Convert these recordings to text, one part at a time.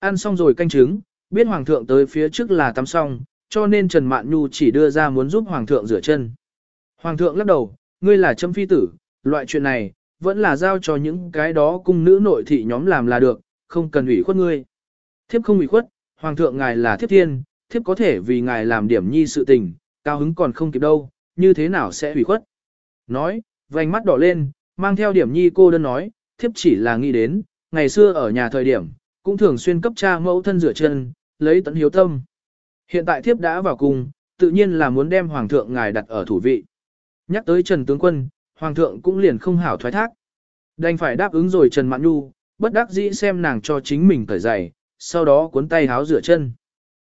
Ăn xong rồi canh trứng, biết hoàng thượng tới phía trước là tắm xong, cho nên Trần Mạn Nhu chỉ đưa ra muốn giúp hoàng thượng rửa chân. Hoàng thượng lắc đầu, ngươi là châm phi tử, loại chuyện này, vẫn là giao cho những cái đó cung nữ nội thị nhóm làm là được, không cần ủy khuất ngươi. Thiếp không ủy khuất, hoàng thượng ngài là thiếp thiên, thiếp có thể vì ngài làm điểm nhi sự tình, cao hứng còn không kịp đâu, như thế nào sẽ ủy khuất. Nói, vành mắt đỏ lên, mang theo điểm nhi cô đơn nói, thiếp chỉ là nghĩ đến, ngày xưa ở nhà thời điểm, cũng thường xuyên cấp cha mẫu thân rửa chân, lấy tận hiếu tâm. Hiện tại thiếp đã vào cùng, tự nhiên là muốn đem hoàng thượng ngài đặt ở thủ vị. Nhắc tới Trần Tướng Quân, hoàng thượng cũng liền không hảo thoái thác. Đành phải đáp ứng rồi Trần Mạn Nhu, bất đắc dĩ xem nàng cho chính mình cởi giày, sau đó cuốn tay háo rửa chân.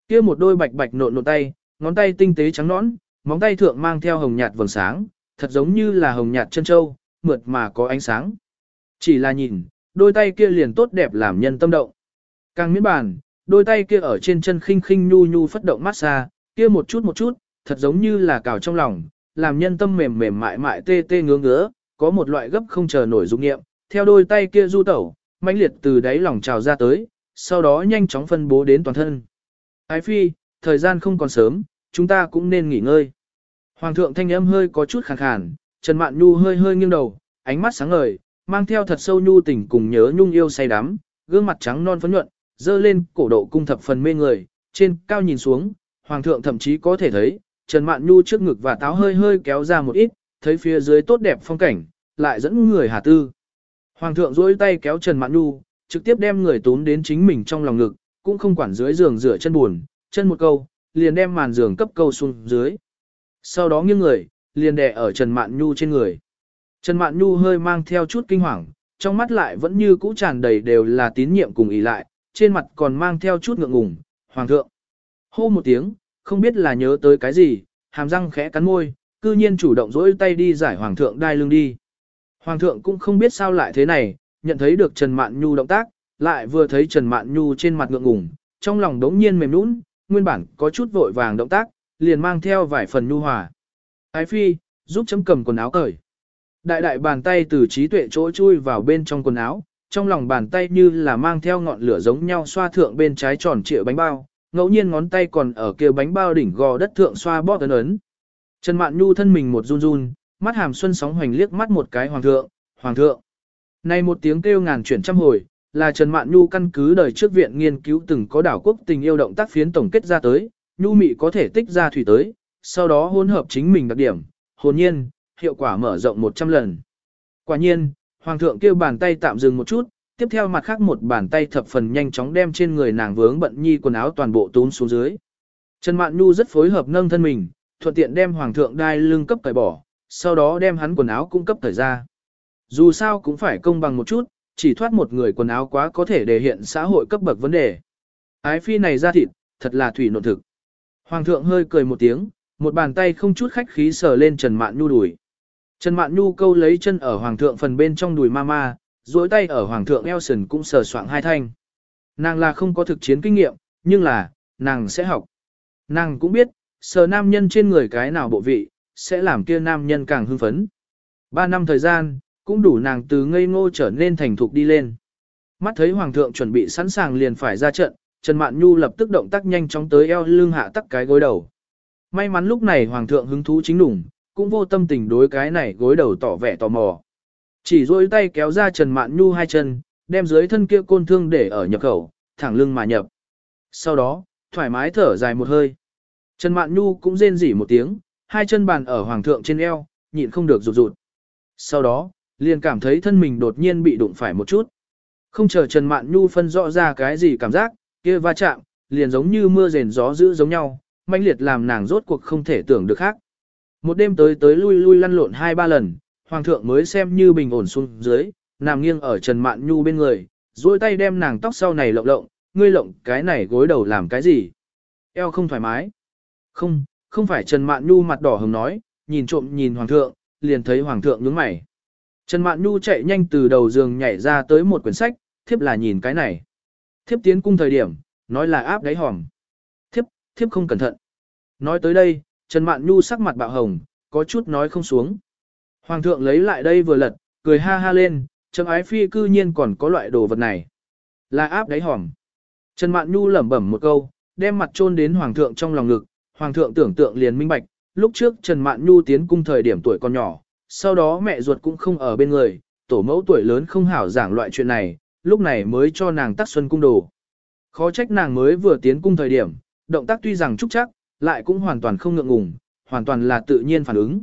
kia một đôi bạch bạch nộn nộn tay, ngón tay tinh tế trắng nõn, móng tay thượng mang theo hồng nhạt vầng sáng, thật giống như là hồng nhạt chân châu, mượt mà có ánh sáng. Chỉ là nhìn, đôi tay kia liền tốt đẹp làm nhân tâm động. Càng miễn bàn, đôi tay kia ở trên chân khinh khinh nhu nhu phất động mát xa, kia một chút một chút, thật giống như là cào trong lòng, làm nhân tâm mềm mềm mại mại tê tê ngứa ngứa, có một loại gấp không chờ nổi dụng nghiệm, theo đôi tay kia du tẩu, mãnh liệt từ đáy lòng trào ra tới, sau đó nhanh chóng phân bố đến toàn thân. Ái phi, thời gian không còn sớm, chúng ta cũng nên nghỉ ngơi. Hoàng thượng thanh âm hơi có chút khàn khàn, Trần Mạn Nhu hơi hơi nghiêng đầu, ánh mắt sáng ngời, mang theo thật sâu nhu tình cùng nhớ nhung yêu say đắm, gương mặt trắng non phấn nhuận, dơ lên cổ độ cung thập phần mê người, trên cao nhìn xuống, hoàng thượng thậm chí có thể thấy, Trần Mạn Nhu trước ngực và táo hơi hơi kéo ra một ít, thấy phía dưới tốt đẹp phong cảnh, lại dẫn người hà tư. Hoàng thượng duỗi tay kéo Trần Mạn Nhu, trực tiếp đem người tốn đến chính mình trong lòng ngực, cũng không quản dưới giường rửa chân buồn, chân một câu, liền đem màn giường cấp câu xuống dưới. Sau đó nghiêng người, liền đè ở Trần Mạn Nhu trên người. Trần Mạn Nhu hơi mang theo chút kinh hoàng, trong mắt lại vẫn như cũ tràn đầy đều là tín nhiệm cùng ý lại, trên mặt còn mang theo chút ngượng ngùng. Hoàng thượng, hô một tiếng, không biết là nhớ tới cái gì, hàm răng khẽ cắn môi, cư nhiên chủ động dỗi tay đi giải Hoàng thượng đai lưng đi. Hoàng thượng cũng không biết sao lại thế này, nhận thấy được Trần Mạn Nhu động tác, lại vừa thấy Trần Mạn Nhu trên mặt ngượng ngùng, trong lòng đống nhiên mềm nũng, nguyên bản có chút vội vàng động tác, liền mang theo vài phần nhu hòa. Ái phi, giúp chấm cầm quần áo cởi. Đại đại bàn tay từ trí tuệ chỗ chui vào bên trong quần áo, trong lòng bàn tay như là mang theo ngọn lửa giống nhau xoa thượng bên trái tròn trịa bánh bao, ngẫu nhiên ngón tay còn ở kia bánh bao đỉnh gò đất thượng xoa bóp ấn ấn. Trần Mạn Nhu thân mình một run run, mắt hàm xuân sóng hoành liếc mắt một cái hoàng thượng, hoàng thượng. Này một tiếng kêu ngàn chuyển trăm hồi, là Trần Mạn Nhu căn cứ đời trước viện nghiên cứu từng có đảo quốc tình yêu động tác phiến tổng kết ra tới, Nhu mị có thể tích ra thủy tới, sau đó hỗn hợp chính mình đặc điểm, hồn nhiên, hiệu quả mở rộng 100 lần. Quả nhiên, Hoàng thượng kêu bàn tay tạm dừng một chút, tiếp theo mặt khác một bàn tay thập phần nhanh chóng đem trên người nàng vướng bận nhi quần áo toàn bộ tún xuống dưới. Trần Mạn Nhu rất phối hợp nâng thân mình, thuận tiện đem Hoàng thượng đai lưng cấp cởi bỏ, sau đó đem hắn quần áo cung cấp thời ra. Dù sao cũng phải công bằng một chút, chỉ thoát một người quần áo quá có thể đề hiện xã hội cấp bậc vấn đề. Ái phi này ra thịt, thật là thủy nộn thực. Hoàng thượng hơi cười một tiếng, một bàn tay không chút khách khí sờ lên Trần Mạn Nhu đùi. Trần Mạn Nhu câu lấy chân ở Hoàng thượng phần bên trong đùi mama, duỗi tay ở Hoàng thượng eo sườn cũng sờ soạng hai thanh. Nàng là không có thực chiến kinh nghiệm, nhưng là, nàng sẽ học. Nàng cũng biết, sờ nam nhân trên người cái nào bộ vị, sẽ làm kia nam nhân càng hưng phấn. Ba năm thời gian, cũng đủ nàng từ ngây ngô trở nên thành thục đi lên. Mắt thấy Hoàng thượng chuẩn bị sẵn sàng liền phải ra trận, Trần Mạn Nhu lập tức động tác nhanh chóng tới eo lưng hạ tắc cái gối đầu. May mắn lúc này Hoàng thượng hứng thú chính đủng, cũng vô tâm tình đối cái này gối đầu tỏ vẻ tò mò. Chỉ duỗi tay kéo ra Trần Mạn Nhu hai chân, đem dưới thân kia côn thương để ở nhập khẩu, thẳng lưng mà nhập. Sau đó, thoải mái thở dài một hơi. Trần Mạn Nhu cũng rên rỉ một tiếng, hai chân bàn ở hoàng thượng trên eo, nhịn không được rụt rụt. Sau đó, liền cảm thấy thân mình đột nhiên bị đụng phải một chút. Không chờ Trần Mạn Nhu phân rõ ra cái gì cảm giác, kia va chạm, liền giống như mưa rền gió dữ giống nhau, mãnh liệt làm nàng rốt cuộc không thể tưởng được khác. Một đêm tới tới lui lui lăn lộn hai ba lần, hoàng thượng mới xem như bình ổn xuống dưới, nằm nghiêng ở Trần Mạn Nhu bên người, duỗi tay đem nàng tóc sau này lộng lộng, ngươi lộng cái này gối đầu làm cái gì? Eo không thoải mái. Không, không phải Trần Mạn Nhu mặt đỏ hồng nói, nhìn trộm nhìn hoàng thượng, liền thấy hoàng thượng nhướng mày. Trần Mạn Nhu chạy nhanh từ đầu giường nhảy ra tới một quyển sách, thiếp là nhìn cái này. Thiếp tiến cung thời điểm, nói là áp đáy hòm. Thiếp, thiếp không cẩn thận. Nói tới đây, Trần Mạn Nhu sắc mặt bạo hồng, có chút nói không xuống. Hoàng thượng lấy lại đây vừa lật, cười ha ha lên, chấm ái phi cư nhiên còn có loại đồ vật này. Là áp đáy hỏng. Trần Mạn Nhu lẩm bẩm một câu, đem mặt chôn đến hoàng thượng trong lòng ngực, hoàng thượng tưởng tượng liền minh bạch, lúc trước Trần Mạn Nhu tiến cung thời điểm tuổi còn nhỏ, sau đó mẹ ruột cũng không ở bên người, tổ mẫu tuổi lớn không hảo giảng loại chuyện này, lúc này mới cho nàng tắt xuân cung đồ. Khó trách nàng mới vừa tiến cung thời điểm, động tác tuy rằng trúc chắc, lại cũng hoàn toàn không ngượng ngùng, hoàn toàn là tự nhiên phản ứng.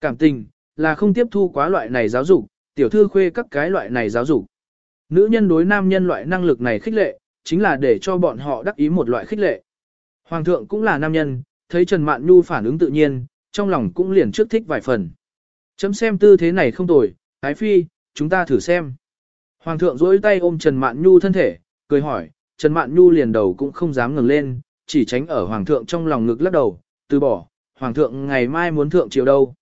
Cảm tình, là không tiếp thu quá loại này giáo dục, tiểu thư khuê các cái loại này giáo dục. Nữ nhân đối nam nhân loại năng lực này khích lệ, chính là để cho bọn họ đắc ý một loại khích lệ. Hoàng thượng cũng là nam nhân, thấy Trần Mạn Nhu phản ứng tự nhiên, trong lòng cũng liền trước thích vài phần. Chấm xem tư thế này không tồi, Ái Phi, chúng ta thử xem. Hoàng thượng duỗi tay ôm Trần Mạn Nhu thân thể, cười hỏi, Trần Mạn Nhu liền đầu cũng không dám ngừng lên, chỉ tránh ở Hoàng thượng trong lòng ngực lắc đầu, từ bỏ, Hoàng thượng ngày mai muốn thượng chiều đâu.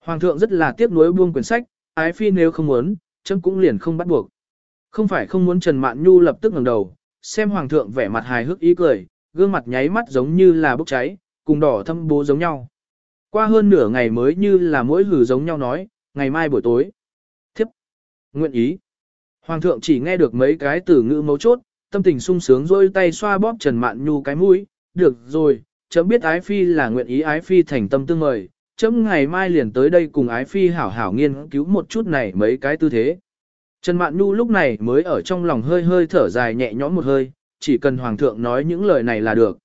Hoàng thượng rất là tiếc nuối buông quyển sách, Ái Phi nếu không muốn, chấm cũng liền không bắt buộc. Không phải không muốn Trần Mạn Nhu lập tức ngẩng đầu, xem Hoàng thượng vẻ mặt hài hước ý cười, gương mặt nháy mắt giống như là bốc cháy, cùng đỏ thâm bố giống nhau. Qua hơn nửa ngày mới như là mỗi hử giống nhau nói, ngày mai buổi tối. Thiếp. Nguyện ý. Hoàng thượng chỉ nghe được mấy cái từ ngữ mấu chốt, tâm tình sung sướng rôi tay xoa bóp Trần Mạn Nhu cái mũi. Được rồi, chấm biết Ái Phi là nguyện ý Ái Phi thành tâm tương mời. Chấm ngày mai liền tới đây cùng Ái Phi hảo hảo nghiên cứu một chút này mấy cái tư thế. Trần Mạn Nhu lúc này mới ở trong lòng hơi hơi thở dài nhẹ nhõm một hơi, chỉ cần Hoàng thượng nói những lời này là được.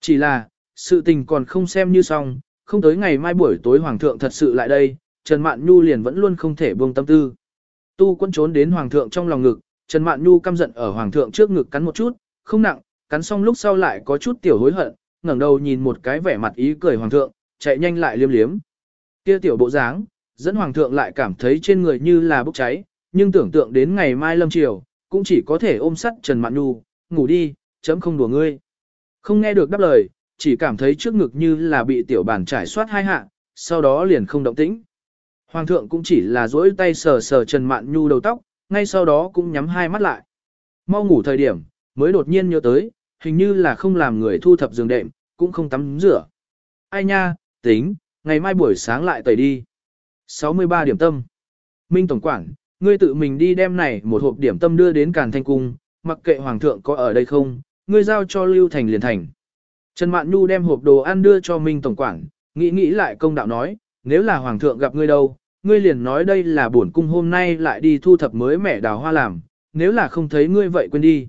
Chỉ là, sự tình còn không xem như xong, không tới ngày mai buổi tối Hoàng thượng thật sự lại đây, Trần Mạn Nhu liền vẫn luôn không thể buông tâm tư. Tu quân trốn đến Hoàng thượng trong lòng ngực, Trần Mạn Nhu căm giận ở Hoàng thượng trước ngực cắn một chút, không nặng, cắn xong lúc sau lại có chút tiểu hối hận, ngẩng đầu nhìn một cái vẻ mặt ý cười Hoàng thượng, chạy nhanh lại liêm liếm. Kia tiểu bộ dáng, dẫn Hoàng thượng lại cảm thấy trên người như là bốc cháy, nhưng tưởng tượng đến ngày mai lâm chiều, cũng chỉ có thể ôm sắt Trần Mạn Nhu, ngủ đi, chấm không đùa ngươi. Không nghe được đáp lời, chỉ cảm thấy trước ngực như là bị tiểu bản trải soát hai hạ, sau đó liền không động tĩnh. Hoàng thượng cũng chỉ là duỗi tay sờ sờ Trần Mạn Nhu đầu tóc, ngay sau đó cũng nhắm hai mắt lại. Mau ngủ thời điểm, mới đột nhiên nhớ tới, hình như là không làm người thu thập giường đệm, cũng không tắm rửa. Ai nha, tính, ngày mai buổi sáng lại tẩy đi. 63 điểm tâm. Minh Tổng quảng, ngươi tự mình đi đem này một hộp điểm tâm đưa đến Càn Thanh Cung, mặc kệ Hoàng thượng có ở đây không, ngươi giao cho Lưu Thành liền thành. Trần Mạn Nhu đem hộp đồ ăn đưa cho Minh Tổng quảng, nghĩ nghĩ lại công đạo nói, nếu là Hoàng thượng gặp ngươi đâu, ngươi liền nói đây là bổn cung hôm nay lại đi thu thập mới mẻ đào hoa làm, nếu là không thấy ngươi vậy quên đi.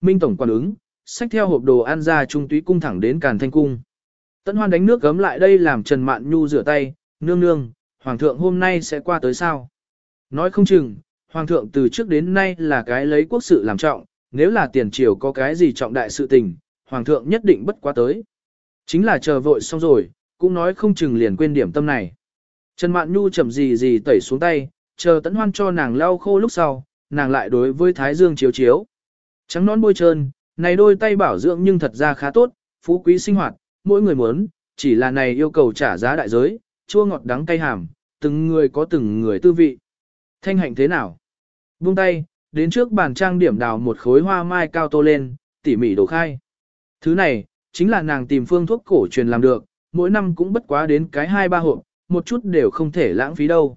Minh Tổng Quản ứng, xách theo hộp đồ ăn ra trung túy cung thẳng đến Càn Thanh Cung. Tấn Hoan đánh nước gấm lại đây làm Trần Mạn Nhu rửa tay, nương nương, Hoàng thượng hôm nay sẽ qua tới sao? Nói không chừng, Hoàng thượng từ trước đến nay là cái lấy quốc sự làm trọng, nếu là tiền triều có cái gì trọng đại sự tình, Hoàng thượng nhất định bất quá tới. Chính là chờ vội xong rồi, cũng nói không chừng liền quên điểm tâm này. Trần Mạn Nhu chậm gì gì tẩy xuống tay, chờ tấn hoan cho nàng lau khô lúc sau, nàng lại đối với Thái Dương chiếu chiếu. Trắng nón bôi trơn, này đôi tay bảo dưỡng nhưng thật ra khá tốt, phú quý sinh hoạt, mỗi người muốn, chỉ là này yêu cầu trả giá đại giới, chua ngọt đắng cay hàm, từng người có từng người tư vị. Thanh hạnh thế nào? Buông tay, đến trước bàn trang điểm đào một khối hoa mai cao tô lên, tỉ mỉ đổ khai. Thứ này, chính là nàng tìm phương thuốc cổ truyền làm được, mỗi năm cũng bất quá đến cái hai ba hộp, một chút đều không thể lãng phí đâu.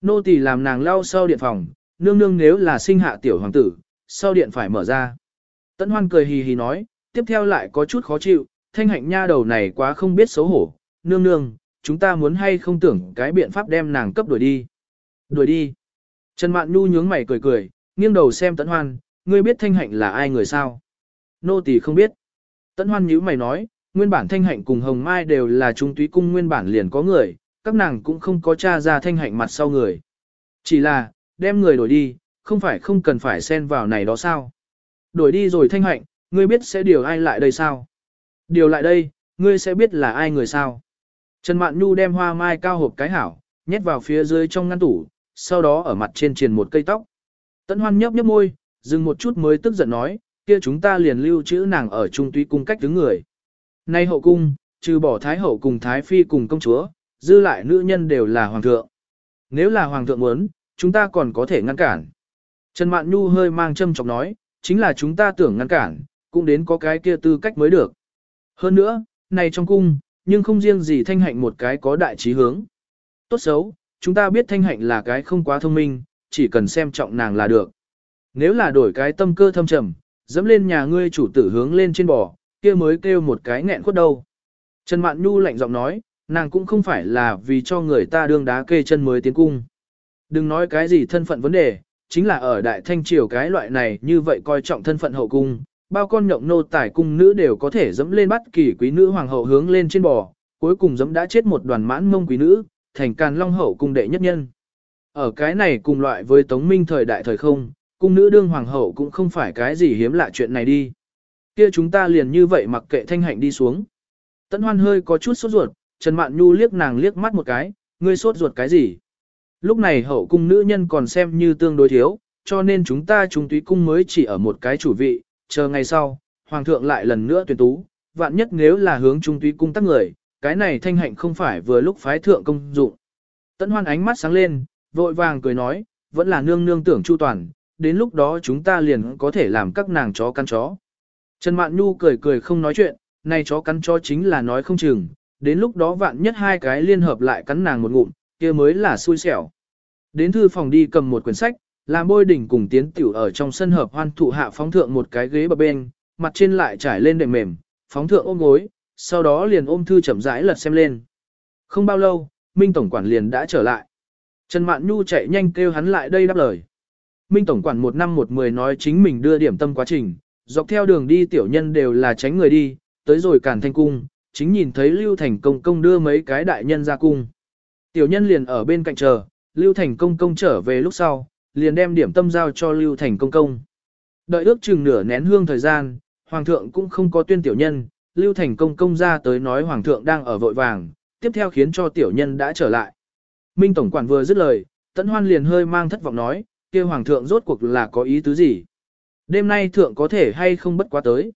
Nô tỳ làm nàng lau sau điện phòng, nương nương nếu là sinh hạ tiểu hoàng tử, sau điện phải mở ra. Tấn hoan cười hì hì nói, tiếp theo lại có chút khó chịu, thanh hạnh nha đầu này quá không biết xấu hổ, nương nương, chúng ta muốn hay không tưởng cái biện pháp đem nàng cấp đuổi đi. Đuổi đi. Trần Mạn Nhu nhướng mày cười cười, nghiêng đầu xem Tấn Hoan, ngươi biết Thanh Hạnh là ai người sao? Nô tỳ không biết. Tấn Hoan nhíu mày nói, nguyên bản Thanh Hạnh cùng Hồng Mai đều là trung túy cung nguyên bản liền có người, các nàng cũng không có tra ra Thanh Hạnh mặt sau người. Chỉ là, đem người đổi đi, không phải không cần phải xen vào này đó sao? Đổi đi rồi Thanh Hạnh, ngươi biết sẽ điều ai lại đây sao? Điều lại đây, ngươi sẽ biết là ai người sao? Trần Mạn Nhu đem hoa mai cao hộp cái hảo, nhét vào phía dưới trong ngăn tủ, sau đó ở mặt trên triền một cây tóc. Tấn hoan nhấp nhấp môi, dừng một chút mới tức giận nói, kia chúng ta liền lưu trữ nàng ở trung túy cung cách đứng người. Nay hậu cung, trừ bỏ thái hậu cùng thái phi cùng công chúa, dư lại nữ nhân đều là hoàng thượng. Nếu là hoàng thượng muốn, chúng ta còn có thể ngăn cản. Trần Mạn Nhu hơi mang châm chọc nói, chính là chúng ta tưởng ngăn cản, cũng đến có cái kia tư cách mới được. Hơn nữa, này trong cung, nhưng không riêng gì thanh hạnh một cái có đại trí hướng. Tốt xấu, chúng ta biết thanh hạnh là cái không quá thông minh, chỉ cần xem trọng nàng là được. Nếu là đổi cái tâm cơ thâm trầm, dẫm lên nhà ngươi chủ tử hướng lên trên bò, kia mới kêu một cái nghẹn khuất đâu. Trần Mạn Nhu lạnh giọng nói, nàng cũng không phải là vì cho người ta đương đá kê chân mới tiến cung. Đừng nói cái gì thân phận vấn đề, chính là ở Đại Thanh Triều cái loại này như vậy coi trọng thân phận hậu cung, bao con nhộng nô tài cung nữ đều có thể dẫm lên bắt kỳ quý nữ hoàng hậu hướng lên trên bò, cuối cùng dẫm đã chết một đoàn mãn mông quý nữ, thành càn long hậu cung đệ nhất nhân. Ở cái này cùng loại với tống minh thời đại thời không, cung nữ đương hoàng hậu cũng không phải cái gì hiếm lạ chuyện này đi. Kia chúng ta liền như vậy mặc kệ thanh hạnh đi xuống. Tấn hoan hơi có chút sốt ruột, Trần Mạn Nhu liếc nàng liếc mắt một cái, ngươi sốt ruột cái gì? Lúc này hậu cung nữ nhân còn xem như tương đối thiếu, cho nên chúng ta trung túy cung mới chỉ ở một cái chủ vị, chờ ngày sau, hoàng thượng lại lần nữa tuyển tú, vạn nhất nếu là hướng trung túy cung tắc người, cái này thanh hạnh không phải vừa lúc phái thượng công dụng. Tấn hoan ánh mắt sáng lên, vội vàng cười nói, vẫn là nương nương tưởng chu toàn, đến lúc đó chúng ta liền có thể làm các nàng chó căn chó. Trần Mạn Nhu cười cười không nói chuyện, này chó cắn chó chính là nói không chừng, đến lúc đó vạn nhất hai cái liên hợp lại cắn nàng một ngụm, kia mới là xui xẻo. Đến thư phòng đi cầm một quyển sách, làm bôi đỉnh cùng tiến tiểu ở trong sân hợp hoan thụ hạ phóng thượng một cái ghế bập bên, mặt trên lại trải lên đệm mềm, phóng thượng ôm gối, sau đó liền ôm thư chậm rãi lật xem lên. Không bao lâu, Minh Tổng Quản liền đã trở lại. Trần Mạn Nhu chạy nhanh kêu hắn lại đây đáp lời. Minh Tổng Quản một năm một mười nói chính mình đưa điểm tâm quá trình, dọc theo đường đi tiểu nhân đều là tránh người đi, tới rồi cản thanh cung, chính nhìn thấy Lưu Thành Công Công đưa mấy cái đại nhân ra cung. Tiểu nhân liền ở bên cạnh chờ, Lưu Thành Công Công trở về lúc sau, liền đem điểm tâm giao cho Lưu Thành Công Công. Đợi ước chừng nửa nén hương thời gian, Hoàng thượng cũng không có tuyên tiểu nhân, Lưu Thành Công Công ra tới nói Hoàng thượng đang ở vội vàng, tiếp theo khiến cho tiểu nhân đã trở lại. Minh Tổng Quản vừa dứt lời, Tấn Hoan liền hơi mang thất vọng nói, kia Hoàng thượng rốt cuộc là có ý tứ gì? Đêm nay thượng có thể hay không bất quá tới.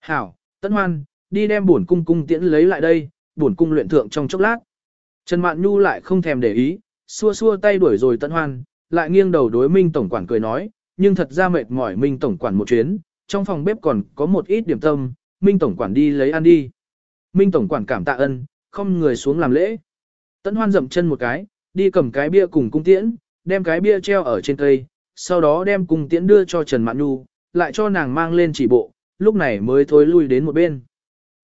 Hảo, Tấn Hoan, đi đem bổn cung cung tiễn lấy lại đây, bổn cung luyện thượng trong chốc lát. Trần Mạn Nhu lại không thèm để ý, xua xua tay đuổi rồi tận Hoan, lại nghiêng đầu đối Minh Tổng Quản cười nói, nhưng thật ra mệt mỏi Minh Tổng Quản một chuyến, trong phòng bếp còn có một ít điểm tâm, Minh Tổng Quản đi lấy ăn đi. Minh Tổng Quản cảm tạ ân, không người xuống làm lễ. Tấn Hoan dậm chân một cái, đi cầm cái bia cùng cung tiễn, đem cái bia treo ở trên cây, sau đó đem cung tiễn đưa cho Trần Mạn Nhu, lại cho nàng mang lên chỉ bộ, lúc này mới thối lui đến một bên.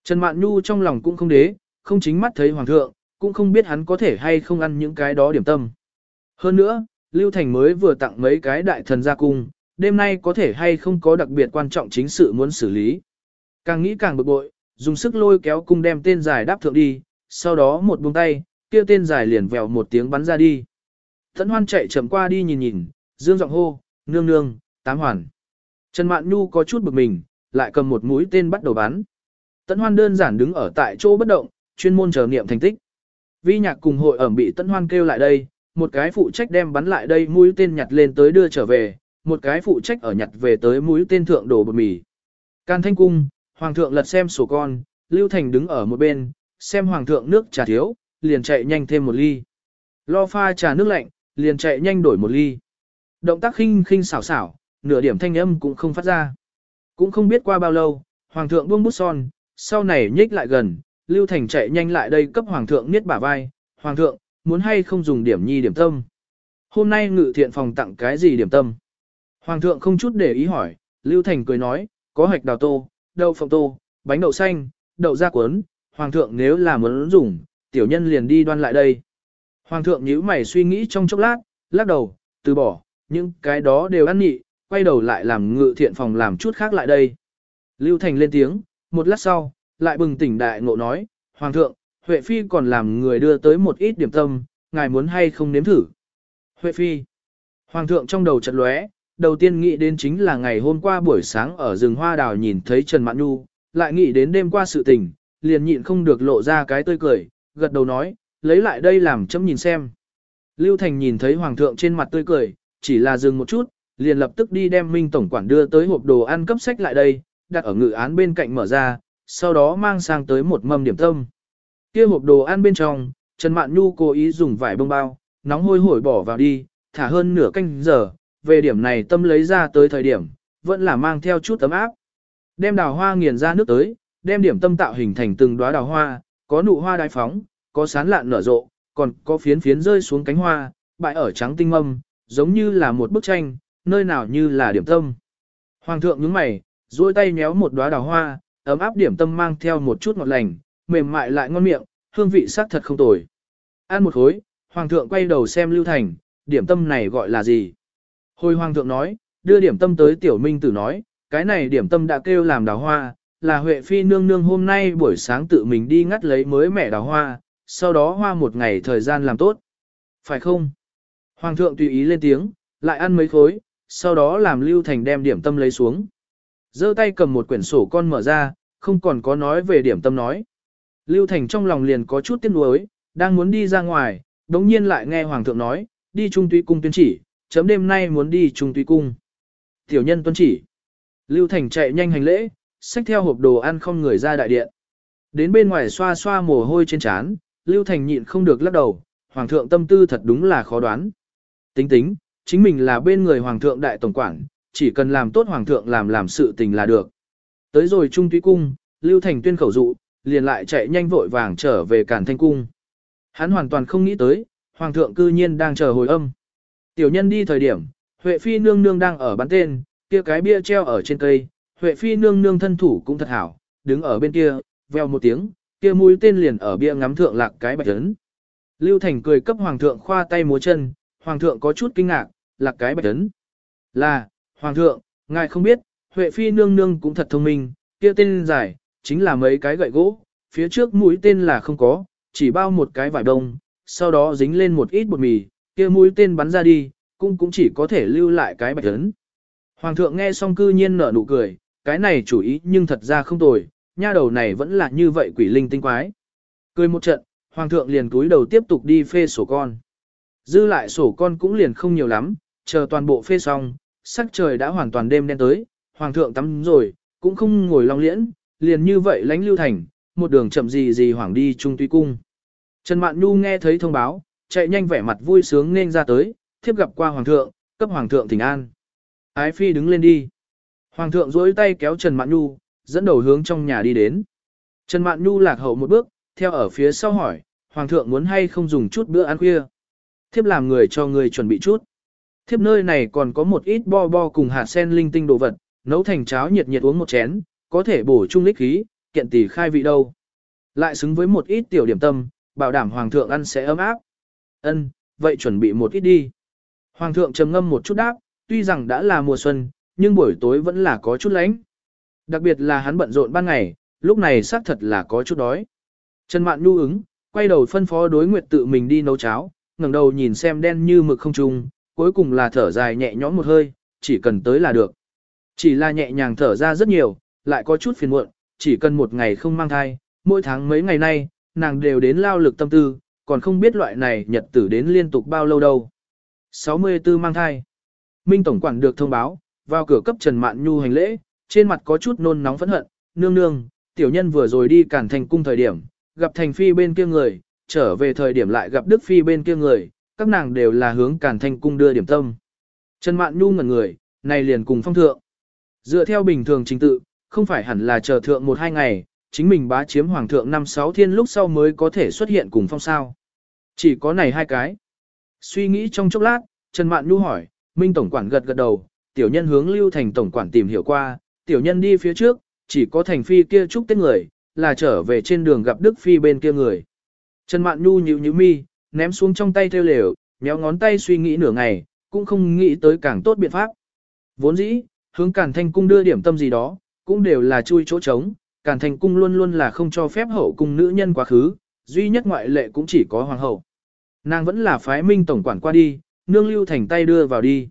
Trần Mạn Nhu trong lòng cũng không đế, không chính mắt thấy Hoàng thượng, cũng không biết hắn có thể hay không ăn những cái đó điểm tâm. Hơn nữa, Lưu Thành mới vừa tặng mấy cái đại thần ra cung, đêm nay có thể hay không có đặc biệt quan trọng chính sự muốn xử lý. Càng nghĩ càng bực bội, dùng sức lôi kéo cung đem tên dài đáp thượng đi, sau đó một buông tay, kia tên dài liền vèo một tiếng bắn ra đi. Thẫn hoan chạy chậm qua đi nhìn nhìn, dương giọng hô, nương nương, tám hoàn. Trần Mạn Nhu có chút bực mình, lại cầm một mũi tên bắt đầu bắn. Tấn Hoan đơn giản đứng ở tại chỗ bất động, chuyên môn chờ niệm thành tích. Vi nhạc cùng hội ẩm bị Tấn Hoan kêu lại đây, một cái phụ trách đem bắn lại đây mũi tên nhặt lên tới đưa trở về, một cái phụ trách ở nhặt về tới mũi tên thượng đổ bột mì. Can thanh cung, hoàng thượng lật xem sổ con, Lưu Thành đứng ở một bên, xem hoàng thượng nước trà thiếu, liền chạy nhanh thêm một ly. Lo pha trà nước lạnh, liền chạy nhanh đổi một ly. Động tác khinh khinh xảo xảo, nửa điểm thanh âm cũng không phát ra. Cũng không biết qua bao lâu, hoàng thượng buông bút son, sau này nhích lại gần, Lưu Thành chạy nhanh lại đây cấp hoàng thượng niết bả vai, hoàng thượng, muốn hay không dùng điểm nhi điểm tâm. Hôm nay ngự thiện phòng tặng cái gì điểm tâm? Hoàng thượng không chút để ý hỏi, Lưu Thành cười nói, có hạch đào tô, đậu phộng tô, bánh đậu xanh, đậu da cuốn, hoàng thượng nếu là muốn dùng, tiểu nhân liền đi đoan lại đây. Hoàng thượng nhíu mày suy nghĩ trong chốc lát, lắc đầu, từ bỏ, những cái đó đều ăn nhị, quay đầu lại làm ngự thiện phòng làm chút khác lại đây. Lưu Thành lên tiếng, một lát sau, lại bừng tỉnh đại ngộ nói, Hoàng thượng, Huệ Phi còn làm người đưa tới một ít điểm tâm, ngài muốn hay không nếm thử. Huệ Phi. Hoàng thượng trong đầu chợt lóe, đầu tiên nghĩ đến chính là ngày hôm qua buổi sáng ở rừng hoa đào nhìn thấy Trần Mạn Nhu, lại nghĩ đến đêm qua sự tình, liền nhịn không được lộ ra cái tươi cười, gật đầu nói, lấy lại đây làm chấm nhìn xem. Lưu Thành nhìn thấy Hoàng thượng trên mặt tươi cười, chỉ là dừng một chút, liền lập tức đi đem Minh Tổng Quản đưa tới hộp đồ ăn cấp sách lại đây, đặt ở ngự án bên cạnh mở ra, sau đó mang sang tới một mâm điểm tâm. Kia hộp đồ ăn bên trong, Trần Mạn Nhu cố ý dùng vải bông bao, nóng hôi hổi bỏ vào đi, thả hơn nửa canh giờ, về điểm này tâm lấy ra tới thời điểm, vẫn là mang theo chút tấm áp. Đem đào hoa nghiền ra nước tới, đem điểm tâm tạo hình thành từng đóa đào hoa, có nụ hoa đại phóng, có sán lạn nở rộ, còn có phiến phiến rơi xuống cánh hoa, bại ở trắng tinh mâm, giống như là một bức tranh, nơi nào như là điểm tâm. Hoàng thượng nhướng mày, duỗi tay nhéo một đóa đào hoa, ấm áp điểm tâm mang theo một chút ngọt lành, mềm mại lại ngon miệng, hương vị sắc thật không tồi. Ăn một khối, hoàng thượng quay đầu xem Lưu Thành, điểm tâm này gọi là gì? Hồi hoàng thượng nói, đưa điểm tâm tới tiểu minh tử nói, cái này điểm tâm đã kêu làm đào hoa, là Huệ Phi nương nương hôm nay buổi sáng tự mình đi ngắt lấy mới mẻ đào hoa, sau đó hoa một ngày thời gian làm tốt. Phải không? Hoàng thượng tùy ý lên tiếng, lại ăn mấy khối, sau đó làm Lưu Thành đem điểm tâm lấy xuống giơ tay cầm một quyển sổ con mở ra, không còn có nói về điểm tâm nói. Lưu Thành trong lòng liền có chút tiếc nuối, đang muốn đi ra ngoài, đống nhiên lại nghe Hoàng thượng nói, đi trung tuy cung tuyên chỉ, chấm đêm nay muốn đi trung tuy cung. Tiểu nhân tuân chỉ. Lưu Thành chạy nhanh hành lễ, xách theo hộp đồ ăn không người ra đại điện. Đến bên ngoài xoa xoa mồ hôi trên trán, Lưu Thành nhịn không được lắc đầu, Hoàng thượng tâm tư thật đúng là khó đoán. Tính tính, chính mình là bên người Hoàng thượng đại tổng quản, chỉ cần làm tốt Hoàng thượng làm làm sự tình là được. Tới rồi Trung Túy Cung, Lưu Thành tuyên khẩu dụ, liền lại chạy nhanh vội vàng trở về Cản Thanh Cung. Hắn hoàn toàn không nghĩ tới, Hoàng thượng cư nhiên đang chờ hồi âm. Tiểu nhân đi thời điểm, Huệ Phi nương nương đang ở bán tên, kia cái bia treo ở trên cây, Huệ Phi nương nương thân thủ cũng thật hảo, đứng ở bên kia, veo một tiếng, kia mũi tên liền ở bia ngắm thượng lạc cái bạch ấn. Lưu Thành cười cấp Hoàng thượng khoa tay múa chân, Hoàng thượng có chút kinh ngạc, lạc cái bạch ấn. Là, Hoàng thượng, ngài không biết, Huệ Phi nương nương cũng thật thông minh, kia tên giải, chính là mấy cái gậy gỗ, phía trước mũi tên là không có, chỉ bao một cái vải đông, sau đó dính lên một ít bột mì, kia mũi tên bắn ra đi, cũng cũng chỉ có thể lưu lại cái bạch ấn. Hoàng thượng nghe xong cư nhiên nở nụ cười, cái này chủ ý nhưng thật ra không tồi, nha đầu này vẫn là như vậy quỷ linh tinh quái. Cười một trận, hoàng thượng liền cúi đầu tiếp tục đi phê sổ con. Dư lại sổ con cũng liền không nhiều lắm, chờ toàn bộ phê xong, sắc trời đã hoàn toàn đêm đen tới, hoàng thượng tắm rồi, cũng không ngồi long liễn, liền như vậy lánh lưu thành, một đường chậm gì gì hoàng đi trung tuy cung. Trần Mạn Nhu nghe thấy thông báo, chạy nhanh vẻ mặt vui sướng nên ra tới, thiếp gặp qua hoàng thượng, cấp hoàng thượng thỉnh an. Ái phi đứng lên đi. Hoàng thượng duỗi tay kéo Trần Mạn Nhu, dẫn đầu hướng trong nhà đi đến. Trần Mạn Nhu lạc hậu một bước, theo ở phía sau hỏi, Hoàng thượng muốn hay không dùng chút bữa ăn khuya. Thiếp làm người cho người chuẩn bị chút. Thiếp nơi này còn có một ít bo bo cùng hạt sen linh tinh đồ vật, nấu thành cháo nhiệt nhiệt uống một chén, có thể bổ trung lích khí, kiện tỷ khai vị đâu. Lại xứng với một ít tiểu điểm tâm, bảo đảm Hoàng thượng ăn sẽ ấm áp. Ân, vậy chuẩn bị một ít đi. Hoàng thượng trầm ngâm một chút đáp, tuy rằng đã là mùa xuân, nhưng buổi tối vẫn là có chút lạnh. Đặc biệt là hắn bận rộn ban ngày, lúc này xác thật là có chút đói. Trần Mạn Nhu ứng, quay đầu phân phó đối nguyệt tự mình đi nấu cháo, ngẩng đầu nhìn xem đen như mực không trung, cuối cùng là thở dài nhẹ nhõm một hơi, chỉ cần tới là được. Chỉ là nhẹ nhàng thở ra rất nhiều, lại có chút phiền muộn, chỉ cần một ngày không mang thai, mỗi tháng mấy ngày nay, nàng đều đến lao lực tâm tư, còn không biết loại này nhật tử đến liên tục bao lâu đâu. 64 mang thai. Minh Tổng quản được thông báo, vào cửa cấp Trần Mạn Nhu hành lễ, trên mặt có chút nôn nóng phẫn hận, nương nương, tiểu nhân vừa rồi đi cản thành cung thời điểm, gặp thành phi bên kia người, trở về thời điểm lại gặp Đức phi bên kia người, các nàng đều là hướng cản thành cung đưa điểm tâm. Trần Mạn Nhu ngẩn người, này liền cùng phong thượng. Dựa theo bình thường trình tự, không phải hẳn là chờ thượng một hai ngày, chính mình bá chiếm hoàng thượng năm sáu thiên lúc sau mới có thể xuất hiện cùng phong sao. Chỉ có này hai cái. Suy nghĩ trong chốc lát, Trần Mạn Nhu hỏi, Minh Tổng quản gật gật đầu, tiểu nhân hướng Lưu Thành Tổng quản tìm hiểu qua, tiểu nhân đi phía trước, chỉ có Thành Phi kia chúc tết người, là trở về trên đường gặp Đức Phi bên kia người. Trần Mạn Nhu nhíu nhíu mi, ném xuống trong tay theo lều, méo ngón tay suy nghĩ nửa ngày, cũng không nghĩ tới càng tốt biện pháp. Vốn dĩ, hướng Càn Thanh Cung đưa điểm tâm gì đó, cũng đều là chui chỗ trống, Càn Thanh Cung luôn luôn là không cho phép hậu cung nữ nhân quá khứ, duy nhất ngoại lệ cũng chỉ có hoàng hậu. Nàng vẫn là phái minh tổng quản qua đi, nương lưu thành tay đưa vào đi.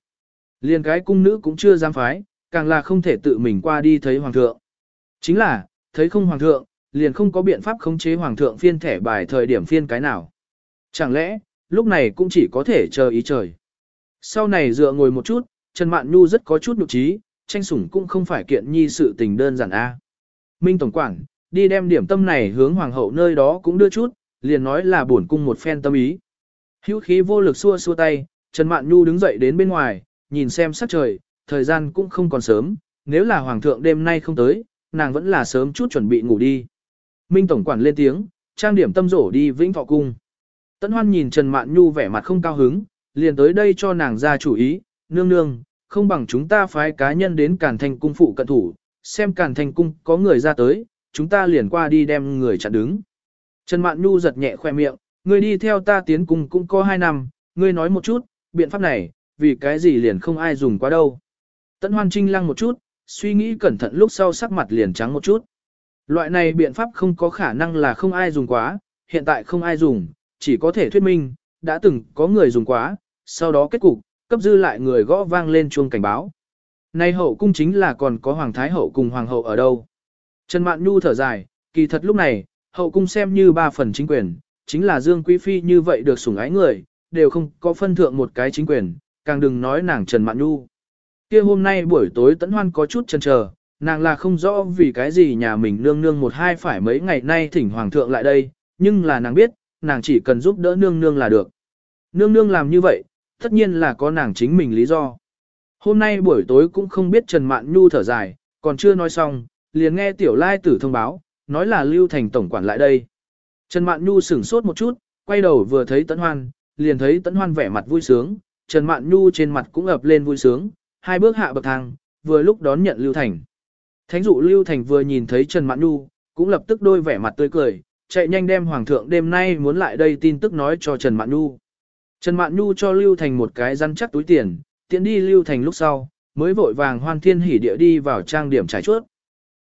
Liên cái cung nữ cũng chưa dám phái, càng là không thể tự mình qua đi thấy hoàng thượng. Chính là, thấy không hoàng thượng, liền không có biện pháp khống chế hoàng thượng phiên thẻ bài thời điểm phiên cái nào. Chẳng lẽ, lúc này cũng chỉ có thể chờ ý trời. Sau này dựa ngồi một chút, Trần Mạn Nhu rất có chút nụ trí, tranh sủng cũng không phải kiện nhi sự tình đơn giản a. Minh Tổng quảng đi đem điểm tâm này hướng hoàng hậu nơi đó cũng đưa chút, liền nói là bổn cung một phen tâm ý. Hữu khí vô lực xua xua tay, Trần Mạn Nhu đứng dậy đến bên ngoài, nhìn xem sắc trời, thời gian cũng không còn sớm, nếu là hoàng thượng đêm nay không tới, nàng vẫn là sớm chút chuẩn bị ngủ đi. Minh Tổng quản lên tiếng, trang điểm tâm rổ đi vĩnh thọ cung. Tấn Hoan nhìn Trần Mạn Nhu vẻ mặt không cao hứng, liền tới đây cho nàng ra chủ ý, nương nương, không bằng chúng ta phái cá nhân đến cản thành cung phụ cận thủ, xem cản thành cung có người ra tới, chúng ta liền qua đi đem người chặn đứng. Trần Mạn Nhu giật nhẹ khoe miệng, người đi theo ta tiến cung cũng có hai năm, ngươi nói một chút, biện pháp này, vì cái gì liền không ai dùng quá đâu. Tấn Hoan Trinh lăng một chút, suy nghĩ cẩn thận lúc sau sắc mặt liền trắng một chút. Loại này biện pháp không có khả năng là không ai dùng quá, hiện tại không ai dùng, chỉ có thể thuyết minh, đã từng có người dùng quá, sau đó kết cục, cấp dư lại người gõ vang lên chuông cảnh báo. Nay hậu cung chính là còn có hoàng thái hậu cùng hoàng hậu ở đâu. Trần Mạn Nhu thở dài, kỳ thật lúc này, hậu cung xem như ba phần chính quyền, chính là Dương Quý Phi như vậy được sủng ái người, đều không có phân thượng một cái chính quyền, càng đừng nói nàng Trần Mạn Nhu. Kia hôm nay buổi tối tấn hoan có chút chần chờ, nàng là không rõ vì cái gì nhà mình nương nương một hai phải mấy ngày nay thỉnh hoàng thượng lại đây, nhưng là nàng biết, nàng chỉ cần giúp đỡ nương nương là được. Nương nương làm như vậy, tất nhiên là có nàng chính mình lý do. Hôm nay buổi tối cũng không biết Trần Mạn Nhu thở dài, còn chưa nói xong, liền nghe tiểu lai tử thông báo, nói là Lưu Thành Tổng quản lại đây. Trần Mạn Nhu sửng sốt một chút, quay đầu vừa thấy Tấn Hoan, liền thấy Tấn Hoan vẻ mặt vui sướng, Trần Mạn Nhu trên mặt cũng ập lên vui sướng, hai bước hạ bậc thang, vừa lúc đón nhận Lưu Thành. Thánh dụ Lưu Thành vừa nhìn thấy Trần Mạn Nhu, cũng lập tức đôi vẻ mặt tươi cười, chạy nhanh đem Hoàng thượng đêm nay muốn lại đây tin tức nói cho Trần Mạn Nhu. Trần Mạn Nhu cho Lưu Thành một cái rắn chắc túi tiền, tiện đi Lưu Thành lúc sau, mới vội vàng hoan thiên hỉ địa đi vào trang điểm trải chuốt.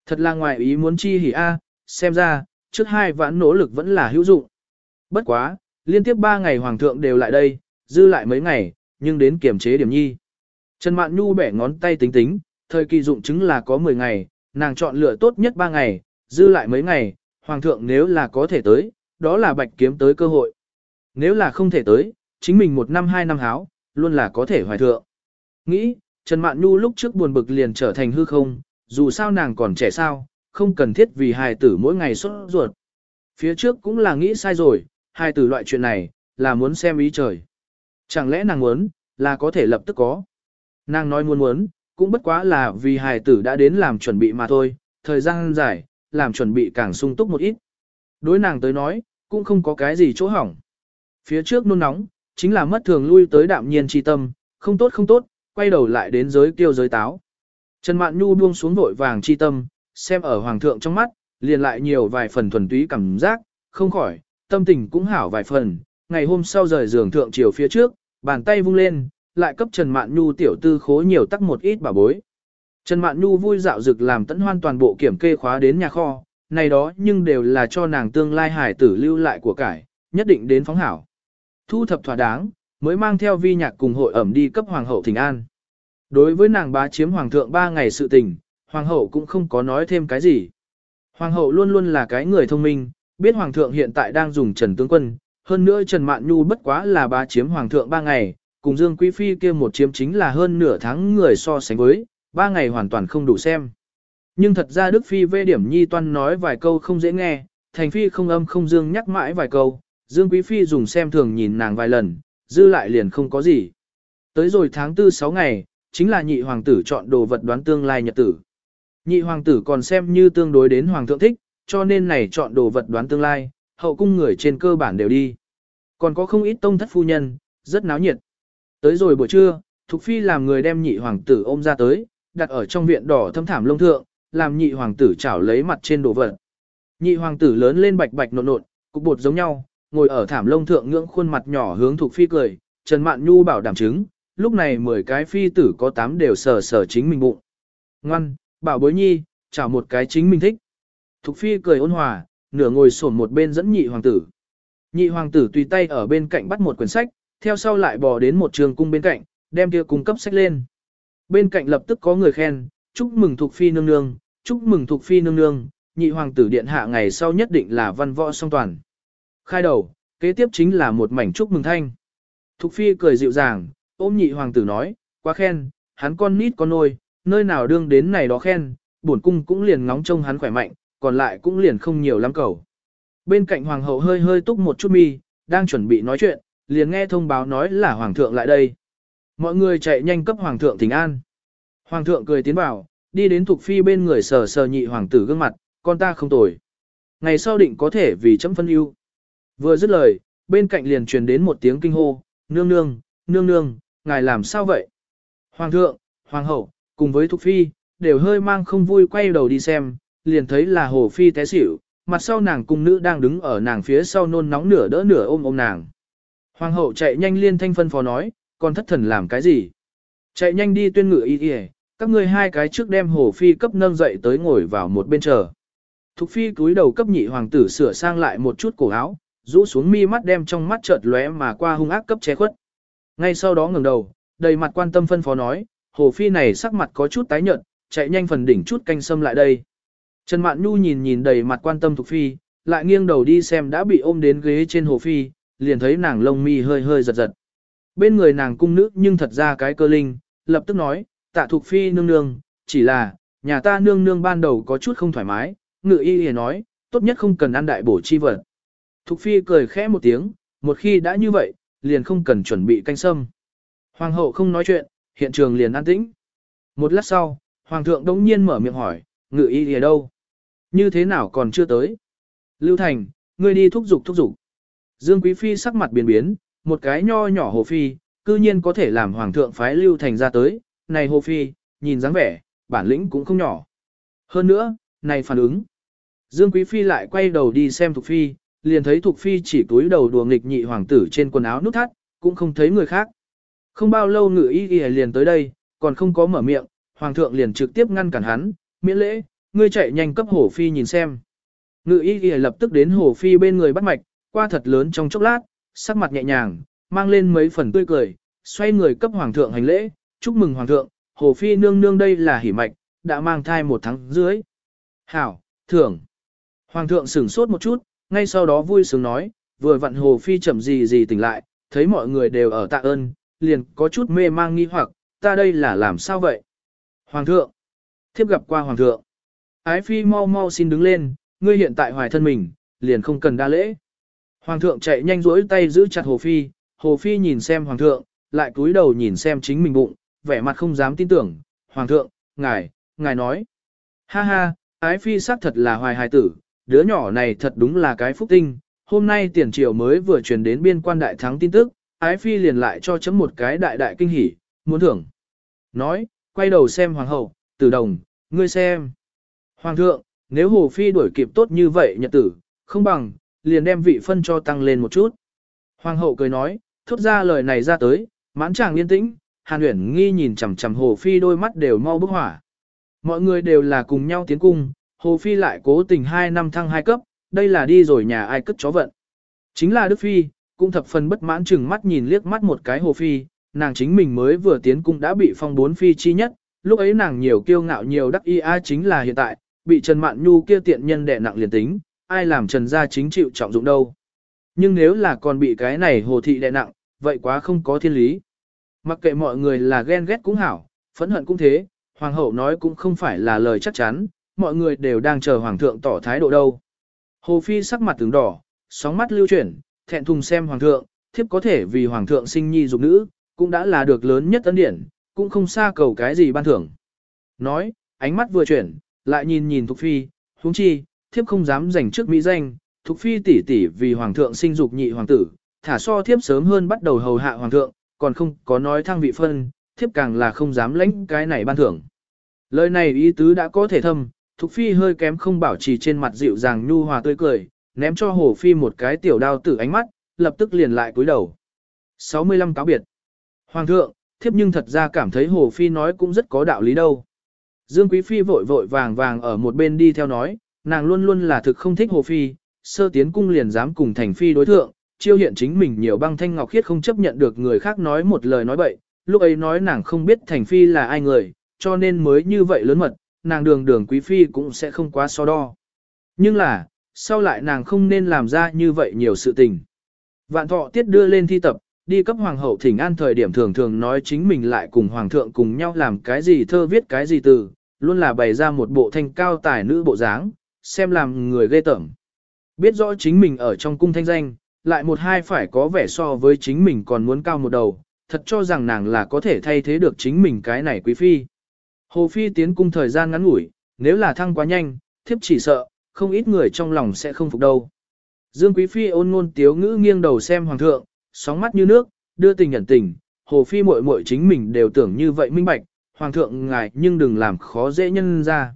Thật là ngoài ý muốn chi hỉ a, xem ra, trước hai vãn nỗ lực vẫn là hữu dụng. Bất quá, liên tiếp ba ngày Hoàng thượng đều lại đây, dư lại mấy ngày, nhưng đến kiểm chế điểm nhi. Trần Mạn Nhu bẻ ngón tay tính tính, thời kỳ dụng chứng là có 10 ngày, nàng chọn lựa tốt nhất 3 ngày, dư lại mấy ngày, Hoàng thượng nếu là có thể tới, đó là bạch kiếm tới cơ hội. Nếu là không thể tới, chính mình một năm hai năm háo, luôn là có thể hoài thượng. Nghĩ, Trần Mạn Nhu lúc trước buồn bực liền trở thành hư không, dù sao nàng còn trẻ sao, không cần thiết vì hài tử mỗi ngày xuất ruột. Phía trước cũng là nghĩ sai rồi, hài tử loại chuyện này, là muốn xem ý trời. Chẳng lẽ nàng muốn, là có thể lập tức có. Nàng nói muốn muốn, cũng bất quá là vì hài tử đã đến làm chuẩn bị mà thôi, thời gian dài, làm chuẩn bị càng sung túc một ít. Đối nàng tới nói, cũng không có cái gì chỗ hỏng. Phía trước nôn nóng, chính là mất thường lui tới đạm nhiên chi tâm, không tốt không tốt, quay đầu lại đến giới kiêu giới táo. Trần Mạn Nhu buông xuống vội vàng chi tâm, xem ở hoàng thượng trong mắt, liền lại nhiều vài phần thuần túy cảm giác, không khỏi, tâm tình cũng hảo vài phần. Ngày hôm sau rời giường thượng chiều phía trước, bàn tay vung lên, lại cấp Trần Mạn Nhu tiểu tư khố nhiều tắc một ít bà bối. Trần Mạn Nhu vui dạo dực làm tẫn hoan toàn bộ kiểm kê khóa đến nhà kho, này đó nhưng đều là cho nàng tương lai hải tử lưu lại của cải, nhất định đến phóng hảo. Thu thập thỏa đáng, mới mang theo vi nhạc cùng hội ẩm đi cấp hoàng hậu thỉnh an. Đối với nàng bá chiếm hoàng thượng ba ngày sự tình, hoàng hậu cũng không có nói thêm cái gì. Hoàng hậu luôn luôn là cái người thông minh, biết hoàng thượng hiện tại đang dùng trần tướng quân, hơn nữa Trần Mạn Nhu bất quá là bá chiếm hoàng thượng ba ngày, cùng Dương Quý Phi kia một chiếm chính là hơn nửa tháng người so sánh với, ba ngày hoàn toàn không đủ xem. Nhưng thật ra Đức Phi vê điểm nhi toan nói vài câu không dễ nghe, Thành Phi không âm không dương nhắc mãi vài câu, Dương Quý Phi dùng xem thường nhìn nàng vài lần, dư lại liền không có gì. Tới rồi tháng tư sáu ngày, chính là nhị hoàng tử chọn đồ vật đoán tương lai nhật tử. Nhị hoàng tử còn xem như tương đối đến hoàng thượng thích, cho nên này chọn đồ vật đoán tương lai, hậu cung người trên cơ bản đều đi. Còn có không ít tông thất phu nhân, rất náo nhiệt. Tới rồi buổi trưa, Thục Phi làm người đem nhị hoàng tử ôm ra tới, đặt ở trong viện đỏ thâm thảm lông thượng, làm nhị hoàng tử chảo lấy mặt trên đồ vật. Nhị hoàng tử lớn lên bạch bạch nộn nộn, cục bột giống nhau, ngồi ở thảm lông thượng ngưỡng khuôn mặt nhỏ hướng thuộc Phi cười, Trần Mạn Nhu bảo đảm chứng, lúc này 10 cái phi tử có 8 đều sờ sờ chính mình bụng. Ngoan, bảo bối nhi, chảo một cái chính mình thích. Thục Phi cười ôn hòa, nửa ngồi sổn một bên dẫn nhị hoàng tử. Nhị hoàng tử tùy tay ở bên cạnh bắt một quyển sách, theo sau lại bò đến một trường cung bên cạnh, đem kia cung cấp sách lên. Bên cạnh lập tức có người khen, chúc mừng thuộc Phi nương nương, chúc mừng thuộc Phi nương nương, nhị hoàng tử điện hạ ngày sau nhất định là văn võ song toàn. Khai đầu, kế tiếp chính là một mảnh chúc mừng thanh. Thục Phi cười dịu dàng, ôm nhị hoàng tử nói, quá khen, hắn con nít con nôi, nơi nào đương đến này đó khen, bổn cung cũng liền ngóng trông hắn khỏe mạnh, còn lại cũng liền không nhiều lắm cầu. Bên cạnh hoàng hậu hơi hơi túc một chút mi, đang chuẩn bị nói chuyện, liền nghe thông báo nói là hoàng thượng lại đây. Mọi người chạy nhanh cấp hoàng thượng thỉnh an. Hoàng thượng cười tiến vào, đi đến thuộc phi bên người sờ sờ nhị hoàng tử gương mặt, con ta không tồi. Ngày sau định có thể vì chấm phân ưu. Vừa dứt lời, bên cạnh liền truyền đến một tiếng kinh hô, nương nương, nương nương, ngài làm sao vậy? Hoàng thượng, hoàng hậu, cùng với thuộc phi, đều hơi mang không vui quay đầu đi xem, liền thấy là hồ phi té xỉu, mặt sau nàng cung nữ đang đứng ở nàng phía sau nôn nóng nửa đỡ nửa ôm ôm nàng. Hoàng hậu chạy nhanh liên thanh phân phó nói, còn thất thần làm cái gì? Chạy nhanh đi tuyên ngự y y, các ngươi hai cái trước đem hồ phi cấp nâng dậy tới ngồi vào một bên chờ. Thục phi cúi đầu cấp nhị hoàng tử sửa sang lại một chút cổ áo, rũ xuống mi mắt đem trong mắt chợt lóe mà qua hung ác cấp che khuất. Ngay sau đó ngẩng đầu, đầy mặt quan tâm phân phó nói, hồ phi này sắc mặt có chút tái nhợt, chạy nhanh phần đỉnh chút canh sâm lại đây. Trần Mạn Nhu nhìn nhìn đầy mặt quan tâm Thục Phi, lại nghiêng đầu đi xem đã bị ôm đến ghế trên hồ phi, liền thấy nàng lông mi hơi hơi giật giật. Bên người nàng cung nữ nhưng thật ra cái cơ linh, lập tức nói, tạ Thục Phi nương nương, chỉ là, nhà ta nương nương ban đầu có chút không thoải mái, ngự y hề nói, tốt nhất không cần ăn đại bổ chi vật. Thục Phi cười khẽ một tiếng, một khi đã như vậy, liền không cần chuẩn bị canh sâm. Hoàng hậu không nói chuyện, hiện trường liền an tĩnh. Một lát sau, Hoàng thượng đống nhiên mở miệng hỏi, ngự y y đâu? Như thế nào còn chưa tới? Lưu Thành, ngươi đi thúc giục thúc giục. Dương Quý Phi sắc mặt biến biến, một cái nho nhỏ hồ phi, cư nhiên có thể làm Hoàng thượng phái Lưu Thành ra tới. Này hồ phi, nhìn dáng vẻ, bản lĩnh cũng không nhỏ. Hơn nữa, này phản ứng. Dương Quý Phi lại quay đầu đi xem Thục Phi, liền thấy Thục Phi chỉ túi đầu đùa nghịch nhị hoàng tử trên quần áo nút thắt, cũng không thấy người khác. Không bao lâu ngự y y liền tới đây, còn không có mở miệng, hoàng thượng liền trực tiếp ngăn cản hắn, miễn lễ, ngươi chạy nhanh cấp hồ phi nhìn xem. Ngự y y lập tức đến hồ phi bên người bắt mạch, qua thật lớn trong chốc lát, sắc mặt nhẹ nhàng, mang lên mấy phần tươi cười, xoay người cấp hoàng thượng hành lễ, chúc mừng hoàng thượng, hồ phi nương nương đây là hỉ mạch, đã mang thai một tháng dưới. Hảo, thưởng. Hoàng thượng sửng sốt một chút, ngay sau đó vui sướng nói, vừa vặn hồ phi chậm gì gì tỉnh lại, thấy mọi người đều ở tạ ơn, liền có chút mê mang nghi hoặc, ta đây là làm sao vậy? Hoàng thượng, thiếp gặp qua hoàng thượng. Ái phi mau mau xin đứng lên, ngươi hiện tại hoài thân mình, liền không cần đa lễ. Hoàng thượng chạy nhanh rỗi tay giữ chặt hồ phi, hồ phi nhìn xem hoàng thượng, lại cúi đầu nhìn xem chính mình bụng, vẻ mặt không dám tin tưởng. Hoàng thượng, ngài, ngài nói. Ha ha, ái phi xác thật là hoài hài tử, đứa nhỏ này thật đúng là cái phúc tinh. Hôm nay tiền triều mới vừa truyền đến biên quan đại thắng tin tức, ái phi liền lại cho chấm một cái đại đại kinh hỉ, muốn thưởng. Nói, quay đầu xem hoàng hậu, tử đồng, ngươi xem. Hoàng thượng, nếu hồ phi đuổi kịp tốt như vậy nhật tử, không bằng, liền đem vị phân cho tăng lên một chút. Hoàng hậu cười nói, thốt ra lời này ra tới, mãn chàng yên tĩnh, hàn Uyển nghi nhìn chằm chằm hồ phi đôi mắt đều mau bức hỏa. Mọi người đều là cùng nhau tiến cung, hồ phi lại cố tình hai năm thăng hai cấp, đây là đi rồi nhà ai cất chó vận. Chính là Đức Phi, cũng thập phần bất mãn chừng mắt nhìn liếc mắt một cái hồ phi, nàng chính mình mới vừa tiến cung đã bị phong bốn phi chi nhất, lúc ấy nàng nhiều kiêu ngạo nhiều đắc y a chính là hiện tại, bị Trần Mạn Nhu kia tiện nhân đè nặng liền tính, ai làm Trần gia chính chịu trọng dụng đâu. Nhưng nếu là còn bị cái này hồ thị đè nặng, vậy quá không có thiên lý. Mặc kệ mọi người là ghen ghét cũng hảo, phẫn hận cũng thế, hoàng hậu nói cũng không phải là lời chắc chắn, mọi người đều đang chờ hoàng thượng tỏ thái độ đâu. Hồ Phi sắc mặt tướng đỏ, sóng mắt lưu chuyển, thẹn thùng xem hoàng thượng, thiếp có thể vì hoàng thượng sinh nhi dục nữ, cũng đã là được lớn nhất tấn điển, cũng không xa cầu cái gì ban thưởng. Nói, ánh mắt vừa chuyển, lại nhìn nhìn Thục Phi, huống chi, thiếp không dám giành trước mỹ danh, Thục Phi tỷ tỷ vì hoàng thượng sinh dục nhị hoàng tử, thả so thiếp sớm hơn bắt đầu hầu hạ hoàng thượng, còn không có nói thăng vị phân, thiếp càng là không dám lãnh cái này ban thưởng. Lời này ý tứ đã có thể thâm, Thục Phi hơi kém không bảo trì trên mặt dịu dàng nhu hòa tươi cười, ném cho Hồ Phi một cái tiểu đao tử ánh mắt, lập tức liền lại cúi đầu. 65 cáo biệt. Hoàng thượng, thiếp nhưng thật ra cảm thấy Hồ Phi nói cũng rất có đạo lý đâu. Dương Quý Phi vội vội vàng vàng ở một bên đi theo nói, nàng luôn luôn là thực không thích Hồ Phi, sơ tiến cung liền dám cùng Thành Phi đối thượng, chiêu hiện chính mình nhiều băng thanh ngọc khiết không chấp nhận được người khác nói một lời nói bậy, lúc ấy nói nàng không biết Thành Phi là ai người, cho nên mới như vậy lớn mật, nàng đường đường Quý Phi cũng sẽ không quá so đo. Nhưng là, sau lại nàng không nên làm ra như vậy nhiều sự tình. Vạn thọ tiết đưa lên thi tập, đi cấp hoàng hậu thỉnh an thời điểm thường thường nói chính mình lại cùng hoàng thượng cùng nhau làm cái gì thơ viết cái gì từ, luôn là bày ra một bộ thanh cao tài nữ bộ dáng, xem làm người ghê tởm. Biết rõ chính mình ở trong cung thanh danh, lại một hai phải có vẻ so với chính mình còn muốn cao một đầu, thật cho rằng nàng là có thể thay thế được chính mình cái này quý phi. Hồ phi tiến cung thời gian ngắn ngủi, nếu là thăng quá nhanh, thiếp chỉ sợ, không ít người trong lòng sẽ không phục đâu. Dương Quý Phi ôn ngôn tiếu ngữ nghiêng đầu xem hoàng thượng, sóng mắt như nước, đưa tình nhận tình, hồ phi muội muội chính mình đều tưởng như vậy minh bạch, hoàng thượng ngài nhưng đừng làm khó dễ nhân ra.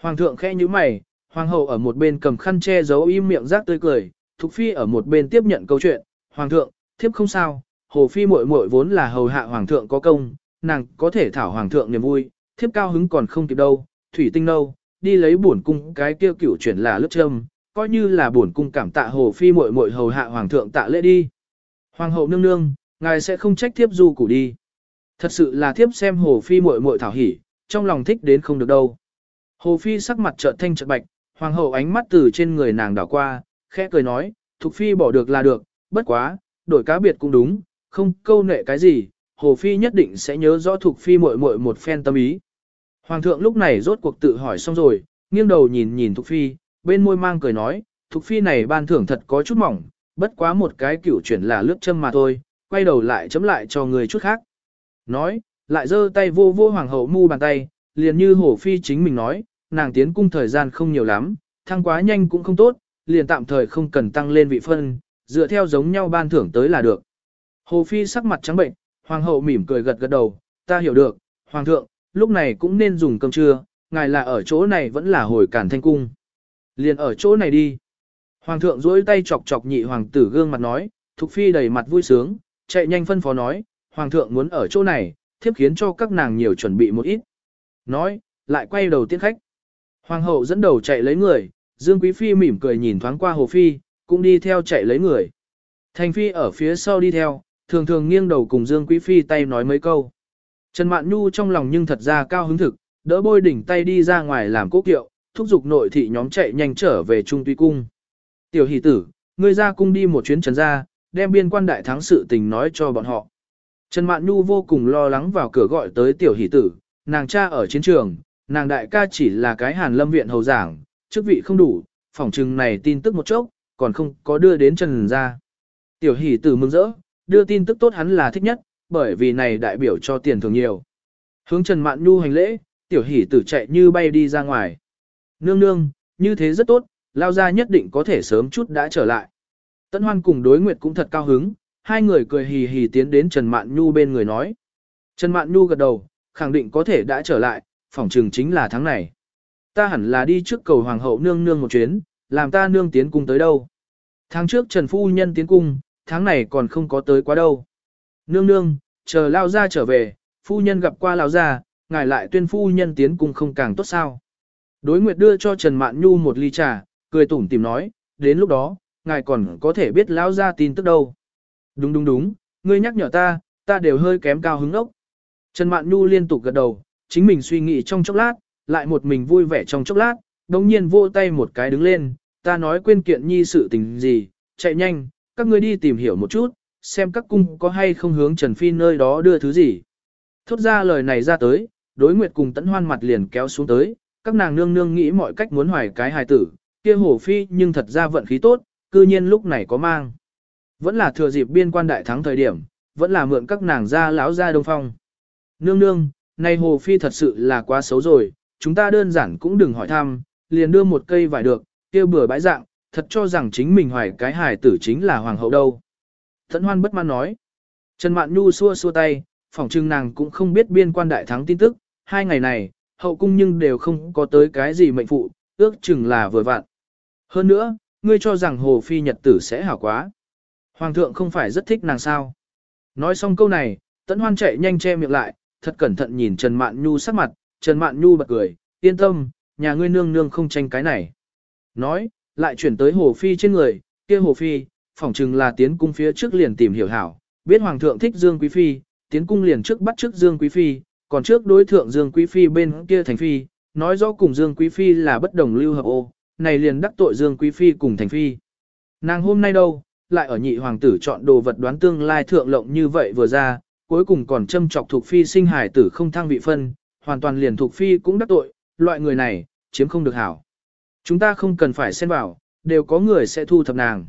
Hoàng thượng khẽ như mày, hoàng hậu ở một bên cầm khăn che giấu im miệng rác tươi cười, Thục Phi ở một bên tiếp nhận câu chuyện, hoàng thượng, thiếp không sao, Hồ Phi muội muội vốn là hầu hạ hoàng thượng có công, nàng có thể thảo hoàng thượng niềm vui, thiếp cao hứng còn không kịp đâu, thủy tinh đâu, đi lấy bổn cung cái kia cửu chuyển là lướt châm, coi như là bổn cung cảm tạ Hồ Phi muội muội hầu hạ hoàng thượng tạ lễ đi. Hoàng hậu nương nương, ngài sẽ không trách thiếp du củ đi. Thật sự là thiếp xem Hồ Phi muội muội thảo hỉ, trong lòng thích đến không được đâu. Hồ Phi sắc mặt chợt thanh chợt bạch, hoàng hậu ánh mắt từ trên người nàng đảo qua, khẽ cười nói, Thục Phi bỏ được là được, bất quá, đổi cá biệt cũng đúng, không câu nệ cái gì, Hồ Phi nhất định sẽ nhớ rõ Thục Phi muội muội một phen tâm ý. Hoàng thượng lúc này rốt cuộc tự hỏi xong rồi, nghiêng đầu nhìn nhìn Thục Phi, bên môi mang cười nói, Thục Phi này ban thưởng thật có chút mỏng, bất quá một cái cửu chuyển là lướt châm mà thôi, quay đầu lại chấm lại cho người chút khác. Nói, lại giơ tay vô vô hoàng hậu mu bàn tay, liền như Hồ Phi chính mình nói, nàng tiến cung thời gian không nhiều lắm, thăng quá nhanh cũng không tốt, liền tạm thời không cần tăng lên vị phân, dựa theo giống nhau ban thưởng tới là được. Hồ Phi sắc mặt trắng bệnh, hoàng hậu mỉm cười gật gật đầu, ta hiểu được, hoàng thượng, lúc này cũng nên dùng cơm trưa, ngài là ở chỗ này vẫn là hồi cản thanh cung. Liền ở chỗ này đi. Hoàng thượng duỗi tay chọc chọc nhị hoàng tử gương mặt nói, Thục Phi đầy mặt vui sướng, chạy nhanh phân phó nói, hoàng thượng muốn ở chỗ này, thiếp khiến cho các nàng nhiều chuẩn bị một ít. Nói, lại quay đầu tiễn khách. Hoàng hậu dẫn đầu chạy lấy người, Dương Quý Phi mỉm cười nhìn thoáng qua Hồ Phi, cũng đi theo chạy lấy người. Thành Phi ở phía sau đi theo, thường thường nghiêng đầu cùng Dương Quý Phi tay nói mấy câu. Trần Mạn Nhu trong lòng nhưng thật ra cao hứng thực, đỡ bôi đỉnh tay đi ra ngoài làm cố kiệu, thúc giục nội thị nhóm chạy nhanh trở về Trung Tuy Cung. Tiểu hỷ tử, ngươi ra cung đi một chuyến trần ra, đem biên quan đại thắng sự tình nói cho bọn họ. Trần Mạn Nhu vô cùng lo lắng vào cửa gọi tới tiểu hỷ tử, nàng cha ở chiến trường, nàng đại ca chỉ là cái hàn lâm viện hầu giảng, chức vị không đủ, phỏng chừng này tin tức một chốc, còn không có đưa đến Trần ra. Tiểu hỷ tử mừng rỡ, đưa tin tức tốt hắn là thích nhất, bởi vì này đại biểu cho tiền thường nhiều. Hướng Trần Mạn Nhu hành lễ, tiểu hỷ tử chạy như bay đi ra ngoài. Nương nương, như thế rất tốt, lao ra nhất định có thể sớm chút đã trở lại. Tấn Hoan cùng đối nguyệt cũng thật cao hứng, hai người cười hì hì tiến đến Trần Mạn Nhu bên người nói. Trần Mạn Nhu gật đầu, khẳng định có thể đã trở lại, phỏng chừng chính là tháng này. Ta hẳn là đi trước cầu hoàng hậu nương nương một chuyến, làm ta nương tiến cung tới đâu. Tháng trước Trần Phu Nhân tiến cung, tháng này còn không có tới quá đâu. Nương nương, chờ lao ra trở về, phu nhân gặp qua lao ra, ngài lại tuyên phu nhân tiến cung không càng tốt sao. Đối nguyệt đưa cho Trần Mạn Nhu một ly trà, cười tủm tìm nói, đến lúc đó, ngài còn có thể biết lao ra tin tức đâu. Đúng đúng đúng, ngươi nhắc nhở ta, ta đều hơi kém cao hứng ốc. Trần Mạn Nhu liên tục gật đầu, chính mình suy nghĩ trong chốc lát, lại một mình vui vẻ trong chốc lát, đồng nhiên vô tay một cái đứng lên, ta nói quên kiện nhi sự tình gì, chạy nhanh, các ngươi đi tìm hiểu một chút, xem các cung có hay không hướng Trần Phi nơi đó đưa thứ gì. Thốt ra lời này ra tới, đối nguyệt cùng tẫn hoan mặt liền kéo xuống tới, các nàng nương nương nghĩ mọi cách muốn hoài cái hài tử, kia hổ phi nhưng thật ra vận khí tốt, cư nhiên lúc này có mang. Vẫn là thừa dịp biên quan đại thắng thời điểm, vẫn là mượn các nàng ra lão ra đông phong. Nương nương, này hồ phi thật sự là quá xấu rồi, chúng ta đơn giản cũng đừng hỏi thăm, liền đưa một cây vải được, kêu bừa bãi dạng, thật cho rằng chính mình hoài cái hài tử chính là hoàng hậu đâu. Thẫn hoan bất mãn nói. Trần Mạn Nhu xua xua tay, phỏng chừng nàng cũng không biết biên quan đại thắng tin tức, hai ngày này, hậu cung nhưng đều không có tới cái gì mệnh phụ, ước chừng là vừa vặn. Hơn nữa, ngươi cho rằng hồ phi nhật tử sẽ hảo quá. Hoàng thượng không phải rất thích nàng sao. Nói xong câu này, tẫn hoan chạy nhanh che miệng lại, thật cẩn thận nhìn Trần Mạn Nhu sắc mặt, Trần Mạn Nhu bật cười, yên tâm, nhà ngươi nương nương không tranh cái này. Nói, lại chuyển tới Hồ Phi trên người, kia Hồ Phi, phỏng chừng là tiến cung phía trước liền tìm hiểu hảo, biết Hoàng thượng thích Dương Quý Phi, tiến cung liền trước bắt trước Dương Quý Phi, còn trước đối thượng Dương Quý Phi bên kia Thành Phi, nói rõ cùng Dương Quý Phi là bất đồng lưu hợp ô, này liền đắc tội Dương Quý Phi cùng Thành Phi. Nàng hôm nay đâu, lại ở nhị hoàng tử chọn đồ vật đoán tương lai thượng lộng như vậy vừa ra, cuối cùng còn châm chọc thuộc phi sinh hải tử không thăng vị phân, hoàn toàn liền thuộc phi cũng đắc tội, loại người này, chiếm không được hảo. Chúng ta không cần phải xen vào, đều có người sẽ thu thập nàng.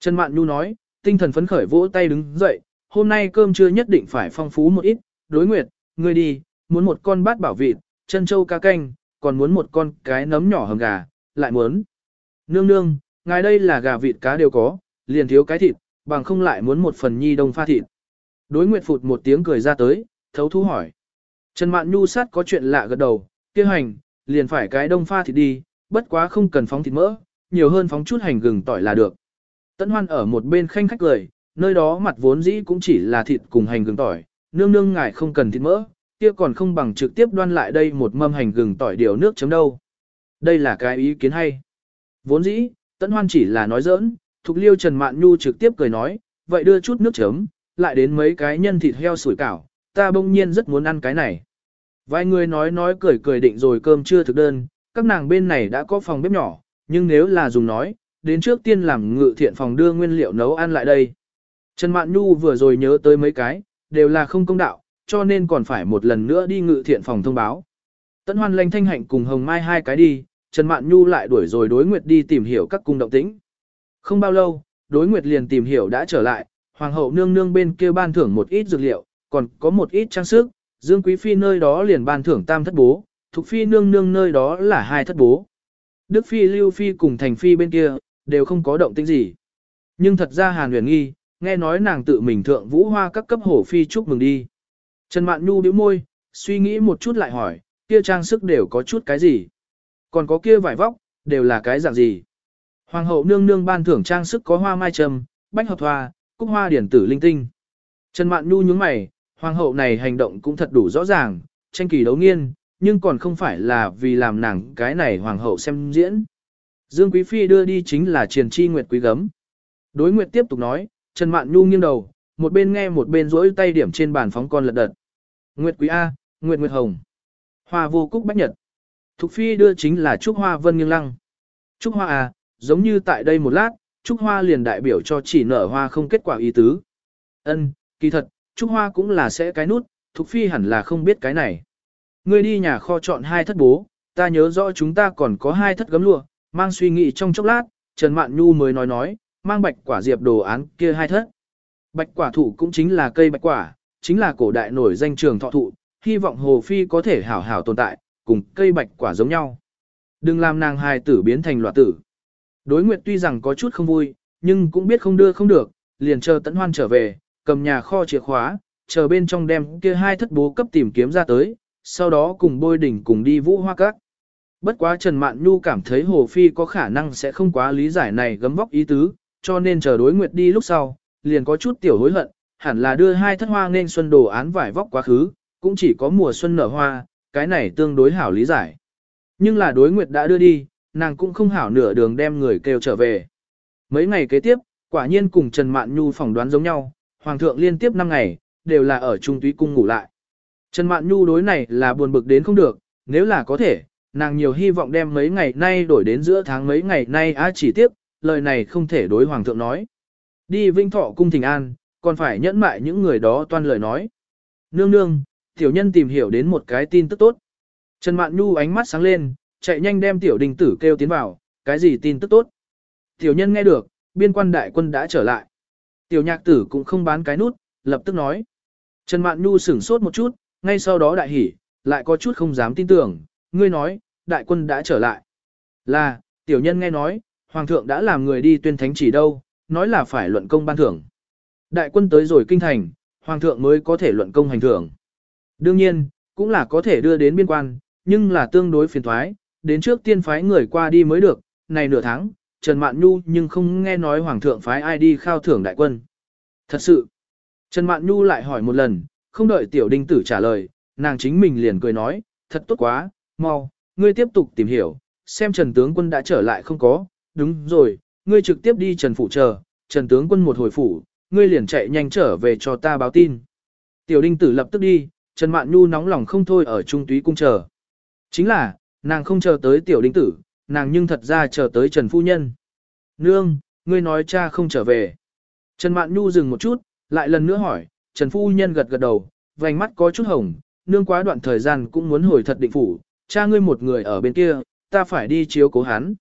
Trần Mạn Nhu nói, tinh thần phấn khởi vỗ tay đứng dậy, hôm nay cơm trưa nhất định phải phong phú một ít, đối nguyệt, ngươi đi, muốn một con bát bảo vịt, chân châu cá canh, còn muốn một con cái nấm nhỏ hầm gà, lại muốn. Nương nương, ngài đây là gà vịt cá đều có, liền thiếu cái thịt, bằng không lại muốn một phần nhi đông pha thịt. Đối nguyệt phụt một tiếng cười ra tới, thấu thú hỏi. Trần Mạn Nhu sát có chuyện lạ gật đầu, kia hành, liền phải cái đông pha thịt đi, bất quá không cần phóng thịt mỡ, nhiều hơn phóng chút hành gừng tỏi là được. Tấn Hoan ở một bên khanh khách cười, nơi đó mặt vốn dĩ cũng chỉ là thịt cùng hành gừng tỏi, nương nương ngài không cần thịt mỡ, kia còn không bằng trực tiếp đoan lại đây một mâm hành gừng tỏi điều nước chấm đâu. Đây là cái ý kiến hay. Vốn dĩ, Tấn Hoan chỉ là nói giỡn, Thục Liêu Trần Mạn Nhu trực tiếp cười nói, vậy đưa chút nước chấm, lại đến mấy cái nhân thịt heo sủi cảo, ta bỗng nhiên rất muốn ăn cái này. Vài người nói nói cười cười định rồi cơm chưa thực đơn, các nàng bên này đã có phòng bếp nhỏ, nhưng nếu là dùng nói, đến trước tiên làm ngự thiện phòng đưa nguyên liệu nấu ăn lại đây. Trần Mạn Nhu vừa rồi nhớ tới mấy cái, đều là không công đạo, cho nên còn phải một lần nữa đi ngự thiện phòng thông báo. Tấn Hoan Lanh Thanh Hạnh cùng Hồng Mai hai cái đi, Trần Mạn Nhu lại đuổi rồi đối nguyệt đi tìm hiểu các cung động tĩnh. Không bao lâu, đối nguyệt liền tìm hiểu đã trở lại, hoàng hậu nương nương bên kia ban thưởng một ít dược liệu, còn có một ít trang sức, Dương Quý Phi nơi đó liền ban thưởng tam thất bố, Thục Phi nương nương nơi đó là hai thất bố. Đức Phi Lưu Phi cùng Thành Phi bên kia, đều không có động tĩnh gì. Nhưng thật ra Hàn huyền nghi, nghe nói nàng tự mình thượng vũ hoa các cấp hổ phi chúc mừng đi. Trần Mạn Nhu bĩu môi, suy nghĩ một chút lại hỏi, kia trang sức đều có chút cái gì? Còn có kia vải vóc, đều là cái dạng gì? Hoàng hậu nương nương ban thưởng trang sức có hoa mai trầm, bách hợp hoa, cúc hoa điển tử linh tinh. Trần Mạn Nhu nhướng mày, hoàng hậu này hành động cũng thật đủ rõ ràng, tranh kỳ đấu nghiên, nhưng còn không phải là vì làm nàng cái này hoàng hậu xem diễn. Dương Quý Phi đưa đi chính là triền chi nguyệt quý gấm. Đối nguyệt tiếp tục nói, Trần Mạn Nhu nghiêng đầu, một bên nghe một bên rỗi tay điểm trên bàn phóng con lật đật. Nguyệt quý A, Nguyệt Nguyệt Hồng. Hoa vô cúc bách nhật. Thục Phi đưa chính là Trúc Hoa Vân Nghiêng Lăng. Trúc Hoa A, giống như tại đây một lát, Trúc Hoa liền đại biểu cho chỉ nở hoa không kết quả ý tứ. Ân, kỳ thật, Trúc Hoa cũng là sẽ cái nút, Thục Phi hẳn là không biết cái này. Ngươi đi nhà kho chọn hai thất bố, ta nhớ rõ chúng ta còn có hai thất gấm lụa, mang suy nghĩ trong chốc lát, Trần Mạn Nhu mới nói nói, mang bạch quả diệp đồ án kia hai thất. Bạch quả thụ cũng chính là cây bạch quả, chính là cổ đại nổi danh trường thọ thụ, hy vọng Hồ Phi có thể hảo hảo tồn tại, cùng cây bạch quả giống nhau. Đừng làm nàng hài tử biến thành loạt tử. Đối nguyệt tuy rằng có chút không vui, nhưng cũng biết không đưa không được, liền chờ tấn hoan trở về, cầm nhà kho chìa khóa, chờ bên trong đem kia hai thất bố cấp tìm kiếm ra tới, sau đó cùng bôi đỉnh cùng đi vũ hoa các. Bất quá Trần Mạn Nhu cảm thấy Hồ Phi có khả năng sẽ không quá lý giải này gấm vóc ý tứ, cho nên chờ đối nguyệt đi lúc sau, liền có chút tiểu hối hận, hẳn là đưa hai thất hoa nên xuân đồ án vải vóc quá khứ, cũng chỉ có mùa xuân nở hoa, cái này tương đối hảo lý giải. Nhưng là đối nguyệt đã đưa đi, nàng cũng không hảo nửa đường đem người kêu trở về. Mấy ngày kế tiếp, quả nhiên cùng Trần Mạn Nhu phỏng đoán giống nhau, Hoàng thượng liên tiếp 5 ngày, đều là ở Trung Túy Cung ngủ lại. Trần Mạn Nhu đối này là buồn bực đến không được, nếu là có thể, nàng nhiều hy vọng đem mấy ngày nay đổi đến giữa tháng mấy ngày nay á chỉ tiếp, lời này không thể đối Hoàng thượng nói. Đi Vinh Thọ Cung Thình An, còn phải nhẫn mại những người đó toan lời nói. Nương nương, tiểu nhân tìm hiểu đến một cái tin tức tốt. Trần Mạn Nhu ánh mắt sáng lên, chạy nhanh đem tiểu đình tử kêu tiến vào, cái gì tin tức tốt. Tiểu nhân nghe được, biên quan đại quân đã trở lại. Tiểu nhạc tử cũng không bán cái nút, lập tức nói. Trần Mạn Nhu sửng sốt một chút, ngay sau đó đại hỉ, lại có chút không dám tin tưởng, ngươi nói, đại quân đã trở lại. Là, tiểu nhân nghe nói, hoàng thượng đã làm người đi tuyên thánh chỉ đâu, nói là phải luận công ban thưởng. Đại quân tới rồi kinh thành, hoàng thượng mới có thể luận công hành thưởng. Đương nhiên, cũng là có thể đưa đến biên quan, nhưng là tương đối phiền thoái, đến trước tiên phái người qua đi mới được, này nửa tháng, Trần Mạn Nhu nhưng không nghe nói hoàng thượng phái ai đi khao thưởng đại quân. Thật sự, Trần Mạn Nhu lại hỏi một lần, không đợi tiểu đinh tử trả lời, nàng chính mình liền cười nói, thật tốt quá, mau, ngươi tiếp tục tìm hiểu, xem Trần tướng quân đã trở lại không có, đúng rồi, ngươi trực tiếp đi Trần phủ chờ, Trần tướng quân một hồi phủ, ngươi liền chạy nhanh trở về cho ta báo tin. Tiểu đinh tử lập tức đi, Trần Mạn Nhu nóng lòng không thôi ở trung túy cung chờ. Chính là, nàng không chờ tới tiểu đinh tử, nàng nhưng thật ra chờ tới Trần Phu Nhân. Nương, ngươi nói cha không trở về. Trần Mạn Nhu dừng một chút, lại lần nữa hỏi, Trần Phu Nhân gật gật đầu, vành mắt có chút hồng, nương quá đoạn thời gian cũng muốn hồi thật định phủ, cha ngươi một người ở bên kia, ta phải đi chiếu cố hắn.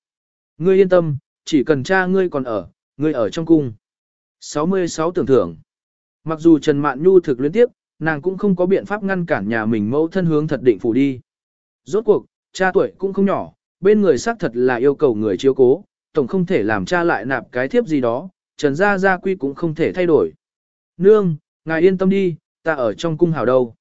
Ngươi yên tâm, chỉ cần cha ngươi còn ở, ngươi ở trong cung. 66 tưởng thưởng. Mặc dù Trần Mạn Nhu thực liên tiếp, nàng cũng không có biện pháp ngăn cản nhà mình mẫu thân hướng thật định phủ đi. Rốt cuộc, cha tuổi cũng không nhỏ, bên người xác thật là yêu cầu người chiếu cố, tổng không thể làm cha lại nạp cái thiếp gì đó, Trần Gia Gia Quy cũng không thể thay đổi. Nương, ngài yên tâm đi, ta ở trong cung hảo đâu.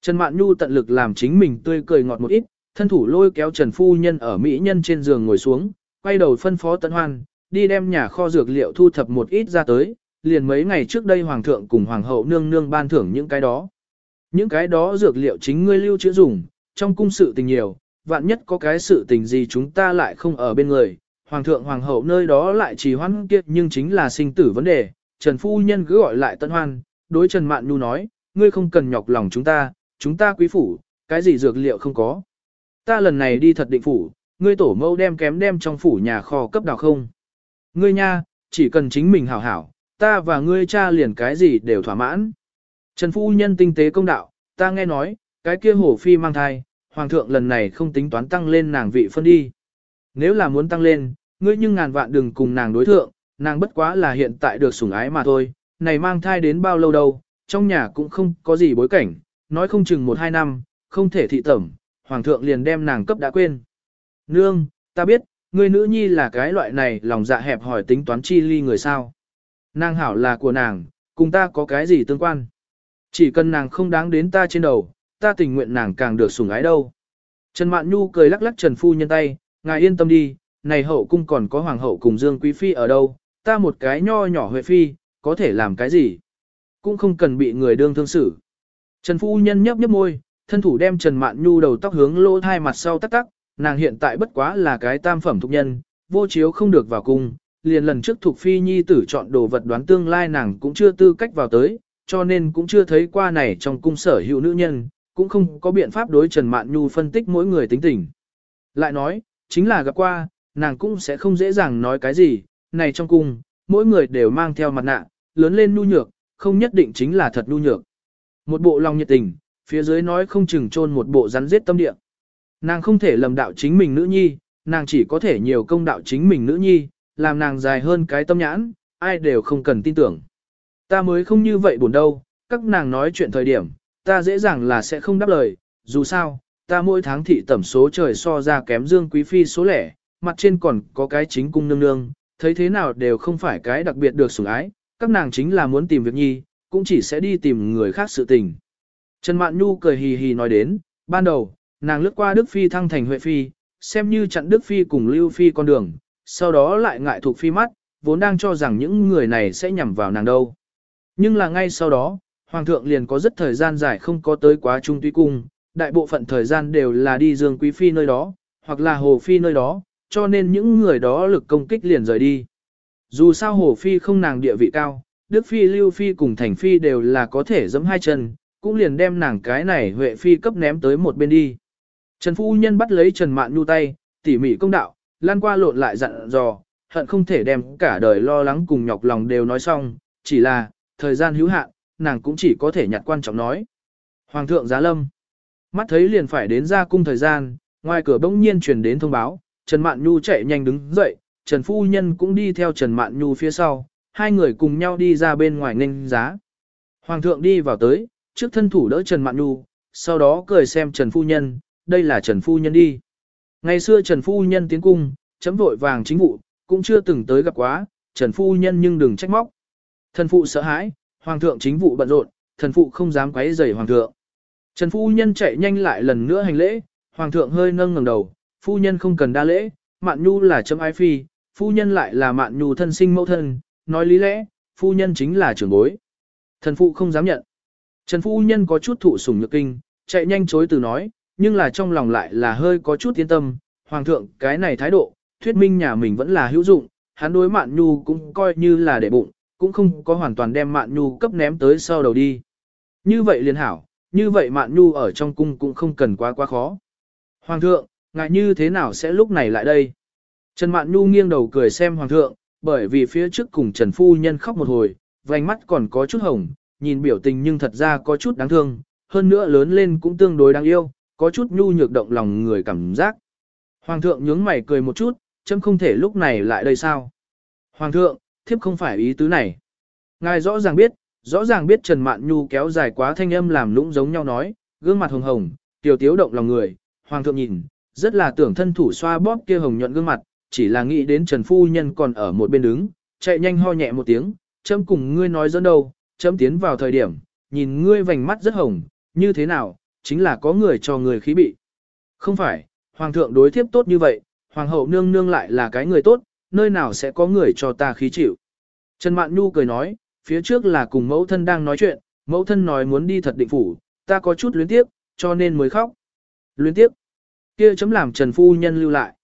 Trần Mạn Nhu tận lực làm chính mình tươi cười ngọt một ít, thân thủ lôi kéo Trần Phu Nhân ở Mỹ Nhân trên giường ngồi xuống, quay đầu phân phó Tấn Hoan, đi đem nhà kho dược liệu thu thập một ít ra tới, liền mấy ngày trước đây Hoàng thượng cùng Hoàng hậu nương nương ban thưởng những cái đó. Những cái đó dược liệu chính ngươi lưu trữ dùng, trong cung sự tình nhiều, vạn nhất có cái sự tình gì chúng ta lại không ở bên người, Hoàng thượng Hoàng hậu nơi đó lại trì hoãn kiệt nhưng chính là sinh tử vấn đề, Trần Phu Nhân cứ gọi lại Tân Hoan, đối Trần Mạn Nhu nói, ngươi không cần nhọc lòng chúng ta, chúng ta quý phủ, cái gì dược liệu không có. Ta lần này đi thật định phủ, ngươi tổ mẫu đem kém đem trong phủ nhà kho cấp đào không. Ngươi nha, chỉ cần chính mình hảo hảo, ta và ngươi cha liền cái gì đều thỏa mãn. Trần Phu Nhân tinh tế công đạo, ta nghe nói, cái kia hổ phi mang thai, hoàng thượng lần này không tính toán tăng lên nàng vị phân đi. Nếu là muốn tăng lên, ngươi nhưng ngàn vạn đừng cùng nàng đối thượng, nàng bất quá là hiện tại được sủng ái mà thôi, này mang thai đến bao lâu đâu, trong nhà cũng không có gì bối cảnh, nói không chừng một hai năm, không thể thị tẩm, hoàng thượng liền đem nàng cấp đã quên. Nương, ta biết, ngươi nữ nhi là cái loại này lòng dạ hẹp hỏi tính toán chi ly người sao. Nàng hảo là của nàng, cùng ta có cái gì tương quan. Chỉ cần nàng không đáng đến ta trên đầu, ta tình nguyện nàng càng được sủng ái đâu. Trần Mạn Nhu cười lắc lắc Trần Phu Nhân tay, ngài yên tâm đi, này hậu cung còn có hoàng hậu cùng Dương Quý Phi ở đâu, ta một cái nho nhỏ huệ phi, có thể làm cái gì? Cũng không cần bị người đương thương xử. Trần Phu Nhân nhấp nhấp môi, thân thủ đem Trần Mạn Nhu đầu tóc hướng lỗ hai mặt sau tắc tắc, nàng hiện tại bất quá là cái tam phẩm thục nhân, vô chiếu không được vào cung, liền lần trước thuộc phi nhi tử chọn đồ vật đoán tương lai nàng cũng chưa tư cách vào tới, cho nên cũng chưa thấy qua này trong cung sở hữu nữ nhân, cũng không có biện pháp đối Trần Mạn Nhu phân tích mỗi người tính tình. Lại nói, chính là gặp qua, nàng cũng sẽ không dễ dàng nói cái gì, này trong cung, mỗi người đều mang theo mặt nạ, lớn lên nhu nhược, không nhất định chính là thật nhu nhược. Một bộ lòng nhiệt tình, phía dưới nói không chừng chôn một bộ rắn giết tâm địa. Nàng không thể lầm đạo chính mình nữ nhi, nàng chỉ có thể nhiều công đạo chính mình nữ nhi, làm nàng dài hơn cái tâm nhãn, ai đều không cần tin tưởng. Ta mới không như vậy buồn đâu, các nàng nói chuyện thời điểm, ta dễ dàng là sẽ không đáp lời, dù sao, ta mỗi tháng thị tẩm số trời so ra kém dương quý phi số lẻ, mặt trên còn có cái chính cung nương nương, thấy thế nào đều không phải cái đặc biệt được sủng ái, các nàng chính là muốn tìm việc nhi, cũng chỉ sẽ đi tìm người khác sự tình. Trần Mạn Nhu cười hì hì nói đến, ban đầu, nàng lướt qua Đức Phi thăng thành Huệ Phi, xem như chặn Đức Phi cùng Lưu Phi con đường, sau đó lại ngại thuộc Phi mắt, vốn đang cho rằng những người này sẽ nhằm vào nàng đâu. Nhưng là ngay sau đó, Hoàng thượng liền có rất thời gian dài không có tới quá trung tuy cung, đại bộ phận thời gian đều là đi Dương Quý Phi nơi đó, hoặc là Hồ Phi nơi đó, cho nên những người đó lực công kích liền rời đi. Dù sao Hồ Phi không nàng địa vị cao, Đức Phi Lưu Phi cùng Thành Phi đều là có thể giẫm hai chân, cũng liền đem nàng cái này Huệ Phi cấp ném tới một bên đi. Trần Phu Nhân bắt lấy Trần Mạn Nhu tay, tỉ mỉ công đạo, lan qua lộn lại dặn dò, hận không thể đem cả đời lo lắng cùng nhọc lòng đều nói xong, chỉ là, thời gian hữu hạn, nàng cũng chỉ có thể nhặt quan trọng nói. Hoàng thượng giá lâm, mắt thấy liền phải đến ra cung thời gian, ngoài cửa bỗng nhiên truyền đến thông báo, Trần Mạn Nhu chạy nhanh đứng dậy, Trần Phu Nhân cũng đi theo Trần Mạn Nhu phía sau, hai người cùng nhau đi ra bên ngoài nghênh giá. Hoàng thượng đi vào tới, trước thân thủ đỡ Trần Mạn Nhu, sau đó cười xem Trần Phu Nhân, đây là Trần Phu Nhân đi. Ngày xưa Trần Phu Nhân tiến cung, chấm vội vàng chính vụ, cũng chưa từng tới gặp quá, Trần Phu Nhân nhưng đừng trách móc. Thần phụ sợ hãi, Hoàng thượng chính vụ bận rộn, thần phụ không dám quấy rầy Hoàng thượng. Trần Phu Nhân chạy nhanh lại lần nữa hành lễ, Hoàng thượng hơi nâng ngẩng đầu, Phu Nhân không cần đa lễ, Mạn Nhu là chấm ái phi, Phu Nhân lại là Mạn Nhu thân sinh mẫu thân, nói lý lẽ, Phu Nhân chính là trưởng bối. Thần phụ không dám nhận. Trần Phu Nhân có chút thụ sủng nhược kinh, chạy nhanh chối từ nói, nhưng là trong lòng lại là hơi có chút yên tâm, Hoàng thượng cái này thái độ, thuyết minh nhà mình vẫn là hữu dụng, hắn đối Mạn Nhu cũng coi như là để bụng, cũng không có hoàn toàn đem Mạn Nhu cấp ném tới sau đầu đi. Như vậy liền hảo, như vậy Mạn Nhu ở trong cung cũng không cần quá quá khó. Hoàng thượng, ngại như thế nào sẽ lúc này lại đây? Trần Mạn Nhu nghiêng đầu cười xem Hoàng thượng, bởi vì phía trước cùng Trần Phu Nhân khóc một hồi, vành mắt còn có chút hồng, nhìn biểu tình nhưng thật ra có chút đáng thương, hơn nữa lớn lên cũng tương đối đáng yêu, có chút nhu nhược động lòng người cảm giác. Hoàng thượng nhướng mày cười một chút, chấm không thể lúc này lại đây sao? Hoàng thượng, thiếp không phải ý tứ này. Ngài rõ ràng biết, rõ ràng biết Trần Mạn Nhu kéo dài quá thanh âm làm lũng giống nhau nói, gương mặt hồng hồng, tiểu tiếu động lòng người, hoàng thượng nhìn, rất là tưởng thân thủ xoa bóp kia hồng nhuận gương mặt, chỉ là nghĩ đến Trần Phu Nhân còn ở một bên đứng, chạy nhanh ho nhẹ một tiếng, chấm cùng ngươi nói dẫn đâu, chấm tiến vào thời điểm, nhìn ngươi vành mắt rất hồng, như thế nào, chính là có người cho người khí bị. Không phải, hoàng thượng đối thiếp tốt như vậy, hoàng hậu nương nương lại là cái người tốt, nơi nào sẽ có người cho ta khí chịu. Trần Mạn Nhu cười nói, phía trước là cùng mẫu thân đang nói chuyện, mẫu thân nói muốn đi thật định phủ, ta có chút luyến tiếp, cho nên mới khóc. Luyến tiếp, kia chấm làm Trần Phu Nhân lưu lại.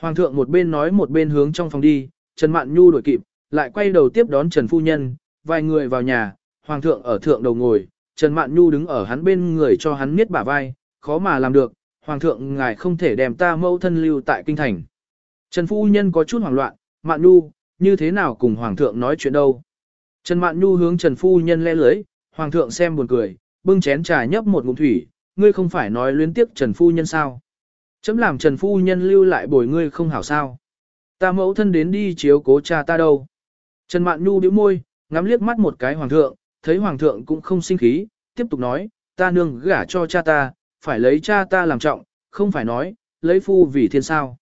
Hoàng thượng một bên nói một bên hướng trong phòng đi, Trần Mạn Nhu đổi kịp, lại quay đầu tiếp đón Trần Phu Nhân, vài người vào nhà, Hoàng thượng ở thượng đầu ngồi, Trần Mạn Nhu đứng ở hắn bên người cho hắn miết bả vai, khó mà làm được, Hoàng thượng ngài không thể đem ta mẫu thân lưu tại kinh thành. Trần Phu Nhân có chút hoảng loạn, Mạn Nhu, như thế nào cùng Hoàng thượng nói chuyện đâu. Trần Mạn Nhu hướng Trần Phu Nhân le lưới, Hoàng thượng xem buồn cười, bưng chén trà nhấp một ngụm thủy, ngươi không phải nói luyến tiếp Trần Phu Nhân sao. Chấm làm Trần Phu Nhân lưu lại bồi ngươi không hảo sao. Ta mẫu thân đến đi chiếu cố cha ta đâu. Trần Mạn Nhu bĩu môi, ngắm liếc mắt một cái Hoàng thượng, thấy Hoàng thượng cũng không sinh khí, tiếp tục nói, ta nương gả cho cha ta, phải lấy cha ta làm trọng, không phải nói, lấy phu vì thiên sao.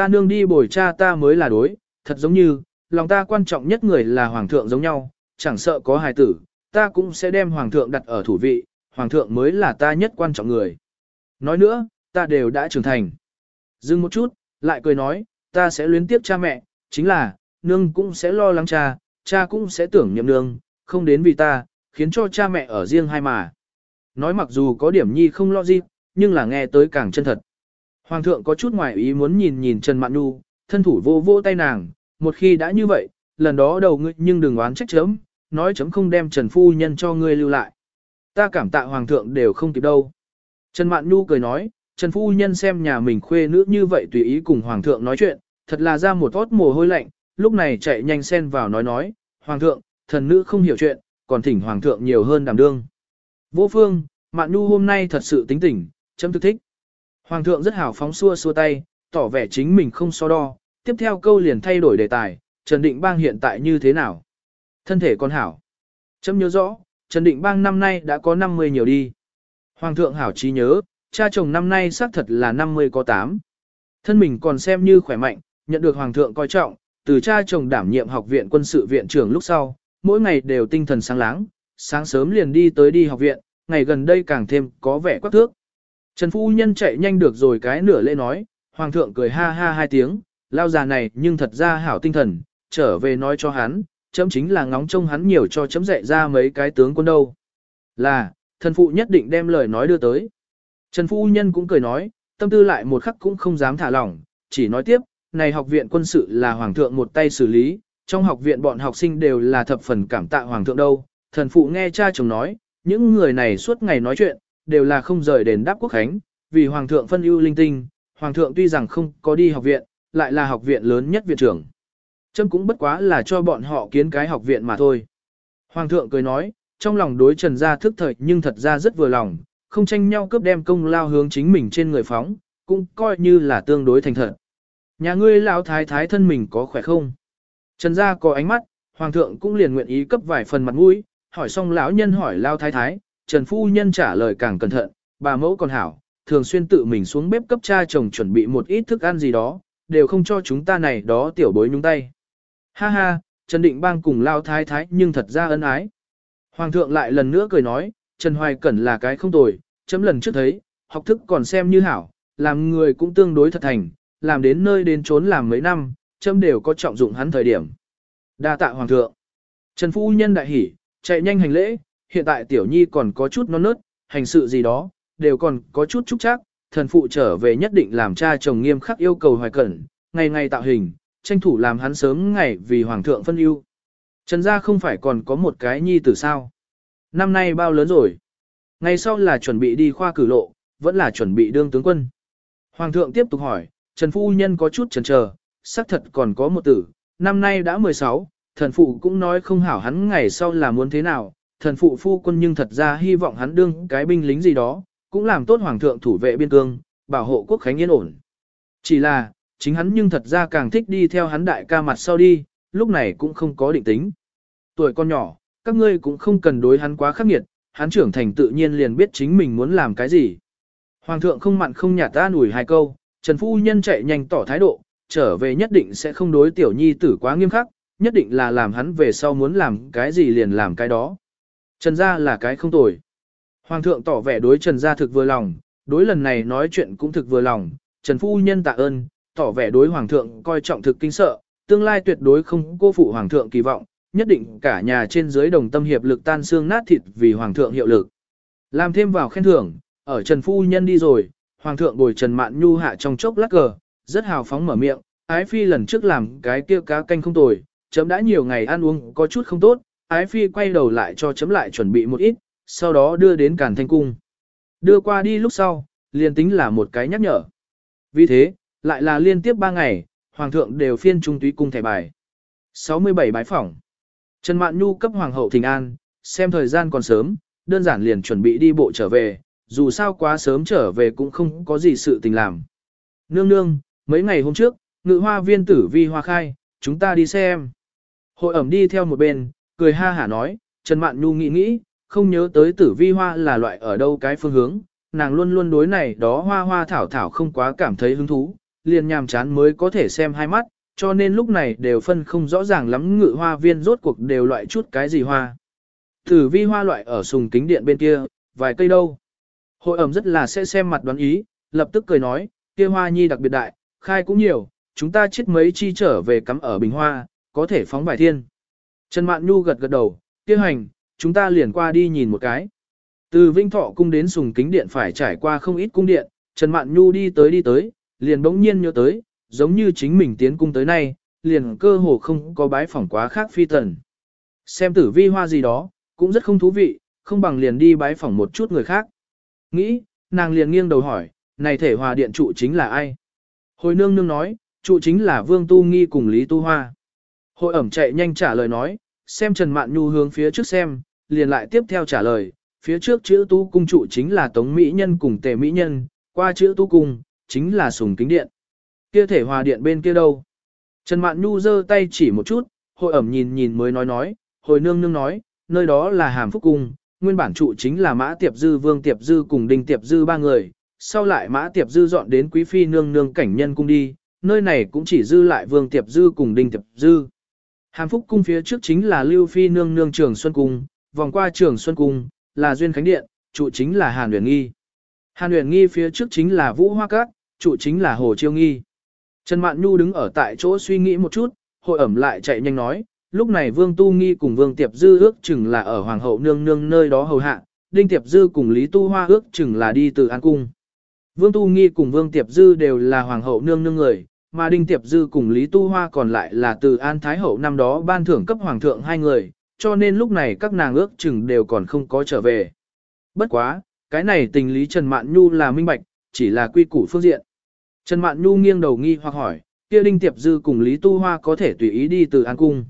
Ta nương đi bồi cha ta mới là đối, thật giống như, lòng ta quan trọng nhất người là Hoàng thượng giống nhau, chẳng sợ có hài tử, ta cũng sẽ đem Hoàng thượng đặt ở thủ vị, Hoàng thượng mới là ta nhất quan trọng người. Nói nữa, ta đều đã trưởng thành. Dừng một chút, lại cười nói, ta sẽ luyến tiếp cha mẹ, chính là, nương cũng sẽ lo lắng cha, cha cũng sẽ tưởng nhậm nương, không đến vì ta, khiến cho cha mẹ ở riêng hai mà. Nói mặc dù có điểm nhi không lo gì, nhưng là nghe tới càng chân thật. Hoàng thượng có chút ngoài ý muốn nhìn nhìn Trần Mạn Nhu, thân thủ vô vô tay nàng, một khi đã như vậy, lần đó đầu ngươi nhưng đừng oán trách chấm, nói chấm không đem Trần Phu Nhân cho ngươi lưu lại. Ta cảm tạ Hoàng thượng đều không kịp đâu. Trần Mạn Nhu cười nói, Trần Phu Nhân xem nhà mình khuê nữ như vậy tùy ý cùng Hoàng thượng nói chuyện, thật là ra một tốt mồ hôi lạnh, lúc này chạy nhanh xen vào nói nói, Hoàng thượng, thần nữ không hiểu chuyện, còn thỉnh Hoàng thượng nhiều hơn đảm đương. Vô phương, Mạn Nhu hôm nay thật sự tính tỉnh, chấm thực thích. Hoàng thượng rất hào phóng xua xua tay, tỏ vẻ chính mình không so đo, tiếp theo câu liền thay đổi đề tài, Trần Định Bang hiện tại như thế nào? Thân thể con hảo. Chấm nhớ rõ, Trần Định Bang năm nay đã có 50 nhiều đi. Hoàng thượng hảo trí nhớ, cha chồng năm nay xác thật là 50 có 8. Thân mình còn xem như khỏe mạnh, nhận được Hoàng thượng coi trọng, từ cha chồng đảm nhiệm học viện quân sự viện trưởng lúc sau, mỗi ngày đều tinh thần sáng láng, sáng sớm liền đi tới đi học viện, ngày gần đây càng thêm có vẻ quắc thước. Trần Phu Nhân chạy nhanh được rồi cái nửa lễ nói, Hoàng thượng cười ha ha hai tiếng, lao già này nhưng thật ra hảo tinh thần, trở về nói cho hắn, chấm chính là ngóng trông hắn nhiều cho chấm dạy ra mấy cái tướng quân đâu. Là, thần phụ nhất định đem lời nói đưa tới. Trần Phu Nhân cũng cười nói, tâm tư lại một khắc cũng không dám thả lỏng, chỉ nói tiếp, này học viện quân sự là Hoàng thượng một tay xử lý, trong học viện bọn học sinh đều là thập phần cảm tạ Hoàng thượng đâu. Thần phụ nghe cha chồng nói, những người này suốt ngày nói chuyện, đều là không rời đền đáp quốc khánh, vì Hoàng thượng phân ưu linh tinh, Hoàng thượng tuy rằng không có đi học viện, lại là học viện lớn nhất viện trưởng. Châm cũng bất quá là cho bọn họ kiến cái học viện mà thôi. Hoàng thượng cười nói, trong lòng đối trần gia thức thời nhưng thật ra rất vừa lòng, không tranh nhau cướp đem công lao hướng chính mình trên người phóng, cũng coi như là tương đối thành thật. Nhà ngươi lão thái thái thân mình có khỏe không? Trần gia có ánh mắt, hoàng thượng cũng liền nguyện ý cấp vài phần mặt mũi, hỏi xong lão nhân hỏi lao thái thái, Trần phu nhân trả lời càng cẩn thận, bà mẫu còn hảo, thường xuyên tự mình xuống bếp cấp cha chồng chuẩn bị một ít thức ăn gì đó, đều không cho chúng ta này đó tiểu bối nhúng tay. Ha ha, Trần Định Bang cùng lao thái thái nhưng thật ra ân ái. Hoàng thượng lại lần nữa cười nói, Trần Hoài Cẩn là cái không tồi, chấm lần trước thấy, học thức còn xem như hảo, làm người cũng tương đối thật thành, làm đến nơi đến trốn làm mấy năm, chấm đều có trọng dụng hắn thời điểm. Đa tạ Hoàng thượng. Trần Phu Nhân đại hỉ, chạy nhanh hành lễ, hiện tại Tiểu Nhi còn có chút non nớt, hành sự gì đó, đều còn có chút trúc chắc, thần phụ trở về nhất định làm cha chồng nghiêm khắc yêu cầu Hoài Cẩn, ngày ngày tạo hình, tranh thủ làm hắn sớm ngày vì Hoàng thượng phân ưu. Trần gia không phải còn có một cái nhi tử sao? Năm nay bao lớn rồi? Ngày sau là chuẩn bị đi khoa cử lộ, vẫn là chuẩn bị đương tướng quân. Hoàng thượng tiếp tục hỏi, Trần Phu Nhân có chút chần chờ, xác thật còn có một tử, năm nay đã 16, thần phụ cũng nói không hảo hắn ngày sau là muốn thế nào, thần phụ phu quân nhưng thật ra hy vọng hắn đương cái binh lính gì đó, cũng làm tốt hoàng thượng thủ vệ biên cương, bảo hộ quốc khánh yên ổn. Chỉ là, chính hắn nhưng thật ra càng thích đi theo hắn đại ca mặt sau đi, lúc này cũng không có định tính. Tuổi con nhỏ, các ngươi cũng không cần đối hắn quá khắc nghiệt, hắn trưởng thành tự nhiên liền biết chính mình muốn làm cái gì. Hoàng thượng không mặn không nhạt ta nủi hai câu, Trần Phu Nhân chạy nhanh tỏ thái độ, trở về nhất định sẽ không đối tiểu nhi tử quá nghiêm khắc, nhất định là làm hắn về sau muốn làm cái gì liền làm cái đó. Trần gia là cái không tồi. Hoàng thượng tỏ vẻ đối Trần gia thực vừa lòng, đối lần này nói chuyện cũng thực vừa lòng, Trần Phu Nhân tạ ơn, tỏ vẻ đối Hoàng thượng coi trọng thực kinh sợ, tương lai tuyệt đối không cô phụ Hoàng thượng kỳ vọng, nhất định cả nhà trên dưới đồng tâm hiệp lực tan xương nát thịt vì Hoàng thượng hiệu lực. Làm thêm vào khen thưởng, ở Trần Phu Nhân đi rồi, Hoàng thượng bồi Trần Mạn Nhu hạ trong chốc lát cờ, rất hào phóng mở miệng, ái phi lần trước làm cái kia cá canh không tồi, chấm đã nhiều ngày ăn uống có chút không tốt, ái phi quay đầu lại cho chấm lại chuẩn bị một ít, sau đó đưa đến Càn Thanh Cung. Đưa qua đi lúc sau, liền tính là một cái nhắc nhở. Vì thế, lại là liên tiếp 3 ngày, Hoàng thượng đều phiên trung túy cung thẻ bài. 67 bái phỏng. Trần Mạn Nhu cấp Hoàng hậu thỉnh An, xem thời gian còn sớm, đơn giản liền chuẩn bị đi bộ trở về, dù sao quá sớm trở về cũng không có gì sự tình làm. Nương nương, mấy ngày hôm trước, ngự hoa viên tử vi hoa khai, chúng ta đi xem. Hội ẩm đi theo một bên, cười ha hả nói, Trần Mạn Nhu nghĩ nghĩ, không nhớ tới tử vi hoa là loại ở đâu cái phương hướng, nàng luôn luôn đối này đó hoa hoa thảo thảo không quá cảm thấy hứng thú, liền nhàm chán mới có thể xem hai mắt, cho nên lúc này đều phân không rõ ràng lắm ngự hoa viên rốt cuộc đều loại chút cái gì hoa. Tử vi hoa loại ở sùng kính điện bên kia, vài cây đâu. Hội ẩm rất là sẽ xem mặt đoán ý, lập tức cười nói, kia hoa nhi đặc biệt đại, khai cũng nhiều, chúng ta chết mấy chi trở về cắm ở bình hoa, có thể phóng bài thiên. Trần Mạn Nhu gật gật đầu, kia hành, chúng ta liền qua đi nhìn một cái. Từ Vinh Thọ cung đến Sùng Kính Điện phải trải qua không ít cung điện, Trần Mạn Nhu đi tới đi tới, liền bỗng nhiên nhớ tới, giống như chính mình tiến cung tới nay, liền cơ hồ không có bái phỏng quá khác phi tần. Xem tử vi hoa gì đó, cũng rất không thú vị, không bằng liền đi bái phỏng một chút người khác. Nghĩ, nàng liền nghiêng đầu hỏi, này thể hòa điện trụ chính là ai? Hồi nương nương nói, trụ chính là Vương Tu Nghi cùng Lý Tu Hoa. Hội ẩm chạy nhanh trả lời nói, xem Trần Mạn Nhu hướng phía trước xem, liền lại tiếp theo trả lời, phía trước chữ tu cung trụ chính là Tống Mỹ Nhân cùng Tề Mỹ Nhân, qua chữ tu cung, chính là Sùng Kính Điện. Kia thể hòa điện bên kia đâu? Trần Mạn Nhu giơ tay chỉ một chút, hội ẩm nhìn nhìn mới nói nói, hồi nương nương nói, nơi đó là Hàm Phúc Cung, nguyên bản trụ chính là Mã Tiệp Dư Vương Tiệp Dư cùng Đinh Tiệp Dư ba người, sau lại Mã Tiệp Dư dọn đến Quý Phi nương nương cảnh nhân cung đi, nơi này cũng chỉ dư lại Vương Tiệp Dư cùng Đinh Tiệp Dư. Hàm Phúc Cung phía trước chính là Lưu Phi nương nương Trường Xuân Cung, vòng qua Trường Xuân Cung, là Duyên Khánh Điện, trụ chính là Hàn Uyển Nghi. Hàn Uyển Nghi phía trước chính là Vũ Hoa Cát, trụ chính là Hồ Chiêu Nghi. Trần Mạn Nhu đứng ở tại chỗ suy nghĩ một chút, hội ẩm lại chạy nhanh nói, lúc này Vương Tu Nghi cùng Vương Tiệp Dư ước chừng là ở Hoàng hậu nương nương nơi đó hầu hạ, Đinh Tiệp Dư cùng Lý Tu Hoa ước chừng là đi từ An Cung. Vương Tu Nghi cùng Vương Tiệp Dư đều là Hoàng hậu nương nương người, mà Đinh Tiệp Dư cùng Lý Tu Hoa còn lại là từ An Thái Hậu năm đó ban thưởng cấp Hoàng thượng hai người, cho nên lúc này các nàng ước chừng đều còn không có trở về. Bất quá, cái này tình lý Trần Mạn Nhu là minh bạch, chỉ là quy củ phương diện. Trần Mạn Nhu nghiêng đầu nghi hoặc hỏi, kia Đinh Tiệp Dư cùng Lý Tu Hoa có thể tùy ý đi từ An Cung.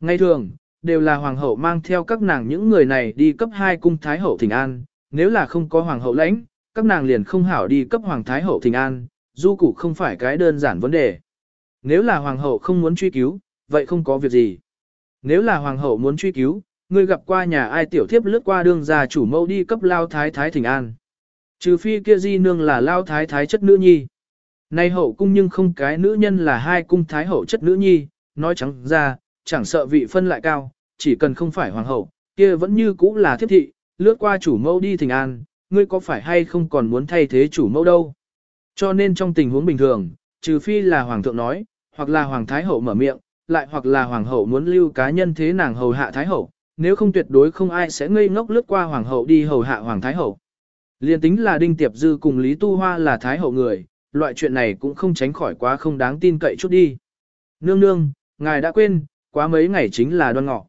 Ngay thường, đều là Hoàng hậu mang theo các nàng những người này đi cấp hai cung Thái Hậu Thịnh An, nếu là không có Hoàng hậu lãnh, các nàng liền không hảo đi cấp Hoàng Thái Hậu Thịnh An, du cụ không phải cái đơn giản vấn đề. Nếu là Hoàng hậu không muốn truy cứu, vậy không có việc gì. Nếu là Hoàng hậu muốn truy cứu, ngươi gặp qua nhà ai tiểu thiếp lướt qua đường già chủ mâu đi cấp lao thái thái thỉnh an. Trừ phi kia di nương là lao thái thái chất nữ nhi. Nay hậu cung nhưng không cái nữ nhân là hai cung thái hậu chất nữ nhi, nói trắng ra, chẳng sợ vị phân lại cao, chỉ cần không phải hoàng hậu, kia vẫn như cũ là thiếp thị, lướt qua chủ mâu đi thỉnh an, ngươi có phải hay không còn muốn thay thế chủ mâu đâu. Cho nên trong tình huống bình thường, trừ phi là hoàng thượng nói, hoặc là hoàng thái hậu mở miệng, lại hoặc là hoàng hậu muốn lưu cá nhân thế nàng hầu hạ thái hậu, nếu không tuyệt đối không ai sẽ ngây ngốc lướt qua hoàng hậu đi hầu hạ hoàng thái hậu. Liên tính là Đinh Tiệp Dư cùng Lý Tu Hoa là thái hậu người, loại chuyện này cũng không tránh khỏi quá không đáng tin cậy chút đi. Nương nương, ngài đã quên, quá mấy ngày chính là đoan ngọ.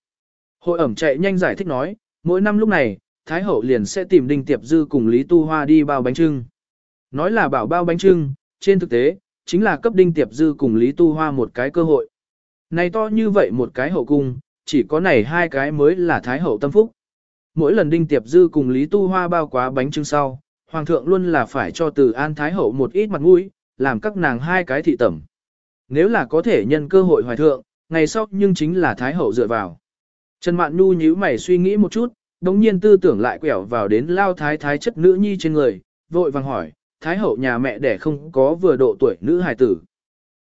Hội ẩm chạy nhanh giải thích nói, mỗi năm lúc này, Thái hậu liền sẽ tìm Đinh Tiệp Dư cùng Lý Tu Hoa đi bao bánh trưng. Nói là bảo bao bánh trưng, trên thực tế, chính là cấp Đinh Tiệp Dư cùng Lý Tu Hoa một cái cơ hội. Này to như vậy một cái hậu cung, chỉ có này hai cái mới là Thái hậu tâm phúc. Mỗi lần Đinh Tiệp Dư cùng Lý Tu Hoa bao quá bánh trưng sau, Hoàng thượng luôn là phải cho từ An Thái hậu một ít mặt mũi, làm các nàng hai cái thị tẩm. Nếu là có thể nhân cơ hội hoài thượng, ngày sau nhưng chính là Thái hậu dựa vào. Trần Mạn Nhu nhíu mày suy nghĩ một chút, đống nhiên tư tưởng lại quẹo vào đến lao thái thái chất nữ nhi trên người, vội vàng hỏi, Thái hậu nhà mẹ đẻ không có vừa độ tuổi nữ hài tử.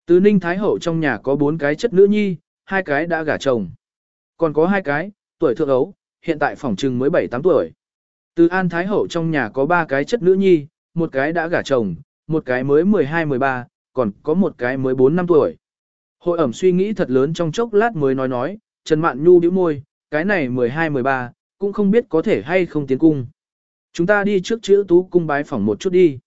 Từ ninh Thái hậu trong nhà có bốn cái chất nữ nhi, hai cái đã gả chồng. Còn có hai cái, tuổi thượng ấu, hiện tại phòng trừng mới 7-8 tuổi. Từ An Thái Hậu trong nhà có ba cái chất nữ nhi, một cái đã gả chồng, một cái mới 12-13, còn có một cái mới 4 năm tuổi. Hội ẩm suy nghĩ thật lớn trong chốc lát mới nói nói, Trần Mạn Nhu bĩu môi, cái này 12-13, cũng không biết có thể hay không tiến cung. Chúng ta đi trước chữ tú cung bái phỏng một chút đi.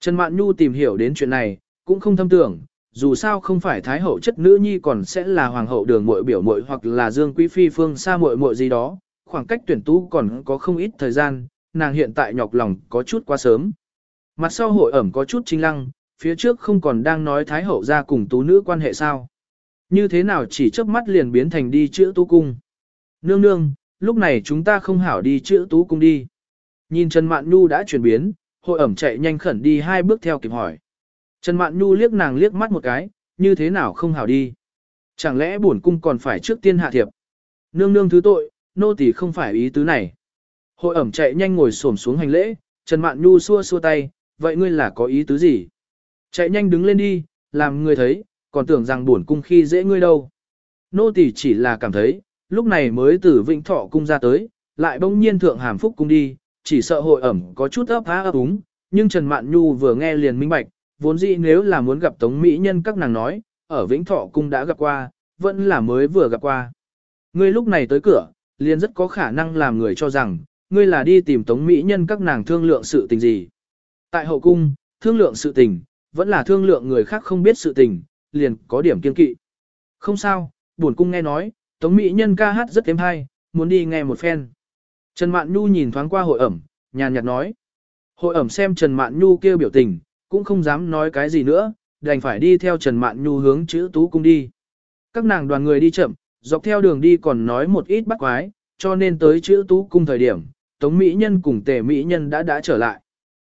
Trần Mạn Nhu tìm hiểu đến chuyện này, cũng không thâm tưởng, dù sao không phải thái hậu chất nữ nhi còn sẽ là hoàng hậu đường muội biểu muội hoặc là dương quý phi phương xa muội muội gì đó, khoảng cách tuyển tú còn có không ít thời gian, nàng hiện tại nhọc lòng có chút quá sớm. Mặt sau hội ẩm có chút chính lăng, phía trước không còn đang nói thái hậu ra cùng tú nữ quan hệ sao. Như thế nào chỉ chớp mắt liền biến thành đi chữa tú cung. Nương nương, lúc này chúng ta không hảo đi chữa tú cung đi. Nhìn Trần Mạn Nhu đã chuyển biến, hội ẩm chạy nhanh khẩn đi hai bước theo kịp hỏi. Trần Mạn Nhu liếc nàng liếc mắt một cái, như thế nào không hảo đi. Chẳng lẽ bổn cung còn phải trước tiên hạ thiệp. Nương nương thứ tội, nô tỳ không phải ý tứ này. Hội ẩm chạy nhanh ngồi xổm xuống hành lễ, Trần Mạn Nhu xua xua tay, vậy ngươi là có ý tứ gì? Chạy nhanh đứng lên đi, làm người thấy, còn tưởng rằng buồn cung khi dễ ngươi đâu. Nô tỳ chỉ là cảm thấy, lúc này mới từ Vĩnh Thọ cung ra tới, lại bỗng nhiên thượng hàm phúc cung đi, chỉ sợ hội ẩm có chút ấp há ấp úng, nhưng Trần Mạn Nhu vừa nghe liền minh bạch, vốn dĩ nếu là muốn gặp Tống Mỹ Nhân các nàng nói, ở Vĩnh Thọ cung đã gặp qua, vẫn là mới vừa gặp qua. Ngươi lúc này tới cửa, liền rất có khả năng làm người cho rằng, ngươi là đi tìm Tống Mỹ Nhân các nàng thương lượng sự tình gì. Tại hậu cung, thương lượng sự tình, vẫn là thương lượng người khác không biết sự tình, liền có điểm kiên kỵ. Không sao, buồn cung nghe nói, Tống Mỹ Nhân ca hát rất thêm hay, muốn đi nghe một phen. Trần Mạn Nhu nhìn thoáng qua hội ẩm, nhàn nhạt nói. Hội ẩm xem Trần Mạn Nhu kêu biểu tình, cũng không dám nói cái gì nữa, đành phải đi theo Trần Mạn Nhu hướng chữ tú cung đi. Các nàng đoàn người đi chậm, dọc theo đường đi còn nói một ít bắt quái, cho nên tới chữ tú cung thời điểm, Tống Mỹ Nhân cùng Tề Mỹ Nhân đã đã trở lại.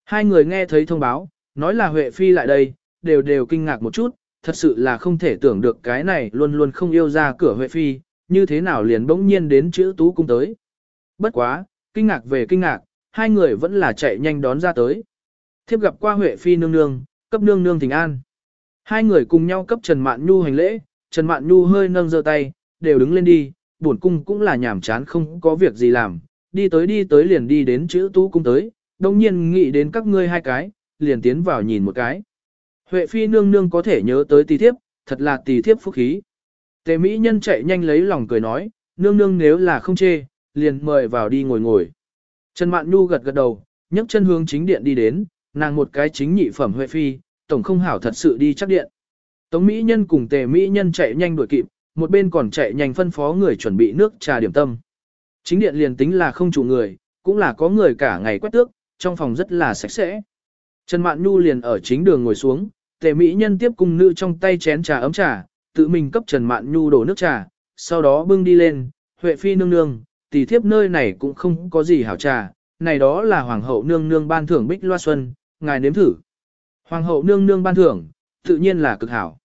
Hai người nghe thấy thông báo, nói là Huệ Phi lại đây, đều đều kinh ngạc một chút, thật sự là không thể tưởng được cái này luôn luôn không yêu ra cửa Huệ Phi, như thế nào liền bỗng nhiên đến chữ tú cung tới. Bất quá, kinh ngạc về kinh ngạc, hai người vẫn là chạy nhanh đón ra tới. Thiếp gặp qua Huệ Phi nương nương, cấp nương nương thỉnh an. Hai người cùng nhau cấp Trần Mạn Nhu hành lễ, Trần Mạn Nhu hơi nâng giơ tay, đều đứng lên đi, buồn cung cũng là nhảm chán không có việc gì làm, đi tới đi tới liền đi đến chữ tú cung tới, đồng nhiên nghĩ đến các ngươi hai cái, liền tiến vào nhìn một cái. Huệ phi nương nương có thể nhớ tới tỷ thiếp, thật là tỷ thiếp phúc khí. Tề Mỹ nhân chạy nhanh lấy lòng cười nói, nương nương nếu là không chê, liền mời vào đi ngồi ngồi. Trần Mạn Nhu gật gật đầu, nhấc chân hướng chính điện đi đến, nàng một cái chính nhị phẩm Huệ phi, tổng không hảo thật sự đi chắc điện. Tống Mỹ nhân cùng Tề Mỹ nhân chạy nhanh đuổi kịp, một bên còn chạy nhanh phân phó người chuẩn bị nước trà điểm tâm. Chính điện liền tính là không chủ người, cũng là có người cả ngày quét tước, trong phòng rất là sạch sẽ. Trần Mạn Nhu liền ở chính đường ngồi xuống, tề mỹ nhân tiếp cung nữ trong tay chén trà ấm trà, tự mình cấp Trần Mạn Nhu đổ nước trà, sau đó bưng đi lên, Huệ Phi nương nương, tỷ thiếp nơi này cũng không có gì hảo trà, này đó là Hoàng hậu nương nương ban thưởng bích loa xuân, ngài nếm thử. Hoàng hậu nương nương ban thưởng, tự nhiên là cực hảo.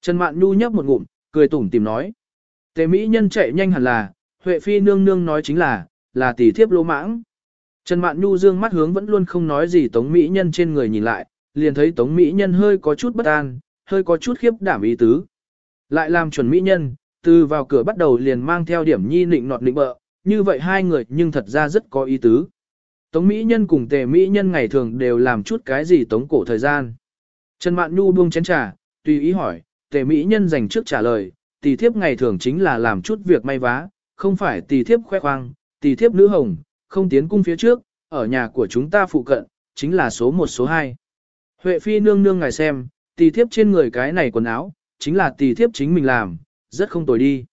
Trần Mạn Nhu nhấp một ngụm, cười tủm tìm nói. Tề mỹ nhân chạy nhanh hẳn là, Huệ Phi nương nương nói chính là, là tỷ thiếp lỗ mãng. Trần Mạn Nhu dương mắt hướng vẫn luôn không nói gì Tống Mỹ Nhân trên người nhìn lại, liền thấy Tống Mỹ Nhân hơi có chút bất an, hơi có chút khiếp đảm ý tứ. Lại làm chuẩn Mỹ Nhân, từ vào cửa bắt đầu liền mang theo điểm nhi nịnh nọt nịnh bợ, như vậy hai người nhưng thật ra rất có ý tứ. Tống Mỹ Nhân cùng Tề Mỹ Nhân ngày thường đều làm chút cái gì tống cổ thời gian. Trần Mạn Nhu buông chén trà, tùy ý hỏi, Tề Mỹ Nhân dành trước trả lời, tỷ thiếp ngày thường chính là làm chút việc may vá, không phải tỷ thiếp khoe khoang, tỷ thiếp nữ hồng, không tiến cung phía trước, ở nhà của chúng ta phụ cận, chính là số 1 số 2. Huệ phi nương nương ngài xem, tỷ thiếp trên người cái này quần áo, chính là tỷ thiếp chính mình làm, rất không tồi đi.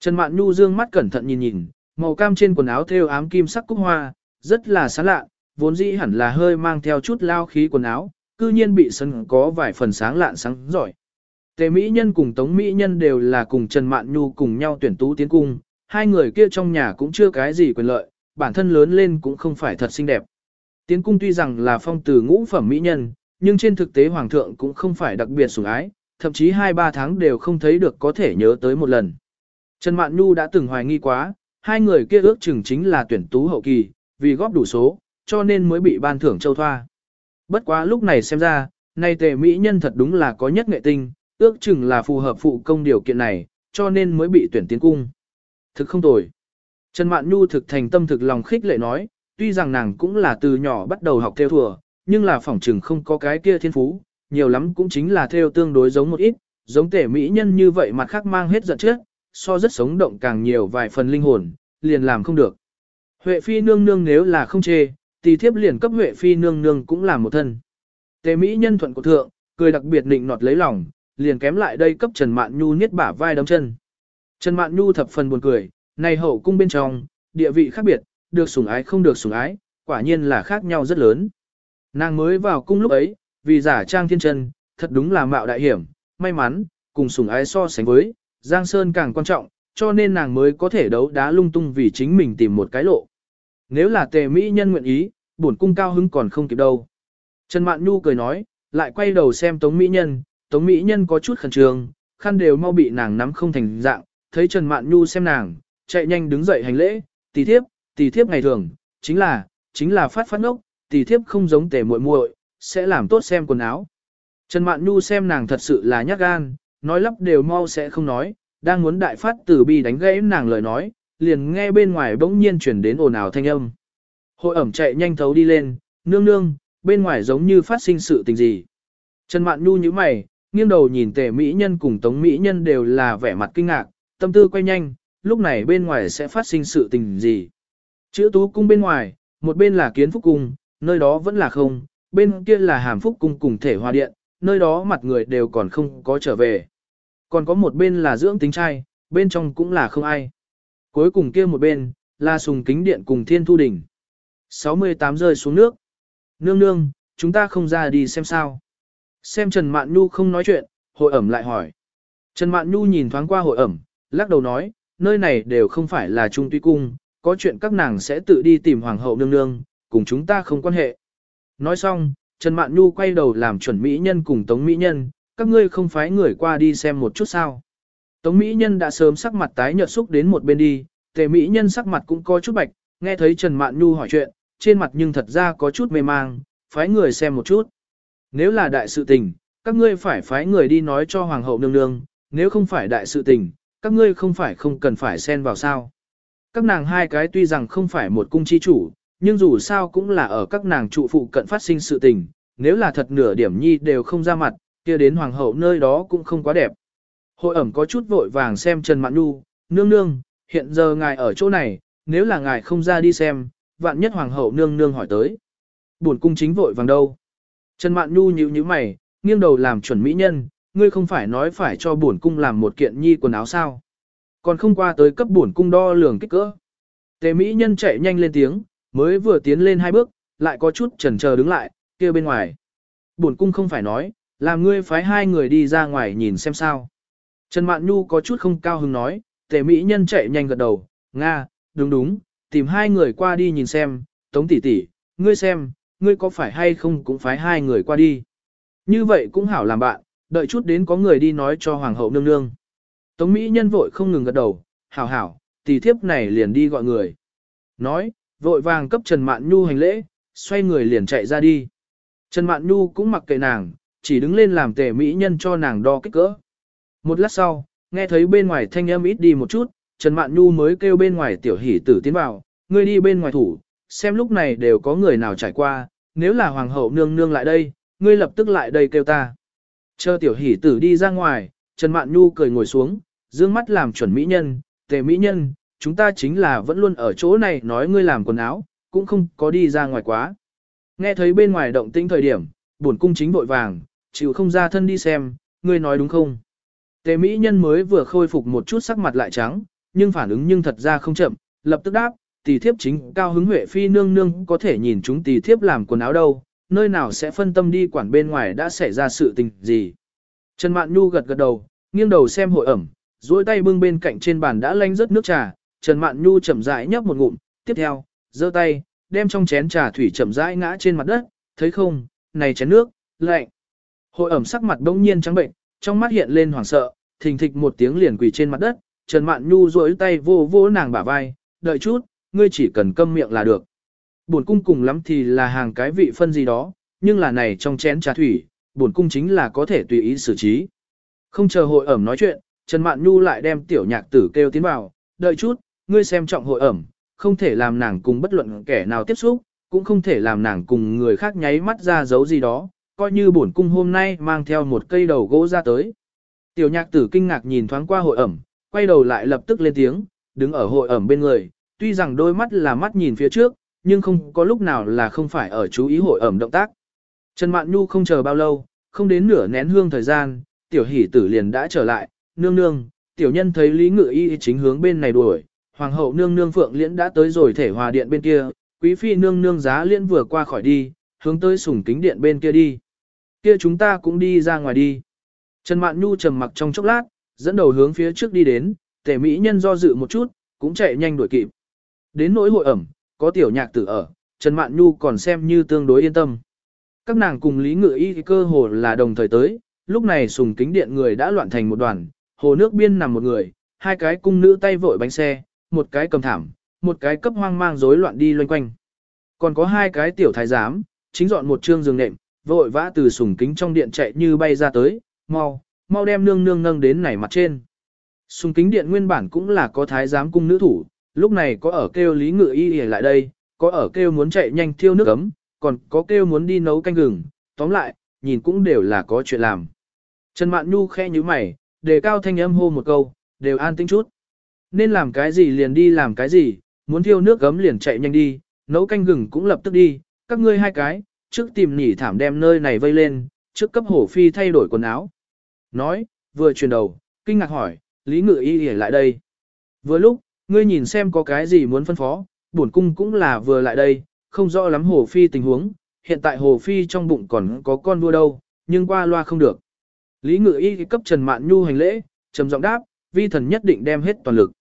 Trần Mạn Nhu dương mắt cẩn thận nhìn nhìn, màu cam trên quần áo thêu ám kim sắc cúc hoa, rất là sáng lạ, vốn dĩ hẳn là hơi mang theo chút lao khí quần áo, cư nhiên bị sân có vài phần sáng lạn sáng giỏi. Tề Mỹ Nhân cùng Tống Mỹ Nhân đều là cùng Trần Mạn Nhu cùng nhau tuyển tú tiến cung, hai người kia trong nhà cũng chưa cái gì quyền lợi, bản thân lớn lên cũng không phải thật xinh đẹp. Tiến cung tuy rằng là phong từ ngũ phẩm mỹ nhân, nhưng trên thực tế hoàng thượng cũng không phải đặc biệt sủng ái, thậm chí 2-3 tháng đều không thấy được có thể nhớ tới một lần. Trần Mạn Nhu đã từng hoài nghi quá, hai người kia ước chừng chính là tuyển tú hậu kỳ, vì góp đủ số, cho nên mới bị ban thưởng châu thoa. Bất quá lúc này xem ra, nay tề mỹ nhân thật đúng là có nhất nghệ tinh, ước chừng là phù hợp phụ công điều kiện này, cho nên mới bị tuyển tiến cung. Thực không tồi. Trần Mạn Nhu thực thành tâm thực lòng khích lệ nói, tuy rằng nàng cũng là từ nhỏ bắt đầu học theo thừa, nhưng là phỏng trừng không có cái kia thiên phú, nhiều lắm cũng chính là theo tương đối giống một ít, giống tể mỹ nhân như vậy mặt khác mang hết giận trước, so rất sống động càng nhiều vài phần linh hồn, liền làm không được. Huệ phi nương nương nếu là không chê, tỷ thiếp liền cấp Huệ phi nương nương cũng là một thân. Tề mỹ nhân thuận của thượng, cười đặc biệt định nọt lấy lòng, liền kém lại đây cấp Trần Mạn Nhu niết bả vai đấm chân. Trần Mạn Nhu thập phần buồn cười, này hậu cung bên trong, địa vị khác biệt, được sủng ái không được sủng ái, quả nhiên là khác nhau rất lớn. Nàng mới vào cung lúc ấy, vì giả trang thiên chân, thật đúng là mạo đại hiểm, may mắn, cùng sủng ái so sánh với, Giang Sơn càng quan trọng, cho nên nàng mới có thể đấu đá lung tung vì chính mình tìm một cái lộ. Nếu là tề mỹ nhân nguyện ý, bổn cung cao hứng còn không kịp đâu. Trần Mạn Nhu cười nói, lại quay đầu xem Tống Mỹ Nhân, Tống Mỹ Nhân có chút khẩn trương, khăn đều mau bị nàng nắm không thành dạng, thấy Trần Mạn Nhu xem nàng, chạy nhanh đứng dậy hành lễ, tỷ thiếp, tỷ thiếp ngày thường, chính là, chính là phát phát ngốc, tỷ thiếp không giống tề muội muội, sẽ làm tốt xem quần áo. Trần Mạn Nhu xem nàng thật sự là nhát gan, nói lắp đều mau sẽ không nói, đang muốn đại phát tử bi đánh gãy nàng lời nói, liền nghe bên ngoài bỗng nhiên chuyển đến ồn ào thanh âm. Hội ẩm chạy nhanh thấu đi lên, nương nương, bên ngoài giống như phát sinh sự tình gì. Trần Mạn Nhu như mày, nghiêng đầu nhìn tề mỹ nhân cùng tống mỹ nhân đều là vẻ mặt kinh ngạc, tâm tư quay nhanh, lúc này bên ngoài sẽ phát sinh sự tình gì. Chữ tú cung bên ngoài, một bên là kiến phúc cung, nơi đó vẫn là không, bên kia là hàm phúc cung cùng thể hoa điện, nơi đó mặt người đều còn không có trở về. Còn có một bên là dưỡng tính trai, bên trong cũng là không ai. Cuối cùng kia một bên, là sùng kính điện cùng thiên thu đỉnh. 68 rơi xuống nước. Nương nương, chúng ta không ra đi xem sao. Xem Trần Mạn Nhu không nói chuyện, hội ẩm lại hỏi. Trần Mạn Nhu nhìn thoáng qua hội ẩm, lắc đầu nói, nơi này đều không phải là trung tuy cung, có chuyện các nàng sẽ tự đi tìm hoàng hậu nương nương, cùng chúng ta không quan hệ. Nói xong, Trần Mạn Nhu quay đầu làm chuẩn mỹ nhân cùng Tống Mỹ Nhân, các ngươi không phái người qua đi xem một chút sao. Tống Mỹ Nhân đã sớm sắc mặt tái nhợt xúc đến một bên đi, tề Mỹ Nhân sắc mặt cũng có chút bạch, nghe thấy Trần Mạn Nhu hỏi chuyện, trên mặt nhưng thật ra có chút mê mang, phái người xem một chút. Nếu là đại sự tình, các ngươi phải phái người đi nói cho Hoàng hậu nương nương, nếu không phải đại sự tình, các ngươi không phải không cần phải xen vào sao. Các nàng hai cái tuy rằng không phải một cung chi chủ, nhưng dù sao cũng là ở các nàng trụ phụ cận phát sinh sự tình, nếu là thật nửa điểm nhi đều không ra mặt, kia đến hoàng hậu nơi đó cũng không quá đẹp. Hội ẩm có chút vội vàng xem Trần Mạn Nhu, nương nương, hiện giờ ngài ở chỗ này, nếu là ngài không ra đi xem, vạn nhất hoàng hậu nương nương hỏi tới. Buồn cung chính vội vàng đâu. Trần Mạn Nhu nhíu nhíu mày, nghiêng đầu làm chuẩn mỹ nhân, ngươi không phải nói phải cho buồn cung làm một kiện nhi quần áo sao. Còn không qua tới cấp buồn cung đo lường kích cỡ. Tề mỹ nhân chạy nhanh lên tiếng, mới vừa tiến lên hai bước, lại có chút chần chờ đứng lại, kia bên ngoài. Buồn cung không phải nói, làm ngươi phái hai người đi ra ngoài nhìn xem sao. Trần Mạn Nhu có chút không cao hứng nói, tề mỹ nhân chạy nhanh gật đầu, Nga, đúng đúng, tìm hai người qua đi nhìn xem, tống tỷ tỷ, ngươi xem, ngươi có phải hay không cũng phái hai người qua đi. Như vậy cũng hảo làm bạn, đợi chút đến có người đi nói cho hoàng hậu nương nương. Tống Mỹ nhân vội không ngừng gật đầu, hảo hảo, tỷ thiếp này liền đi gọi người. Nói, vội vàng cấp Trần Mạn Nhu hành lễ, xoay người liền chạy ra đi. Trần Mạn Nhu cũng mặc kệ nàng, chỉ đứng lên làm tề Mỹ nhân cho nàng đo kích cỡ. Một lát sau, nghe thấy bên ngoài thanh âm ít đi một chút, Trần Mạn Nhu mới kêu bên ngoài tiểu hỷ tử tiến vào, ngươi đi bên ngoài thủ, xem lúc này đều có người nào trải qua, nếu là hoàng hậu nương nương lại đây, ngươi lập tức lại đây kêu ta. Chờ tiểu hỷ tử đi ra ngoài, Trần Mạn Nhu cười ngồi xuống, dương mắt làm chuẩn mỹ nhân, tề mỹ nhân, chúng ta chính là vẫn luôn ở chỗ này nói ngươi làm quần áo, cũng không có đi ra ngoài quá. Nghe thấy bên ngoài động tĩnh thời điểm, buồn cung chính vội vàng, chịu không ra thân đi xem, ngươi nói đúng không? Tề mỹ nhân mới vừa khôi phục một chút sắc mặt lại trắng, nhưng phản ứng nhưng thật ra không chậm, lập tức đáp, tỷ thiếp chính cao hứng huệ phi nương nương có thể nhìn chúng tỷ thiếp làm quần áo đâu, nơi nào sẽ phân tâm đi quản bên ngoài đã xảy ra sự tình gì. Trần Mạn Nhu gật gật đầu, nghiêng đầu xem hội ẩm, duỗi tay bưng bên cạnh trên bàn đã lanh rớt nước trà, Trần Mạn Nhu chậm rãi nhấp một ngụm, tiếp theo, giơ tay, đem trong chén trà thủy chậm rãi ngã trên mặt đất, thấy không, này chén nước, lạnh. Hội ẩm sắc mặt bỗng nhiên trắng bệnh, trong mắt hiện lên hoảng sợ, thình thịch một tiếng liền quỳ trên mặt đất, Trần Mạn Nhu duỗi tay vô vô nàng bả vai, đợi chút, ngươi chỉ cần câm miệng là được. Buồn cung cùng lắm thì là hàng cái vị phân gì đó, nhưng là này trong chén trà thủy, buồn cung chính là có thể tùy ý xử trí. Không chờ hội ẩm nói chuyện, Trần Mạn Nhu lại đem tiểu nhạc tử kêu tiến vào, đợi chút, ngươi xem trọng hội ẩm, không thể làm nàng cùng bất luận kẻ nào tiếp xúc, cũng không thể làm nàng cùng người khác nháy mắt ra giấu gì đó, coi như bổn cung hôm nay mang theo một cây đầu gỗ ra tới. Tiểu nhạc tử kinh ngạc nhìn thoáng qua hội ẩm, quay đầu lại lập tức lên tiếng, đứng ở hội ẩm bên người, tuy rằng đôi mắt là mắt nhìn phía trước, nhưng không có lúc nào là không phải ở chú ý hội ẩm động tác. Trần Mạn Nhu không chờ bao lâu, không đến nửa nén hương thời gian, tiểu hỷ tử liền đã trở lại, nương nương, tiểu nhân thấy Lý Ngự Y chính hướng bên này đuổi, hoàng hậu nương nương Phượng Liễn đã tới rồi thể hòa điện bên kia, quý phi nương nương giá Liễn vừa qua khỏi đi, hướng tới sủng kính điện bên kia đi. Kia chúng ta cũng đi ra ngoài đi. Trần Mạn Nhu trầm mặc trong chốc lát, dẫn đầu hướng phía trước đi đến, tể mỹ nhân do dự một chút, cũng chạy nhanh đuổi kịp. Đến nỗi hội ẩm, có tiểu nhạc tử ở, Trần Mạn Nhu còn xem như tương đối yên tâm. Các nàng cùng Lý Ngự Y cơ hồ là đồng thời tới, lúc này sùng kính điện người đã loạn thành một đoàn, hồ nước biên nằm một người, hai cái cung nữ tay vội bánh xe, một cái cầm thảm, một cái cấp hoang mang rối loạn đi loanh quanh. Còn có hai cái tiểu thái giám, chính dọn một trương giường nệm, vội vã từ sùng kính trong điện chạy như bay ra tới, mau, mau đem nương nương nâng đến nảy mặt trên. Sùng kính điện nguyên bản cũng là có thái giám cung nữ thủ, lúc này có ở kêu lý ngự y y lại đây, có ở kêu muốn chạy nhanh thiêu nước ấm, còn có kêu muốn đi nấu canh gừng, tóm lại, nhìn cũng đều là có chuyện làm. Trần Mạn Nhu khe như mày, đề cao thanh âm hô một câu, đều an tĩnh chút. Nên làm cái gì liền đi làm cái gì, muốn thiêu nước gấm liền chạy nhanh đi, nấu canh gừng cũng lập tức đi, các ngươi hai cái, trước tìm nỉ thảm đem nơi này vây lên, trước cấp hổ phi thay đổi quần áo. Nói, vừa chuyển đầu, kinh ngạc hỏi, Lý Ngự Y hề lại đây. Vừa lúc, ngươi nhìn xem có cái gì muốn phân phó, bổn cung cũng là vừa lại đây, không rõ lắm Hồ Phi tình huống, hiện tại Hồ Phi trong bụng còn có con vua đâu, nhưng qua loa không được. Lý Ngự Y cấp Trần Mạn Nhu hành lễ, trầm giọng đáp, vi thần nhất định đem hết toàn lực.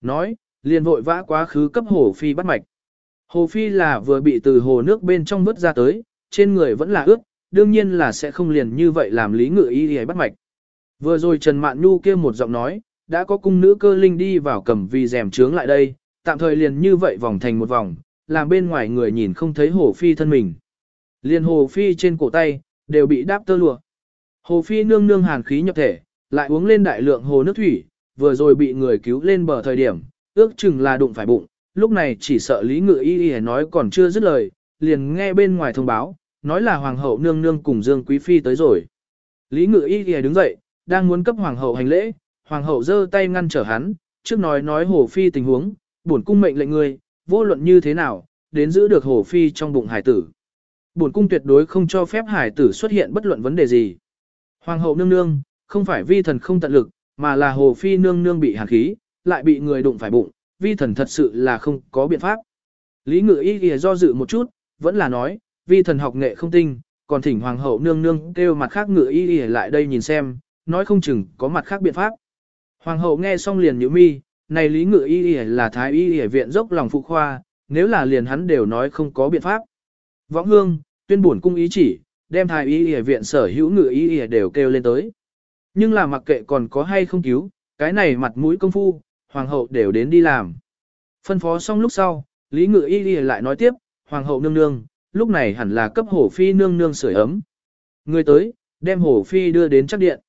Nói, liền vội vã quá khứ cấp Hồ Phi bắt mạch. Hồ Phi là vừa bị từ hồ nước bên trong vớt ra tới, trên người vẫn là ướt, đương nhiên là sẽ không liền như vậy làm Lý Ngự Y để bắt mạch. Vừa rồi Trần Mạn Nhu kia một giọng nói, đã có cung nữ cơ linh đi vào cầm vì rèm trướng lại đây, tạm thời liền như vậy vòng thành một vòng, làm bên ngoài người nhìn không thấy Hồ Phi thân mình. Liền Hồ Phi trên cổ tay, đều bị đáp tơ lụa. Hồ Phi nương nương hàn khí nhập thể, lại uống lên đại lượng hồ nước thủy, vừa rồi bị người cứu lên bờ thời điểm, ước chừng là đụng phải bụng, lúc này chỉ sợ Lý Ngự Y Y nói còn chưa dứt lời, liền nghe bên ngoài thông báo, nói là Hoàng hậu nương nương cùng Dương Quý Phi tới rồi. Lý Ngự Y Y đứng dậy, đang muốn cấp Hoàng hậu hành lễ, Hoàng hậu giơ tay ngăn trở hắn, trước nói nói Hồ Phi tình huống, bổn cung mệnh lệnh người, vô luận như thế nào, đến giữ được Hồ Phi trong bụng hải tử. Bổn cung tuyệt đối không cho phép hải tử xuất hiện bất luận vấn đề gì. Hoàng hậu nương nương, không phải vi thần không tận lực, mà là Hồ Phi nương nương bị hàn khí, lại bị người đụng phải bụng, vi thần thật sự là không có biện pháp. Lý ngự y kìa do dự một chút, vẫn là nói, vi thần học nghệ không tinh, còn thỉnh hoàng hậu nương nương kêu mặt khác ngự y kìa lại đây nhìn xem, nói không chừng có mặt khác biện pháp. Hoàng hậu nghe xong liền nhíu mi, này lý ngự y kìa là thái y kìa viện dốc lòng phụ khoa, nếu là liền hắn đều nói không có biện pháp. Võng hương, tuyên bổn cung ý chỉ, đem thái y kìa viện sở hữu ngự y kìa đều kêu lên tới. Nhưng là mặc kệ còn có hay không cứu, cái này mặt mũi công phu, hoàng hậu đều đến đi làm. Phân phó xong lúc sau, Lý Ngự Y Y lại nói tiếp, hoàng hậu nương nương, lúc này hẳn là cấp hổ phi nương nương sưởi ấm. Người tới, đem hổ phi đưa đến chắc điện.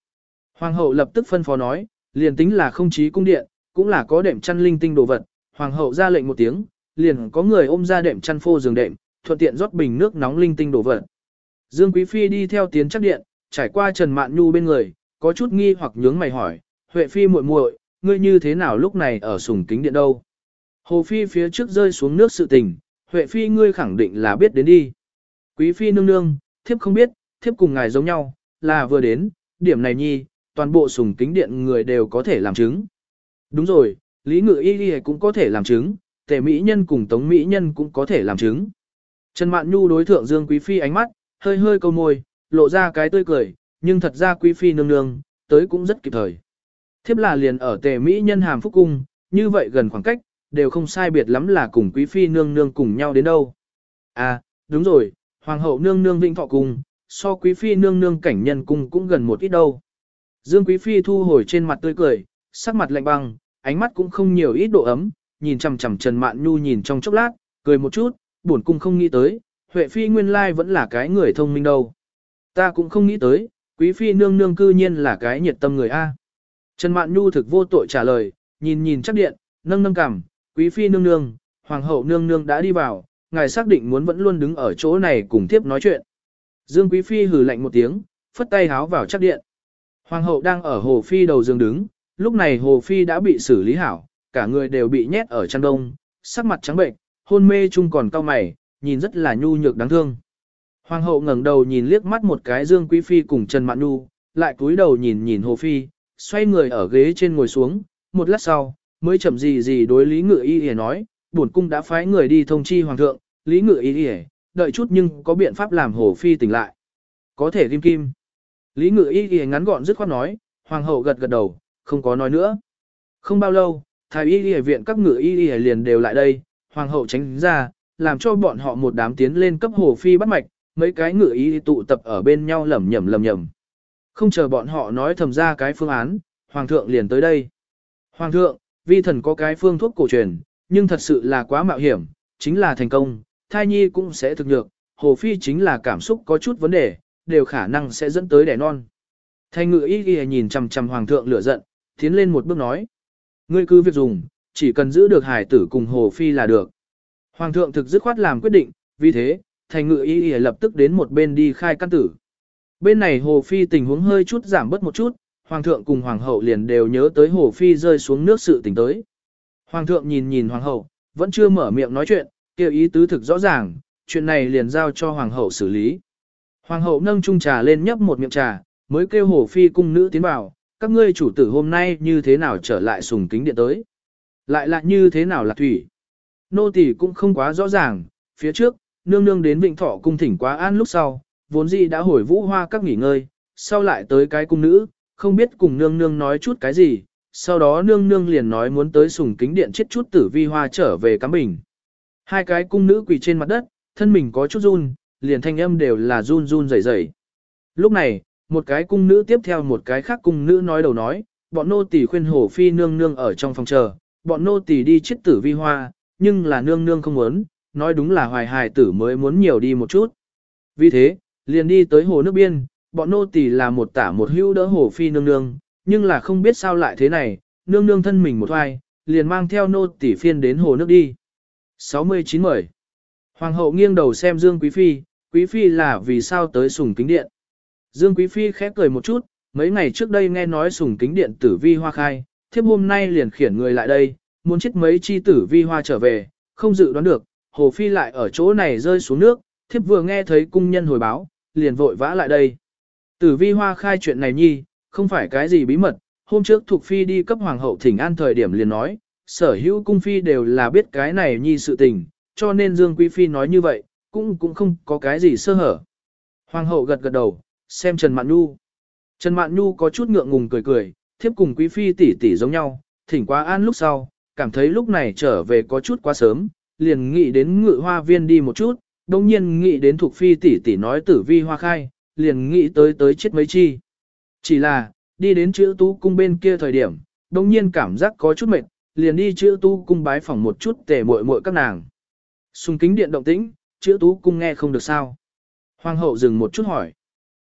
Hoàng hậu lập tức phân phó nói, liền tính là không chí cung điện, cũng là có đệm chăn linh tinh đồ vật. Hoàng hậu ra lệnh một tiếng, liền có người ôm ra đệm chăn phô giường đệm, thuận tiện rót bình nước nóng linh tinh đồ vật. Dương Quý Phi đi theo tiến chắc điện, trải qua Trần Mạn Nhu bên người, có chút nghi hoặc nhướng mày hỏi, Huệ Phi muội muội, ngươi như thế nào lúc này ở sùng kính điện đâu? Hồ Phi phía trước rơi xuống nước sự tình, Huệ Phi ngươi khẳng định là biết đến đi. Quý Phi nương nương, thiếp không biết, thiếp cùng ngài giống nhau, là vừa đến, điểm này nhi, toàn bộ sùng kính điện người đều có thể làm chứng. Đúng rồi, Lý Ngự Y Y cũng có thể làm chứng, Tề Mỹ Nhân cùng Tống Mỹ Nhân cũng có thể làm chứng. Trần Mạn Nhu đối thượng Dương Quý Phi ánh mắt, hơi hơi câu môi, lộ ra cái tươi cười, nhưng thật ra Quý Phi nương nương, tới cũng rất kịp thời. Thiếp là liền ở Tề Mỹ Nhân Hàm Phúc Cung, như vậy gần khoảng cách, đều không sai biệt lắm là cùng Quý Phi nương nương cùng nhau đến đâu. À, đúng rồi, Hoàng hậu nương nương Vĩnh Thọ Cung, so Quý Phi nương nương cảnh nhân cung cũng gần một ít đâu. Dương Quý Phi thu hồi trên mặt tươi cười, sắc mặt lạnh băng, ánh mắt cũng không nhiều ít độ ấm, nhìn chằm chằm Trần Mạn Nhu nhìn trong chốc lát, cười một chút, buồn cung không nghĩ tới, Huệ Phi nguyên lai vẫn là cái người thông minh đâu. Ta cũng không nghĩ tới, Quý Phi nương nương cư nhiên là cái nhiệt tâm người A. Trần Mạn Nhu thực vô tội trả lời, nhìn nhìn chắc điện, nâng nâng cằm, Quý Phi nương nương, hoàng hậu nương nương đã đi vào, ngài xác định muốn vẫn luôn đứng ở chỗ này cùng tiếp nói chuyện. Dương Quý Phi hừ lạnh một tiếng, phất tay háo vào chắc điện. Hoàng hậu đang ở Hồ Phi đầu giường đứng, lúc này Hồ Phi đã bị xử lý hảo, cả người đều bị nhét ở chăn đông, sắc mặt trắng bệnh, hôn mê chung còn cao mày, nhìn rất là nhu nhược đáng thương. Hoàng hậu ngẩng đầu nhìn liếc mắt một cái Dương Quý Phi cùng Trần Mạn Nhu, lại cúi đầu nhìn nhìn Hồ Phi, xoay người ở ghế trên ngồi xuống, một lát sau, mới chậm gì gì đối Lý Ngự Y Y nói, bổn cung đã phái người đi thông chi hoàng thượng, Lý Ngự Y Y, đợi chút nhưng có biện pháp làm Hồ Phi tỉnh lại. Có thể kim kim. Lý Ngự Y Y ngắn gọn dứt khoát nói, hoàng hậu gật gật đầu, không có nói nữa. Không bao lâu, thái y y viện các ngự y y liền đều lại đây, hoàng hậu tránh ra, làm cho bọn họ một đám tiến lên cấp Hồ Phi bắt mạch, mấy cái ngự y tụ tập ở bên nhau lẩm nhẩm lẩm nhẩm. Không chờ bọn họ nói thầm ra cái phương án, hoàng thượng liền tới đây. Hoàng thượng, vi thần có cái phương thuốc cổ truyền, nhưng thật sự là quá mạo hiểm, chính là thành công, thai nhi cũng sẽ thực nhược, hồ phi chính là cảm xúc có chút vấn đề, đều khả năng sẽ dẫn tới đẻ non. Thanh ngự y ghi nhìn chằm chằm hoàng thượng lửa giận, tiến lên một bước nói. Ngươi cứ việc dùng, chỉ cần giữ được hải tử cùng hồ phi là được. Hoàng thượng thực dứt khoát làm quyết định, vì thế, thành ngự y y lập tức đến một bên đi khai căn tử. Bên này hồ phi tình huống hơi chút giảm bớt một chút, hoàng thượng cùng hoàng hậu liền đều nhớ tới hồ phi rơi xuống nước sự tình tới. Hoàng thượng nhìn nhìn hoàng hậu, vẫn chưa mở miệng nói chuyện, kêu ý tứ thực rõ ràng, chuyện này liền giao cho hoàng hậu xử lý. Hoàng hậu nâng chung trà lên nhấp một miệng trà, mới kêu hồ phi cung nữ tiến vào, các ngươi chủ tử hôm nay như thế nào trở lại sùng kính điện tới. Lại là như thế nào là thủy. Nô tỳ cũng không quá rõ ràng, phía trước, nương nương đến vịnh thọ cung thỉnh quá an lúc sau, vốn dĩ đã hồi vũ hoa các nghỉ ngơi, sau lại tới cái cung nữ, không biết cùng nương nương nói chút cái gì, sau đó nương nương liền nói muốn tới sùng kính điện chết chút tử vi hoa trở về cắm bình. Hai cái cung nữ quỳ trên mặt đất, thân mình có chút run, liền thanh âm đều là run run rẩy rẩy. Lúc này, một cái cung nữ tiếp theo một cái khác cung nữ nói đầu nói, bọn nô tỳ khuyên hổ phi nương nương ở trong phòng chờ, bọn nô tỳ đi chết tử vi hoa, nhưng là nương nương không muốn, nói đúng là hoài hài tử mới muốn nhiều đi một chút. Vì thế, liền đi tới hồ nước biên, bọn nô tỳ là một tả một hữu đỡ hồ phi nương nương, nhưng là không biết sao lại thế này, nương nương thân mình một hoài, liền mang theo nô tỳ phiên đến hồ nước đi. 69 mời. Hoàng hậu nghiêng đầu xem Dương Quý Phi, Quý Phi là vì sao tới sùng kính điện. Dương Quý Phi khép cười một chút, mấy ngày trước đây nghe nói sùng kính điện tử vi hoa khai, thiếp hôm nay liền khiển người lại đây, muốn chết mấy chi tử vi hoa trở về, không dự đoán được, Hồ Phi lại ở chỗ này rơi xuống nước, thiếp vừa nghe thấy cung nhân hồi báo, liền vội vã lại đây. Tử vi hoa khai chuyện này nhi, không phải cái gì bí mật, hôm trước Thục Phi đi cấp Hoàng hậu thỉnh an thời điểm liền nói, sở hữu cung phi đều là biết cái này nhi sự tình, cho nên Dương Quý Phi nói như vậy, cũng cũng không có cái gì sơ hở. Hoàng hậu gật gật đầu, xem Trần Mạn Nhu. Trần Mạn Nhu có chút ngượng ngùng cười cười, thiếp cùng Quý Phi tỷ tỷ giống nhau, thỉnh quá an lúc sau, cảm thấy lúc này trở về có chút quá sớm, liền nghĩ đến ngự hoa viên đi một chút, đồng nhiên nghĩ đến thuộc phi tỷ tỷ nói tử vi hoa khai, liền nghĩ tới tới chết mấy chi. Chỉ là, đi đến chữ tú cung bên kia thời điểm, đồng nhiên cảm giác có chút mệt, liền đi chữ tú cung bái phỏng một chút tề muội muội các nàng. Xung kính điện động tĩnh, chữ tú cung nghe không được sao. Hoàng hậu dừng một chút hỏi.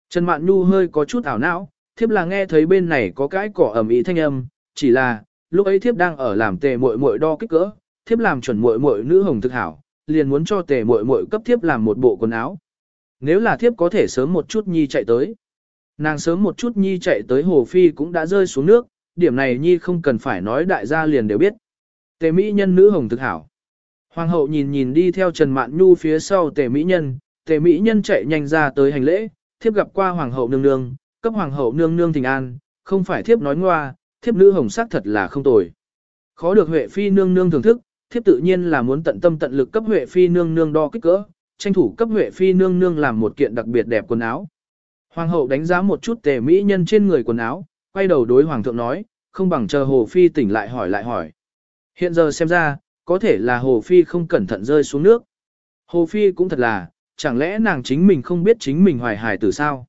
Trần Mạn Nhu hơi có chút ảo não, thiếp là nghe thấy bên này có cái cỏ ẩm ý thanh âm, chỉ là, lúc ấy thiếp đang ở làm tề muội muội đo kích cỡ, thiếp làm chuẩn muội muội nữ hồng thực hảo, liền muốn cho tề muội muội cấp thiếp làm một bộ quần áo. Nếu là thiếp có thể sớm một chút nhi chạy tới. Nàng sớm một chút nhi chạy tới hồ phi cũng đã rơi xuống nước, điểm này nhi không cần phải nói đại gia liền đều biết. Tề mỹ nhân nữ hồng thực hảo. Hoàng hậu nhìn nhìn đi theo Trần Mạn Nhu phía sau tề mỹ nhân, tề mỹ nhân chạy nhanh ra tới hành lễ, thiếp gặp qua hoàng hậu nương nương, cấp hoàng hậu nương nương thỉnh an, không phải thiếp nói ngoa, thiếp nữ hồng sắc thật là không tồi. Khó được Huệ phi nương nương thưởng thức, thiếp tự nhiên là muốn tận tâm tận lực cấp Huệ phi nương nương đo kích cỡ, tranh thủ cấp Huệ phi nương nương làm một kiện đặc biệt đẹp quần áo. Hoàng hậu đánh giá một chút tề mỹ nhân trên người quần áo, quay đầu đối hoàng thượng nói, không bằng chờ hồ phi tỉnh lại hỏi lại hỏi. Hiện giờ xem ra, có thể là hồ phi không cẩn thận rơi xuống nước. Hồ phi cũng thật là, chẳng lẽ nàng chính mình không biết chính mình hoài hài từ sao?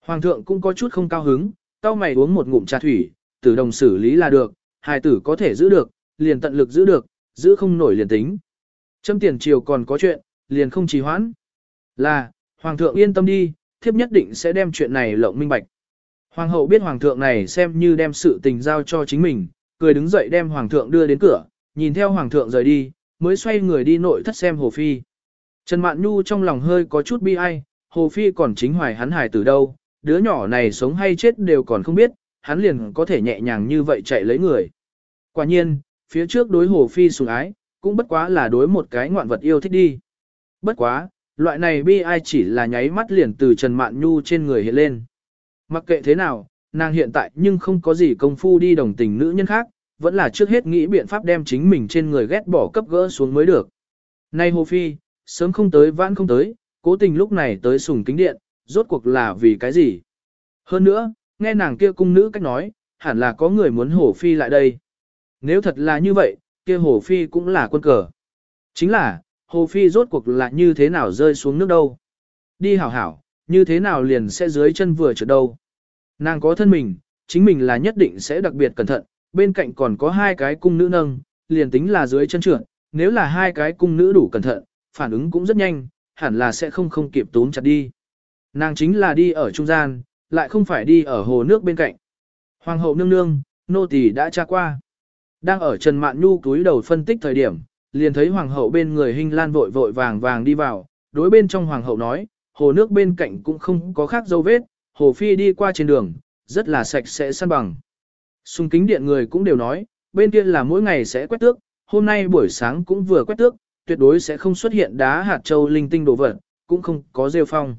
Hoàng thượng cũng có chút không cao hứng, tao mày uống một ngụm trà thủy, tử đồng xử lý là được, hài tử có thể giữ được, liền tận lực giữ được, giữ không nổi liền tính. Châm tiền triều còn có chuyện, liền không trì hoãn. Là, Hoàng thượng yên tâm đi, thiếp nhất định sẽ đem chuyện này lộng minh bạch. Hoàng hậu biết Hoàng thượng này xem như đem sự tình giao cho chính mình, cười đứng dậy đem Hoàng thượng đưa đến cửa, nhìn theo Hoàng thượng rời đi, mới xoay người đi nội thất xem Hồ Phi. Trần Mạn Nhu trong lòng hơi có chút bi ai, Hồ Phi còn chính hoài hắn hài từ đâu, đứa nhỏ này sống hay chết đều còn không biết, hắn liền có thể nhẹ nhàng như vậy chạy lấy người. Quả nhiên, phía trước đối Hồ Phi sủng ái, cũng bất quá là đối một cái ngoạn vật yêu thích đi. Bất quá, loại này bi ai chỉ là nháy mắt liền từ Trần Mạn Nhu trên người hiện lên. Mặc kệ thế nào, nàng hiện tại nhưng không có gì công phu đi đồng tình nữ nhân khác, vẫn là trước hết nghĩ biện pháp đem chính mình trên người ghét bỏ cấp gỡ xuống mới được. Nay Hồ Phi, sớm không tới vãn không tới, cố tình lúc này tới sùng kính điện, rốt cuộc là vì cái gì? Hơn nữa, nghe nàng kia cung nữ cách nói, hẳn là có người muốn Hồ Phi lại đây. Nếu thật là như vậy, kia Hồ Phi cũng là quân cờ. Chính là, Hồ Phi rốt cuộc là như thế nào rơi xuống nước đâu. Đi hảo hảo, như thế nào liền sẽ dưới chân vừa trượt đâu. Nàng có thân mình, chính mình là nhất định sẽ đặc biệt cẩn thận, bên cạnh còn có hai cái cung nữ nâng, liền tính là dưới chân trượt, nếu là hai cái cung nữ đủ cẩn thận, phản ứng cũng rất nhanh, hẳn là sẽ không không kịp tốn chặt đi. Nàng chính là đi ở trung gian, lại không phải đi ở hồ nước bên cạnh. Hoàng hậu nương nương, nô tỳ đã tra qua. Đang ở Trần Mạn Nhu túi đầu phân tích thời điểm, liền thấy hoàng hậu bên người Hinh Lan vội vội vàng vàng đi vào, đối bên trong hoàng hậu nói, hồ nước bên cạnh cũng không có khác dấu vết, hồ phi đi qua trên đường, rất là sạch sẽ săn bằng. Xung kính điện người cũng đều nói, bên kia là mỗi ngày sẽ quét tước, hôm nay buổi sáng cũng vừa quét tước, tuyệt đối sẽ không xuất hiện đá hạt châu linh tinh đồ vật, cũng không có rêu phong.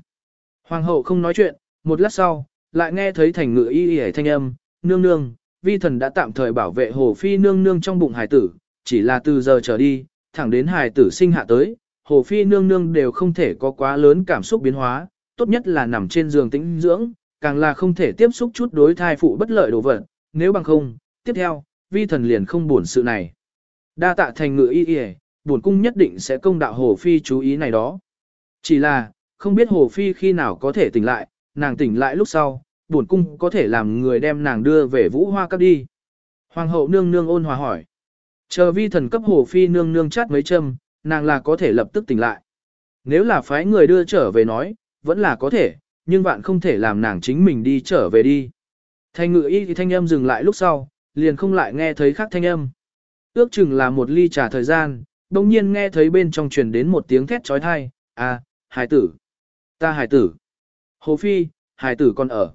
Hoàng hậu không nói chuyện, một lát sau, lại nghe thấy thành ngự y y thanh âm, nương nương, vi thần đã tạm thời bảo vệ hồ phi nương nương trong bụng hải tử, chỉ là từ giờ trở đi, thẳng đến hải tử sinh hạ tới, hồ phi nương nương đều không thể có quá lớn cảm xúc biến hóa, tốt nhất là nằm trên giường tĩnh dưỡng, càng là không thể tiếp xúc chút đối thai phụ bất lợi đồ vật, nếu bằng không, tiếp theo, vi thần liền không buồn sự này. Đa tạ thành ngự y y, buồn cung nhất định sẽ công đạo hồ phi chú ý này đó. Chỉ là, không biết hồ phi khi nào có thể tỉnh lại, nàng tỉnh lại lúc sau, buồn cung có thể làm người đem nàng đưa về vũ hoa cấp đi. Hoàng hậu nương nương ôn hòa hỏi. Chờ vi thần cấp hồ phi nương nương chát mấy châm, nàng là có thể lập tức tỉnh lại. Nếu là phái người đưa trở về nói, vẫn là có thể, nhưng bạn không thể làm nàng chính mình đi trở về đi. Thanh ngự y thì thanh âm dừng lại lúc sau, liền không lại nghe thấy khác thanh âm. Ước chừng là một ly trà thời gian, đồng nhiên nghe thấy bên trong truyền đến một tiếng thét trói thai, à, hải tử, ta hải tử, hồ phi, hải tử còn ở.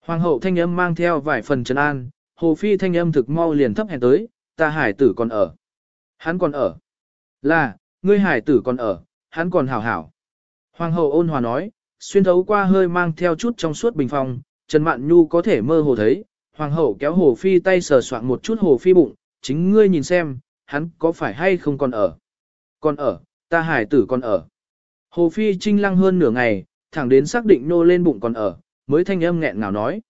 Hoàng hậu thanh âm mang theo vài phần trấn an, hồ phi thanh âm thực mau liền thấp hèn tới, ta hải tử còn ở. Hắn còn ở. Là, ngươi hải tử còn ở, hắn còn hảo hảo. Hoàng hậu ôn hòa nói, xuyên thấu qua hơi mang theo chút trong suốt bình phòng, Trần Mạn Nhu có thể mơ hồ thấy, hoàng hậu kéo hồ phi tay sờ soạn một chút hồ phi bụng, chính ngươi nhìn xem, hắn có phải hay không còn ở. Còn ở, ta hải tử còn ở. Hồ phi trinh lăng hơn nửa ngày, thẳng đến xác định nô lên bụng còn ở, mới thanh âm nghẹn ngào nói.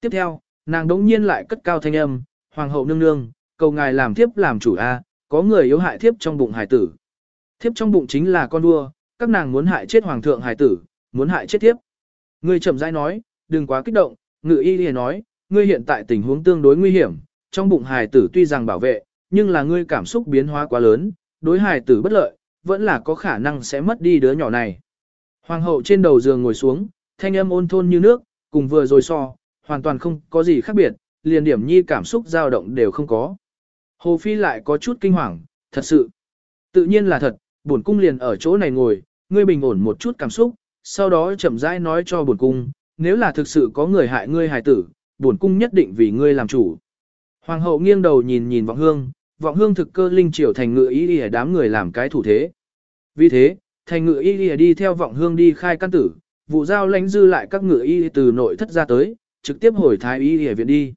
Tiếp theo, nàng đống nhiên lại cất cao thanh âm, hoàng hậu nương nương, cầu ngài làm thiếp làm chủ a, có người yếu hại thiếp trong bụng hải tử. Thiếp trong bụng chính là con vua, các nàng muốn hại chết hoàng thượng hải tử, muốn hại chết thiếp. Ngươi chậm rãi nói, đừng quá kích động, ngự y liền nói, ngươi hiện tại tình huống tương đối nguy hiểm, trong bụng hài tử tuy rằng bảo vệ, nhưng là ngươi cảm xúc biến hóa quá lớn, đối hài tử bất lợi, vẫn là có khả năng sẽ mất đi đứa nhỏ này. Hoàng hậu trên đầu giường ngồi xuống, thanh âm ôn thôn như nước, cùng vừa rồi so, hoàn toàn không có gì khác biệt, liền điểm nhi cảm xúc dao động đều không có. Hồ Phi lại có chút kinh hoàng, thật sự. Tự nhiên là thật, bổn cung liền ở chỗ này ngồi, ngươi bình ổn một chút cảm xúc, sau đó chậm rãi nói cho bổn cung, nếu là thực sự có người hại ngươi hài tử, bổn cung nhất định vì ngươi làm chủ. Hoàng hậu nghiêng đầu nhìn nhìn vọng hương, vọng hương thực cơ linh triều thành ngự ý đi đám người làm cái thủ thế. Vì thế, thành ngự y đi theo vọng hương đi khai căn tử, vụ giao lãnh dư lại các ngựa y từ nội thất ra tới, trực tiếp hồi thái y ở viện đi.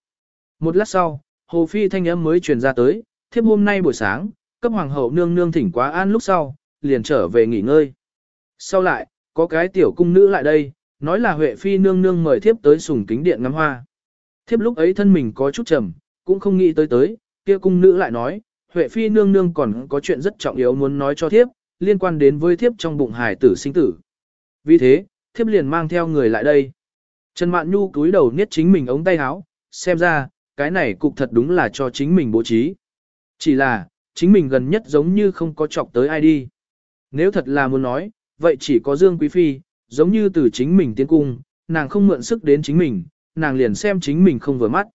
Một lát sau, hồ phi thanh âm mới truyền ra tới, thiếp hôm nay buổi sáng, cấp hoàng hậu nương nương thỉnh quá an lúc sau, liền trở về nghỉ ngơi. Sau lại, có cái tiểu cung nữ lại đây, nói là Huệ Phi nương nương mời thiếp tới sùng kính điện ngắm hoa. Thiếp lúc ấy thân mình có chút trầm, cũng không nghĩ tới tới, kia cung nữ lại nói, Huệ Phi nương nương còn có chuyện rất trọng yếu muốn nói cho thiếp, liên quan đến với thiếp trong bụng hải tử sinh tử. Vì thế, thiếp liền mang theo người lại đây. Trần Mạn Nhu cúi đầu niết chính mình ống tay áo, xem ra, cái này cục thật đúng là cho chính mình bố trí. Chỉ là, chính mình gần nhất giống như không có chọc tới ai đi. Nếu thật là muốn nói, vậy chỉ có Dương Quý Phi, giống như từ chính mình tiến cung, nàng không mượn sức đến chính mình, nàng liền xem chính mình không vừa mắt.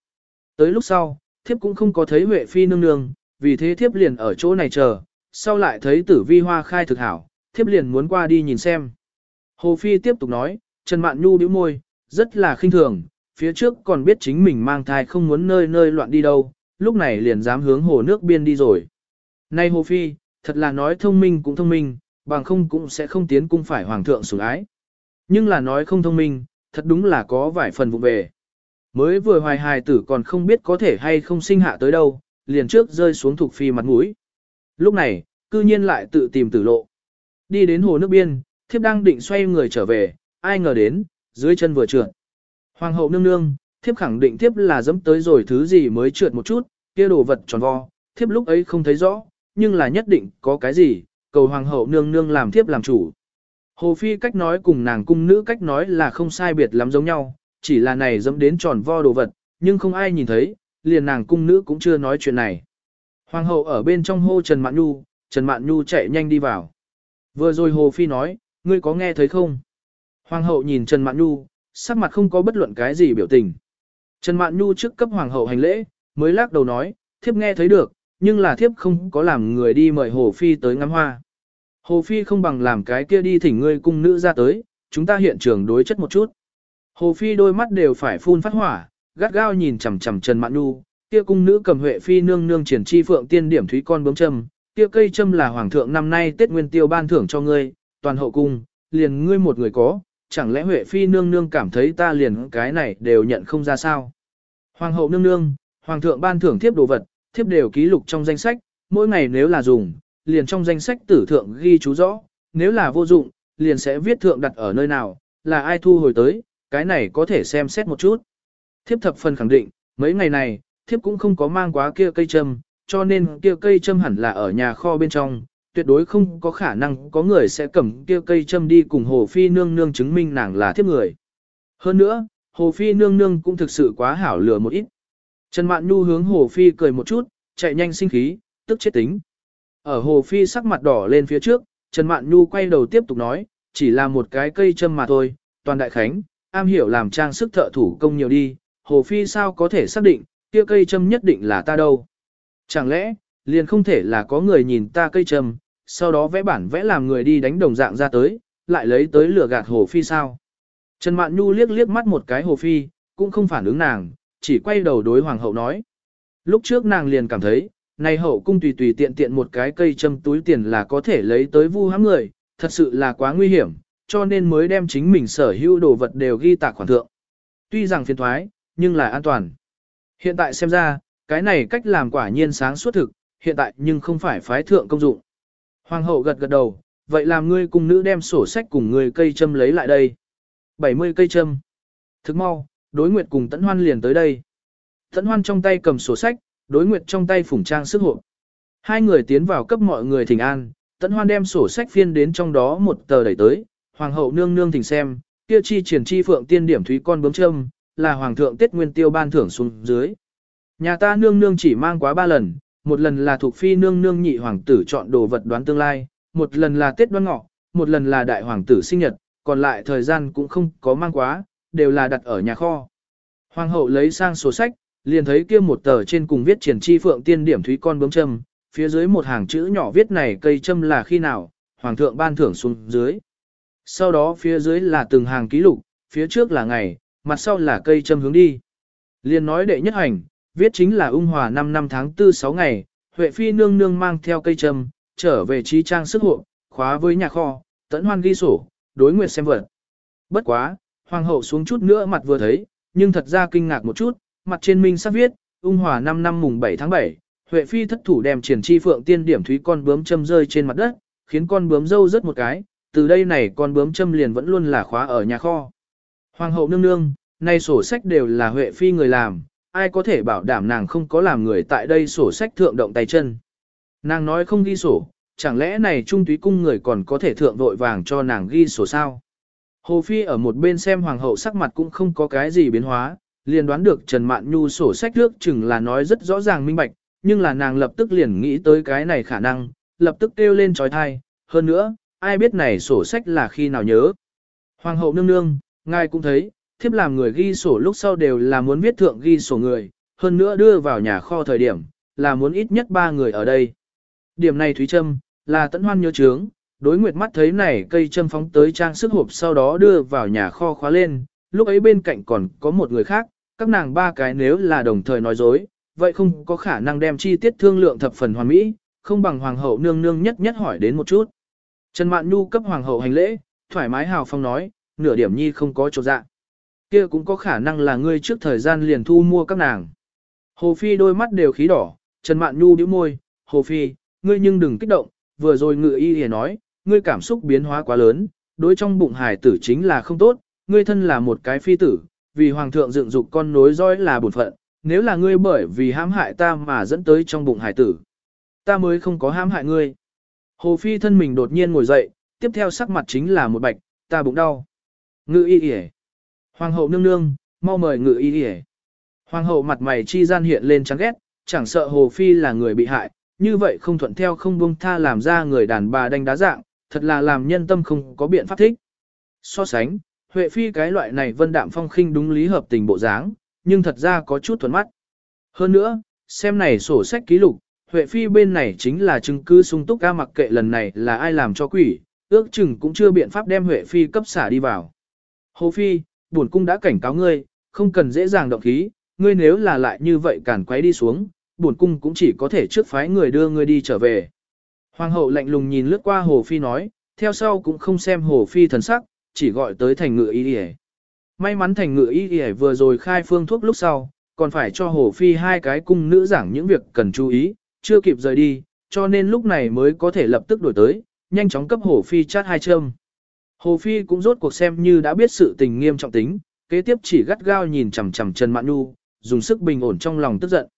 Tới lúc sau, thiếp cũng không có thấy Huệ Phi nương nương, vì thế thiếp liền ở chỗ này chờ, sau lại thấy tử vi hoa khai thực hảo, thiếp liền muốn qua đi nhìn xem. Hồ Phi tiếp tục nói, Trần Mạn Nhu bĩu môi, rất là khinh thường, phía trước còn biết chính mình mang thai không muốn nơi nơi loạn đi đâu, lúc này liền dám hướng hồ nước biên đi rồi. Này Hồ Phi, thật là nói thông minh cũng thông minh, bằng không cũng sẽ không tiến cung phải hoàng thượng sủng ái. Nhưng là nói không thông minh, thật đúng là có vài phần vụ về. Mới vừa hoài hài tử còn không biết có thể hay không sinh hạ tới đâu, liền trước rơi xuống thuộc phi mặt mũi. Lúc này, cư nhiên lại tự tìm tử lộ. Đi đến hồ nước biên, thiếp đang định xoay người trở về, ai ngờ đến, dưới chân vừa trượt. Hoàng hậu nương nương, thiếp khẳng định thiếp là dẫm tới rồi thứ gì mới trượt một chút, kia đồ vật tròn vo, thiếp lúc ấy không thấy rõ, nhưng là nhất định có cái gì, cầu hoàng hậu nương nương làm thiếp làm chủ. Hồ Phi cách nói cùng nàng cung nữ cách nói là không sai biệt lắm giống nhau, chỉ là này dẫm đến tròn vo đồ vật, nhưng không ai nhìn thấy, liền nàng cung nữ cũng chưa nói chuyện này. Hoàng hậu ở bên trong hô Trần Mạn Nhu, Trần Mạn Nhu chạy nhanh đi vào. Vừa rồi Hồ Phi nói, ngươi có nghe thấy không? Hoàng hậu nhìn Trần Mạn Nhu, sắc mặt không có bất luận cái gì biểu tình. Trần Mạn Nhu trước cấp hoàng hậu hành lễ, mới lắc đầu nói, thiếp nghe thấy được, nhưng là thiếp không có làm người đi mời Hồ Phi tới ngắm hoa. Hồ Phi không bằng làm cái kia đi thỉnh ngươi cung nữ ra tới, chúng ta hiện trường đối chất một chút. Hồ Phi đôi mắt đều phải phun phát hỏa, gắt gao nhìn chằm chằm Trần Mạn Nhu, kia cung nữ cầm Huệ Phi nương nương triển chi phượng tiên điểm thúy con bướm châm, kia cây châm là hoàng thượng năm nay Tết Nguyên Tiêu ban thưởng cho ngươi, toàn hậu cung, liền ngươi một người có, chẳng lẽ Huệ Phi nương nương cảm thấy ta liền cái này đều nhận không ra sao? Hoàng hậu nương nương, hoàng thượng ban thưởng thiếp đồ vật, thiếp đều ký lục trong danh sách, mỗi ngày nếu là dùng, liền trong danh sách tử thượng ghi chú rõ, nếu là vô dụng, liền sẽ viết thượng đặt ở nơi nào, là ai thu hồi tới, cái này có thể xem xét một chút. Thiếp thập phần khẳng định, mấy ngày này, thiếp cũng không có mang quá kia cây châm, cho nên kia cây châm hẳn là ở nhà kho bên trong, tuyệt đối không có khả năng có người sẽ cầm kia cây châm đi cùng Hồ Phi nương nương chứng minh nàng là thiếp người. Hơn nữa, Hồ Phi nương nương cũng thực sự quá hảo lừa một ít. Trần Mạn Nhu hướng Hồ Phi cười một chút, chạy nhanh sinh khí, tức chết tính. Ở Hồ Phi sắc mặt đỏ lên phía trước, Trần Mạn Nhu quay đầu tiếp tục nói, chỉ là một cái cây châm mà thôi, toàn đại khánh, am hiểu làm trang sức thợ thủ công nhiều đi, Hồ Phi sao có thể xác định, kia cây châm nhất định là ta đâu. Chẳng lẽ, liền không thể là có người nhìn ta cây châm, sau đó vẽ bản vẽ làm người đi đánh đồng dạng ra tới, lại lấy tới lửa gạt Hồ Phi sao. Trần Mạn Nhu liếc liếc mắt một cái Hồ Phi, cũng không phản ứng nàng, chỉ quay đầu đối Hoàng hậu nói. Lúc trước nàng liền cảm thấy, này hậu cung tùy tùy tiện tiện một cái cây châm túi tiền là có thể lấy tới vu hãm người, thật sự là quá nguy hiểm, cho nên mới đem chính mình sở hữu đồ vật đều ghi tạc khoản thượng. Tuy rằng phiền thoái, nhưng là an toàn. Hiện tại xem ra, cái này cách làm quả nhiên sáng suốt thực, hiện tại nhưng không phải phái thượng công dụng. Hoàng hậu gật gật đầu, vậy làm ngươi cùng nữ đem sổ sách cùng người cây châm lấy lại đây. 70 cây châm. Thức mau, đối nguyệt cùng tẫn hoan liền tới đây. Tẫn hoan trong tay cầm sổ sách, đối nguyệt trong tay phủng trang sức hộ. Hai người tiến vào cấp mọi người thỉnh an, tẫn hoan đem sổ sách phiên đến trong đó một tờ đẩy tới, hoàng hậu nương nương thỉnh xem, kia chi triển chi phượng tiên điểm thúy con bướm châm, là hoàng thượng Tết Nguyên Tiêu ban thưởng xuống dưới. Nhà ta nương nương chỉ mang quá ba lần, một lần là thuộc phi nương nương nhị hoàng tử chọn đồ vật đoán tương lai, một lần là Tết đoan ngọ, một lần là đại hoàng tử sinh nhật, còn lại thời gian cũng không có mang quá, đều là đặt ở nhà kho. Hoàng hậu lấy sang sổ sách, liền thấy kia một tờ trên cùng viết triển chi phượng tiên điểm thúy con bướm châm, phía dưới một hàng chữ nhỏ viết này cây châm là khi nào, hoàng thượng ban thưởng xuống dưới. Sau đó phía dưới là từng hàng ký lục, phía trước là ngày, mặt sau là cây châm hướng đi. liền nói đệ nhất hành, viết chính là ung hòa 5 năm tháng 4 6 ngày, Huệ Phi nương nương mang theo cây trầm, trở về trí trang sức hộ, khóa với nhà kho, tẫn hoan ghi sổ, đối nguyệt xem vật. Bất quá, hoàng hậu xuống chút nữa mặt vừa thấy, nhưng thật ra kinh ngạc một chút, mặt trên minh sắp viết, ung hòa 5 năm mùng 7 tháng 7, Huệ Phi thất thủ đem triển chi phượng tiên điểm thúy con bướm châm rơi trên mặt đất, khiến con bướm dâu rớt một cái, từ đây này con bướm châm liền vẫn luôn là khóa ở nhà kho. Hoàng hậu nương nương, nay sổ sách đều là Huệ Phi người làm, ai có thể bảo đảm nàng không có làm người tại đây sổ sách thượng động tay chân. Nàng nói không ghi sổ, chẳng lẽ này trung túy cung người còn có thể thượng vội vàng cho nàng ghi sổ sao? Hồ Phi ở một bên xem hoàng hậu sắc mặt cũng không có cái gì biến hóa, liền đoán được Trần Mạn Nhu sổ sách trước chừng là nói rất rõ ràng minh bạch, nhưng là nàng lập tức liền nghĩ tới cái này khả năng, lập tức kêu lên trói thai, hơn nữa, ai biết này sổ sách là khi nào nhớ. Hoàng hậu nương nương, ngài cũng thấy, thiếp làm người ghi sổ lúc sau đều là muốn viết thượng ghi sổ người, hơn nữa đưa vào nhà kho thời điểm, là muốn ít nhất ba người ở đây. Điểm này Thúy Trâm, là tận hoan nhớ trướng, đối nguyệt mắt thấy này cây châm phóng tới trang sức hộp sau đó đưa vào nhà kho khóa lên, lúc ấy bên cạnh còn có một người khác, các nàng ba cái nếu là đồng thời nói dối, vậy không có khả năng đem chi tiết thương lượng thập phần hoàn mỹ, không bằng hoàng hậu nương nương nhất nhất hỏi đến một chút. Trần Mạn Nhu cấp hoàng hậu hành lễ, thoải mái hào phong nói, nửa điểm nhi không có chỗ dạ. Kia cũng có khả năng là ngươi trước thời gian liền thu mua các nàng. Hồ Phi đôi mắt đều khí đỏ, Trần Mạn Nhu bĩu môi, Hồ Phi, ngươi nhưng đừng kích động, vừa rồi ngự y hề nói, ngươi cảm xúc biến hóa quá lớn, đối trong bụng Hải tử chính là không tốt, ngươi thân là một cái phi tử, vì hoàng thượng dựng dục con nối dõi là bổn phận, nếu là ngươi bởi vì hãm hại ta mà dẫn tới trong bụng Hải tử, ta mới không có hãm hại ngươi. Hồ Phi thân mình đột nhiên ngồi dậy, tiếp theo sắc mặt chính là một bạch, ta bụng đau. Ngự y hề, Hoàng hậu nương nương, mau mời ngự y yể. Hoàng hậu mặt mày chi gian hiện lên chán ghét, chẳng sợ Hồ Phi là người bị hại, như vậy không thuận theo không buông tha làm ra người đàn bà đánh đá dạng, thật là làm nhân tâm không có biện pháp thích. So sánh, Huệ Phi cái loại này vân đạm phong khinh đúng lý hợp tình bộ dáng, nhưng thật ra có chút thuận mắt. Hơn nữa, xem này sổ sách ký lục, Huệ Phi bên này chính là chứng cứ sung túc ca mặc kệ lần này là ai làm cho quỷ, ước chừng cũng chưa biện pháp đem Huệ Phi cấp xả đi vào. Hồ Phi, bổn cung đã cảnh cáo ngươi, không cần dễ dàng động khí, ngươi nếu là lại như vậy cản quấy đi xuống, bổn cung cũng chỉ có thể trước phái người đưa ngươi đi trở về. Hoàng hậu lạnh lùng nhìn lướt qua Hồ Phi nói, theo sau cũng không xem Hồ Phi thần sắc, chỉ gọi tới thành Ngựa y y May mắn thành Ngựa y y vừa rồi khai phương thuốc lúc sau, còn phải cho Hồ Phi hai cái cung nữ giảng những việc cần chú ý, chưa kịp rời đi, cho nên lúc này mới có thể lập tức đổi tới, nhanh chóng cấp Hồ Phi chát hai châm. Hồ Phi cũng rốt cuộc xem như đã biết sự tình nghiêm trọng tính, kế tiếp chỉ gắt gao nhìn chằm chằm Trần Mạn Nhu, dùng sức bình ổn trong lòng tức giận.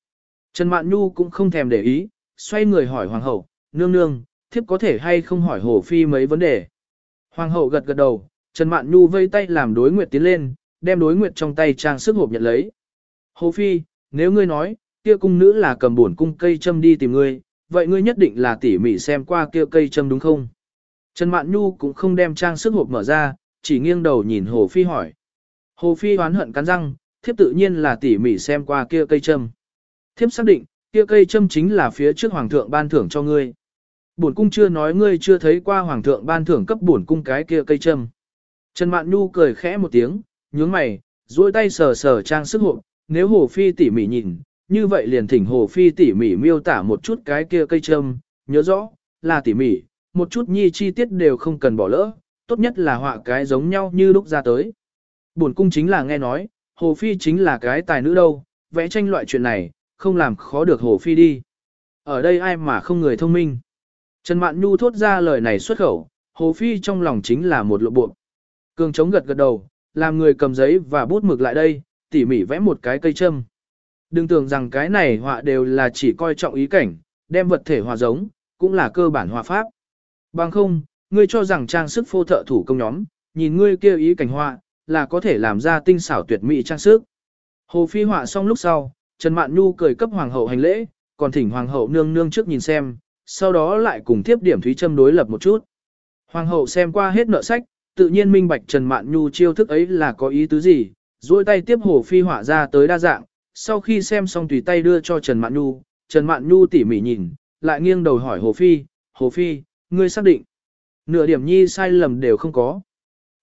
Trần Mạn Nhu cũng không thèm để ý, xoay người hỏi Hoàng hậu, nương nương, thiếp có thể hay không hỏi Hồ Phi mấy vấn đề. Hoàng hậu gật gật đầu, Trần Mạn Nhu vây tay làm đối nguyệt tiến lên, đem đối nguyệt trong tay trang sức hộp nhận lấy. Hồ Phi, nếu ngươi nói, kia cung nữ là cầm buồn cung cây châm đi tìm ngươi, vậy ngươi nhất định là tỉ mỉ xem qua kia cây châm đúng không? Trần Mạn Nhu cũng không đem trang sức hộp mở ra, chỉ nghiêng đầu nhìn Hồ Phi hỏi. Hồ Phi hoán hận cắn răng, thiếp tự nhiên là tỉ mỉ xem qua kia cây châm. Thiếp xác định, kia cây châm chính là phía trước hoàng thượng ban thưởng cho ngươi. Bổn cung chưa nói ngươi chưa thấy qua hoàng thượng ban thưởng cấp bổn cung cái kia cây châm. Trần Mạn Nhu cười khẽ một tiếng, nhướng mày, duỗi tay sờ sờ trang sức hộp, nếu Hồ Phi tỉ mỉ nhìn, như vậy liền thỉnh Hồ Phi tỉ mỉ miêu tả một chút cái kia cây châm, nhớ rõ, là tỉ mỉ, một chút nhi chi tiết đều không cần bỏ lỡ, tốt nhất là họa cái giống nhau như lúc ra tới. Bổn cung chính là nghe nói, Hồ Phi chính là cái tài nữ đâu, vẽ tranh loại chuyện này, không làm khó được Hồ Phi đi. Ở đây ai mà không người thông minh. Trần Mạn Nhu thốt ra lời này xuất khẩu, Hồ Phi trong lòng chính là một lộ buộc. Cường chống gật gật đầu, làm người cầm giấy và bút mực lại đây, tỉ mỉ vẽ một cái cây châm. Đừng tưởng rằng cái này họa đều là chỉ coi trọng ý cảnh, đem vật thể hòa giống, cũng là cơ bản hòa pháp. Bằng không, ngươi cho rằng trang sức phô thợ thủ công nhóm, nhìn ngươi kia ý cảnh họa, là có thể làm ra tinh xảo tuyệt mỹ trang sức. Hồ Phi họa xong lúc sau, Trần Mạn Nhu cười cấp hoàng hậu hành lễ, còn thỉnh hoàng hậu nương nương trước nhìn xem, sau đó lại cùng tiếp điểm thúy Trâm đối lập một chút. Hoàng hậu xem qua hết nợ sách, tự nhiên minh bạch Trần Mạn Nhu chiêu thức ấy là có ý tứ gì, duỗi tay tiếp Hồ Phi họa ra tới đa dạng, sau khi xem xong tùy tay đưa cho Trần Mạn Nhu, Trần Mạn Nhu tỉ mỉ nhìn, lại nghiêng đầu hỏi Hồ Phi, Hồ Phi, ngươi xác định. Nửa điểm nhi sai lầm đều không có.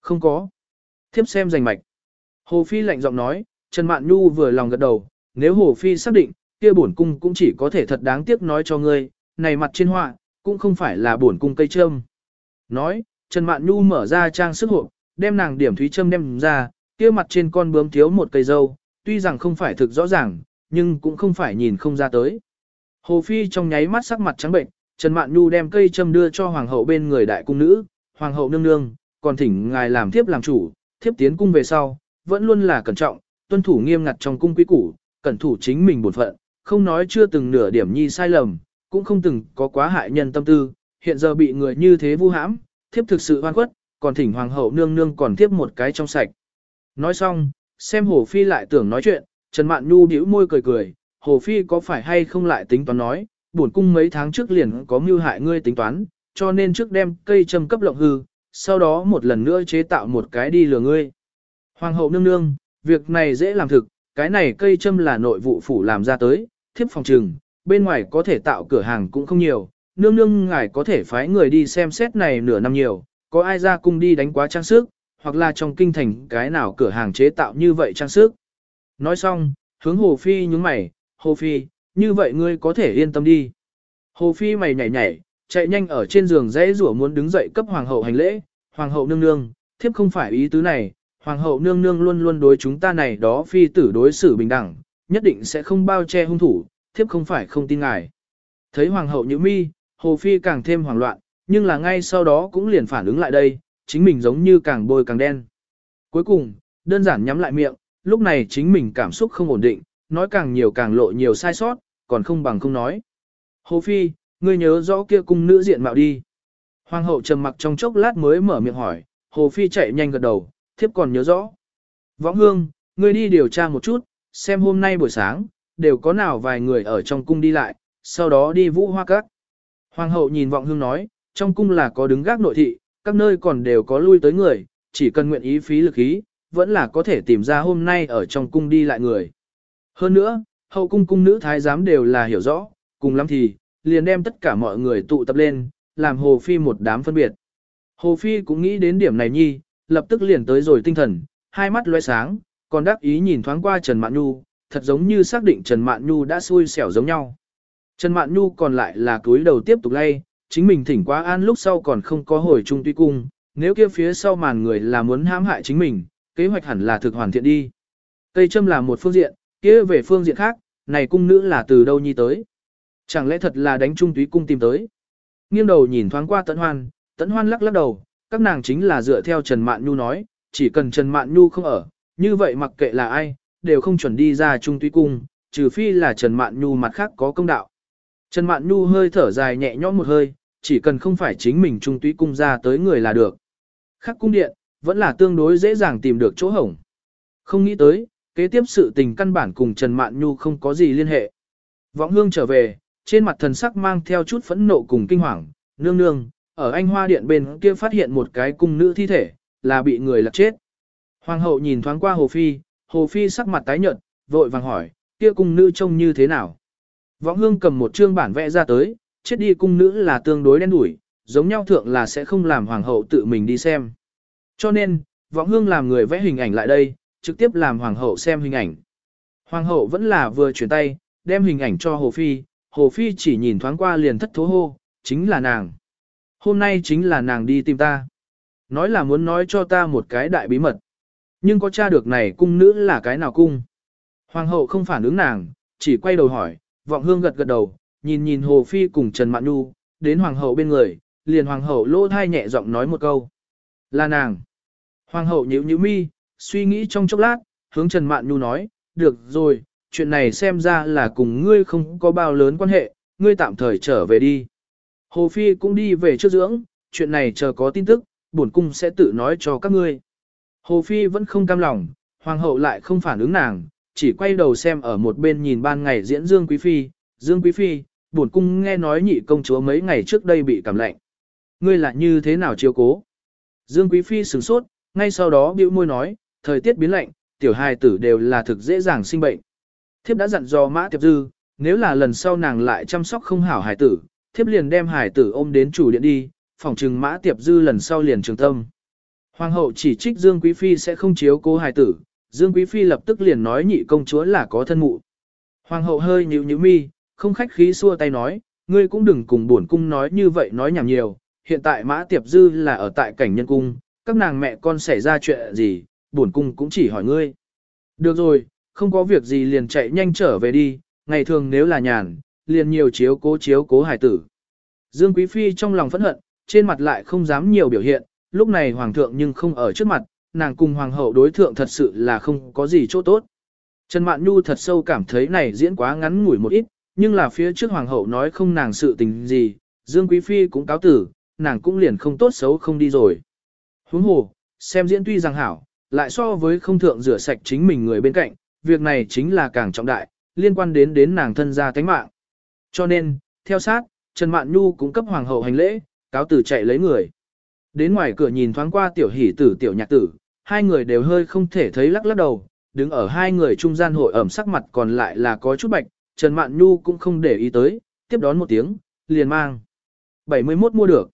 Không có. Thiếp xem rành mạch. Hồ Phi lạnh giọng nói, Trần Mạn Nhu vừa lòng gật đầu, nếu Hồ Phi xác định, kia bổn cung cũng chỉ có thể thật đáng tiếc nói cho ngươi, này mặt trên họa, cũng không phải là bổn cung cây trâm. Nói, Trần Mạn Nhu mở ra trang sức hộp, đem nàng điểm thúy châm đem ra, kia mặt trên con bướm thiếu một cây dâu, tuy rằng không phải thực rõ ràng, nhưng cũng không phải nhìn không ra tới. Hồ Phi trong nháy mắt sắc mặt trắng bệnh, Trần Mạn Nhu đem cây châm đưa cho hoàng hậu bên người đại cung nữ, hoàng hậu nương nương, còn thỉnh ngài làm thiếp làm chủ, thiếp tiến cung về sau, vẫn luôn là cẩn trọng, tuân thủ nghiêm ngặt trong cung quý củ, cẩn thủ chính mình bổn phận, không nói chưa từng nửa điểm nhi sai lầm, cũng không từng có quá hại nhân tâm tư, hiện giờ bị người như thế vu hãm, thiếp thực sự hoan khuất, còn thỉnh hoàng hậu nương nương còn thiếp một cái trong sạch. Nói xong, xem Hồ Phi lại tưởng nói chuyện, Trần Mạn Nhu bĩu môi cười cười, Hồ Phi có phải hay không lại tính toán nói, bổn cung mấy tháng trước liền có mưu hại ngươi tính toán, cho nên trước đem cây châm cấp lộng hư, sau đó một lần nữa chế tạo một cái đi lừa ngươi. Hoàng hậu nương nương, việc này dễ làm thực, cái này cây châm là nội vụ phủ làm ra tới, thiếp phòng trừng, bên ngoài có thể tạo cửa hàng cũng không nhiều, nương nương ngài có thể phái người đi xem xét này nửa năm nhiều, có ai ra cung đi đánh quá trang sức, hoặc là trong kinh thành cái nào cửa hàng chế tạo như vậy trang sức. Nói xong, hướng Hồ Phi nhúng mày, Hồ Phi, như vậy ngươi có thể yên tâm đi. Hồ Phi mày nhảy nhảy, chạy nhanh ở trên giường dãy rủa muốn đứng dậy cấp hoàng hậu hành lễ, hoàng hậu nương nương, thiếp không phải ý tứ này, hoàng hậu nương nương luôn luôn đối chúng ta này đó phi tử đối xử bình đẳng, nhất định sẽ không bao che hung thủ, thiếp không phải không tin ngài. Thấy hoàng hậu như mi, Hồ Phi càng thêm hoảng loạn, nhưng là ngay sau đó cũng liền phản ứng lại đây, chính mình giống như càng bôi càng đen. Cuối cùng, đơn giản nhắm lại miệng, lúc này chính mình cảm xúc không ổn định, nói càng nhiều càng lộ nhiều sai sót, còn không bằng không nói. Hồ Phi, ngươi nhớ rõ kia cung nữ diện mạo đi. Hoàng hậu trầm mặc trong chốc lát mới mở miệng hỏi, Hồ Phi chạy nhanh gật đầu, thiếp còn nhớ rõ. Võng hương, ngươi đi điều tra một chút, xem hôm nay buổi sáng, đều có nào vài người ở trong cung đi lại, sau đó đi vũ hoa các. Hoàng hậu nhìn vọng hương nói, trong cung là có đứng gác nội thị, các nơi còn đều có lui tới người, chỉ cần nguyện ý phí lực ý, vẫn là có thể tìm ra hôm nay ở trong cung đi lại người. Hơn nữa, hậu cung cung nữ thái giám đều là hiểu rõ, cùng lắm thì, liền đem tất cả mọi người tụ tập lên, làm Hồ Phi một đám phân biệt. Hồ Phi cũng nghĩ đến điểm này nhi, lập tức liền tới rồi tinh thần, hai mắt lóe sáng, còn đáp ý nhìn thoáng qua Trần Mạn Nhu, thật giống như xác định Trần Mạn Nhu đã xui xẻo giống nhau. Trần Mạn Nhu còn lại là túi đầu tiếp tục lay, chính mình thỉnh quá an lúc sau còn không có hồi trung tuy cung, nếu kia phía sau màn người là muốn hãm hại chính mình, kế hoạch hẳn là thực hoàn thiện đi. Tây Trâm là một phương diện, kia về phương diện khác, này cung nữ là từ đâu nhi tới. Chẳng lẽ thật là đánh trung túy cung tìm tới. Nghiêng đầu nhìn thoáng qua tận hoan, tận hoan lắc lắc đầu, các nàng chính là dựa theo Trần Mạn Nhu nói, chỉ cần Trần Mạn Nhu không ở, như vậy mặc kệ là ai, đều không chuẩn đi ra trung túy cung, trừ phi là Trần Mạn Nhu mặt khác có công đạo. Trần Mạn Nhu hơi thở dài nhẹ nhõm một hơi, chỉ cần không phải chính mình trung túy cung ra tới người là được. Khắc cung điện, vẫn là tương đối dễ dàng tìm được chỗ hổng. Không nghĩ tới, kế tiếp sự tình căn bản cùng Trần Mạn Nhu không có gì liên hệ. Võng hương trở về, trên mặt thần sắc mang theo chút phẫn nộ cùng kinh hoàng, nương nương, ở anh hoa điện bên kia phát hiện một cái cung nữ thi thể, là bị người lật chết. Hoàng hậu nhìn thoáng qua Hồ Phi, Hồ Phi sắc mặt tái nhợt, vội vàng hỏi, kia cung nữ trông như thế nào? Võng hương cầm một chương bản vẽ ra tới, chết đi cung nữ là tương đối đen đủi, giống nhau thượng là sẽ không làm hoàng hậu tự mình đi xem. Cho nên, Võng hương làm người vẽ hình ảnh lại đây, trực tiếp làm hoàng hậu xem hình ảnh. Hoàng hậu vẫn là vừa chuyển tay, đem hình ảnh cho Hồ Phi, Hồ Phi chỉ nhìn thoáng qua liền thất thố hô, chính là nàng. Hôm nay chính là nàng đi tìm ta. Nói là muốn nói cho ta một cái đại bí mật. Nhưng có cha được này cung nữ là cái nào cung? Hoàng hậu không phản ứng nàng, chỉ quay đầu hỏi, vọng hương gật gật đầu, nhìn nhìn Hồ Phi cùng Trần Mạn Nhu, đến hoàng hậu bên người, liền hoàng hậu lỗ thai nhẹ giọng nói một câu. Là nàng. Hoàng hậu nhíu nhíu mi, suy nghĩ trong chốc lát, hướng Trần Mạn Nhu nói, được rồi, chuyện này xem ra là cùng ngươi không có bao lớn quan hệ, ngươi tạm thời trở về đi. Hồ Phi cũng đi về trước dưỡng, chuyện này chờ có tin tức, bổn cung sẽ tự nói cho các ngươi. Hồ Phi vẫn không cam lòng, hoàng hậu lại không phản ứng nàng, chỉ quay đầu xem ở một bên nhìn ban ngày diễn Dương Quý Phi, Dương Quý Phi, bổn cung nghe nói nhị công chúa mấy ngày trước đây bị cảm lạnh. Ngươi là như thế nào chiếu cố? Dương Quý Phi sửng sốt, ngay sau đó bĩu môi nói, thời tiết biến lạnh, tiểu hài tử đều là thực dễ dàng sinh bệnh. Thiếp đã dặn dò mã tiệp dư, nếu là lần sau nàng lại chăm sóc không hảo hài tử, thiếp liền đem hài tử ôm đến chủ điện đi, phòng trừng mã tiệp dư lần sau liền trường tâm. Hoàng hậu chỉ trích Dương Quý Phi sẽ không chiếu cố hài tử, Dương Quý Phi lập tức liền nói nhị công chúa là có thân mụ. Hoàng hậu hơi nhíu nhíu mi, không khách khí xua tay nói, ngươi cũng đừng cùng buồn cung nói như vậy nói nhảm nhiều, hiện tại mã tiệp dư là ở tại cảnh nhân cung, các nàng mẹ con xảy ra chuyện gì, buồn cung cũng chỉ hỏi ngươi. Được rồi, không có việc gì liền chạy nhanh trở về đi, ngày thường nếu là nhàn, liền nhiều chiếu cố chiếu cố hải tử. Dương Quý Phi trong lòng phẫn hận, trên mặt lại không dám nhiều biểu hiện, lúc này hoàng thượng nhưng không ở trước mặt, nàng cùng hoàng hậu đối thượng thật sự là không có gì chỗ tốt. Trần Mạn Nhu thật sâu cảm thấy này diễn quá ngắn ngủi một ít, nhưng là phía trước hoàng hậu nói không nàng sự tình gì, Dương Quý Phi cũng cáo tử, nàng cũng liền không tốt xấu không đi rồi. Huống hồ, xem diễn tuy rằng hảo, lại so với không thượng rửa sạch chính mình người bên cạnh, việc này chính là càng trọng đại, liên quan đến đến nàng thân gia tánh mạng. Cho nên, theo sát, Trần Mạn Nhu cũng cấp hoàng hậu hành lễ, cáo tử chạy lấy người. Đến ngoài cửa nhìn thoáng qua tiểu hỷ tử tiểu nhạc tử, hai người đều hơi không thể thấy lắc lắc đầu, đứng ở hai người trung gian hội ẩm sắc mặt còn lại là có chút bạch, Trần Mạn Nhu cũng không để ý tới, tiếp đón một tiếng, liền mang. 71 mua được.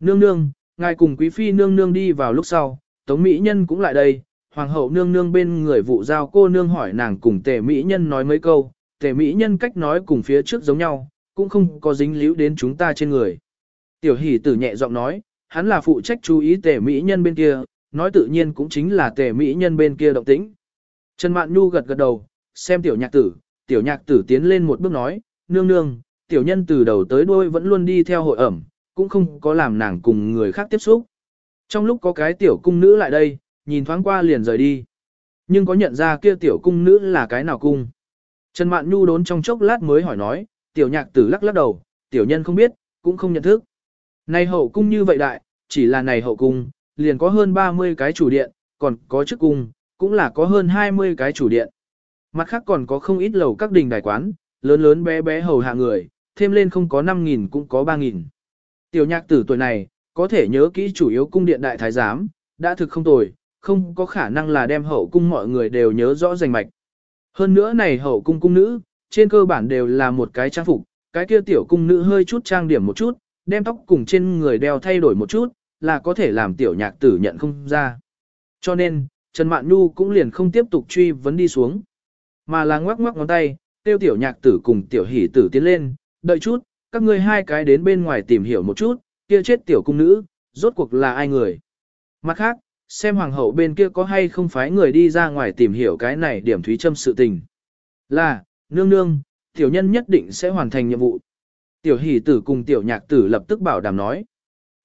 Nương nương, ngài cùng quý phi nương nương đi vào lúc sau, tống mỹ nhân cũng lại đây, hoàng hậu nương nương bên người vụ giao cô nương hỏi nàng cùng tề mỹ nhân nói mấy câu, tề mỹ nhân cách nói cùng phía trước giống nhau, cũng không có dính líu đến chúng ta trên người. Tiểu hỷ tử nhẹ giọng nói, hắn là phụ trách chú ý tề mỹ nhân bên kia, nói tự nhiên cũng chính là tề mỹ nhân bên kia động tĩnh. Trần Mạn Nhu gật gật đầu, xem tiểu nhạc tử, tiểu nhạc tử tiến lên một bước nói, nương nương, tiểu nhân từ đầu tới đuôi vẫn luôn đi theo hội ẩm, cũng không có làm nàng cùng người khác tiếp xúc. Trong lúc có cái tiểu cung nữ lại đây, nhìn thoáng qua liền rời đi. Nhưng có nhận ra kia tiểu cung nữ là cái nào cung? Trần Mạn Nhu đốn trong chốc lát mới hỏi nói, tiểu nhạc tử lắc lắc đầu, tiểu nhân không biết, cũng không nhận thức. Này hậu cung như vậy đại, chỉ là này hậu cung, liền có hơn 30 cái chủ điện, còn có chức cung, cũng là có hơn 20 cái chủ điện. Mặt khác còn có không ít lầu các đình đài quán, lớn lớn bé bé hầu hạ người, thêm lên không có 5.000 cũng có 3.000. Tiểu nhạc tử tuổi này, có thể nhớ kỹ chủ yếu cung điện đại thái giám, đã thực không tồi, không có khả năng là đem hậu cung mọi người đều nhớ rõ rành mạch. Hơn nữa này hậu cung cung nữ, trên cơ bản đều là một cái trang phục, cái kia tiểu cung nữ hơi chút trang điểm một chút, đem tóc cùng trên người đeo thay đổi một chút, là có thể làm tiểu nhạc tử nhận không ra. Cho nên, Trần Mạn Nhu cũng liền không tiếp tục truy vấn đi xuống, mà là ngoắc ngoắc ngón tay, tiêu tiểu nhạc tử cùng tiểu hỷ tử tiến lên, đợi chút, các ngươi hai cái đến bên ngoài tìm hiểu một chút, kia chết tiểu cung nữ, rốt cuộc là ai người. Mặt khác, xem hoàng hậu bên kia có hay không phái người đi ra ngoài tìm hiểu cái này điểm thúy châm sự tình. Là, nương nương, tiểu nhân nhất định sẽ hoàn thành nhiệm vụ. Tiểu hỷ tử cùng tiểu nhạc tử lập tức bảo đảm nói.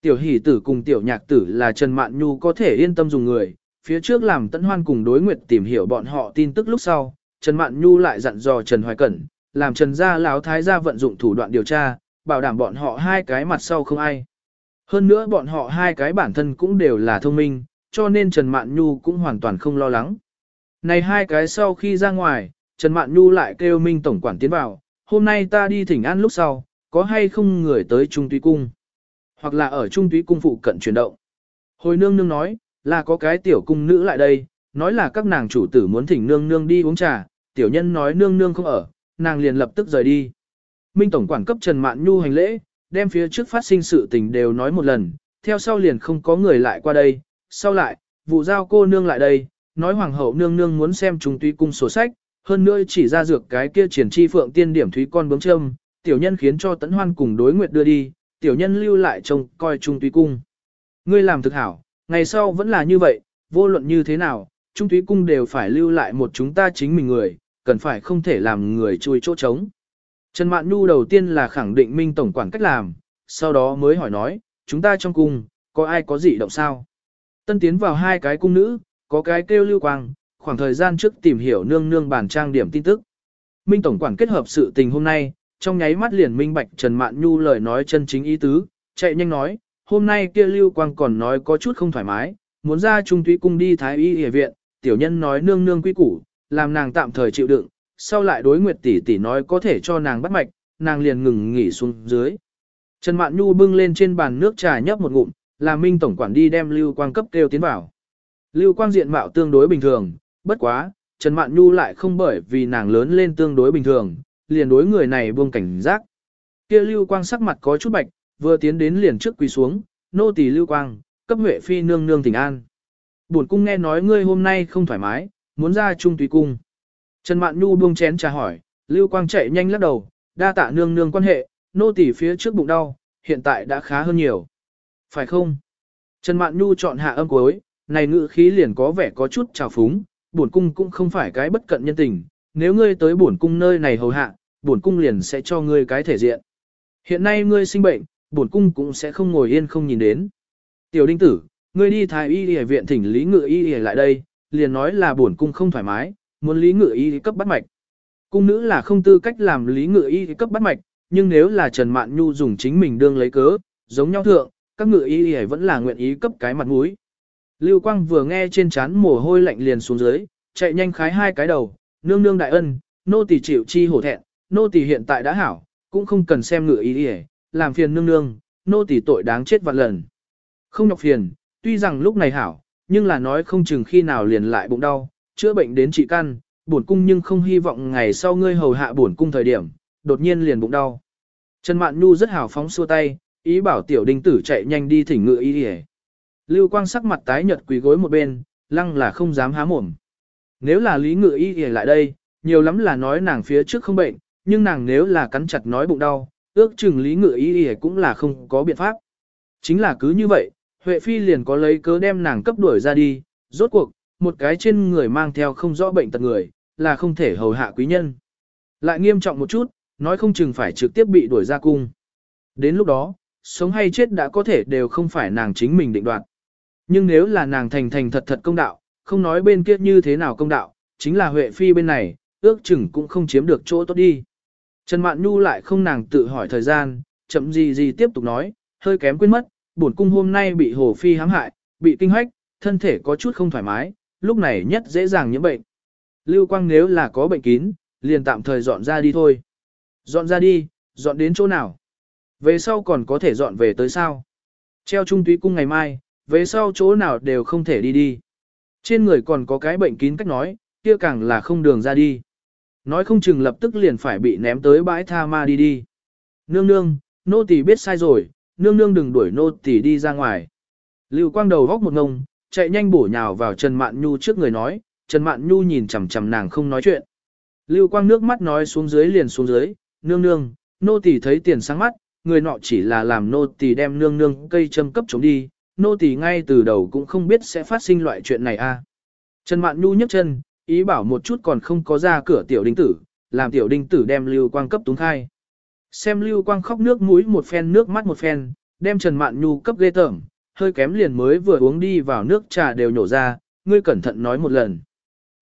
Tiểu hỷ tử cùng tiểu nhạc tử là Trần Mạn Nhu có thể yên tâm dùng người, phía trước làm tận hoan cùng đối nguyệt tìm hiểu bọn họ tin tức lúc sau, Trần Mạn Nhu lại dặn dò Trần Hoài Cẩn, làm Trần gia lão thái gia vận dụng thủ đoạn điều tra, bảo đảm bọn họ hai cái mặt sau không ai. Hơn nữa bọn họ hai cái bản thân cũng đều là thông minh, cho nên Trần Mạn Nhu cũng hoàn toàn không lo lắng. Này hai cái sau khi ra ngoài, Trần Mạn Nhu lại kêu Minh Tổng quản tiến vào, hôm nay ta đi thỉnh an lúc sau, có hay không người tới Trung Túy Cung? Hoặc là ở Trung Túy Cung phụ cận chuyển động. Hồi nương nương nói, là có cái tiểu cung nữ lại đây, nói là các nàng chủ tử muốn thỉnh nương nương đi uống trà, tiểu nhân nói nương nương không ở, nàng liền lập tức rời đi. Minh Tổng quản cấp Trần Mạn Nhu hành lễ, đem phía trước phát sinh sự tình đều nói một lần, theo sau liền không có người lại qua đây, sau lại, vụ giao cô nương lại đây, nói hoàng hậu nương nương muốn xem trung tuy cung sổ sách, hơn nữa chỉ ra dược cái kia triển chi phượng tiên điểm thúy con bướm châm, tiểu nhân khiến cho tấn hoan cùng đối nguyệt đưa đi, tiểu nhân lưu lại trông coi trung tuy cung. Ngươi làm thực hảo, ngày sau vẫn là như vậy, vô luận như thế nào, trung tuy cung đều phải lưu lại một chúng ta chính mình người, cần phải không thể làm người chui chỗ trống. Trần Mạn Nhu đầu tiên là khẳng định Minh Tổng quản cách làm, sau đó mới hỏi nói, chúng ta trong cung, có ai có gì động sao? Tân tiến vào hai cái cung nữ, có cái kêu lưu quang, khoảng thời gian trước tìm hiểu nương nương bản trang điểm tin tức. Minh Tổng quản kết hợp sự tình hôm nay, trong nháy mắt liền minh bạch Trần Mạn Nhu lời nói chân chính ý tứ, chạy nhanh nói, hôm nay kia lưu quang còn nói có chút không thoải mái, muốn ra trung túy cung đi thái y y viện, tiểu nhân nói nương nương quý củ, làm nàng tạm thời chịu đựng, sau lại đối nguyệt tỷ tỷ nói có thể cho nàng bắt mạch, nàng liền ngừng nghỉ xuống dưới. Trần Mạn Nhu bưng lên trên bàn nước trà nhấp một ngụm, là Minh tổng quản đi đem Lưu Quang cấp kêu tiến vào. Lưu Quang diện mạo tương đối bình thường, bất quá, Trần Mạn Nhu lại không bởi vì nàng lớn lên tương đối bình thường, liền đối người này buông cảnh giác. Kia Lưu Quang sắc mặt có chút bạch, vừa tiến đến liền trước quỳ xuống, nô tỳ Lưu Quang, cấp Huệ phi nương nương thỉnh an. Bổn cung nghe nói ngươi hôm nay không thoải mái, muốn ra trung tùy cung. Trần Mạn Nhu buông chén trà hỏi, Lưu Quang chạy nhanh lắc đầu, đa tạ nương nương quan hệ, nô tỳ phía trước bụng đau, hiện tại đã khá hơn nhiều. Phải không? Trần Mạn Nhu chọn hạ âm cuối, này ngữ khí liền có vẻ có chút trào phúng, bổn cung cũng không phải cái bất cận nhân tình, nếu ngươi tới bổn cung nơi này hầu hạ, bổn cung liền sẽ cho ngươi cái thể diện. Hiện nay ngươi sinh bệnh, bổn cung cũng sẽ không ngồi yên không nhìn đến. Tiểu đinh tử, ngươi đi thái y y viện thỉnh lý ngự y y lại đây, liền nói là bổn cung không thoải mái, muốn lý ngự y cấp bắt mạch. Cung nữ là không tư cách làm lý ngự y cấp bắt mạch, nhưng nếu là Trần Mạn Nhu dùng chính mình đương lấy cớ, giống nhau thượng, các ngự y vẫn là nguyện ý cấp cái mặt mũi. Lưu Quang vừa nghe trên trán mồ hôi lạnh liền xuống dưới, chạy nhanh khái hai cái đầu, nương nương đại ân, nô tỳ chịu chi hổ thẹn, nô tỳ hiện tại đã hảo, cũng không cần xem ngự y y, làm phiền nương nương, nô tỳ tội đáng chết vạn lần. Không nhọc phiền, tuy rằng lúc này hảo, nhưng là nói không chừng khi nào liền lại bụng đau, chữa bệnh đến trị căn, bổn cung nhưng không hy vọng ngày sau ngươi hầu hạ bổn cung thời điểm, đột nhiên liền bụng đau. Trần Mạn Nhu rất hào phóng xua tay, ý bảo tiểu đinh tử chạy nhanh đi thỉnh ngự y đi Lưu Quang sắc mặt tái nhợt quỳ gối một bên, lăng là không dám há mồm. Nếu là lý ngự y đi lại đây, nhiều lắm là nói nàng phía trước không bệnh, nhưng nàng nếu là cắn chặt nói bụng đau, ước chừng lý ngự y đi cũng là không có biện pháp. Chính là cứ như vậy, Huệ Phi liền có lấy cớ đem nàng cấp đuổi ra đi, rốt cuộc, một cái trên người mang theo không rõ bệnh tật người, là không thể hầu hạ quý nhân. Lại nghiêm trọng một chút, nói không chừng phải trực tiếp bị đuổi ra cung. Đến lúc đó, sống hay chết đã có thể đều không phải nàng chính mình định đoạt. Nhưng nếu là nàng thành thành thật thật công đạo, không nói bên kia như thế nào công đạo, chính là Huệ Phi bên này, ước chừng cũng không chiếm được chỗ tốt đi. Trần Mạn Nhu lại không nàng tự hỏi thời gian, chậm gì gì tiếp tục nói, hơi kém quên mất, bổn cung hôm nay bị Hồ Phi hãm hại, bị kinh hoách, thân thể có chút không thoải mái, lúc này nhất dễ dàng nhiễm bệnh. Lưu Quang nếu là có bệnh kín, liền tạm thời dọn ra đi thôi. Dọn ra đi, dọn đến chỗ nào? Về sau còn có thể dọn về tới sao? Treo trung túy cung ngày mai, về sau chỗ nào đều không thể đi đi. Trên người còn có cái bệnh kín cách nói, kia càng là không đường ra đi. Nói không chừng lập tức liền phải bị ném tới bãi tha ma đi đi. Nương nương, nô tỳ biết sai rồi, nương nương đừng đuổi nô tỳ đi ra ngoài. Lưu quang đầu góc một ngông, chạy nhanh bổ nhào vào Trần Mạn Nhu trước người nói, Trần Mạn Nhu nhìn chằm chằm nàng không nói chuyện. Lưu quang nước mắt nói xuống dưới liền xuống dưới, nương nương, nô tỳ thấy tiền sáng mắt, người nọ chỉ là làm nô tỳ đem nương nương cây châm cấp chống đi, nô tỳ ngay từ đầu cũng không biết sẽ phát sinh loại chuyện này a. À. Trần Mạn Nhu nhấc chân, ý bảo một chút còn không có ra cửa tiểu đinh tử, làm tiểu đinh tử đem Lưu Quang cấp túng khai. Xem Lưu Quang khóc nước mũi một phen nước mắt một phen, đem Trần Mạn Nhu cấp ghê tởm, hơi kém liền mới vừa uống đi vào nước trà đều nhổ ra, ngươi cẩn thận nói một lần.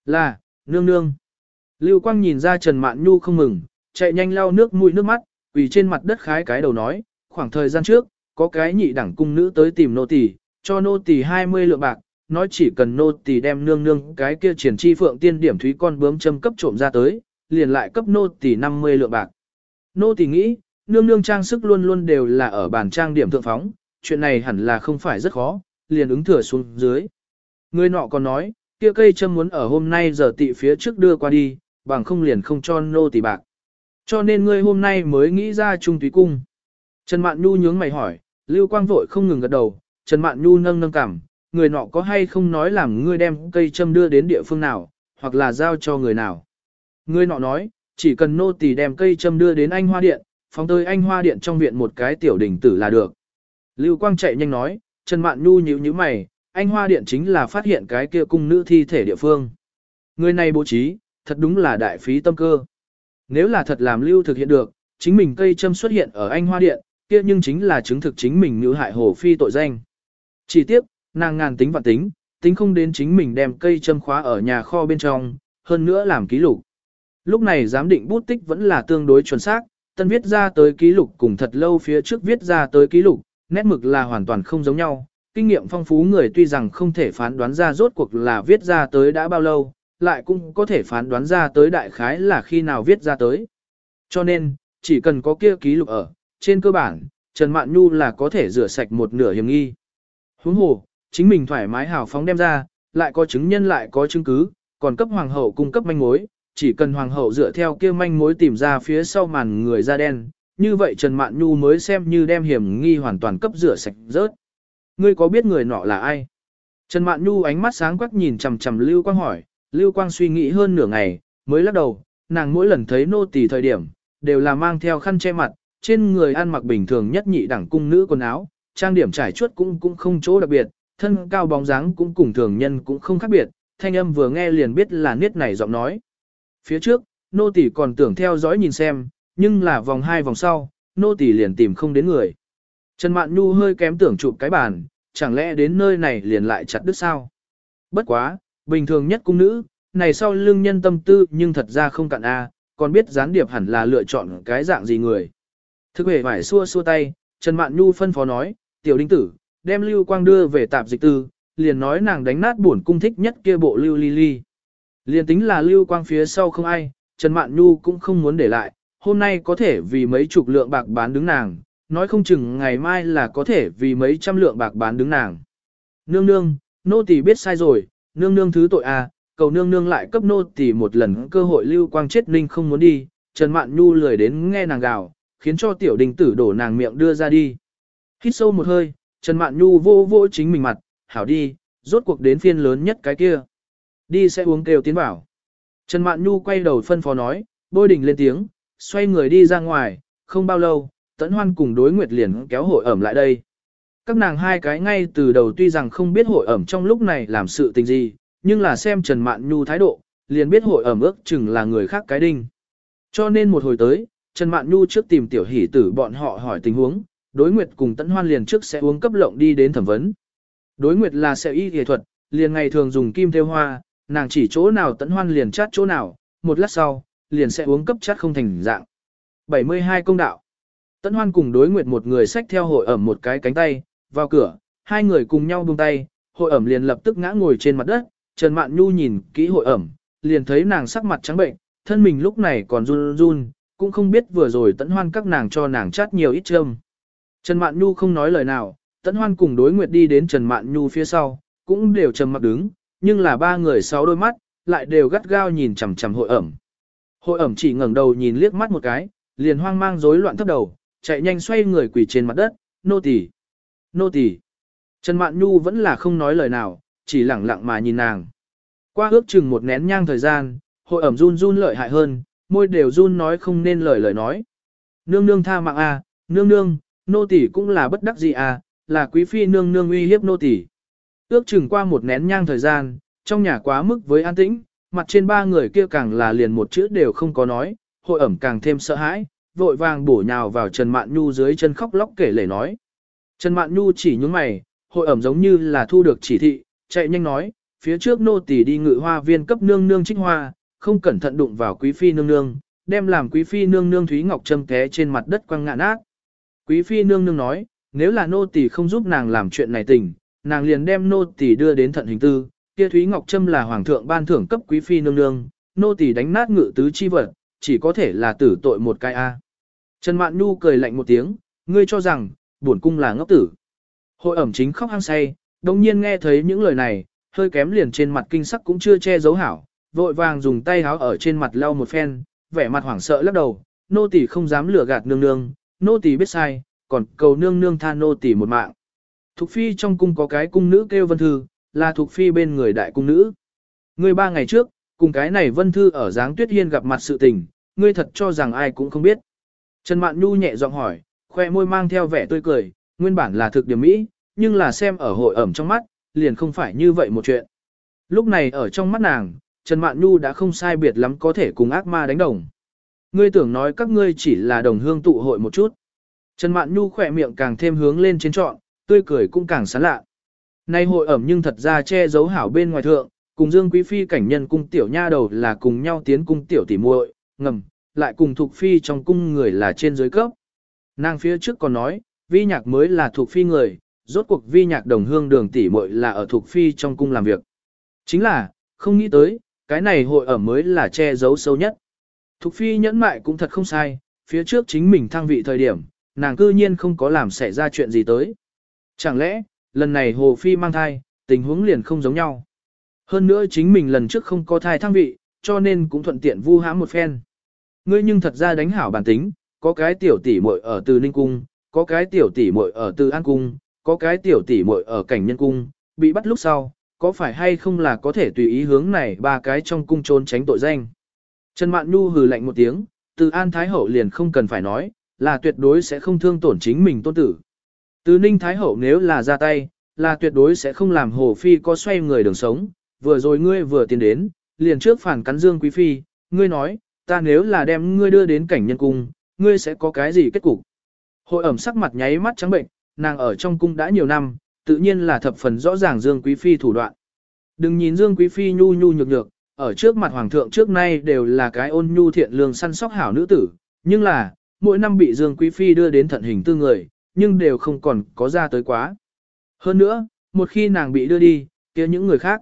Là, nương nương. Lưu Quang nhìn ra Trần Mạn Nhu không mừng, chạy nhanh lau nước mũi nước mắt, vì trên mặt đất khái cái đầu nói, khoảng thời gian trước, có cái nhị đẳng cung nữ tới tìm nô tỳ, cho nô tỳ 20 lượng bạc, nói chỉ cần nô tỳ đem nương nương cái kia triển chi phượng tiên điểm thúy con bướm châm cấp trộm ra tới, liền lại cấp nô tỳ 50 lượng bạc. Nô tỳ nghĩ, nương nương trang sức luôn luôn đều là ở bàn trang điểm thượng phóng, chuyện này hẳn là không phải rất khó, liền ứng thừa xuống dưới. Người nọ còn nói, kia cây châm muốn ở hôm nay giờ tị phía trước đưa qua đi, bằng không liền không cho nô tỷ bạc. Cho nên ngươi hôm nay mới nghĩ ra trung túy cung. Trần Mạn Nhu nhướng mày hỏi, Lưu Quang vội không ngừng gật đầu, Trần Mạn Nhu nâng nâng cảm, người nọ có hay không nói làm ngươi đem cây châm đưa đến địa phương nào, hoặc là giao cho người nào. Ngươi nọ nói, chỉ cần nô tỳ đem cây châm đưa đến anh hoa điện, phóng tới anh hoa điện trong viện một cái tiểu đỉnh tử là được. Lưu Quang chạy nhanh nói, Trần Mạn Nhu nhíu nhíu mày, anh hoa điện chính là phát hiện cái kia cung nữ thi thể địa phương. Người này bố trí, thật đúng là đại phí tâm cơ. Nếu là thật làm Lưu thực hiện được, chính mình cây châm xuất hiện ở anh hoa điện, kia nhưng chính là chứng thực chính mình nữ hại hồ phi tội danh. Chỉ tiếc, nàng ngàn tính vạn tính, tính không đến chính mình đem cây châm khóa ở nhà kho bên trong, hơn nữa làm ký lục. Lúc này giám định bút tích vẫn là tương đối chuẩn xác, tân viết ra tới ký lục cùng thật lâu phía trước viết ra tới ký lục, nét mực là hoàn toàn không giống nhau. Kinh nghiệm phong phú người tuy rằng không thể phán đoán ra rốt cuộc là viết ra tới đã bao lâu, lại cũng có thể phán đoán ra tới đại khái là khi nào viết ra tới. Cho nên, chỉ cần có kia ký lục ở, trên cơ bản, Trần Mạn Nhu là có thể rửa sạch một nửa hiểm nghi. Huống hồ, chính mình thoải mái hào phóng đem ra, lại có chứng nhân lại có chứng cứ, còn cấp hoàng hậu cung cấp manh mối, chỉ cần hoàng hậu dựa theo kia manh mối tìm ra phía sau màn người da đen, như vậy Trần Mạn Nhu mới xem như đem hiểm nghi hoàn toàn cấp rửa sạch rớt. Ngươi có biết người nọ là ai? Trần Mạn Nhu ánh mắt sáng quắc nhìn chằm chằm Lưu Quang hỏi, Lưu Quang suy nghĩ hơn nửa ngày, mới lắc đầu, nàng mỗi lần thấy nô tỳ thời điểm, đều là mang theo khăn che mặt, trên người ăn mặc bình thường nhất nhị đẳng cung nữ quần áo, trang điểm trải chuốt cũng cũng không chỗ đặc biệt, thân cao bóng dáng cũng cùng thường nhân cũng không khác biệt, thanh âm vừa nghe liền biết là niết này giọng nói. Phía trước, nô tỳ còn tưởng theo dõi nhìn xem, nhưng là vòng hai vòng sau, nô tỳ liền tìm không đến người. Trần Mạn Nhu hơi kém tưởng chụp cái bàn, chẳng lẽ đến nơi này liền lại chặt đứt sao? Bất quá, bình thường nhất cung nữ, này sau lưng nhân tâm tư nhưng thật ra không cạn a, còn biết gián điệp hẳn là lựa chọn cái dạng gì người. Thức hề phải xua xua tay, Trần Mạn Nhu phân phó nói, tiểu đinh tử, đem Lưu Quang đưa về tạp dịch tư, liền nói nàng đánh nát buồn cung thích nhất kia bộ Lưu Ly Ly. Liền tính là Lưu Quang phía sau không ai, Trần Mạn Nhu cũng không muốn để lại, hôm nay có thể vì mấy chục lượng bạc bán đứng nàng, nói không chừng ngày mai là có thể vì mấy trăm lượng bạc bán đứng nàng. Nương nương, nô tỳ biết sai rồi, nương nương thứ tội à, cầu nương nương lại cấp nô tỳ một lần cơ hội Lưu Quang chết ninh không muốn đi, Trần Mạn Nhu lười đến nghe nàng gào, khiến cho tiểu đình tử đổ nàng miệng đưa ra đi. Hít sâu một hơi, Trần Mạn Nhu vô vô chính mình mặt, hảo đi, rốt cuộc đến phiên lớn nhất cái kia. Đi sẽ uống kêu tiến bảo. Trần Mạn Nhu quay đầu phân phó nói, bôi đình lên tiếng, xoay người đi ra ngoài, không bao lâu, Tấn Hoan cùng đối nguyệt liền kéo hội ẩm lại đây. Các nàng hai cái ngay từ đầu tuy rằng không biết hội ẩm trong lúc này làm sự tình gì, nhưng là xem Trần Mạn Nhu thái độ, liền biết hội ẩm ước chừng là người khác cái đinh. Cho nên một hồi tới, Trần Mạn Nhu trước tìm tiểu hỷ tử bọn họ hỏi tình huống, đối nguyệt cùng Tấn Hoan liền trước sẽ uống cấp lộng đi đến thẩm vấn. Đối nguyệt là sẽ y y thuật, liền ngày thường dùng kim theo hoa, nàng chỉ chỗ nào Tấn Hoan liền chát chỗ nào, một lát sau, liền sẽ uống cấp chát không thành dạng. 72 công đạo. Tấn Hoan cùng đối nguyệt một người xách theo hội ẩm một cái cánh tay, vào cửa, hai người cùng nhau buông tay, hội ẩm liền lập tức ngã ngồi trên mặt đất, Trần Mạn Nhu nhìn kỹ hội ẩm, liền thấy nàng sắc mặt trắng bệnh, thân mình lúc này còn run run, cũng không biết vừa rồi Tấn Hoan các nàng cho nàng chát nhiều ít châm. Trần Mạn Nhu không nói lời nào, Tấn Hoan cùng đối nguyệt đi đến Trần Mạn Nhu phía sau, cũng đều trầm mặc đứng, nhưng là ba người sáu đôi mắt, lại đều gắt gao nhìn chằm chằm hội ẩm. Hội ẩm chỉ ngẩng đầu nhìn liếc mắt một cái, liền hoang mang rối loạn thấp đầu, chạy nhanh xoay người quỳ trên mặt đất, nô tỳ, nô tỳ. Trần Mạn Nhu vẫn là không nói lời nào, chỉ lẳng lặng mà nhìn nàng. Qua ước chừng một nén nhang thời gian, hội ẩm run run lợi hại hơn, môi đều run nói không nên lời lời nói. Nương nương tha mạng a, à, nương nương, nô tỳ cũng là bất đắc gì à, là quý phi nương nương uy hiếp nô tỳ. Ước chừng qua một nén nhang thời gian, trong nhà quá mức với an tĩnh, mặt trên ba người kia càng là liền một chữ đều không có nói, hội ẩm càng thêm sợ hãi, vội vàng bổ nhào vào Trần Mạn Nhu dưới chân khóc lóc kể lể nói. Trần Mạn Nhu chỉ nhúng mày, hội ẩm giống như là thu được chỉ thị, chạy nhanh nói, phía trước nô tỳ đi ngự hoa viên cấp nương nương trích hoa, không cẩn thận đụng vào quý phi nương nương, đem làm quý phi nương nương Thúy Ngọc châm té trên mặt đất quăng ngã nát. Quý phi nương nương nói, nếu là nô tỳ không giúp nàng làm chuyện này tình, nàng liền đem nô tỳ đưa đến thận hình tư, kia Thúy Ngọc Trâm là hoàng thượng ban thưởng cấp quý phi nương nương, nô tỳ đánh nát ngự tứ chi vật, chỉ có thể là tử tội một cái a. Trần Mạn Nhu cười lạnh một tiếng, ngươi cho rằng, bổn cung là ngốc tử. Hội ẩm chính khóc hăng say, đồng nhiên nghe thấy những lời này, hơi kém liền trên mặt kinh sắc cũng chưa che giấu hảo, vội vàng dùng tay háo ở trên mặt lau một phen, vẻ mặt hoảng sợ lắc đầu, nô tỳ không dám lừa gạt nương nương, nô tỳ biết sai, còn cầu nương nương tha nô tỳ một mạng. Thục phi trong cung có cái cung nữ kêu vân thư, là thuộc phi bên người đại cung nữ. Ngươi ba ngày trước, cùng cái này vân thư ở dáng tuyết hiên gặp mặt sự tình, ngươi thật cho rằng ai cũng không biết. Trần Mạn Nhu nhẹ giọng hỏi, khoe môi mang theo vẻ tươi cười, nguyên bản là thực điểm mỹ, nhưng là xem ở hội ẩm trong mắt, liền không phải như vậy một chuyện. Lúc này ở trong mắt nàng, Trần Mạn Nhu đã không sai biệt lắm có thể cùng ác ma đánh đồng. Ngươi tưởng nói các ngươi chỉ là đồng hương tụ hội một chút. Trần Mạn Nhu khỏe miệng càng thêm hướng lên trên trọn, tươi cười cũng càng sán lạ. Nay hội ẩm nhưng thật ra che giấu hảo bên ngoài thượng, cùng Dương Quý Phi cảnh nhân cung tiểu nha đầu là cùng nhau tiến cung tiểu tỉ muội, ngầm, lại cùng thuộc phi trong cung người là trên dưới cấp. Nàng phía trước còn nói, vi nhạc mới là thuộc phi người, rốt cuộc vi nhạc đồng hương đường tỷ muội là ở thuộc phi trong cung làm việc. Chính là, không nghĩ tới, cái này hội ẩm mới là che giấu sâu nhất. Thục phi nhẫn mại cũng thật không sai, phía trước chính mình thăng vị thời điểm, nàng cư nhiên không có làm xảy ra chuyện gì tới. Chẳng lẽ, lần này Hồ Phi mang thai, tình huống liền không giống nhau. Hơn nữa chính mình lần trước không có thai thăng vị, cho nên cũng thuận tiện vu hãm một phen. Ngươi nhưng thật ra đánh hảo bản tính, có cái tiểu tỷ muội ở từ Ninh Cung, có cái tiểu tỷ muội ở từ An Cung, có cái tiểu tỷ muội ở Cảnh Nhân Cung, bị bắt lúc sau, có phải hay không là có thể tùy ý hướng này ba cái trong cung trốn tránh tội danh. Trần Mạn Nhu hừ lạnh một tiếng, từ An Thái Hậu liền không cần phải nói, là tuyệt đối sẽ không thương tổn chính mình tôn tử. Từ Ninh Thái Hậu nếu là ra tay, là tuyệt đối sẽ không làm Hồ Phi có xoay người đường sống, vừa rồi ngươi vừa tiến đến, liền trước phản cắn Dương Quý Phi, ngươi nói, ta nếu là đem ngươi đưa đến cảnh nhân cung, ngươi sẽ có cái gì kết cục. Hội ẩm sắc mặt nháy mắt trắng bệnh, nàng ở trong cung đã nhiều năm, tự nhiên là thập phần rõ ràng Dương Quý Phi thủ đoạn. Đừng nhìn Dương Quý Phi nhu nhu nhược nhược, ở trước mặt Hoàng thượng trước nay đều là cái ôn nhu thiện lương săn sóc hảo nữ tử, nhưng là, mỗi năm bị Dương Quý Phi đưa đến thận hình tư người, nhưng đều không còn có ra tới quá. Hơn nữa, một khi nàng bị đưa đi, kia những người khác.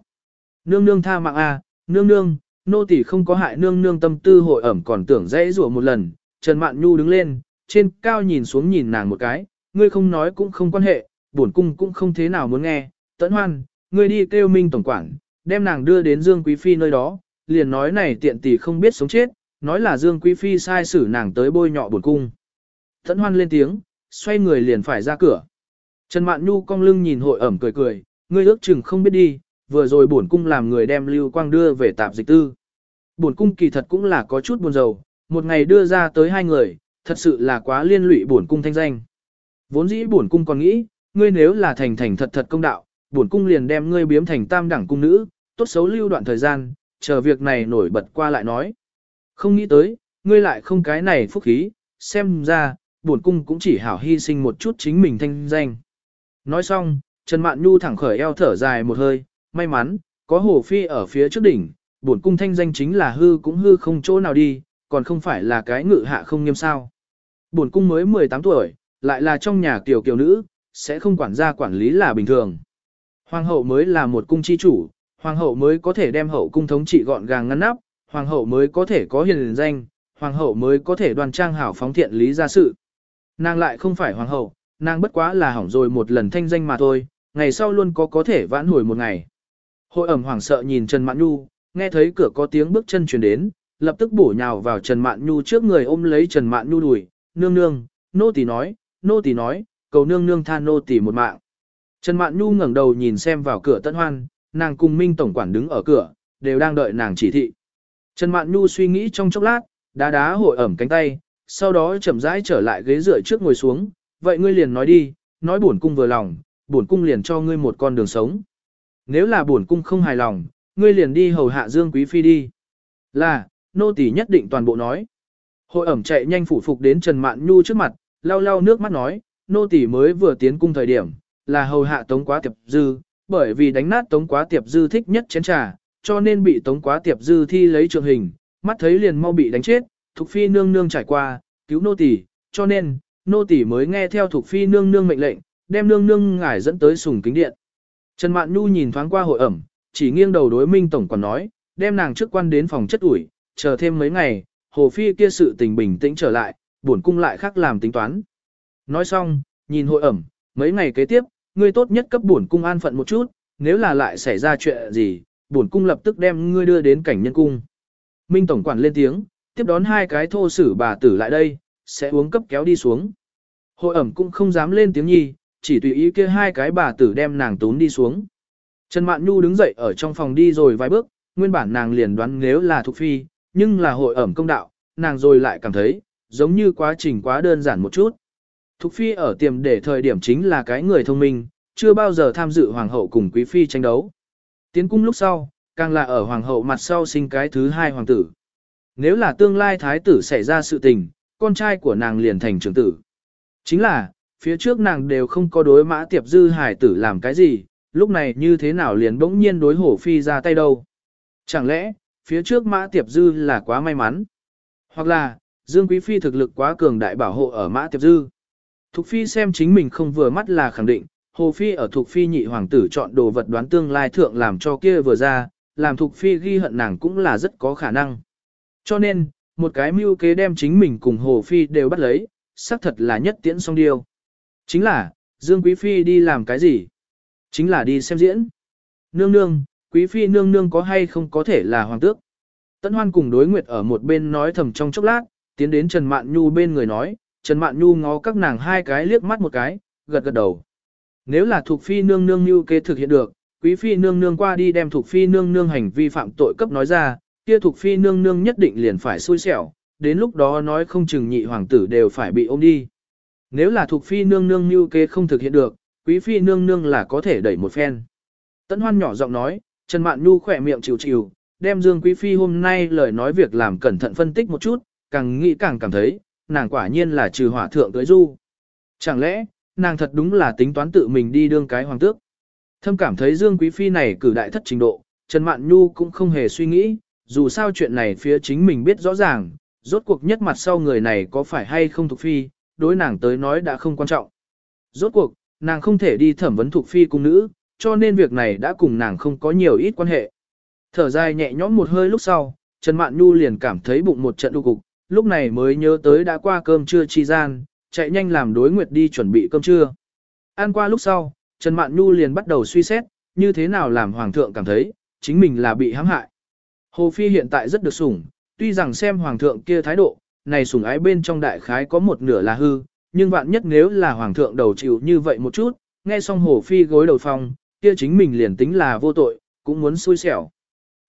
Nương nương tha mạng à, nương nương, nô tỳ không có hại nương nương tâm tư hội ẩm còn tưởng dễ rủa một lần, Trần Mạn Nhu đứng lên, trên cao nhìn xuống nhìn nàng một cái, ngươi không nói cũng không quan hệ, bổn cung cũng không thế nào muốn nghe, tấn hoan, ngươi đi kêu minh tổng quản, đem nàng đưa đến Dương Quý Phi nơi đó, liền nói này tiện tỷ không biết sống chết, nói là Dương Quý Phi sai xử nàng tới bôi nhọ bổn cung. tấn hoan lên tiếng, xoay người liền phải ra cửa. Trần Mạn Nhu cong lưng nhìn hội ẩm cười cười, ngươi ước chừng không biết đi, vừa rồi bổn cung làm người đem Lưu Quang đưa về tạp dịch tư. Bổn cung kỳ thật cũng là có chút buồn rầu, một ngày đưa ra tới hai người, thật sự là quá liên lụy bổn cung thanh danh. Vốn dĩ bổn cung còn nghĩ, ngươi nếu là thành thành thật thật công đạo, bổn cung liền đem ngươi biếm thành tam đẳng cung nữ, tốt xấu lưu đoạn thời gian, chờ việc này nổi bật qua lại nói. Không nghĩ tới, ngươi lại không cái này phúc khí, xem ra, bổn cung cũng chỉ hảo hy sinh một chút chính mình thanh danh. Nói xong, Trần Mạn Nhu thẳng khởi eo thở dài một hơi, may mắn, có hồ phi ở phía trước đỉnh, bổn cung thanh danh chính là hư cũng hư không chỗ nào đi, còn không phải là cái ngự hạ không nghiêm sao. Bổn cung mới 18 tuổi, lại là trong nhà tiểu kiều nữ, sẽ không quản gia quản lý là bình thường. Hoàng hậu mới là một cung chi chủ, hoàng hậu mới có thể đem hậu cung thống trị gọn gàng ngăn nắp, hoàng hậu mới có thể có hiền danh, hoàng hậu mới có thể đoan trang hảo phóng thiện lý ra sự. Nàng lại không phải hoàng hậu, nàng bất quá là hỏng rồi một lần thanh danh mà thôi, ngày sau luôn có có thể vãn hồi một ngày. Hội ẩm hoảng sợ nhìn Trần Mạn Nhu, nghe thấy cửa có tiếng bước chân truyền đến, lập tức bổ nhào vào Trần Mạn Nhu trước người ôm lấy Trần Mạn Nhu đùi, nương nương, nô tỳ nói, nô tỳ nói, cầu nương nương tha nô tỳ một mạng. Trần Mạn Nhu ngẩng đầu nhìn xem vào cửa Tân Hoan, nàng cùng Minh tổng quản đứng ở cửa, đều đang đợi nàng chỉ thị. Trần Mạn Nhu suy nghĩ trong chốc lát, đá đá hội ẩm cánh tay, sau đó chậm rãi trở lại ghế dựa trước ngồi xuống, vậy ngươi liền nói đi, nói bổn cung vừa lòng, bổn cung liền cho ngươi một con đường sống. Nếu là bổn cung không hài lòng, ngươi liền đi hầu hạ Dương Quý Phi đi. Là, nô tỳ nhất định toàn bộ nói. Hội ẩm chạy nhanh phủ phục đến Trần Mạn Nhu trước mặt, lau lau nước mắt nói, nô tỳ mới vừa tiến cung thời điểm, là hầu hạ tống quá tiệp dư, bởi vì đánh nát tống quá tiệp dư thích nhất chén trà, cho nên bị tống quá tiệp dư thi lấy trường hình, mắt thấy liền mau bị đánh chết, Thục Phi nương nương trải qua, cứu nô tỳ, cho nên, nô tỳ mới nghe theo Thục Phi nương nương mệnh lệnh, đem nương nương ngải dẫn tới sùng kính điện. Trần Mạn Nhu nhìn thoáng qua hội ẩm, chỉ nghiêng đầu đối Minh Tổng còn nói, đem nàng trước quan đến phòng chất ủi, chờ thêm mấy ngày, Hồ Phi kia sự tình bình tĩnh trở lại, buồn cung lại khác làm tính toán. Nói xong, nhìn hội ẩm, mấy ngày kế tiếp, ngươi tốt nhất cấp buồn cung an phận một chút, nếu là lại xảy ra chuyện gì, buồn cung lập tức đem ngươi đưa đến cảnh nhân cung. Minh Tổng quản lên tiếng, tiếp đón hai cái thô sử bà tử lại đây, sẽ uống cấp kéo đi xuống. Hội ẩm cũng không dám lên tiếng nhi, chỉ tùy ý kia hai cái bà tử đem nàng tốn đi xuống. Trần Mạn Nhu đứng dậy ở trong phòng đi rồi vài bước, nguyên bản nàng liền đoán nếu là thuộc Phi, nhưng là hội ẩm công đạo, nàng rồi lại cảm thấy, giống như quá trình quá đơn giản một chút. Thục Phi ở tiềm để thời điểm chính là cái người thông minh, chưa bao giờ tham dự Hoàng hậu cùng Quý Phi tranh đấu. Tiến cung lúc sau, càng là ở Hoàng hậu mặt sau sinh cái thứ hai hoàng tử. Nếu là tương lai thái tử xảy ra sự tình, con trai của nàng liền thành trưởng tử. Chính là, phía trước nàng đều không có đối mã tiệp dư hải tử làm cái gì, lúc này như thế nào liền bỗng nhiên đối hổ phi ra tay đâu. Chẳng lẽ, phía trước mã tiệp dư là quá may mắn? Hoặc là, Dương Quý Phi thực lực quá cường đại bảo hộ ở mã tiệp dư? Thục Phi xem chính mình không vừa mắt là khẳng định, Hồ Phi ở Thục Phi nhị hoàng tử chọn đồ vật đoán tương lai thượng làm cho kia vừa ra, làm Thục Phi ghi hận nàng cũng là rất có khả năng. Cho nên, một cái mưu kế đem chính mình cùng Hồ Phi đều bắt lấy, xác thật là nhất tiễn song điêu. Chính là, Dương Quý Phi đi làm cái gì? Chính là đi xem diễn. Nương nương, Quý Phi nương nương có hay không có thể là hoàng tước? Tấn Hoan cùng đối nguyệt ở một bên nói thầm trong chốc lát, tiến đến Trần Mạn Nhu bên người nói, Trần Mạn Nhu ngó các nàng hai cái liếc mắt một cái, gật gật đầu. Nếu là thuộc Phi nương nương như kế thực hiện được, Quý Phi nương nương qua đi đem thuộc Phi nương nương hành vi phạm tội cấp nói ra, kia thuộc Phi nương nương nhất định liền phải xui xẻo, đến lúc đó nói không chừng nhị hoàng tử đều phải bị ôm đi. Nếu là thuộc phi nương nương như kế không thực hiện được, quý phi nương nương là có thể đẩy một phen. Tấn Hoan nhỏ giọng nói, Trần Mạn Nhu khỏe miệng chịu chịu, đem Dương Quý Phi hôm nay lời nói việc làm cẩn thận phân tích một chút, càng nghĩ càng cảm thấy, nàng quả nhiên là trừ hỏa thượng tới du. Chẳng lẽ, nàng thật đúng là tính toán tự mình đi đương cái hoàng tước. Thâm cảm thấy Dương Quý Phi này cử đại thất trình độ, Trần Mạn Nhu cũng không hề suy nghĩ, dù sao chuyện này phía chính mình biết rõ ràng, rốt cuộc nhất mặt sau người này có phải hay không Thục phi, đối nàng tới nói đã không quan trọng. Rốt cuộc, nàng không thể đi thẩm vấn Thục phi cung nữ, cho nên việc này đã cùng nàng không có nhiều ít quan hệ. Thở dài nhẹ nhõm một hơi lúc sau, Trần Mạn Nhu liền cảm thấy bụng một trận đu cục, lúc này mới nhớ tới đã qua cơm trưa chi gian, chạy nhanh làm đối nguyệt đi chuẩn bị cơm trưa. Ăn qua lúc sau, Trần Mạn Nhu liền bắt đầu suy xét, như thế nào làm Hoàng thượng cảm thấy, chính mình là bị hãm hại. Hồ Phi hiện tại rất được sủng, tuy rằng xem hoàng thượng kia thái độ, này sủng ái bên trong đại khái có một nửa là hư, nhưng vạn nhất nếu là hoàng thượng đầu chịu như vậy một chút, nghe xong hồ phi gối đầu phòng, kia chính mình liền tính là vô tội, cũng muốn xui xẻo.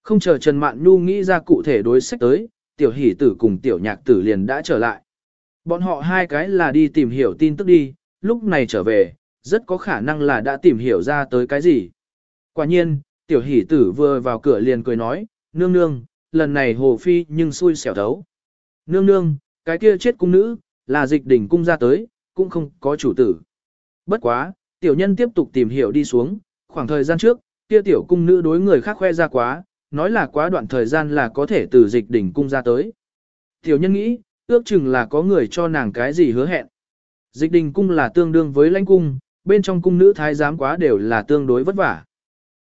Không chờ Trần Mạn Nhu nghĩ ra cụ thể đối sách tới, tiểu hỷ tử cùng tiểu nhạc tử liền đã trở lại. Bọn họ hai cái là đi tìm hiểu tin tức đi, lúc này trở về, rất có khả năng là đã tìm hiểu ra tới cái gì. Quả nhiên, tiểu hỷ tử vừa vào cửa liền cười nói, nương nương, lần này hồ phi nhưng xui xẻo thấu. Nương nương, cái kia chết cung nữ, là dịch đỉnh cung ra tới, cũng không có chủ tử. Bất quá, tiểu nhân tiếp tục tìm hiểu đi xuống, khoảng thời gian trước, kia tiểu cung nữ đối người khác khoe ra quá, nói là quá đoạn thời gian là có thể từ dịch đỉnh cung ra tới. Tiểu nhân nghĩ, ước chừng là có người cho nàng cái gì hứa hẹn. Dịch đình cung là tương đương với lãnh cung, bên trong cung nữ thái giám quá đều là tương đối vất vả.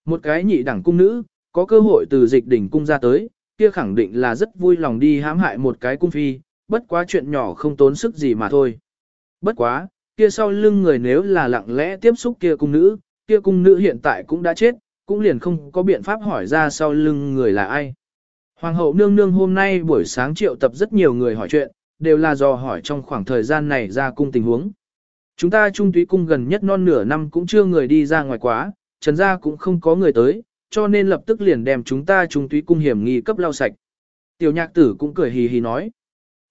Một cái nhị đẳng cung nữ, có cơ hội từ dịch đỉnh cung ra tới, kia khẳng định là rất vui lòng đi hãm hại một cái cung phi, bất quá chuyện nhỏ không tốn sức gì mà thôi. Bất quá, kia sau lưng người nếu là lặng lẽ tiếp xúc kia cung nữ, kia cung nữ hiện tại cũng đã chết, cũng liền không có biện pháp hỏi ra sau lưng người là ai. Hoàng hậu nương nương hôm nay buổi sáng triệu tập rất nhiều người hỏi chuyện, đều là do hỏi trong khoảng thời gian này ra cung tình huống. Chúng ta trung túy cung gần nhất non nửa năm cũng chưa người đi ra ngoài quá, trần gia cũng không có người tới, cho nên lập tức liền đem chúng ta trung túy cung hiểm nghi cấp lau sạch. Tiểu nhạc tử cũng cười hì hì nói.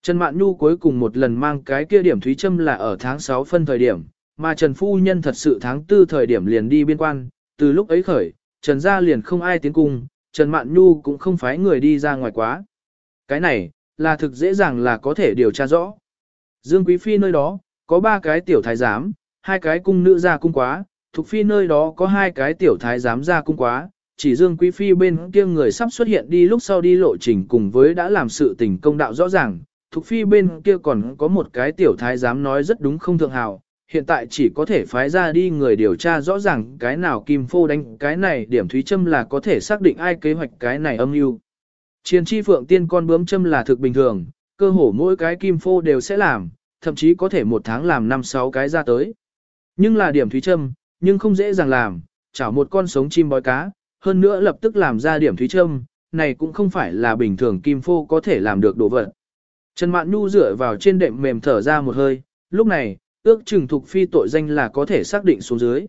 Trần Mạn Nhu cuối cùng một lần mang cái kia điểm thúy châm là ở tháng 6 phân thời điểm, mà Trần Phu Nhân thật sự tháng 4 thời điểm liền đi biên quan, từ lúc ấy khởi, Trần gia liền không ai tiến cung, Trần Mạn Nhu cũng không phái người đi ra ngoài quá. Cái này, là thực dễ dàng là có thể điều tra rõ. Dương Quý Phi nơi đó, có ba cái tiểu thái giám, hai cái cung nữ ra cung quá, Thục Phi nơi đó có hai cái tiểu thái giám ra cung quá, chỉ Dương Quý Phi bên kia người sắp xuất hiện đi lúc sau đi lộ trình cùng với đã làm sự tình công đạo rõ ràng. Thục Phi bên kia còn có một cái tiểu thái dám nói rất đúng không thượng hào, hiện tại chỉ có thể phái ra đi người điều tra rõ ràng cái nào Kim Phô đánh cái này điểm Thúy Trâm là có thể xác định ai kế hoạch cái này âm mưu. Chiến chi phượng tiên con bướm châm là thực bình thường, cơ hồ mỗi cái Kim Phô đều sẽ làm, thậm chí có thể một tháng làm 5-6 cái ra tới. Nhưng là điểm Thúy Trâm, nhưng không dễ dàng làm, chảo một con sống chim bói cá, hơn nữa lập tức làm ra điểm Thúy Trâm, này cũng không phải là bình thường Kim Phô có thể làm được đồ vật. Trần Mạn Nhu dựa vào trên đệm mềm thở ra một hơi, lúc này, ước chừng Thục Phi tội danh là có thể xác định xuống dưới.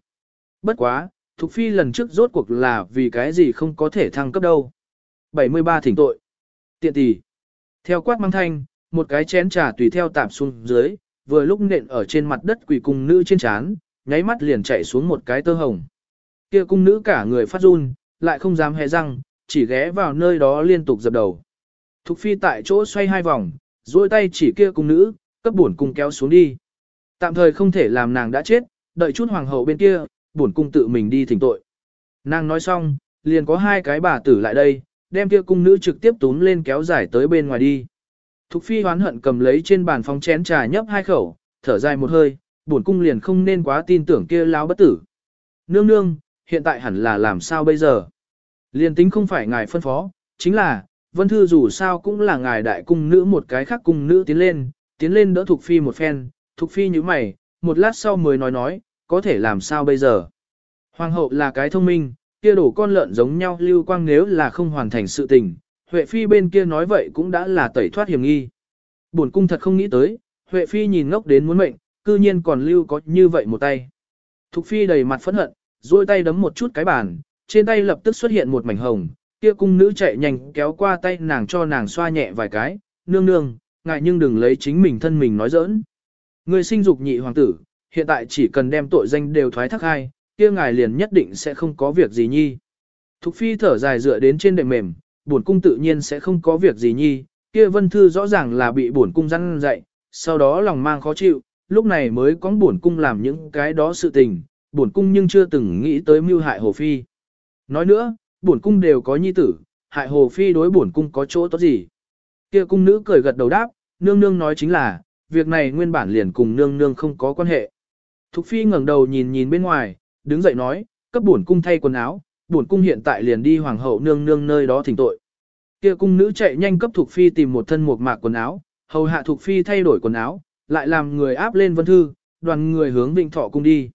Bất quá, Thục Phi lần trước rốt cuộc là vì cái gì không có thể thăng cấp đâu. 73 thỉnh tội. Tiện tỷ. Theo quát mang thanh, một cái chén trà tùy theo tạp xuống dưới, vừa lúc nện ở trên mặt đất quỷ cung nữ trên chán, nháy mắt liền chạy xuống một cái tơ hồng. Kia cung nữ cả người phát run, lại không dám hé răng, chỉ ghé vào nơi đó liên tục dập đầu. Thục Phi tại chỗ xoay hai vòng, duỗi tay chỉ kia cung nữ, cấp bổn cung kéo xuống đi. Tạm thời không thể làm nàng đã chết, đợi chút hoàng hậu bên kia, bổn cung tự mình đi thỉnh tội. Nàng nói xong, liền có hai cái bà tử lại đây, đem kia cung nữ trực tiếp túm lên kéo dài tới bên ngoài đi. Thục phi hoán hận cầm lấy trên bàn phong chén trà nhấp hai khẩu, thở dài một hơi, bổn cung liền không nên quá tin tưởng kia lão bất tử. Nương nương, hiện tại hẳn là làm sao bây giờ? liên tính không phải ngài phân phó, chính là, vân thư dù sao cũng là ngài đại cung nữ một cái khác cung nữ tiến lên, tiến lên đỡ Thục phi một phen, Thục phi như mày, một lát sau mới nói nói, có thể làm sao bây giờ? Hoàng hậu là cái thông minh, kia đổ con lợn giống nhau lưu quang nếu là không hoàn thành sự tình, Huệ Phi bên kia nói vậy cũng đã là tẩy thoát hiểm nghi. Bổn cung thật không nghĩ tới, Huệ Phi nhìn ngốc đến muốn mệnh, cư nhiên còn lưu có như vậy một tay. Thục Phi đầy mặt phẫn hận, duỗi tay đấm một chút cái bàn, trên tay lập tức xuất hiện một mảnh hồng, kia cung nữ chạy nhanh kéo qua tay nàng cho nàng xoa nhẹ vài cái, nương nương, ngại nhưng đừng lấy chính mình thân mình nói giỡn. Người sinh dục nhị hoàng tử, hiện tại chỉ cần đem tội danh đều thoái thác hai, kia ngài liền nhất định sẽ không có việc gì nhi. Thục phi thở dài dựa đến trên đệm mềm, bổn cung tự nhiên sẽ không có việc gì nhi, kia vân thư rõ ràng là bị bổn cung răn dạy, sau đó lòng mang khó chịu, lúc này mới có bổn cung làm những cái đó sự tình, bổn cung nhưng chưa từng nghĩ tới mưu hại hồ phi. Nói nữa, bổn cung đều có nhi tử, hại hồ phi đối bổn cung có chỗ tốt gì. Kia cung nữ cười gật đầu đáp, nương nương nói chính là, việc này nguyên bản liền cùng nương nương không có quan hệ. Thục phi ngẩng đầu nhìn nhìn bên ngoài, đứng dậy nói, cấp bổn cung thay quần áo, bổn cung hiện tại liền đi hoàng hậu nương nương nơi đó thỉnh tội. Kia cung nữ chạy nhanh cấp thục phi tìm một thân một mạc quần áo, hầu hạ thục phi thay đổi quần áo, lại làm người áp lên vân thư, đoàn người hướng Vịnh Thọ cung đi.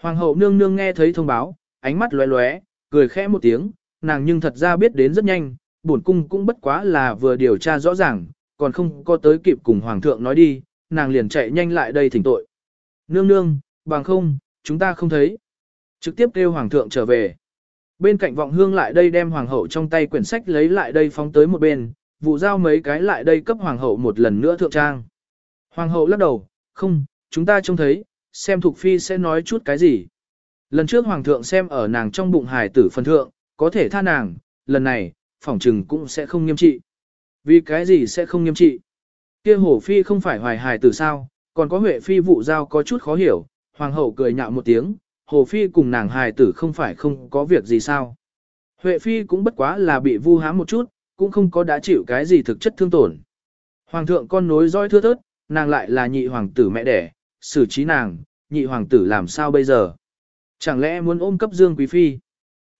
Hoàng hậu nương nương nghe thấy thông báo, ánh mắt lóe lóe, cười khẽ một tiếng, nàng nhưng thật ra biết đến rất nhanh, bổn cung cũng bất quá là vừa điều tra rõ ràng, còn không có tới kịp cùng hoàng thượng nói đi, nàng liền chạy nhanh lại đây thỉnh tội. Nương nương, bằng không, chúng ta không thấy. Trực tiếp kêu hoàng thượng trở về. Bên cạnh vọng hương lại đây đem hoàng hậu trong tay quyển sách lấy lại đây phóng tới một bên, vụ giao mấy cái lại đây cấp hoàng hậu một lần nữa thượng trang. Hoàng hậu lắc đầu, không, chúng ta trông thấy, xem Thục Phi sẽ nói chút cái gì. Lần trước hoàng thượng xem ở nàng trong bụng hài tử phần thượng, có thể tha nàng, lần này, phỏng trừng cũng sẽ không nghiêm trị. Vì cái gì sẽ không nghiêm trị? Kia hổ phi không phải hoài hài tử sao, còn có huệ phi vụ giao có chút khó hiểu, hoàng hậu cười nhạo một tiếng, hồ phi cùng nàng hài tử không phải không có việc gì sao. Huệ phi cũng bất quá là bị vu hám một chút, cũng không có đã chịu cái gì thực chất thương tổn. Hoàng thượng con nối roi thưa thớt, nàng lại là nhị hoàng tử mẹ đẻ, xử trí nàng, nhị hoàng tử làm sao bây giờ? Chẳng lẽ muốn ôm cấp dương quý phi?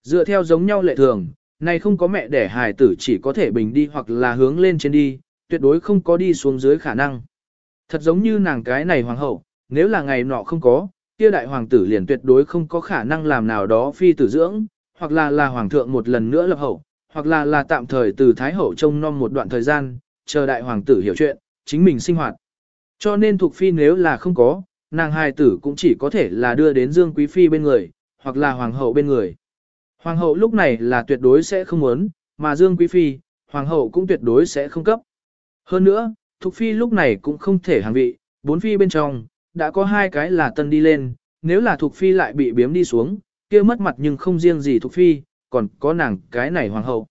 Dựa theo giống nhau lệ thường, này không có mẹ đẻ hài tử chỉ có thể bình đi hoặc là hướng lên trên đi, tuyệt đối không có đi xuống dưới khả năng. Thật giống như nàng cái này hoàng hậu, nếu là ngày nọ không có, kia đại hoàng tử liền tuyệt đối không có khả năng làm nào đó phi tử dưỡng, hoặc là là hoàng thượng một lần nữa lập hậu, hoặc là là tạm thời từ thái hậu trông nom một đoạn thời gian, chờ đại hoàng tử hiểu chuyện, chính mình sinh hoạt. Cho nên thuộc phi nếu là không có, nàng hài tử cũng chỉ có thể là đưa đến dương quý phi bên người, hoặc là hoàng hậu bên người. Hoàng hậu lúc này là tuyệt đối sẽ không muốn, mà dương quý phi, hoàng hậu cũng tuyệt đối sẽ không cấp. Hơn nữa, Thục Phi lúc này cũng không thể hàng vị, bốn phi bên trong, đã có hai cái là tân đi lên, nếu là Thục Phi lại bị biếm đi xuống, kia mất mặt nhưng không riêng gì Thục Phi, còn có nàng cái này hoàng hậu.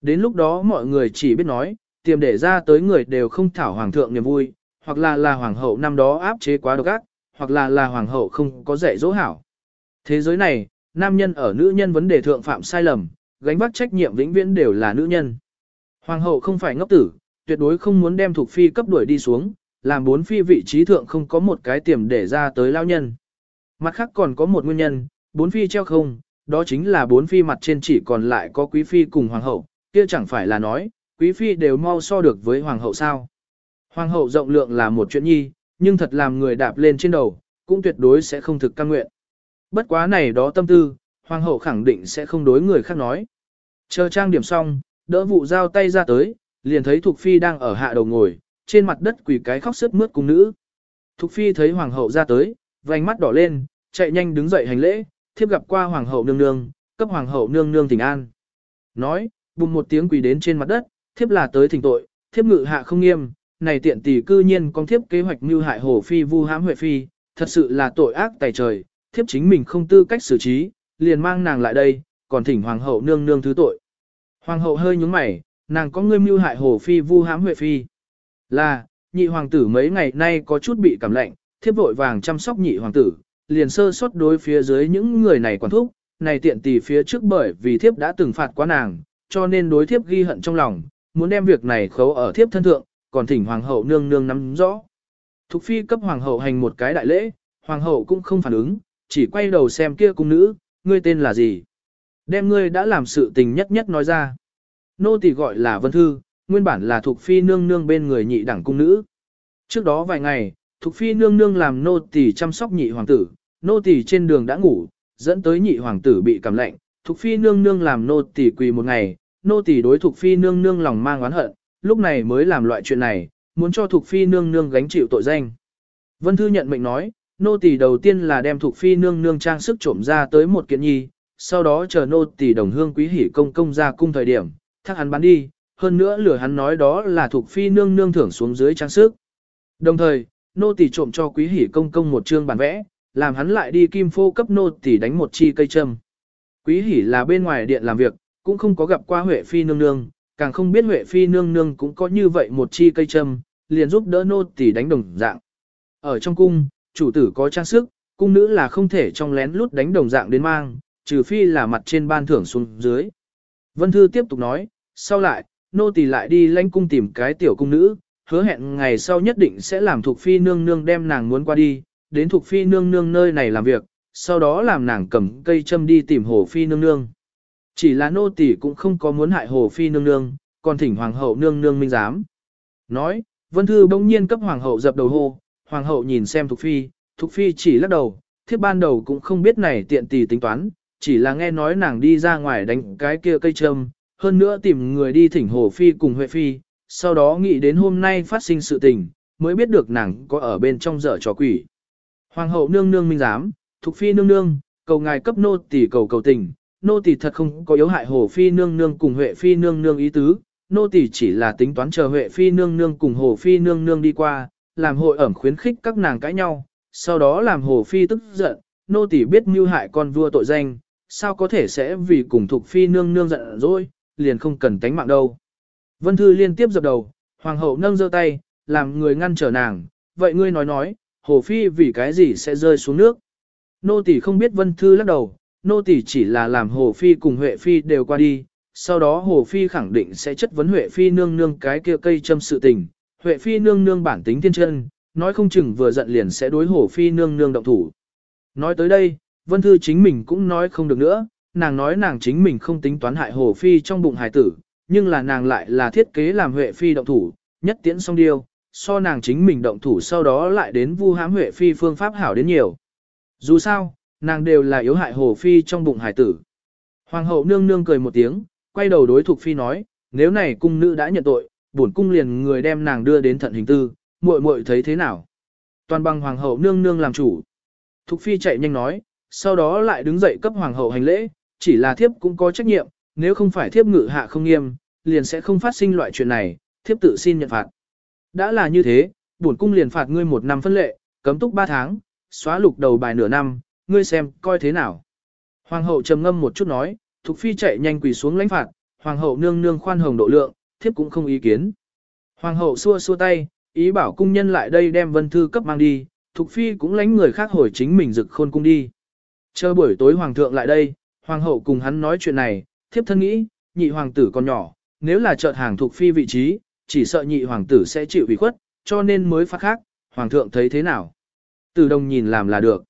Đến lúc đó mọi người chỉ biết nói, tiềm để ra tới người đều không thảo hoàng thượng niềm vui, hoặc là là hoàng hậu năm đó áp chế quá độc ác, hoặc là là hoàng hậu không có dạy dỗ hảo. Thế giới này, nam nhân ở nữ nhân vấn đề thượng phạm sai lầm, gánh vác trách nhiệm vĩnh viễn đều là nữ nhân. Hoàng hậu không phải ngốc tử, tuyệt đối không muốn đem thuộc phi cấp đuổi đi xuống, làm bốn phi vị trí thượng không có một cái tiềm để ra tới lao nhân. Mặt khác còn có một nguyên nhân, bốn phi treo không, đó chính là bốn phi mặt trên chỉ còn lại có quý phi cùng hoàng hậu, kia chẳng phải là nói, quý phi đều mau so được với hoàng hậu sao. Hoàng hậu rộng lượng là một chuyện nhi, nhưng thật làm người đạp lên trên đầu, cũng tuyệt đối sẽ không thực căn nguyện. Bất quá này đó tâm tư, hoàng hậu khẳng định sẽ không đối người khác nói. Chờ trang điểm xong, đỡ vụ giao tay ra tới, liền thấy Thục Phi đang ở hạ đầu ngồi, trên mặt đất quỳ cái khóc sướt mướt cùng nữ. Thục Phi thấy Hoàng hậu ra tới, vành mắt đỏ lên, chạy nhanh đứng dậy hành lễ, thiếp gặp qua Hoàng hậu nương nương, cấp Hoàng hậu nương nương thỉnh an. Nói, bùng một tiếng quỳ đến trên mặt đất, thiếp là tới thỉnh tội, thiếp ngự hạ không nghiêm, này tiện tỷ cư nhiên con thiếp kế hoạch mưu hại Hồ Phi vu hãm Huệ Phi, thật sự là tội ác tài trời, thiếp chính mình không tư cách xử trí, liền mang nàng lại đây, còn thỉnh Hoàng hậu nương nương thứ tội. Hoàng hậu hơi nhúng mày, nàng có ngươi mưu hại hồ phi vu hãm huệ phi. Là, nhị hoàng tử mấy ngày nay có chút bị cảm lạnh, thiếp vội vàng chăm sóc nhị hoàng tử, liền sơ suất đối phía dưới những người này quản thúc, này tiện tỷ phía trước bởi vì thiếp đã từng phạt quá nàng, cho nên đối thiếp ghi hận trong lòng, muốn đem việc này khấu ở thiếp thân thượng, còn thỉnh hoàng hậu nương nương nắm rõ. Thục phi cấp hoàng hậu hành một cái đại lễ, hoàng hậu cũng không phản ứng, chỉ quay đầu xem kia cung nữ, ngươi tên là gì? Đem ngươi đã làm sự tình nhất nhất nói ra. Nô tỳ gọi là Vân Thư, nguyên bản là thuộc phi nương nương bên người nhị đẳng cung nữ. Trước đó vài ngày, thuộc phi nương nương làm nô tỳ chăm sóc nhị hoàng tử, nô tỳ trên đường đã ngủ, dẫn tới nhị hoàng tử bị cảm lạnh, thuộc phi nương nương làm nô tỳ quỳ một ngày, nô tỳ đối thuộc phi nương nương lòng mang oán hận, lúc này mới làm loại chuyện này, muốn cho Thục phi nương nương gánh chịu tội danh. Vân Thư nhận mệnh nói, nô tỳ đầu tiên là đem Thục phi nương nương trang sức trộm ra tới một kiện nhi, sau đó chờ nô tỳ đồng hương quý hỉ công công ra cung thời điểm, thác hắn bán đi, hơn nữa lửa hắn nói đó là Thục phi nương nương thưởng xuống dưới trang sức. Đồng thời, nô tỳ trộm cho quý hỉ công công một chương bản vẽ, làm hắn lại đi kim phô cấp nô tỳ đánh một chi cây châm. Quý hỉ là bên ngoài điện làm việc, cũng không có gặp qua Huệ phi nương nương, càng không biết Huệ phi nương nương cũng có như vậy một chi cây châm, liền giúp đỡ nô tỳ đánh đồng dạng. Ở trong cung, chủ tử có trang sức, cung nữ là không thể trong lén lút đánh đồng dạng đến mang, trừ phi là mặt trên ban thưởng xuống dưới. Vân Thư tiếp tục nói, sau lại, nô tỳ lại đi lãnh cung tìm cái tiểu cung nữ, hứa hẹn ngày sau nhất định sẽ làm thuộc phi nương nương đem nàng muốn qua đi, đến thuộc phi nương nương nơi này làm việc, sau đó làm nàng cầm cây châm đi tìm hồ phi nương nương. Chỉ là nô tỳ cũng không có muốn hại hồ phi nương nương, còn thỉnh hoàng hậu nương nương minh giám. Nói, vân thư bỗng nhiên cấp hoàng hậu dập đầu hô, hoàng hậu nhìn xem thục phi, thục phi chỉ lắc đầu, thiếp ban đầu cũng không biết này tiện tỷ tính toán, chỉ là nghe nói nàng đi ra ngoài đánh cái kia cây trâm hơn nữa tìm người đi thỉnh Hồ Phi cùng Huệ Phi, sau đó nghĩ đến hôm nay phát sinh sự tình, mới biết được nàng có ở bên trong dở trò quỷ. Hoàng hậu nương nương minh giám, Thục phi nương nương, cầu ngài cấp nô tỳ cầu cầu tình, nô tỳ thật không có yếu hại hồ phi nương nương cùng huệ phi nương nương ý tứ, nô tỳ chỉ là tính toán chờ huệ phi nương nương cùng hồ phi nương nương đi qua, làm hội ẩm khuyến khích các nàng cãi nhau, sau đó làm hồ phi tức giận, nô tỳ biết mưu hại con vua tội danh, sao có thể sẽ vì cùng thuộc phi nương nương giận rồi, liền không cần tánh mạng đâu. Vân Thư liên tiếp dập đầu, hoàng hậu nâng giơ tay, làm người ngăn trở nàng, vậy ngươi nói nói, hồ phi vì cái gì sẽ rơi xuống nước. Nô tỳ không biết Vân Thư lắc đầu, nô tỳ chỉ là làm hồ phi cùng Huệ phi đều qua đi, sau đó hồ phi khẳng định sẽ chất vấn Huệ phi nương nương cái kia cây châm sự tình, Huệ phi nương nương bản tính thiên chân, nói không chừng vừa giận liền sẽ đối hồ phi nương nương động thủ. Nói tới đây, Vân Thư chính mình cũng nói không được nữa, nàng nói nàng chính mình không tính toán hại hồ phi trong bụng hài tử, nhưng là nàng lại là thiết kế làm Huệ phi động thủ, nhất tiễn xong điêu, so nàng chính mình động thủ sau đó lại đến vu hãm Huệ phi phương pháp hảo đến nhiều. Dù sao, nàng đều là yếu hại hồ phi trong bụng hải tử. Hoàng hậu nương nương cười một tiếng, quay đầu đối thuộc phi nói, nếu này cung nữ đã nhận tội, bổn cung liền người đem nàng đưa đến thận hình tư, muội muội thấy thế nào? Toàn bằng hoàng hậu nương nương làm chủ. Thục phi chạy nhanh nói, sau đó lại đứng dậy cấp hoàng hậu hành lễ, chỉ là thiếp cũng có trách nhiệm, nếu không phải thiếp ngự hạ không nghiêm, liền sẽ không phát sinh loại chuyện này, thiếp tự xin nhận phạt. Đã là như thế, bổn cung liền phạt ngươi một năm phân lệ, cấm túc ba tháng, xóa lục đầu bài nửa năm, ngươi xem, coi thế nào. Hoàng hậu trầm ngâm một chút nói, Thục Phi chạy nhanh quỳ xuống lãnh phạt, Hoàng hậu nương nương khoan hồng độ lượng, thiếp cũng không ý kiến. Hoàng hậu xua xua tay, ý bảo cung nhân lại đây đem vân thư cấp mang đi, Thục Phi cũng lãnh người khác hồi chính mình rực khôn cung đi. Chờ buổi tối Hoàng thượng lại đây, Hoàng hậu cùng hắn nói chuyện này, thiếp thân nghĩ, nhị hoàng tử còn nhỏ, nếu là chợt hàng Thục Phi vị trí, chỉ sợ nhị hoàng tử sẽ chịu ủy khuất, cho nên mới phát khác, Hoàng thượng thấy thế nào. Từ đồng nhìn làm là được.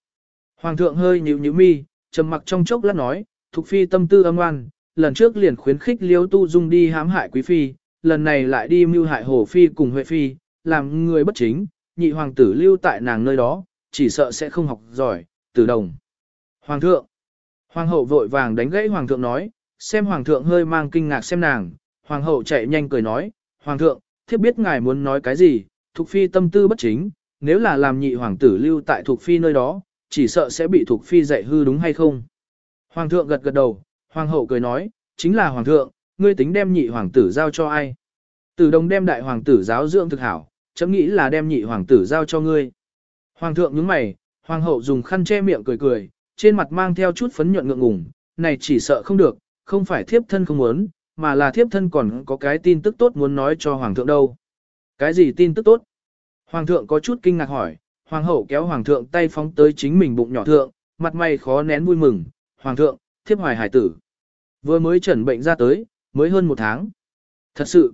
Hoàng thượng hơi nhíu nhíu mi, trầm mặc trong chốc lát nói, Thục Phi tâm tư âm ngoan, lần trước liền khuyến khích Liêu Tu Dung đi hãm hại Quý Phi, lần này lại đi mưu hại Hồ Phi cùng Huệ Phi, làm người bất chính, nhị hoàng tử lưu tại nàng nơi đó, chỉ sợ sẽ không học giỏi, từ đồng. Hoàng thượng, hoàng hậu vội vàng đánh gãy hoàng thượng nói, xem hoàng thượng hơi mang kinh ngạc xem nàng, hoàng hậu chạy nhanh cười nói, hoàng thượng, thiếp biết ngài muốn nói cái gì, Thục Phi tâm tư bất chính, nếu là làm nhị hoàng tử lưu tại Thục Phi nơi đó, chỉ sợ sẽ bị thuộc Phi dạy hư đúng hay không. Hoàng thượng gật gật đầu, hoàng hậu cười nói, chính là hoàng thượng, ngươi tính đem nhị hoàng tử giao cho ai. Tử đồng đem đại hoàng tử giáo dưỡng thực hảo, chấm nghĩ là đem nhị hoàng tử giao cho ngươi. Hoàng thượng nhướng mày, hoàng hậu dùng khăn che miệng cười cười, trên mặt mang theo chút phấn nhuận ngượng ngùng, này chỉ sợ không được, không phải thiếp thân không muốn, mà là thiếp thân còn có cái tin tức tốt muốn nói cho hoàng thượng đâu. Cái gì tin tức tốt? Hoàng thượng có chút kinh ngạc hỏi, hoàng hậu kéo hoàng thượng tay phóng tới chính mình bụng nhỏ thượng, mặt mày khó nén vui mừng, hoàng thượng, thiếp hoài hải tử. Vừa mới chuẩn bệnh ra tới, mới hơn một tháng. Thật sự,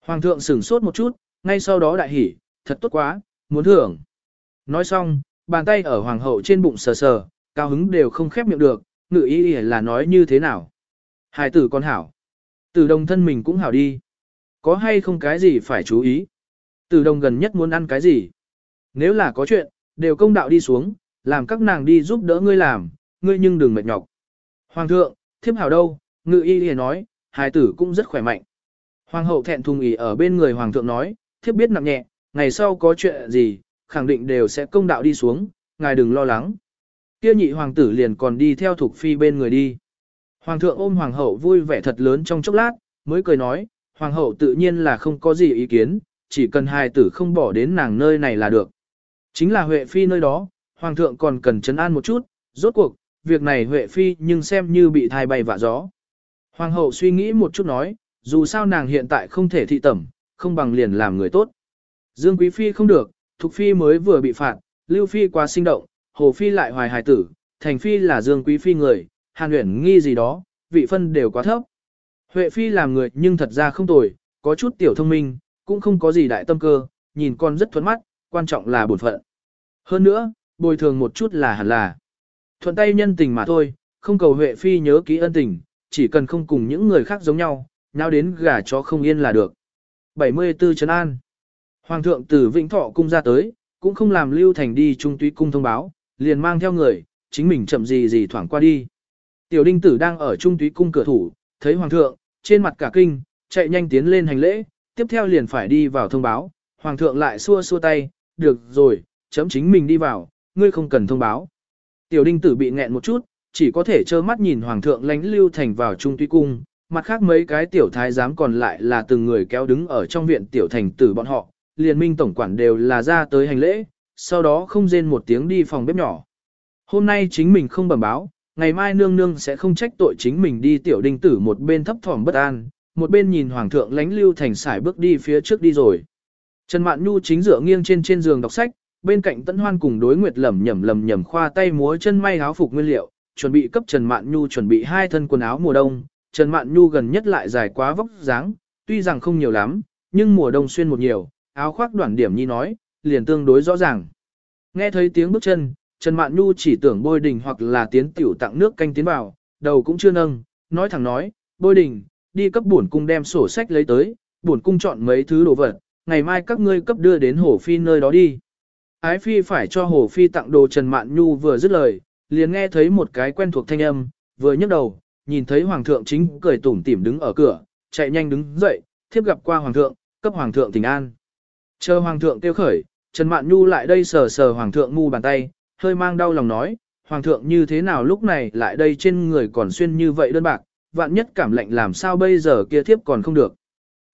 hoàng thượng sửng sốt một chút, ngay sau đó đại hỉ, thật tốt quá, muốn thưởng. Nói xong, bàn tay ở hoàng hậu trên bụng sờ sờ, cao hứng đều không khép miệng được, ngự ý là nói như thế nào. Hải tử con hảo. Tử đồng thân mình cũng hảo đi. Có hay không cái gì phải chú ý. Tử đồng gần nhất muốn ăn cái gì? Nếu là có chuyện, đều công đạo đi xuống, làm các nàng đi giúp đỡ ngươi làm, ngươi nhưng đừng mệt nhọc. Hoàng thượng, thiếp hảo đâu, ngự y liền nói, hài tử cũng rất khỏe mạnh. Hoàng hậu thẹn thùng ý ở bên người hoàng thượng nói, thiếp biết nặng nhẹ, ngày sau có chuyện gì, khẳng định đều sẽ công đạo đi xuống, ngài đừng lo lắng. Kia nhị hoàng tử liền còn đi theo thuộc phi bên người đi. Hoàng thượng ôm hoàng hậu vui vẻ thật lớn trong chốc lát, mới cười nói, hoàng hậu tự nhiên là không có gì ý kiến, chỉ cần hài tử không bỏ đến nàng nơi này là được. Chính là Huệ Phi nơi đó, Hoàng thượng còn cần chấn an một chút, rốt cuộc, việc này Huệ Phi nhưng xem như bị thai bay vạ gió. Hoàng hậu suy nghĩ một chút nói, dù sao nàng hiện tại không thể thị tẩm, không bằng liền làm người tốt. Dương Quý Phi không được, Thục Phi mới vừa bị phạt, Lưu Phi quá sinh động, Hồ Phi lại hoài hài tử, Thành Phi là Dương Quý Phi người, Hàn Uyển nghi gì đó, vị phân đều quá thấp. Huệ Phi làm người nhưng thật ra không tồi, có chút tiểu thông minh, cũng không có gì đại tâm cơ, nhìn con rất thuẫn mắt, quan trọng là bổn phận. Hơn nữa, bồi thường một chút là hẳn là. Thuận tay nhân tình mà thôi, không cầu Huệ Phi nhớ kỹ ân tình, chỉ cần không cùng những người khác giống nhau, nhau đến gà chó không yên là được. 74 Trấn An Hoàng thượng từ Vĩnh Thọ cung ra tới, cũng không làm Lưu Thành đi trung túy cung thông báo, liền mang theo người, chính mình chậm gì gì thoảng qua đi. Tiểu đinh tử đang ở trung túy cung cửa thủ, thấy hoàng thượng, trên mặt cả kinh, chạy nhanh tiến lên hành lễ, tiếp theo liền phải đi vào thông báo, hoàng thượng lại xua xua tay, được rồi, chấm chính mình đi vào, ngươi không cần thông báo. Tiểu đinh tử bị nghẹn một chút, chỉ có thể trơ mắt nhìn hoàng thượng lánh lưu thành vào trung tuy cung, mặt khác mấy cái tiểu thái giám còn lại là từng người kéo đứng ở trong viện tiểu thành tử bọn họ, liền minh tổng quản đều là ra tới hành lễ, sau đó không rên một tiếng đi phòng bếp nhỏ. Hôm nay chính mình không bẩm báo, ngày mai nương nương sẽ không trách tội chính mình đi tiểu đinh tử một bên thấp thỏm bất an, một bên nhìn hoàng thượng lánh lưu thành xài bước đi phía trước đi rồi. Trần Mạn Nhu chính dựa nghiêng trên trên giường đọc sách, bên cạnh Tấn Hoan cùng đối nguyệt lẩm nhẩm lẩm nhẩm khoa tay múa chân may áo phục nguyên liệu, chuẩn bị cấp Trần Mạn Nhu chuẩn bị hai thân quần áo mùa đông. Trần Mạn Nhu gần nhất lại dài quá vóc dáng, tuy rằng không nhiều lắm, nhưng mùa đông xuyên một nhiều, áo khoác đoạn điểm nhi nói, liền tương đối rõ ràng. Nghe thấy tiếng bước chân, Trần Mạn Nhu chỉ tưởng bôi đình hoặc là tiến tiểu tặng nước canh tiến vào, đầu cũng chưa nâng, nói thẳng nói, bôi đình, đi cấp bổn cung đem sổ sách lấy tới, bổn cung chọn mấy thứ đồ vật, ngày mai các ngươi cấp đưa đến Hồ Phi nơi đó đi. Ái Phi phải cho Hồ Phi tặng đồ Trần Mạn Nhu vừa dứt lời, liền nghe thấy một cái quen thuộc thanh âm, vừa nhấc đầu, nhìn thấy Hoàng thượng chính cười tủm tỉm đứng ở cửa, chạy nhanh đứng dậy, thiếp gặp qua Hoàng thượng, cấp Hoàng thượng tình an. Chờ Hoàng thượng tiêu khởi, Trần Mạn Nhu lại đây sờ sờ Hoàng thượng ngu bàn tay, hơi mang đau lòng nói, Hoàng thượng như thế nào lúc này lại đây trên người còn xuyên như vậy đơn bạc, vạn nhất cảm lạnh làm sao bây giờ kia thiếp còn không được.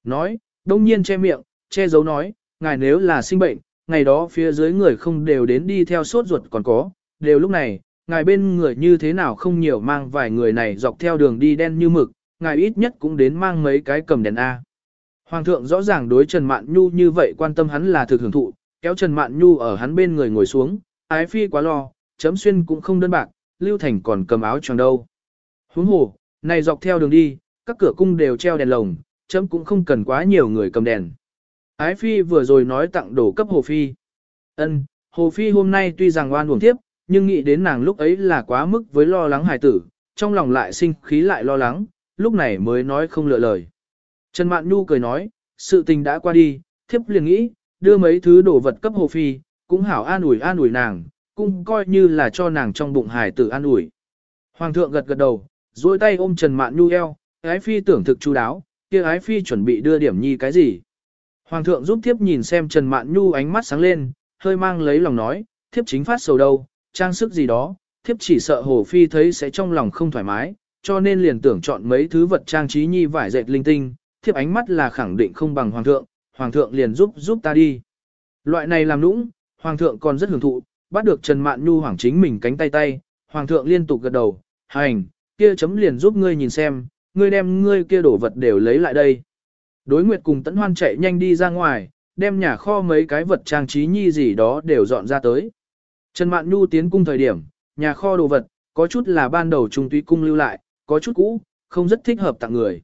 Nói, đông nhiên che miệng, che giấu nói, ngài nếu là sinh bệnh, ngày đó phía dưới người không đều đến đi theo sốt ruột còn có, đều lúc này, ngài bên người như thế nào không nhiều mang vài người này dọc theo đường đi đen như mực, ngài ít nhất cũng đến mang mấy cái cầm đèn A. Hoàng thượng rõ ràng đối Trần Mạn Nhu như vậy quan tâm hắn là thực hưởng thụ, kéo Trần Mạn Nhu ở hắn bên người ngồi xuống, ái phi quá lo, chấm xuyên cũng không đơn bạc, Lưu Thành còn cầm áo choàng đâu. Huống hồ, này dọc theo đường đi, các cửa cung đều treo đèn lồng, chấm cũng không cần quá nhiều người cầm đèn. Ái Phi vừa rồi nói tặng đồ cấp Hồ Phi. Ân, Hồ Phi hôm nay tuy rằng oan uổng tiếp, nhưng nghĩ đến nàng lúc ấy là quá mức với lo lắng hài tử, trong lòng lại sinh khí lại lo lắng, lúc này mới nói không lựa lời. Trần Mạn Nhu cười nói, sự tình đã qua đi, thiếp liền nghĩ, đưa mấy thứ đồ vật cấp Hồ Phi, cũng hảo an ủi an ủi nàng, cũng coi như là cho nàng trong bụng hài tử an ủi. Hoàng thượng gật gật đầu, duỗi tay ôm Trần Mạn Nhu eo, ái phi tưởng thực chú đáo, kia ái phi chuẩn bị đưa điểm nhi cái gì. Hoàng thượng giúp thiếp nhìn xem Trần Mạn Nhu ánh mắt sáng lên, hơi mang lấy lòng nói, thiếp chính phát sầu đâu, trang sức gì đó, thiếp chỉ sợ hồ phi thấy sẽ trong lòng không thoải mái, cho nên liền tưởng chọn mấy thứ vật trang trí nhi vải dệt linh tinh, thiếp ánh mắt là khẳng định không bằng hoàng thượng, hoàng thượng liền giúp giúp ta đi. Loại này làm nũng, hoàng thượng còn rất hưởng thụ, bắt được Trần Mạn Nhu hoàng chính mình cánh tay tay, hoàng thượng liên tục gật đầu, hành, kia chấm liền giúp ngươi nhìn xem, ngươi đem ngươi kia đổ vật đều lấy lại đây. Đối nguyệt cùng tấn hoan chạy nhanh đi ra ngoài, đem nhà kho mấy cái vật trang trí nhi gì đó đều dọn ra tới. Trần Mạn Nhu tiến cung thời điểm, nhà kho đồ vật, có chút là ban đầu trung Tuy cung lưu lại, có chút cũ, không rất thích hợp tặng người.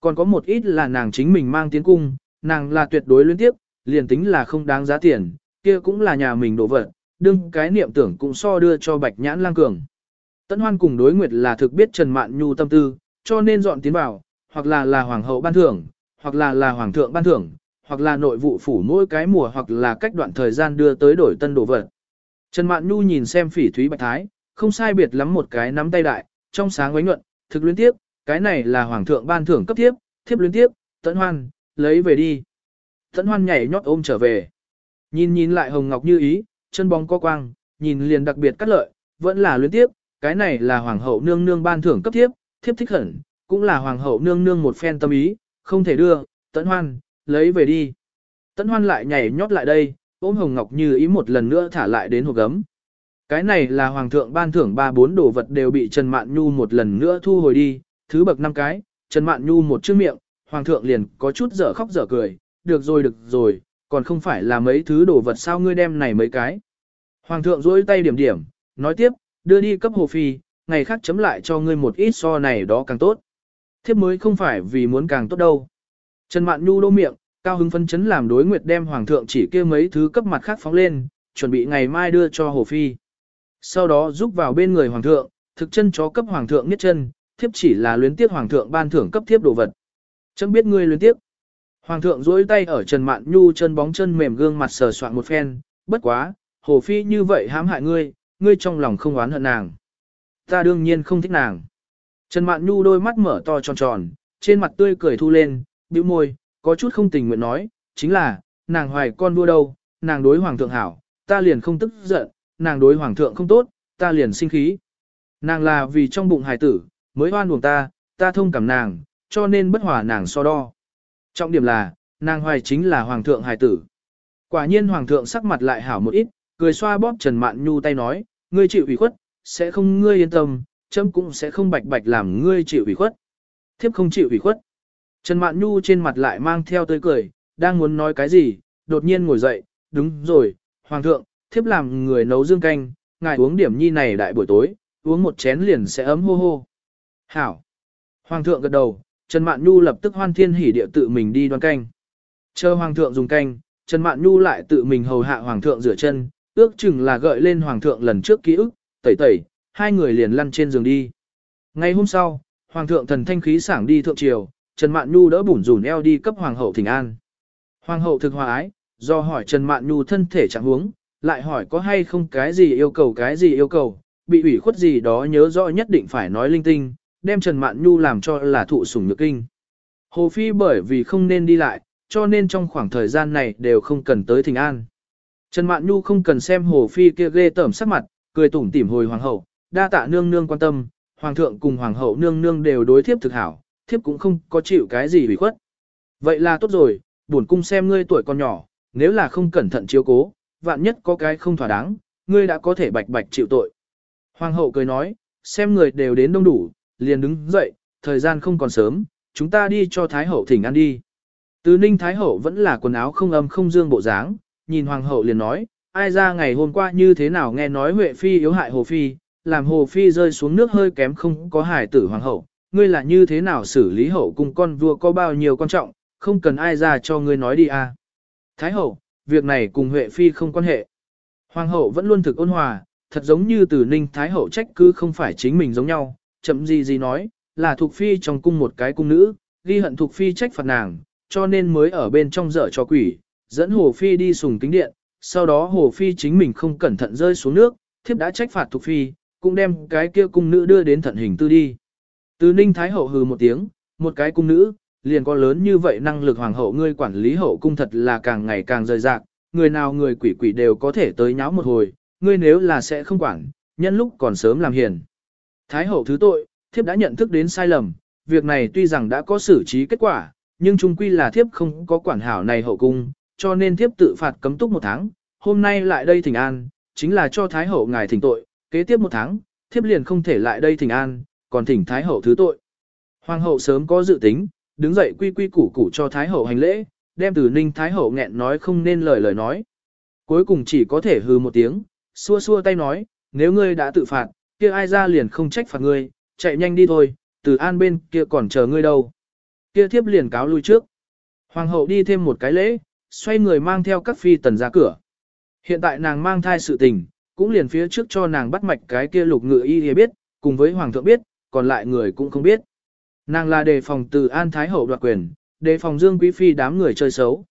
Còn có một ít là nàng chính mình mang tiến cung, nàng là tuyệt đối liên tiếp, liền tính là không đáng giá tiền, kia cũng là nhà mình đồ vật, đương cái niệm tưởng cũng so đưa cho bạch nhãn lang cường. Tấn Hoan cùng đối nguyệt là thực biết Trần Mạn Nhu tâm tư, cho nên dọn tiến vào, hoặc là là hoàng hậu ban thưởng, hoặc là là hoàng thượng ban thưởng, hoặc là nội vụ phủ mỗi cái mùa hoặc là cách đoạn thời gian đưa tới đổi tân đồ vật. Trần Mạn Nhu nhìn xem phỉ thúy bạch thái, không sai biệt lắm một cái nắm tay đại, trong sáng ánh nhuận, thực luyến tiếp, cái này là hoàng thượng ban thưởng cấp tiếp, thiếp luyến tiếp, tận hoan, lấy về đi. Tận hoan nhảy nhót ôm trở về. Nhìn nhìn lại hồng ngọc như ý, chân bóng có quang, nhìn liền đặc biệt cắt lợi, vẫn là luyến tiếp, cái này là hoàng hậu nương nương ban thưởng cấp tiếp, thiếp thích hẳn, cũng là hoàng hậu nương nương một phen tâm ý, không thể đưa, tấn hoan, lấy về đi. Tấn hoan lại nhảy nhót lại đây, ôm hồng ngọc như ý một lần nữa thả lại đến hộp gấm. Cái này là hoàng thượng ban thưởng ba bốn đồ vật đều bị Trần Mạn Nhu một lần nữa thu hồi đi, thứ bậc năm cái, Trần Mạn Nhu một chữ miệng, hoàng thượng liền có chút dở khóc dở cười, được rồi được rồi, còn không phải là mấy thứ đồ vật sao ngươi đem này mấy cái. Hoàng thượng duỗi tay điểm điểm, nói tiếp, đưa đi cấp hồ phi, ngày khác chấm lại cho ngươi một ít so này đó càng tốt. Thiếp mới không phải vì muốn càng tốt đâu. Trần Mạn Nhu đô miệng, cao hứng phân chấn làm đối nguyệt đem hoàng thượng chỉ kia mấy thứ cấp mặt khác phóng lên, chuẩn bị ngày mai đưa cho Hồ Phi. Sau đó giúp vào bên người hoàng thượng, thực chân chó cấp hoàng thượng nhất chân, thiếp chỉ là luyến tiếc hoàng thượng ban thưởng cấp thiếp đồ vật. Chẳng biết ngươi luyến tiếc. Hoàng thượng duỗi tay ở Trần Mạn Nhu chân bóng chân mềm gương mặt sờ soạn một phen, bất quá, Hồ Phi như vậy hãm hại ngươi, ngươi trong lòng không oán hận nàng. Ta đương nhiên không thích nàng. Trần Mạn Nhu đôi mắt mở to tròn tròn, trên mặt tươi cười thu lên, bĩu môi, có chút không tình nguyện nói, chính là, nàng hoài con vua đâu, nàng đối hoàng thượng hảo, ta liền không tức giận, nàng đối hoàng thượng không tốt, ta liền sinh khí. Nàng là vì trong bụng hài tử, mới hoan buồn ta, ta thông cảm nàng, cho nên bất hòa nàng so đo. Trọng điểm là, nàng hoài chính là hoàng thượng hài tử. Quả nhiên hoàng thượng sắc mặt lại hảo một ít, cười xoa bóp Trần Mạn Nhu tay nói, ngươi chịu ủy khuất, sẽ không ngươi yên tâm, chấm cũng sẽ không bạch bạch làm ngươi chịu ủy khuất. Thiếp không chịu ủy khuất. Trần Mạn Nhu trên mặt lại mang theo tươi cười, đang muốn nói cái gì, đột nhiên ngồi dậy, đúng rồi, hoàng thượng, thiếp làm người nấu dương canh, ngài uống điểm nhi này đại buổi tối, uống một chén liền sẽ ấm hô hô. Hảo. Hoàng thượng gật đầu, Trần Mạn Nhu lập tức hoan thiên hỉ địa tự mình đi đoan canh. Chờ hoàng thượng dùng canh, Trần Mạn Nhu lại tự mình hầu hạ hoàng thượng rửa chân, ước chừng là gợi lên hoàng thượng lần trước ký ức, tẩy tẩy, hai người liền lăn trên giường đi. Ngày hôm sau, hoàng thượng thần thanh khí sảng đi thượng triều, Trần Mạn Nhu đỡ bủn rủn eo đi cấp hoàng hậu thỉnh an. Hoàng hậu thực hòa ái, do hỏi Trần Mạn Nhu thân thể trạng huống, lại hỏi có hay không cái gì yêu cầu cái gì yêu cầu, bị ủy khuất gì đó nhớ rõ nhất định phải nói linh tinh, đem Trần Mạn Nhu làm cho là thụ sủng nhược kinh. Hồ Phi bởi vì không nên đi lại, cho nên trong khoảng thời gian này đều không cần tới thỉnh an. Trần Mạn Nhu không cần xem Hồ Phi kia ghê tởm sắc mặt, cười tủm tỉm hồi hoàng hậu, đa tạ nương nương quan tâm, hoàng thượng cùng hoàng hậu nương nương đều đối thiếp thực hảo, thiếp cũng không có chịu cái gì ủy khuất. Vậy là tốt rồi, buồn cung xem ngươi tuổi còn nhỏ, nếu là không cẩn thận chiếu cố, vạn nhất có cái không thỏa đáng, ngươi đã có thể bạch bạch chịu tội. Hoàng hậu cười nói, xem người đều đến đông đủ, liền đứng dậy, thời gian không còn sớm, chúng ta đi cho Thái hậu thỉnh ăn đi. Từ ninh Thái hậu vẫn là quần áo không âm không dương bộ dáng, nhìn Hoàng hậu liền nói, ai ra ngày hôm qua như thế nào nghe nói Huệ Phi yếu hại Hồ Phi, làm Hồ Phi rơi xuống nước hơi kém không có hài tử Hoàng hậu, ngươi là như thế nào xử lý hậu cùng con vua có bao nhiêu quan trọng, không cần ai ra cho ngươi nói đi à. Thái hậu, việc này cùng Huệ Phi không quan hệ. Hoàng hậu vẫn luôn thực ôn hòa, thật giống như từ ninh Thái hậu trách cứ không phải chính mình giống nhau, chậm gì gì nói, là thuộc Phi trong cung một cái cung nữ, ghi hận thuộc Phi trách phạt nàng, cho nên mới ở bên trong dở cho quỷ, dẫn Hồ Phi đi sùng kính điện, sau đó Hồ Phi chính mình không cẩn thận rơi xuống nước, thiếp đã trách phạt thuộc Phi, cũng đem cái kia cung nữ đưa đến thận hình tư đi. Từ ninh Thái hậu hừ một tiếng, một cái cung nữ, liền có lớn như vậy năng lực hoàng hậu ngươi quản lý hậu cung thật là càng ngày càng rời rạc, người nào người quỷ quỷ đều có thể tới nháo một hồi, ngươi nếu là sẽ không quản, nhân lúc còn sớm làm hiền. Thái hậu thứ tội, thiếp đã nhận thức đến sai lầm, việc này tuy rằng đã có xử trí kết quả, nhưng chung quy là thiếp không có quản hảo này hậu cung, cho nên thiếp tự phạt cấm túc một tháng, hôm nay lại đây thỉnh an, chính là cho Thái hậu ngài thỉnh tội, kế tiếp một tháng, thiếp liền không thể lại đây thỉnh an, còn thỉnh Thái hậu thứ tội. Hoàng hậu sớm có dự tính, đứng dậy quy quy củ củ cho Thái Hậu hành lễ, đem từ Ninh Thái Hậu nghẹn nói không nên lời lời nói. Cuối cùng chỉ có thể hừ một tiếng, xua xua tay nói, nếu ngươi đã tự phạt, kia ai ra liền không trách phạt ngươi, chạy nhanh đi thôi, từ an bên kia còn chờ ngươi đâu. Kia thiếp liền cáo lui trước. Hoàng hậu đi thêm một cái lễ, xoay người mang theo các phi tần ra cửa. Hiện tại nàng mang thai sự tình, cũng liền phía trước cho nàng bắt mạch cái kia lục ngự y biết, cùng với hoàng thượng biết, còn lại người cũng không biết. Nàng là đề phòng từ An Thái Hậu đoạt quyền, đề phòng Dương Quý Phi đám người chơi xấu.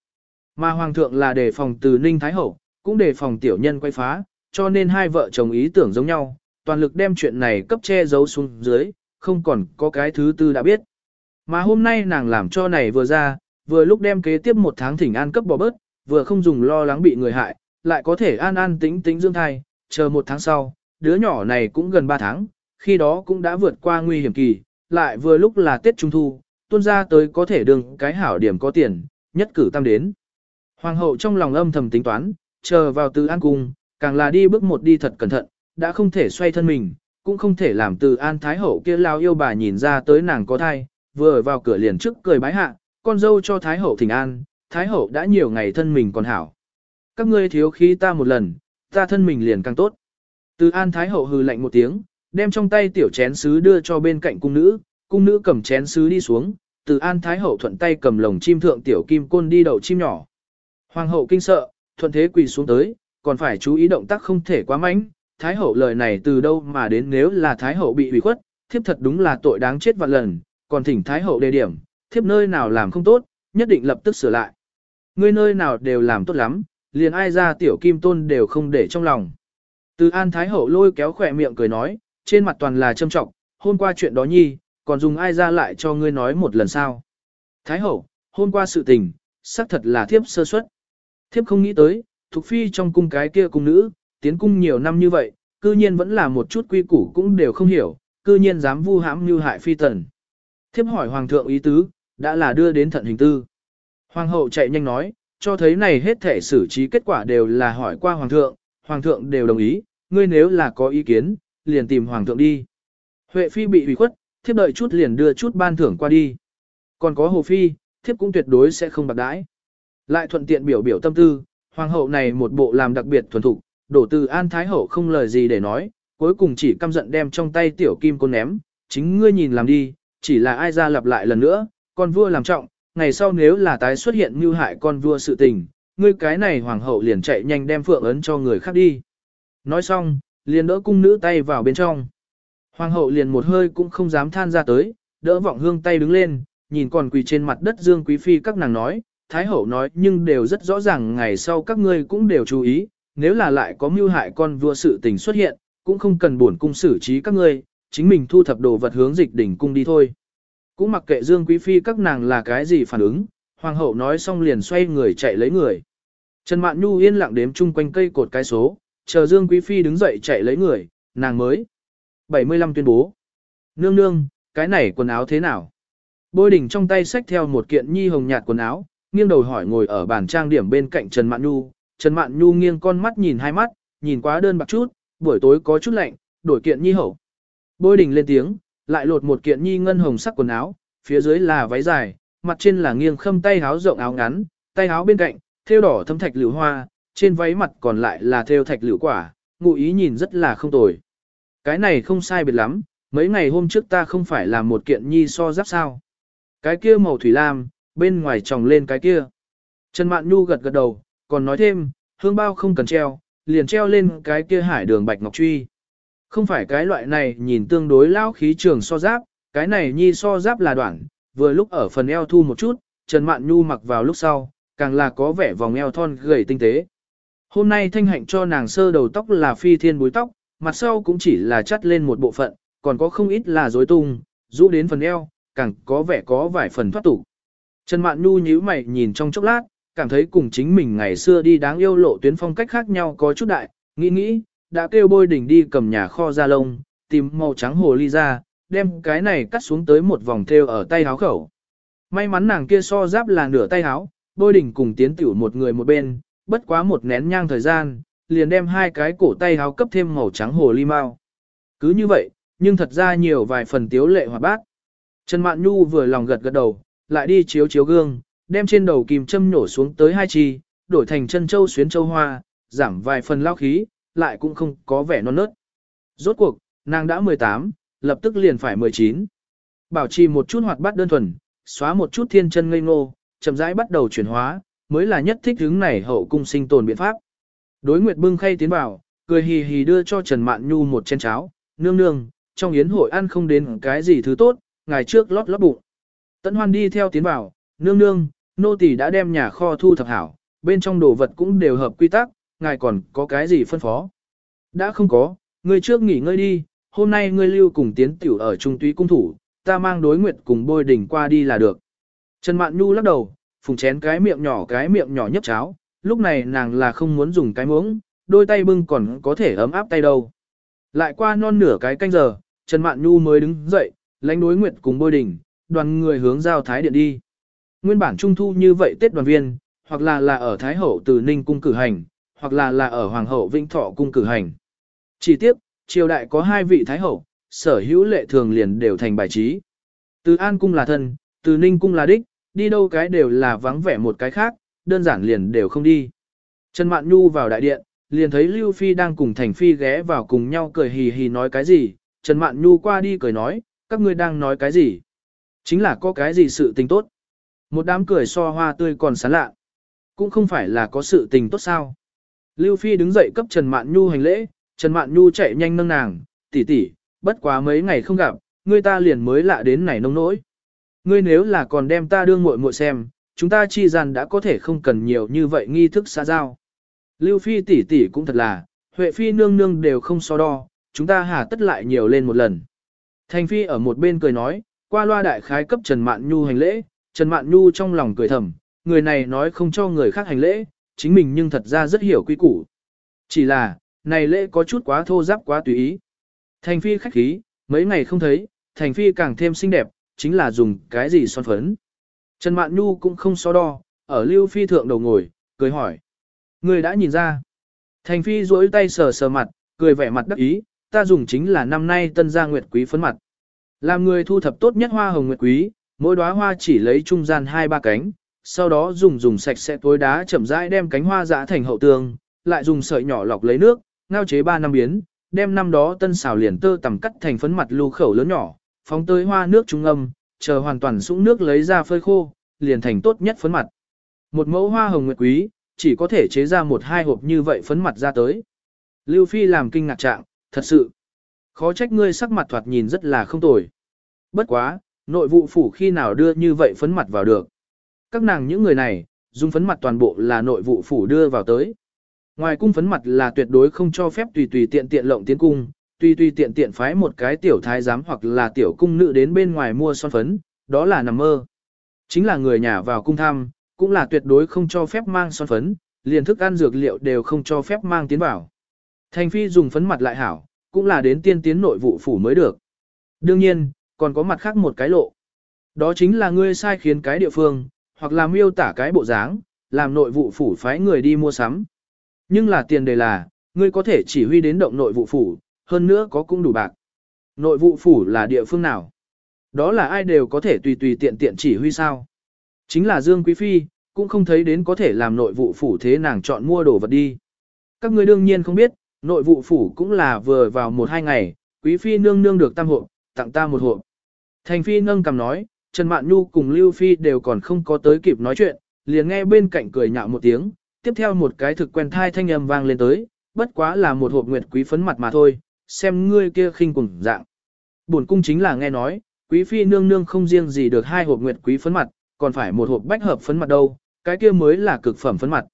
Mà Hoàng thượng là đề phòng từ Ninh Thái Hậu, cũng đề phòng tiểu nhân quay phá, cho nên hai vợ chồng ý tưởng giống nhau, toàn lực đem chuyện này cấp che giấu xuống dưới, không còn có cái thứ tư đã biết. Mà hôm nay nàng làm cho này vừa ra, vừa lúc đem kế tiếp một tháng thỉnh an cấp bỏ bớt, vừa không dùng lo lắng bị người hại, lại có thể an an tĩnh tĩnh dương thai, chờ một tháng sau, đứa nhỏ này cũng gần ba tháng, khi đó cũng đã vượt qua nguy hiểm kỳ, lại vừa lúc là Tết Trung Thu, tuôn ra tới có thể đường cái hảo điểm có tiền, nhất cử tam đến. Hoàng hậu trong lòng âm thầm tính toán, chờ vào từ an cung, càng là đi bước một đi thật cẩn thận, đã không thể xoay thân mình, cũng không thể làm từ an thái hậu kia lao yêu bà nhìn ra tới nàng có thai, vừa vào cửa liền trước cười bái hạ, con dâu cho thái hậu thỉnh an, thái hậu đã nhiều ngày thân mình còn hảo. Các ngươi thiếu khí ta một lần, ta thân mình liền càng tốt. Từ an thái hậu hừ lạnh một tiếng, đem trong tay tiểu chén sứ đưa cho bên cạnh cung nữ, cung nữ cầm chén sứ đi xuống, từ An Thái Hậu thuận tay cầm lồng chim thượng tiểu kim côn đi đậu chim nhỏ. Hoàng hậu kinh sợ, thuận thế quỳ xuống tới, còn phải chú ý động tác không thể quá mạnh. Thái hậu lời này từ đâu mà đến nếu là Thái hậu bị ủy khuất, thiếp thật đúng là tội đáng chết vạn lần, còn thỉnh Thái hậu đề điểm, thiếp nơi nào làm không tốt, nhất định lập tức sửa lại. Ngươi nơi nào đều làm tốt lắm, liền ai ra tiểu kim tôn đều không để trong lòng. Từ An Thái hậu lôi kéo khỏe miệng cười nói, trên mặt toàn là châm trọng, hôm qua chuyện đó nhi, còn dùng ai ra lại cho ngươi nói một lần sao. Thái hậu, hôm qua sự tình, xác thật là thiếp sơ suất. Thiếp không nghĩ tới, thuộc phi trong cung cái kia cung nữ, tiến cung nhiều năm như vậy, cư nhiên vẫn là một chút quy củ cũng đều không hiểu, cư nhiên dám vu hãm như hại phi tần. Thiếp hỏi hoàng thượng ý tứ, đã là đưa đến thận hình tư. Hoàng hậu chạy nhanh nói, cho thấy này hết thể xử trí kết quả đều là hỏi qua hoàng thượng, hoàng thượng đều đồng ý, ngươi nếu là có ý kiến, liền tìm hoàng thượng đi. Huệ phi bị ủy khuất, thiếp đợi chút liền đưa chút ban thưởng qua đi. Còn có hồ phi, thiếp cũng tuyệt đối sẽ không bạc đãi. Lại thuận tiện biểu biểu tâm tư, hoàng hậu này một bộ làm đặc biệt thuần thục, đổ từ an thái hậu không lời gì để nói, cuối cùng chỉ căm giận đem trong tay tiểu kim côn ném, chính ngươi nhìn làm đi, chỉ là ai ra lặp lại lần nữa, con vua làm trọng, ngày sau nếu là tái xuất hiện mưu hại con vua sự tình, ngươi cái này hoàng hậu liền chạy nhanh đem phượng ấn cho người khác đi. Nói xong, liền đỡ cung nữ tay vào bên trong. Hoàng hậu liền một hơi cũng không dám than ra tới, đỡ vọng hương tay đứng lên, nhìn còn quỳ trên mặt đất dương quý phi các nàng nói, thái hậu nói nhưng đều rất rõ ràng ngày sau các ngươi cũng đều chú ý, nếu là lại có mưu hại con vua sự tình xuất hiện, cũng không cần buồn cung xử trí các ngươi, chính mình thu thập đồ vật hướng dịch đỉnh cung đi thôi. Cũng mặc kệ Dương Quý Phi các nàng là cái gì phản ứng, hoàng hậu nói xong liền xoay người chạy lấy người. Trần Mạn Nhu yên lặng đếm chung quanh cây cột cái số, chờ Dương Quý Phi đứng dậy chạy lấy người, nàng mới. 75 tuyên bố. Nương nương, cái này quần áo thế nào? Bôi đỉnh trong tay xách theo một kiện nhi hồng nhạt quần áo, nghiêng đầu hỏi ngồi ở bàn trang điểm bên cạnh Trần Mạn Nhu. Trần Mạn Nhu nghiêng con mắt nhìn hai mắt, nhìn quá đơn bạc chút, buổi tối có chút lạnh, đổi kiện nhi hậu. Bôi đỉnh lên tiếng, lại lột một kiện nhi ngân hồng sắc quần áo, phía dưới là váy dài, mặt trên là nghiêng khâm tay áo rộng áo ngắn, tay áo bên cạnh, thêu đỏ thâm thạch liễu hoa, trên váy mặt còn lại là thêu thạch liễu quả, ngụ ý nhìn rất là không tồi. Cái này không sai biệt lắm, mấy ngày hôm trước ta không phải làm một kiện nhi so giáp sao. Cái kia màu thủy lam, bên ngoài tròng lên cái kia. Trần Mạn Nhu gật gật đầu, còn nói thêm, hương bao không cần treo, liền treo lên cái kia hải đường bạch ngọc truy. Không phải cái loại này nhìn tương đối lao khí trường so giáp, cái này nhi so giáp là đoạn, vừa lúc ở phần eo thu một chút, Trần Mạn Nhu mặc vào lúc sau, càng là có vẻ vòng eo thon gầy tinh tế. Hôm nay thanh hạnh cho nàng sơ đầu tóc là phi thiên búi tóc, mặt sau cũng chỉ là chắt lên một bộ phận, còn có không ít là rối tung, rũ đến phần eo, càng có vẻ có vài phần thoát tục. Trần Mạn Nhu nhíu mày nhìn trong chốc lát, cảm thấy cùng chính mình ngày xưa đi đáng yêu lộ tuyến phong cách khác nhau có chút đại, nghĩ nghĩ, đã kêu bôi đỉnh đi cầm nhà kho ra lông, tìm màu trắng hồ ly ra, đem cái này cắt xuống tới một vòng thêu ở tay háo khẩu. May mắn nàng kia so giáp là nửa tay háo, bôi đỉnh cùng tiến tiểu một người một bên, bất quá một nén nhang thời gian, liền đem hai cái cổ tay háo cấp thêm màu trắng hồ ly mau. Cứ như vậy, nhưng thật ra nhiều vài phần tiếu lệ hoạt bát. Trần Mạn Nhu vừa lòng gật gật đầu, lại đi chiếu chiếu gương, đem trên đầu kìm châm nhổ xuống tới hai chi, đổi thành chân châu xuyến châu hoa, giảm vài phần lao khí, lại cũng không có vẻ non nớt. Rốt cuộc, nàng đã 18, lập tức liền phải 19. Bảo trì một chút hoạt bát đơn thuần, xóa một chút thiên chân ngây ngô, chậm rãi bắt đầu chuyển hóa, mới là nhất thích hướng này hậu cung sinh tồn biện pháp. Đối Nguyệt bưng khay tiến vào, cười hì hì đưa cho Trần Mạn Nhu một chén cháo, nương nương, trong yến hội ăn không đến cái gì thứ tốt, ngày trước lót lót bụng. Tấn Hoan đi theo tiến vào, nương nương, nô tỳ đã đem nhà kho thu thập hảo, bên trong đồ vật cũng đều hợp quy tắc, ngài còn có cái gì phân phó? Đã không có, ngươi trước nghỉ ngơi đi, hôm nay ngươi lưu cùng tiến tiểu ở trung túy cung thủ, ta mang đối nguyệt cùng bôi đỉnh qua đi là được. Trần Mạn Nhu lắc đầu, phùng chén cái miệng nhỏ cái miệng nhỏ nhấp cháo, lúc này nàng là không muốn dùng cái muỗng, đôi tay bưng còn có thể ấm áp tay đâu. Lại qua non nửa cái canh giờ, Trần Mạn Nhu mới đứng dậy, lãnh đối nguyệt cùng bôi đỉnh, đoàn người hướng giao thái điện đi. Nguyên bản trung thu như vậy Tết đoàn viên, hoặc là là ở Thái Hậu từ Ninh cung cử hành, hoặc là là ở Hoàng hậu Vĩnh Thọ cung cử hành. Chỉ tiếp, triều đại có hai vị Thái Hậu, sở hữu lệ thường liền đều thành bài trí. Từ An cung là thân, từ Ninh cung là đích, đi đâu cái đều là vắng vẻ một cái khác, đơn giản liền đều không đi. Trần Mạn Nhu vào đại điện, liền thấy Lưu Phi đang cùng Thành Phi ghé vào cùng nhau cười hì hì nói cái gì, Trần Mạn Nhu qua đi cười nói, các ngươi đang nói cái gì? Chính là có cái gì sự tình tốt. Một đám cười so hoa tươi còn sán lạ. Cũng không phải là có sự tình tốt sao. Lưu Phi đứng dậy cấp Trần Mạn Nhu hành lễ, Trần Mạn Nhu chạy nhanh nâng nàng, tỷ tỷ, bất quá mấy ngày không gặp, ngươi ta liền mới lạ đến này nông nỗi. Ngươi nếu là còn đem ta đương muội muội xem, chúng ta chi gian đã có thể không cần nhiều như vậy nghi thức xã giao. Lưu Phi tỷ tỷ cũng thật là, Huệ Phi nương nương đều không so đo, chúng ta hà tất lại nhiều lên một lần. Thành Phi ở một bên cười nói, qua loa đại khái cấp Trần Mạn Nhu hành lễ, Trần Mạn Nhu trong lòng cười thầm, người này nói không cho người khác hành lễ, chính mình nhưng thật ra rất hiểu quy củ. Chỉ là, này lễ có chút quá thô giáp quá tùy ý. Thành phi khách khí, mấy ngày không thấy, thành phi càng thêm xinh đẹp, chính là dùng cái gì son phấn. Trần Mạn Nhu cũng không so đo, ở lưu phi thượng đầu ngồi, cười hỏi. Người đã nhìn ra. Thành phi duỗi tay sờ sờ mặt, cười vẻ mặt đắc ý, ta dùng chính là năm nay tân gia nguyệt quý phấn mặt. Làm người thu thập tốt nhất hoa hồng nguyệt quý, mỗi đóa hoa chỉ lấy trung gian hai ba cánh, sau đó dùng dùng sạch sẽ tối đá chậm rãi đem cánh hoa dã thành hậu tường, lại dùng sợi nhỏ lọc lấy nước, ngao chế ba năm biến, đem năm đó tân xào liền tơ tầm cắt thành phấn mặt lưu khẩu lớn nhỏ, phóng tới hoa nước trung âm, chờ hoàn toàn sũng nước lấy ra phơi khô, liền thành tốt nhất phấn mặt. Một mẫu hoa hồng nguyệt quý, chỉ có thể chế ra một hai hộp như vậy phấn mặt ra tới. Lưu Phi làm kinh ngạc trạng, thật sự. Khó trách ngươi sắc mặt thoạt nhìn rất là không tồi. Bất quá, nội vụ phủ khi nào đưa như vậy phấn mặt vào được. Các nàng những người này, dùng phấn mặt toàn bộ là nội vụ phủ đưa vào tới. Ngoài cung phấn mặt là tuyệt đối không cho phép tùy tùy tiện tiện lộng tiến cung, tùy tùy tiện tiện phái một cái tiểu thái giám hoặc là tiểu cung nữ đến bên ngoài mua son phấn, đó là nằm mơ. Chính là người nhà vào cung thăm, cũng là tuyệt đối không cho phép mang son phấn, liền thức ăn dược liệu đều không cho phép mang tiến vào. Thành phi dùng phấn mặt lại hảo, cũng là đến tiên tiến nội vụ phủ mới được. Đương nhiên, còn có mặt khác một cái lộ. Đó chính là ngươi sai khiến cái địa phương, hoặc là miêu tả cái bộ dáng, làm nội vụ phủ phái người đi mua sắm. Nhưng là tiền đề là, ngươi có thể chỉ huy đến động nội vụ phủ, hơn nữa có cũng đủ bạc. Nội vụ phủ là địa phương nào? Đó là ai đều có thể tùy tùy tiện tiện chỉ huy sao? Chính là Dương Quý Phi, cũng không thấy đến có thể làm nội vụ phủ thế nàng chọn mua đồ vật đi. Các ngươi đương nhiên không biết, nội vụ phủ cũng là vừa vào một hai ngày, Quý Phi nương nương được tam hộ, tặng ta một hộ. Thành Phi nâng cầm nói, Trần Mạn Nhu cùng Lưu Phi đều còn không có tới kịp nói chuyện, liền nghe bên cạnh cười nhạo một tiếng, tiếp theo một cái thực quen thai thanh âm vang lên tới, bất quá là một hộp nguyệt quý phấn mặt mà thôi, xem ngươi kia khinh cùng dạng. Bổn cung chính là nghe nói, quý phi nương nương không riêng gì được hai hộp nguyệt quý phấn mặt, còn phải một hộp bách hợp phấn mặt đâu, cái kia mới là cực phẩm phấn mặt.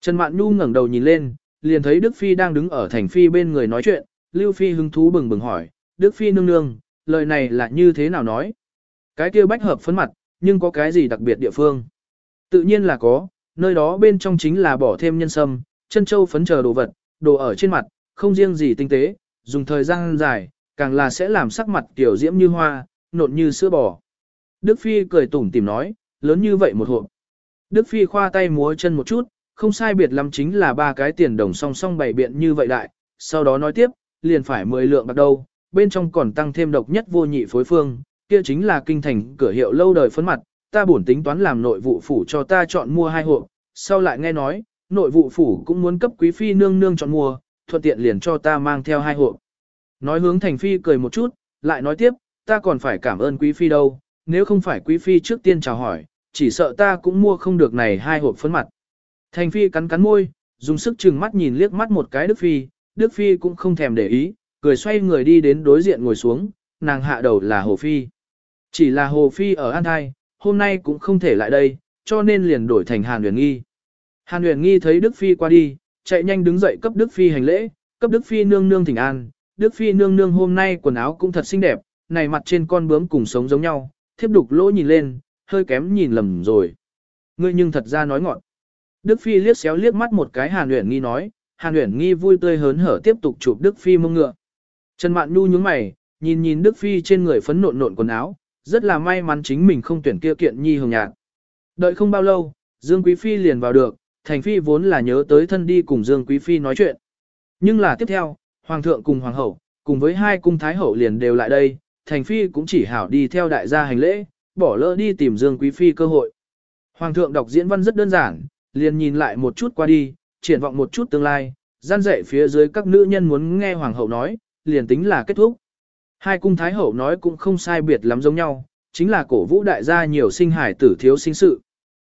Trần Mạn Nhu ngẩng đầu nhìn lên, liền thấy Đức Phi đang đứng ở thành Phi bên người nói chuyện, Lưu Phi hứng thú bừng bừng hỏi, Đức Phi nương nương, lời này là như thế nào nói? Cái kia bách hợp phấn mặt, nhưng có cái gì đặc biệt địa phương? Tự nhiên là có, nơi đó bên trong chính là bỏ thêm nhân sâm, chân châu phấn chờ đồ vật, đồ ở trên mặt, không riêng gì tinh tế, dùng thời gian dài, càng là sẽ làm sắc mặt tiểu diễm như hoa, nộn như sữa bò. Đức Phi cười tủm tìm nói, lớn như vậy một hộp. Đức Phi khoa tay múa chân một chút, không sai biệt lắm chính là ba cái tiền đồng song song bày biện như vậy đại, sau đó nói tiếp, liền phải 10 lượng bạc đâu, bên trong còn tăng thêm độc nhất vô nhị phối phương, kia chính là kinh thành cửa hiệu lâu đời phấn mặt, ta bổn tính toán làm nội vụ phủ cho ta chọn mua hai hộp, sau lại nghe nói, nội vụ phủ cũng muốn cấp quý phi nương nương chọn mua, thuận tiện liền cho ta mang theo hai hộp. Nói hướng thành phi cười một chút, lại nói tiếp, ta còn phải cảm ơn quý phi đâu, nếu không phải quý phi trước tiên chào hỏi, chỉ sợ ta cũng mua không được này hai hộp phấn mặt. Thành phi cắn cắn môi, dùng sức chừng mắt nhìn liếc mắt một cái Đức Phi, Đức Phi cũng không thèm để ý, cười xoay người đi đến đối diện ngồi xuống, nàng hạ đầu là Hồ Phi. Chỉ là Hồ Phi ở An Thai, hôm nay cũng không thể lại đây, cho nên liền đổi thành Hàn Huyền Nghi. Hàn Huyền Nghi thấy Đức Phi qua đi, chạy nhanh đứng dậy cấp Đức Phi hành lễ, cấp Đức Phi nương nương thỉnh an. Đức Phi nương nương hôm nay quần áo cũng thật xinh đẹp, này mặt trên con bướm cùng sống giống nhau, thiếp đục lỗ nhìn lên, hơi kém nhìn lầm rồi. Ngươi nhưng thật ra nói ngọn. Đức Phi liếc xéo liếc mắt một cái Hàn Uyển Nghi nói, Hàn Uyển Nghi vui tươi hớn hở tiếp tục chụp Đức Phi mông ngựa. Trần Mạn Nhu nhướng mày, nhìn nhìn Đức Phi trên người phấn nộn nộn quần áo, rất là may mắn chính mình không tuyển kia kiện nhi hồng nhạt. Đợi không bao lâu, Dương Quý Phi liền vào được, Thành Phi vốn là nhớ tới thân đi cùng Dương Quý Phi nói chuyện. Nhưng là tiếp theo, Hoàng thượng cùng Hoàng hậu, cùng với hai cung Thái hậu liền đều lại đây, Thành Phi cũng chỉ hảo đi theo đại gia hành lễ, bỏ lỡ đi tìm Dương Quý Phi cơ hội. Hoàng thượng đọc diễn văn rất đơn giản, liền nhìn lại một chút qua đi, triển vọng một chút tương lai, gian dạy phía dưới các nữ nhân muốn nghe Hoàng hậu nói, liền tính là kết thúc. Hai cung Thái hậu nói cũng không sai biệt lắm giống nhau, chính là cổ vũ đại gia nhiều sinh hải tử thiếu sinh sự.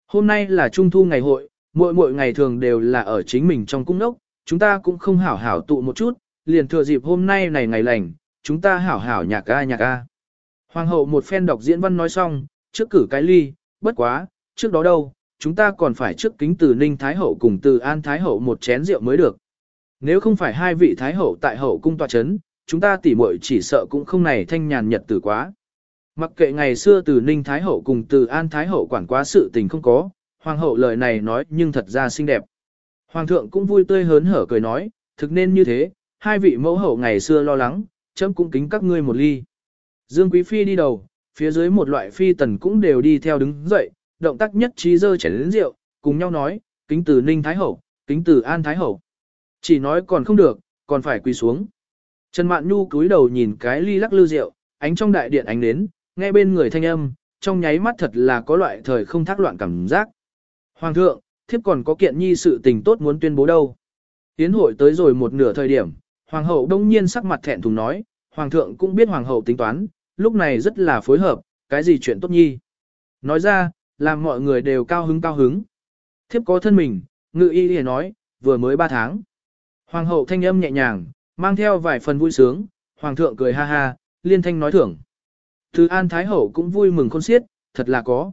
Hôm nay là trung thu ngày hội, mỗi mỗi ngày thường đều là ở chính mình trong cung nốc, chúng ta cũng không hảo hảo tụ một chút, liền thừa dịp hôm nay này ngày lành, chúng ta hảo hảo nhạc ca nhạc ca. Hoàng hậu một phen đọc diễn văn nói xong, trước cử cái ly, bất quá, trước đó đâu, chúng ta còn phải trước kính từ Ninh Thái Hậu cùng từ An Thái Hậu một chén rượu mới được. Nếu không phải hai vị Thái Hậu tại Hậu cung tòa chấn, chúng ta tỉ muội chỉ sợ cũng không này thanh nhàn nhật tử quá. Mặc kệ ngày xưa từ Ninh Thái Hậu cùng từ An Thái Hậu quản quá sự tình không có, Hoàng hậu lời này nói nhưng thật ra xinh đẹp. Hoàng thượng cũng vui tươi hớn hở cười nói, thực nên như thế, hai vị mẫu hậu ngày xưa lo lắng, chấm cũng kính các ngươi một ly. Dương Quý Phi đi đầu, phía dưới một loại phi tần cũng đều đi theo đứng dậy, động tác nhất trí dơ chảy đến rượu, cùng nhau nói, kính từ Ninh Thái Hậu, kính từ An Thái Hậu. Chỉ nói còn không được, còn phải quỳ xuống. Trần Mạn Nhu cúi đầu nhìn cái ly lắc lư rượu, ánh trong đại điện ánh đến, nghe bên người thanh âm, trong nháy mắt thật là có loại thời không thác loạn cảm giác. Hoàng thượng, thiếp còn có kiện nhi sự tình tốt muốn tuyên bố đâu. Tiến hội tới rồi một nửa thời điểm, hoàng hậu đông nhiên sắc mặt thẹn thùng nói, hoàng thượng cũng biết hoàng hậu tính toán, lúc này rất là phối hợp, cái gì chuyện tốt nhi. Nói ra, làm mọi người đều cao hứng cao hứng. Thiếp có thân mình, ngự y liền nói, vừa mới ba tháng. Hoàng hậu thanh âm nhẹ nhàng, mang theo vài phần vui sướng, hoàng thượng cười ha ha, liên thanh nói thưởng. Từ An Thái Hậu cũng vui mừng khôn xiết, thật là có.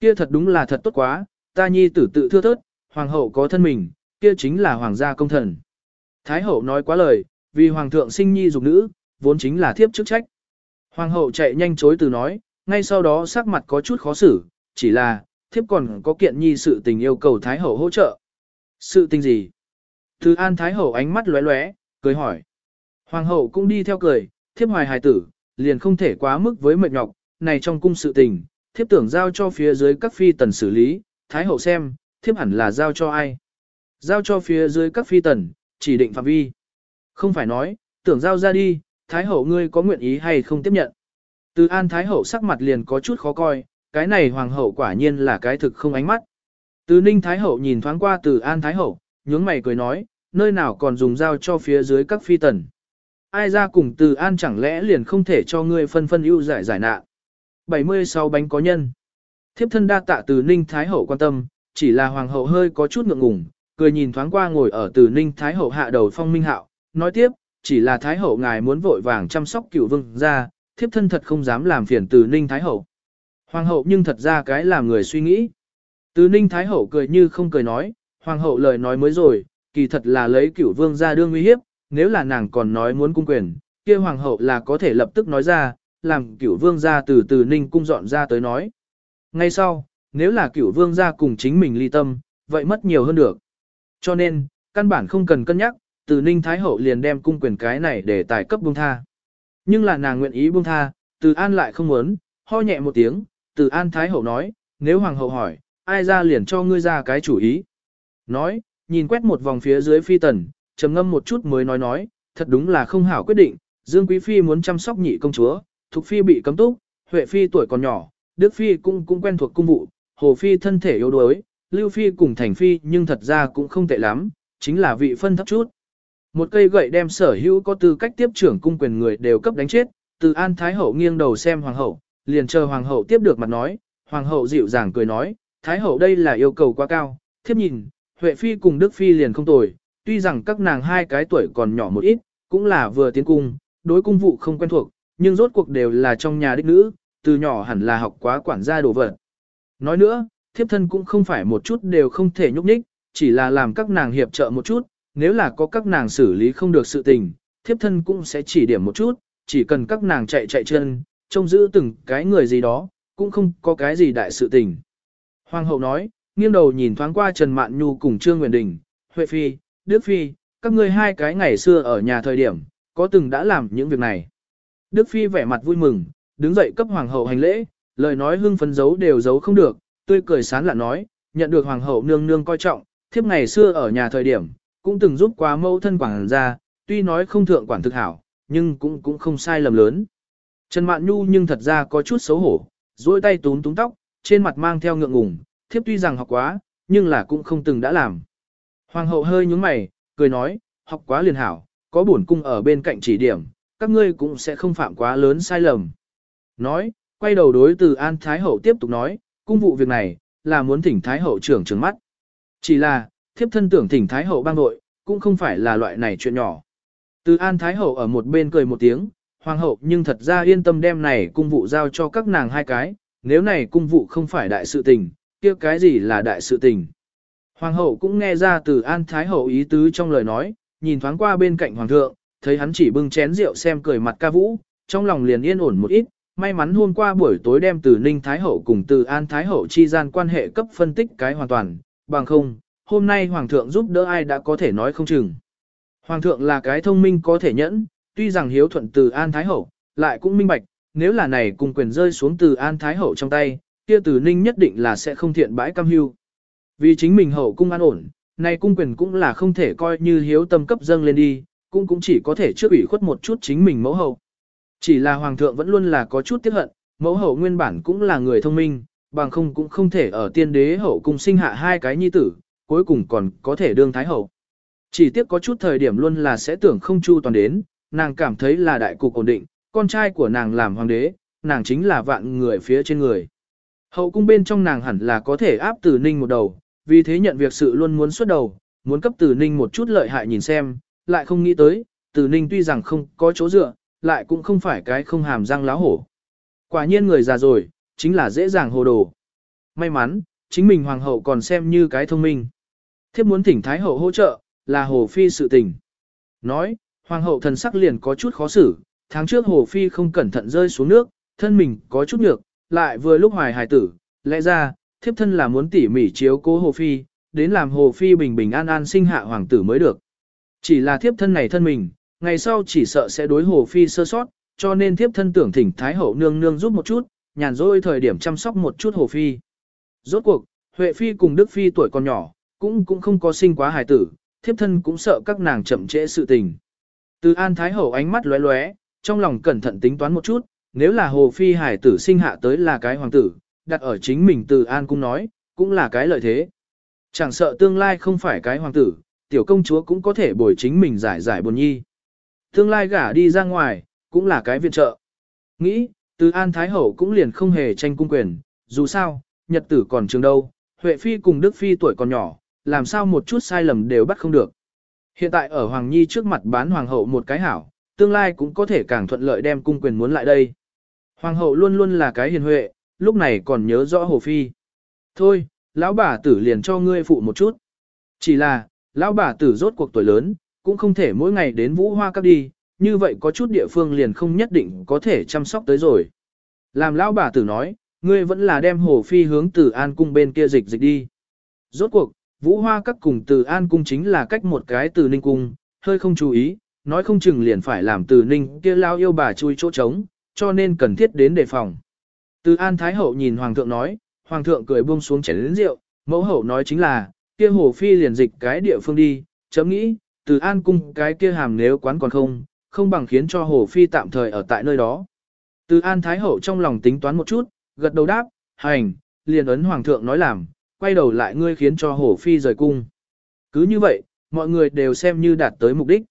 Kia thật đúng là thật tốt quá, ta nhi tử tự thưa thớt, hoàng hậu có thân mình, kia chính là hoàng gia công thần. Thái Hậu nói quá lời, vì hoàng thượng sinh nhi dục nữ, vốn chính là thiếp chức trách. Hoàng hậu chạy nhanh chối từ nói, ngay sau đó sắc mặt có chút khó xử, chỉ là, thiếp còn có kiện nhi sự tình yêu cầu Thái Hậu hỗ trợ. Sự tình gì? Từ An Thái Hậu ánh mắt lóe lóe, cười hỏi. Hoàng hậu cũng đi theo cười, thiếp hoài hài tử, liền không thể quá mức với mệt nhọc, này trong cung sự tình, thiếp tưởng giao cho phía dưới các phi tần xử lý, Thái Hậu xem, thiếp hẳn là giao cho ai. Giao cho phía dưới các phi tần, chỉ định phạm vi. Không phải nói, tưởng giao ra đi, Thái Hậu ngươi có nguyện ý hay không tiếp nhận. Từ An Thái Hậu sắc mặt liền có chút khó coi, cái này Hoàng Hậu quả nhiên là cái thực không ánh mắt. Từ Ninh Thái Hậu nhìn thoáng qua từ An Thái Hậu, nhướng mày cười nói, nơi nào còn dùng dao cho phía dưới các phi tần. Ai ra cùng từ An chẳng lẽ liền không thể cho ngươi phân phân ưu giải giải nạn. 76 bánh có nhân. Thiếp thân đa tạ từ Ninh Thái Hậu quan tâm, chỉ là Hoàng Hậu hơi có chút ngượng ngùng, cười nhìn thoáng qua ngồi ở từ Ninh Thái Hậu hạ đầu phong minh hạo, nói tiếp, chỉ là Thái Hậu ngài muốn vội vàng chăm sóc cựu vương ra, thiếp thân thật không dám làm phiền từ Ninh Thái Hậu. Hoàng hậu nhưng thật ra cái làm người suy nghĩ. Từ Ninh Thái Hậu cười như không cười nói, Hoàng hậu lời nói mới rồi, kỳ thật là lấy cửu vương ra đương uy hiếp, nếu là nàng còn nói muốn cung quyền, kia Hoàng hậu là có thể lập tức nói ra, làm cửu vương ra từ từ Ninh cung dọn ra tới nói. Ngay sau, nếu là cửu vương ra cùng chính mình ly tâm, vậy mất nhiều hơn được. Cho nên, căn bản không cần cân nhắc, từ Ninh Thái Hậu liền đem cung quyền cái này để tài cấp buông tha. Nhưng là nàng nguyện ý buông tha, từ An lại không muốn, ho nhẹ một tiếng, từ An Thái Hậu nói, nếu Hoàng hậu hỏi, ai ra liền cho ngươi ra cái chủ ý. Nói, nhìn quét một vòng phía dưới phi tần, trầm ngâm một chút mới nói nói, thật đúng là không hảo quyết định, Dương Quý Phi muốn chăm sóc nhị công chúa, Thục Phi bị cấm túc, Huệ Phi tuổi còn nhỏ, Đức Phi cũng cũng quen thuộc cung vụ, Hồ Phi thân thể yếu đuối, Lưu Phi cùng Thành Phi nhưng thật ra cũng không tệ lắm, chính là vị phân thấp chút. Một cây gậy đem sở hữu có tư cách tiếp trưởng cung quyền người đều cấp đánh chết, từ An Thái Hậu nghiêng đầu xem Hoàng Hậu, liền chờ Hoàng Hậu tiếp được mặt nói, Hoàng Hậu dịu dàng cười nói, Thái Hậu đây là yêu cầu quá cao, thiếp nhìn, Huệ Phi cùng Đức Phi liền không tồi, tuy rằng các nàng hai cái tuổi còn nhỏ một ít, cũng là vừa tiến cung, đối cung vụ không quen thuộc, nhưng rốt cuộc đều là trong nhà đích nữ, từ nhỏ hẳn là học quá quản gia đồ vật. Nói nữa, thiếp thân cũng không phải một chút đều không thể nhúc nhích, chỉ là làm các nàng hiệp trợ một chút, nếu là có các nàng xử lý không được sự tình, thiếp thân cũng sẽ chỉ điểm một chút, chỉ cần các nàng chạy chạy chân, trông giữ từng cái người gì đó, cũng không có cái gì đại sự tình. Hoàng hậu nói, nghiêng đầu nhìn thoáng qua Trần Mạn Nhu cùng Trương Nguyên Đình, Huệ Phi, Đức Phi, các ngươi hai cái ngày xưa ở nhà thời điểm, có từng đã làm những việc này. Đức Phi vẻ mặt vui mừng, đứng dậy cấp Hoàng hậu hành lễ, lời nói hưng phấn giấu đều giấu không được, tươi cười sán lạ nói, nhận được Hoàng hậu nương nương coi trọng, thiếp ngày xưa ở nhà thời điểm, cũng từng giúp quá mẫu thân quảng ra, tuy nói không thượng quản thực hảo, nhưng cũng cũng không sai lầm lớn. Trần Mạn Nhu nhưng thật ra có chút xấu hổ, duỗi tay túm túm tóc, trên mặt mang theo ngượng ngùng, thiếp tuy rằng học quá, nhưng là cũng không từng đã làm. Hoàng hậu hơi nhúng mày, cười nói, học quá liền hảo, có bổn cung ở bên cạnh chỉ điểm, các ngươi cũng sẽ không phạm quá lớn sai lầm. Nói, quay đầu đối từ An Thái Hậu tiếp tục nói, cung vụ việc này, là muốn thỉnh Thái Hậu trưởng trừng mắt. Chỉ là, thiếp thân tưởng thỉnh Thái Hậu bang nội cũng không phải là loại này chuyện nhỏ. Từ An Thái Hậu ở một bên cười một tiếng, Hoàng hậu nhưng thật ra yên tâm đem này cung vụ giao cho các nàng hai cái, nếu này cung vụ không phải đại sự tình, kia cái gì là đại sự tình. Hoàng hậu cũng nghe ra từ An Thái Hậu ý tứ trong lời nói, nhìn thoáng qua bên cạnh Hoàng thượng, thấy hắn chỉ bưng chén rượu xem cười mặt ca vũ, trong lòng liền yên ổn một ít, may mắn hôm qua buổi tối đem từ Ninh Thái Hậu cùng từ An Thái Hậu chi gian quan hệ cấp phân tích cái hoàn toàn, bằng không, hôm nay Hoàng thượng giúp đỡ ai đã có thể nói không chừng. Hoàng thượng là cái thông minh có thể nhẫn, tuy rằng hiếu thuận từ An Thái Hậu, lại cũng minh bạch, nếu là này cùng quyền rơi xuống từ An Thái Hậu trong tay, kia tử Ninh nhất định là sẽ không thiện bãi cam hưu. Vì chính mình hậu cung an ổn, nay cung quyền cũng là không thể coi như hiếu tâm cấp dâng lên đi, cũng cũng chỉ có thể trước ủy khuất một chút chính mình mẫu hậu. Chỉ là hoàng thượng vẫn luôn là có chút tiếc hận, mẫu hậu nguyên bản cũng là người thông minh, bằng không cũng không thể ở tiên đế hậu cung sinh hạ hai cái nhi tử, cuối cùng còn có thể đương thái hậu. Chỉ tiếc có chút thời điểm luôn là sẽ tưởng không chu toàn đến, nàng cảm thấy là đại cục ổn định, con trai của nàng làm hoàng đế, nàng chính là vạn người phía trên người. Hậu cung bên trong nàng hẳn là có thể áp tử ninh một đầu, vì thế nhận việc sự luôn muốn xuất đầu, muốn cấp tử ninh một chút lợi hại nhìn xem, lại không nghĩ tới, tử ninh tuy rằng không có chỗ dựa, lại cũng không phải cái không hàm răng láo hổ. Quả nhiên người già rồi, chính là dễ dàng hồ đồ. May mắn, chính mình hoàng hậu còn xem như cái thông minh. Thiếp muốn thỉnh thái hậu hỗ trợ, là hồ phi sự tình. Nói, hoàng hậu thần sắc liền có chút khó xử, tháng trước hồ phi không cẩn thận rơi xuống nước, thân mình có chút nhược, lại vừa lúc hoài hài tử, lẽ ra, thiếp thân là muốn tỉ mỉ chiếu cố hồ phi, đến làm hồ phi bình bình an an sinh hạ hoàng tử mới được. Chỉ là thiếp thân này thân mình, ngày sau chỉ sợ sẽ đối hồ phi sơ sót, cho nên thiếp thân tưởng thỉnh thái hậu nương nương giúp một chút, nhàn rỗi thời điểm chăm sóc một chút hồ phi. Rốt cuộc, Huệ phi cùng Đức phi tuổi còn nhỏ, cũng cũng không có sinh quá hài tử, thiếp thân cũng sợ các nàng chậm trễ sự tình. Từ An Thái Hậu ánh mắt lóe lóe, trong lòng cẩn thận tính toán một chút, nếu là Hồ Phi hải tử sinh hạ tới là cái hoàng tử, đặt ở chính mình từ An cung nói, cũng là cái lợi thế. Chẳng sợ tương lai không phải cái hoàng tử, tiểu công chúa cũng có thể bồi chính mình giải giải buồn nhi. Tương lai gả đi ra ngoài, cũng là cái viện trợ. Nghĩ, từ An Thái Hậu cũng liền không hề tranh cung quyền, dù sao, nhật tử còn trường đâu, Huệ Phi cùng Đức Phi tuổi còn nhỏ, làm sao một chút sai lầm đều bắt không được. Hiện tại ở Hoàng Nhi trước mặt bán Hoàng hậu một cái hảo, tương lai cũng có thể càng thuận lợi đem cung quyền muốn lại đây. Hoàng hậu luôn luôn là cái hiền huệ, lúc này còn nhớ rõ Hồ Phi. Thôi, lão bà tử liền cho ngươi phụ một chút. Chỉ là, lão bà tử rốt cuộc tuổi lớn, cũng không thể mỗi ngày đến vũ hoa các đi, như vậy có chút địa phương liền không nhất định có thể chăm sóc tới rồi. Làm lão bà tử nói, ngươi vẫn là đem Hồ Phi hướng từ An cung bên kia dịch dịch đi. Rốt cuộc, Vũ Hoa các cùng từ An cung chính là cách một cái từ Ninh cung, hơi không chú ý, nói không chừng liền phải làm từ Ninh kia lao yêu bà chui chỗ trống, cho nên cần thiết đến đề phòng. Từ An Thái Hậu nhìn Hoàng thượng nói, Hoàng thượng cười buông xuống chén lĩnh rượu, mẫu hậu nói chính là, kia hồ phi liền dịch cái địa phương đi, chấm nghĩ, từ An cung cái kia hàm nếu quán còn không, không bằng khiến cho hồ phi tạm thời ở tại nơi đó. Từ An Thái Hậu trong lòng tính toán một chút, gật đầu đáp, hành, liền ấn Hoàng thượng nói làm, quay đầu lại ngươi khiến cho Hồ phi rời cung. Cứ như vậy, mọi người đều xem như đạt tới mục đích.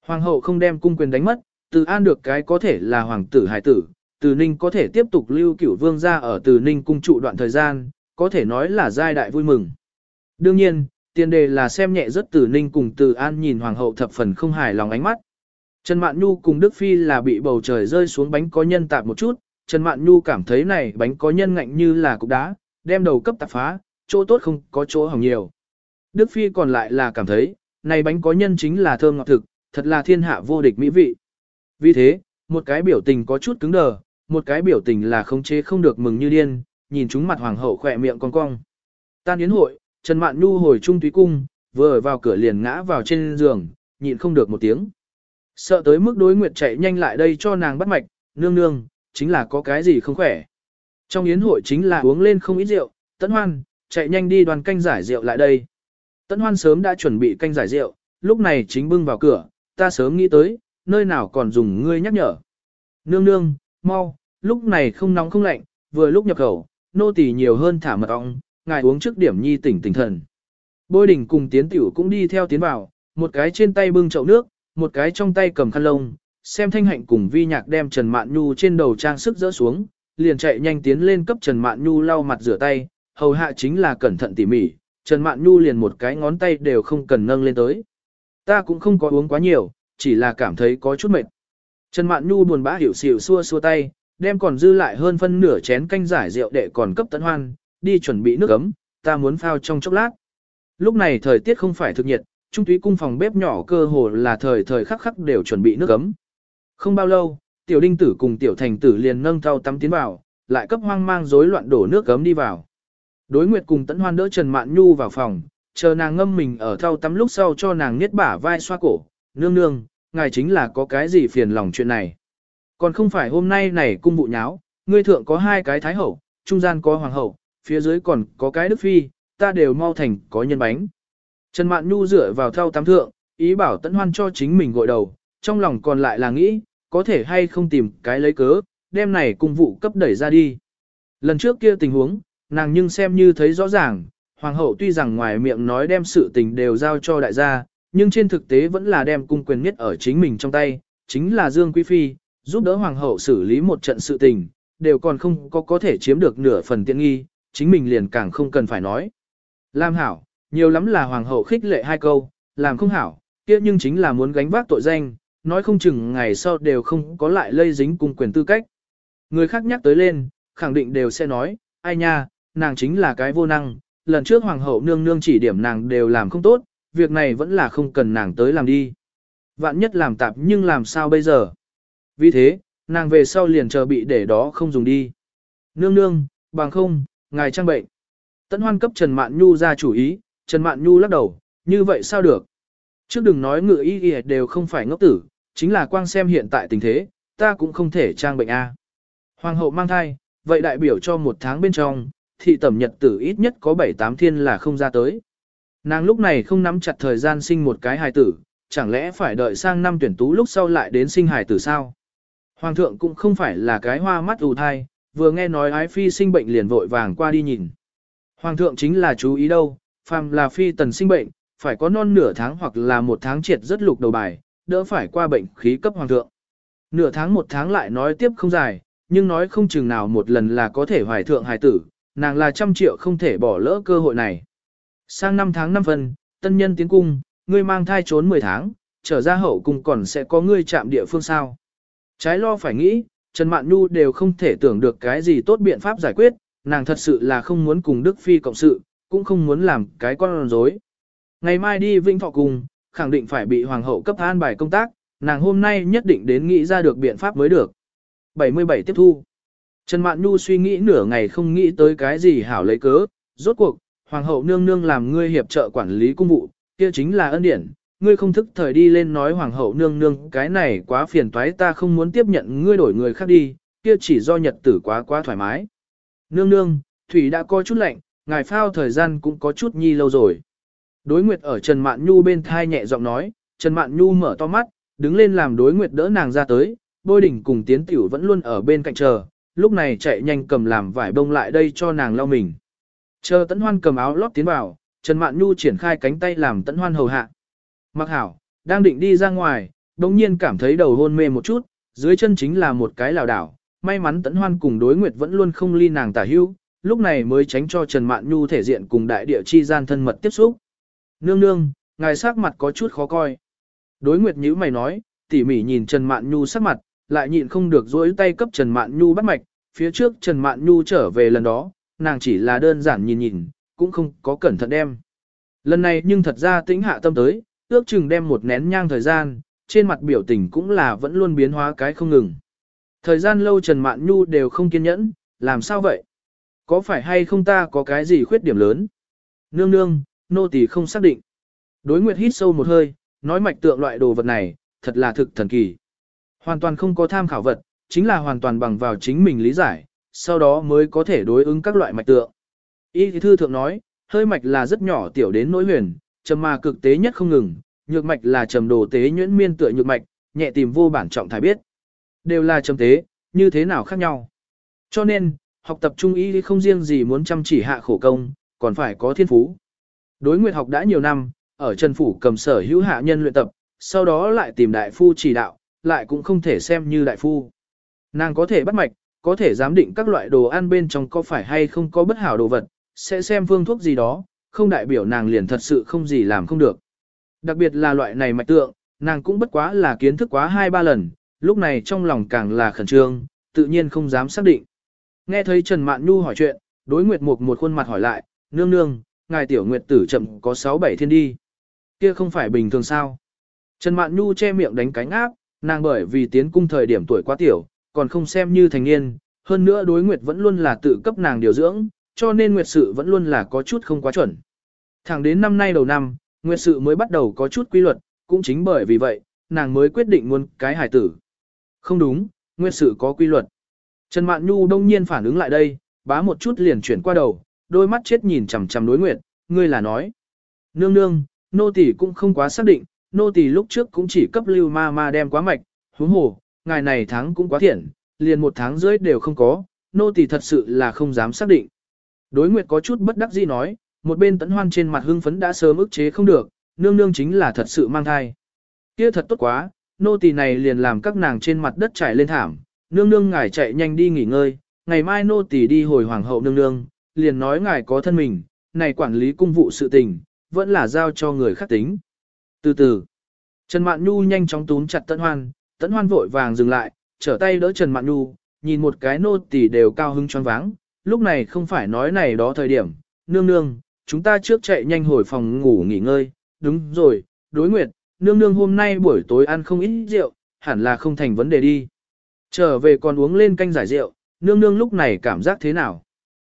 Hoàng hậu không đem cung quyền đánh mất, từ an được cái có thể là hoàng tử hải tử, từ ninh có thể tiếp tục lưu cửu vương ra ở từ ninh cung trụ đoạn thời gian, có thể nói là giai đại vui mừng. Đương nhiên, tiền đề là xem nhẹ rất từ ninh cùng từ an nhìn hoàng hậu thập phần không hài lòng ánh mắt. Trần Mạn Nhu cùng Đức Phi là bị bầu trời rơi xuống bánh có nhân tạp một chút, Trần Mạn Nhu cảm thấy này bánh có nhân ngạnh như là cục đá, đem đầu cấp tạp phá, chỗ tốt không có chỗ hỏng nhiều. Đức Phi còn lại là cảm thấy, này bánh có nhân chính là thơm ngọt thực, thật là thiên hạ vô địch mỹ vị. Vì thế, một cái biểu tình có chút cứng đờ, một cái biểu tình là không chế không được mừng như điên, nhìn chúng mặt hoàng hậu khỏe miệng cong cong. Tan yến hội, Trần Mạn Nhu hồi trung túy cung, vừa vào cửa liền ngã vào trên giường, nhịn không được một tiếng. Sợ tới mức đối nguyệt chạy nhanh lại đây cho nàng bắt mạch, nương nương, chính là có cái gì không khỏe. Trong yến hội chính là uống lên không ít rượu, tấn hoan, chạy nhanh đi đoàn canh giải rượu lại đây. Tấn hoan sớm đã chuẩn bị canh giải rượu, lúc này chính bưng vào cửa, ta sớm nghĩ tới, nơi nào còn dùng ngươi nhắc nhở. Nương nương, mau, lúc này không nóng không lạnh, vừa lúc nhập khẩu, nô tỳ nhiều hơn thả mật ong, ngài uống trước điểm nhi tỉnh tỉnh thần. Bôi đỉnh cùng tiến tiểu cũng đi theo tiến vào, một cái trên tay bưng chậu nước, một cái trong tay cầm khăn lông, xem thanh hạnh cùng vi nhạc đem Trần Mạn Nhu trên đầu trang sức dỡ xuống, liền chạy nhanh tiến lên cấp Trần Mạn Nhu lau mặt rửa tay, hầu hạ chính là cẩn thận tỉ mỉ, Trần Mạn Nhu liền một cái ngón tay đều không cần nâng lên tới. Ta cũng không có uống quá nhiều, chỉ là cảm thấy có chút mệt. Trần Mạn Nhu buồn bã hiểu xỉu xua xua tay, đem còn dư lại hơn phân nửa chén canh giải rượu để còn cấp tấn hoan, đi chuẩn bị nước ấm, ta muốn phao trong chốc lát. Lúc này thời tiết không phải thực nhiệt, trung túy cung phòng bếp nhỏ cơ hồ là thời thời khắc khắc đều chuẩn bị nước ấm. Không bao lâu, tiểu đinh tử cùng tiểu thành tử liền nâng thau tắm tiến vào, lại cấp hoang mang rối loạn đổ nước ấm đi vào. Đối nguyệt cùng tấn hoan đỡ Trần Mạn Nhu vào phòng, chờ nàng ngâm mình ở thau tắm lúc sau cho nàng niết bả vai xoa cổ, nương nương, ngài chính là có cái gì phiền lòng chuyện này. Còn không phải hôm nay này cung vụ nháo, ngươi thượng có hai cái thái hậu, trung gian có hoàng hậu, phía dưới còn có cái đức phi, ta đều mau thành có nhân bánh. Trần Mạn Nhu dựa vào thao tam thượng, ý bảo tấn hoan cho chính mình gội đầu, trong lòng còn lại là nghĩ, có thể hay không tìm cái lấy cớ, đem này cung vụ cấp đẩy ra đi. Lần trước kia tình huống, nàng nhưng xem như thấy rõ ràng, hoàng hậu tuy rằng ngoài miệng nói đem sự tình đều giao cho đại gia, nhưng trên thực tế vẫn là đem cung quyền nhất ở chính mình trong tay, chính là Dương Quý Phi, giúp đỡ hoàng hậu xử lý một trận sự tình, đều còn không có có thể chiếm được nửa phần tiện nghi, chính mình liền càng không cần phải nói. Làm hảo, nhiều lắm là hoàng hậu khích lệ hai câu, làm không hảo, kia nhưng chính là muốn gánh vác tội danh, nói không chừng ngày sau đều không có lại lây dính cung quyền tư cách. Người khác nhắc tới lên, khẳng định đều sẽ nói, ai nha, nàng chính là cái vô năng, lần trước hoàng hậu nương nương chỉ điểm nàng đều làm không tốt, việc này vẫn là không cần nàng tới làm đi. Vạn nhất làm tạp nhưng làm sao bây giờ? Vì thế, nàng về sau liền chờ bị để đó không dùng đi. Nương nương, bằng không, ngài trang bệnh. Tấn hoan cấp Trần Mạn Nhu ra chủ ý, Trần Mạn Nhu lắc đầu, như vậy sao được? Trước đừng nói ngựa y y đều không phải ngốc tử, chính là quang xem hiện tại tình thế, ta cũng không thể trang bệnh A. Hoàng hậu mang thai, vậy đại biểu cho một tháng bên trong, thị tẩm nhật tử ít nhất có 7-8 thiên là không ra tới. Nàng lúc này không nắm chặt thời gian sinh một cái hài tử, chẳng lẽ phải đợi sang năm tuyển tú lúc sau lại đến sinh hài tử sao? Hoàng thượng cũng không phải là cái hoa mắt ù thai, vừa nghe nói ái phi sinh bệnh liền vội vàng qua đi nhìn. Hoàng thượng chính là chú ý đâu, phàm là phi tần sinh bệnh, phải có non nửa tháng hoặc là một tháng triệt rất lục đầu bài, đỡ phải qua bệnh khí cấp hoàng thượng. Nửa tháng một tháng lại nói tiếp không dài, nhưng nói không chừng nào một lần là có thể hoài thượng hài tử, nàng là trăm triệu không thể bỏ lỡ cơ hội này. Sang năm tháng năm phần, tân nhân tiến cung, ngươi mang thai trốn 10 tháng, trở ra hậu cung còn sẽ có ngươi chạm địa phương sao. Trái lo phải nghĩ, Trần Mạn Nhu đều không thể tưởng được cái gì tốt biện pháp giải quyết, nàng thật sự là không muốn cùng Đức Phi cộng sự, cũng không muốn làm cái con rối. Ngày mai đi Vĩnh Thọ cùng, khẳng định phải bị Hoàng hậu cấp an bài công tác, nàng hôm nay nhất định đến nghĩ ra được biện pháp mới được. 77 tiếp thu. Trần Mạn Nhu suy nghĩ nửa ngày không nghĩ tới cái gì hảo lấy cớ, rốt cuộc, Hoàng hậu nương nương làm ngươi hiệp trợ quản lý cung vụ, kia chính là ân điển, ngươi không thức thời đi lên nói Hoàng hậu nương nương cái này quá phiền toái ta không muốn tiếp nhận ngươi đổi người khác đi, kia chỉ do nhật tử quá quá thoải mái. Nương nương, thủy đã có chút lạnh, ngài phao thời gian cũng có chút nhi lâu rồi. Đối nguyệt ở Trần Mạn Nhu bên thai nhẹ giọng nói, Trần Mạn Nhu mở to mắt, đứng lên làm đối nguyệt đỡ nàng ra tới, bôi đỉnh cùng tiến tiểu vẫn luôn ở bên cạnh chờ, lúc này chạy nhanh cầm làm vải bông lại đây cho nàng lau mình. Chờ tấn hoan cầm áo lót tiến vào, Trần Mạn Nhu triển khai cánh tay làm tấn hoan hầu hạ. Mặc hảo, đang định đi ra ngoài, đồng nhiên cảm thấy đầu hôn mê một chút, dưới chân chính là một cái lào đảo. May mắn tấn hoan cùng đối nguyệt vẫn luôn không ly nàng tả hưu, lúc này mới tránh cho Trần Mạn Nhu thể diện cùng đại địa chi gian thân mật tiếp xúc. Nương nương, ngài sắc mặt có chút khó coi. Đối nguyệt nhíu mày nói, tỉ mỉ nhìn Trần Mạn Nhu sắc mặt, lại nhịn không được dối tay cấp Trần Mạn Nhu bắt mạch, phía trước Trần Mạn Nhu trở về lần đó, nàng chỉ là đơn giản nhìn nhìn, cũng không có cẩn thận đem. Lần này nhưng thật ra tĩnh hạ tâm tới, ước chừng đem một nén nhang thời gian, trên mặt biểu tình cũng là vẫn luôn biến hóa cái không ngừng. Thời gian lâu Trần Mạn Nhu đều không kiên nhẫn, làm sao vậy? Có phải hay không ta có cái gì khuyết điểm lớn? Nương nương, nô tỳ không xác định. Đối nguyệt hít sâu một hơi, nói mạch tượng loại đồ vật này, thật là thực thần kỳ. Hoàn toàn không có tham khảo vật, chính là hoàn toàn bằng vào chính mình lý giải, sau đó mới có thể đối ứng các loại mạch tượng. Y thư thượng nói, hơi mạch là rất nhỏ tiểu đến nỗi huyền, trầm mà cực tế nhất không ngừng, nhược mạch là trầm đồ tế nhuyễn miên tựa nhược mạch, nhẹ tìm vô bản trọng thái biết. Đều là trầm tế, như thế nào khác nhau. Cho nên, học tập trung y không riêng gì muốn chăm chỉ hạ khổ công, còn phải có thiên phú. Đối nguyệt học đã nhiều năm, ở Trần Phủ cầm sở hữu hạ nhân luyện tập, sau đó lại tìm đại phu chỉ đạo, lại cũng không thể xem như đại phu. Nàng có thể bắt mạch, có thể giám định các loại đồ ăn bên trong có phải hay không có bất hảo đồ vật, sẽ xem phương thuốc gì đó, không đại biểu nàng liền thật sự không gì làm không được. Đặc biệt là loại này mạch tượng, nàng cũng bất quá là kiến thức quá hai ba lần, lúc này trong lòng càng là khẩn trương, tự nhiên không dám xác định. Nghe thấy Trần Mạn Nhu hỏi chuyện, đối Nguyệt Mục một khuôn mặt hỏi lại, nương nương, ngài tiểu Nguyệt tử chậm có 6-7 thiên đi. Kia không phải bình thường sao? Trần Mạn Nhu che miệng đánh cánh áp, nàng bởi vì tiến cung thời điểm tuổi quá tiểu, còn không xem như thành niên, hơn nữa đối Nguyệt vẫn luôn là tự cấp nàng điều dưỡng, cho nên Nguyệt sự vẫn luôn là có chút không quá chuẩn. Thẳng đến năm nay đầu năm, Nguyệt sự mới bắt đầu có chút quy luật, cũng chính bởi vì vậy, nàng mới quyết định muốn cái hải tử. Không đúng, nguyệt sự có quy luật. Trần Mạn Nhu đông nhiên phản ứng lại đây, bá một chút liền chuyển qua đầu, đôi mắt chết nhìn chằm chằm đối nguyệt, ngươi là nói. Nương nương, nô tỳ cũng không quá xác định, nô tỳ lúc trước cũng chỉ cấp lưu ma ma đem quá mạch, huống hồ, ngài này tháng cũng quá thiện, liền một tháng rưỡi đều không có, nô tỳ thật sự là không dám xác định. Đối nguyệt có chút bất đắc dĩ nói, một bên tấn hoan trên mặt hưng phấn đã sớm ức chế không được, nương nương chính là thật sự mang thai. Kia thật tốt quá, nô tỳ này liền làm các nàng trên mặt đất trải lên thảm, nương nương ngài chạy nhanh đi nghỉ ngơi, ngày mai nô tỳ đi hồi hoàng hậu nương nương, liền nói ngài có thân mình, này quản lý cung vụ sự tình, vẫn là giao cho người khác tính. Từ từ, Trần Mạn Nhu nhanh chóng túm chặt Tấn Hoan, Tấn Hoan vội vàng dừng lại, trở tay đỡ Trần Mạn Nhu, nhìn một cái nô tỳ đều cao hứng choáng váng, lúc này không phải nói này đó thời điểm, nương nương, chúng ta trước chạy nhanh hồi phòng ngủ nghỉ ngơi, đúng rồi, đối nguyệt, nương nương hôm nay buổi tối ăn không ít rượu, hẳn là không thành vấn đề đi. Trở về còn uống lên canh giải rượu, nương nương lúc này cảm giác thế nào?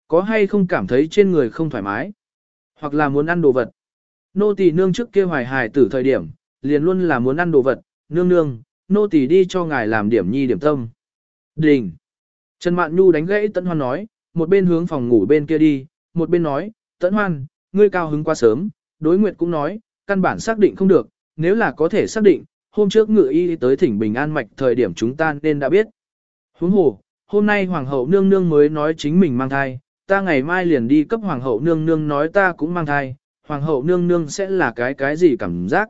Có hay không cảm thấy trên người không thoải mái? Hoặc là muốn ăn đồ vật? Nô tỳ nương trước kia hoài hài tử thời điểm, liền luôn là muốn ăn đồ vật, nương nương, nô tỳ đi cho ngài làm điểm nhi điểm tâm. Đình! Trần Mạn Nhu đánh gãy Tấn Hoan nói, một bên hướng phòng ngủ bên kia đi, một bên nói, Tấn Hoan, ngươi cao hứng quá sớm, đối nguyệt cũng nói, căn bản xác định không được, nếu là có thể xác định, hôm trước ngự y tới thỉnh bình an mạch thời điểm chúng ta nên đã biết. Huống hồ, hôm nay hoàng hậu nương nương mới nói chính mình mang thai, ta ngày mai liền đi cấp hoàng hậu nương nương nói ta cũng mang thai, hoàng hậu nương nương sẽ là cái cái gì cảm giác.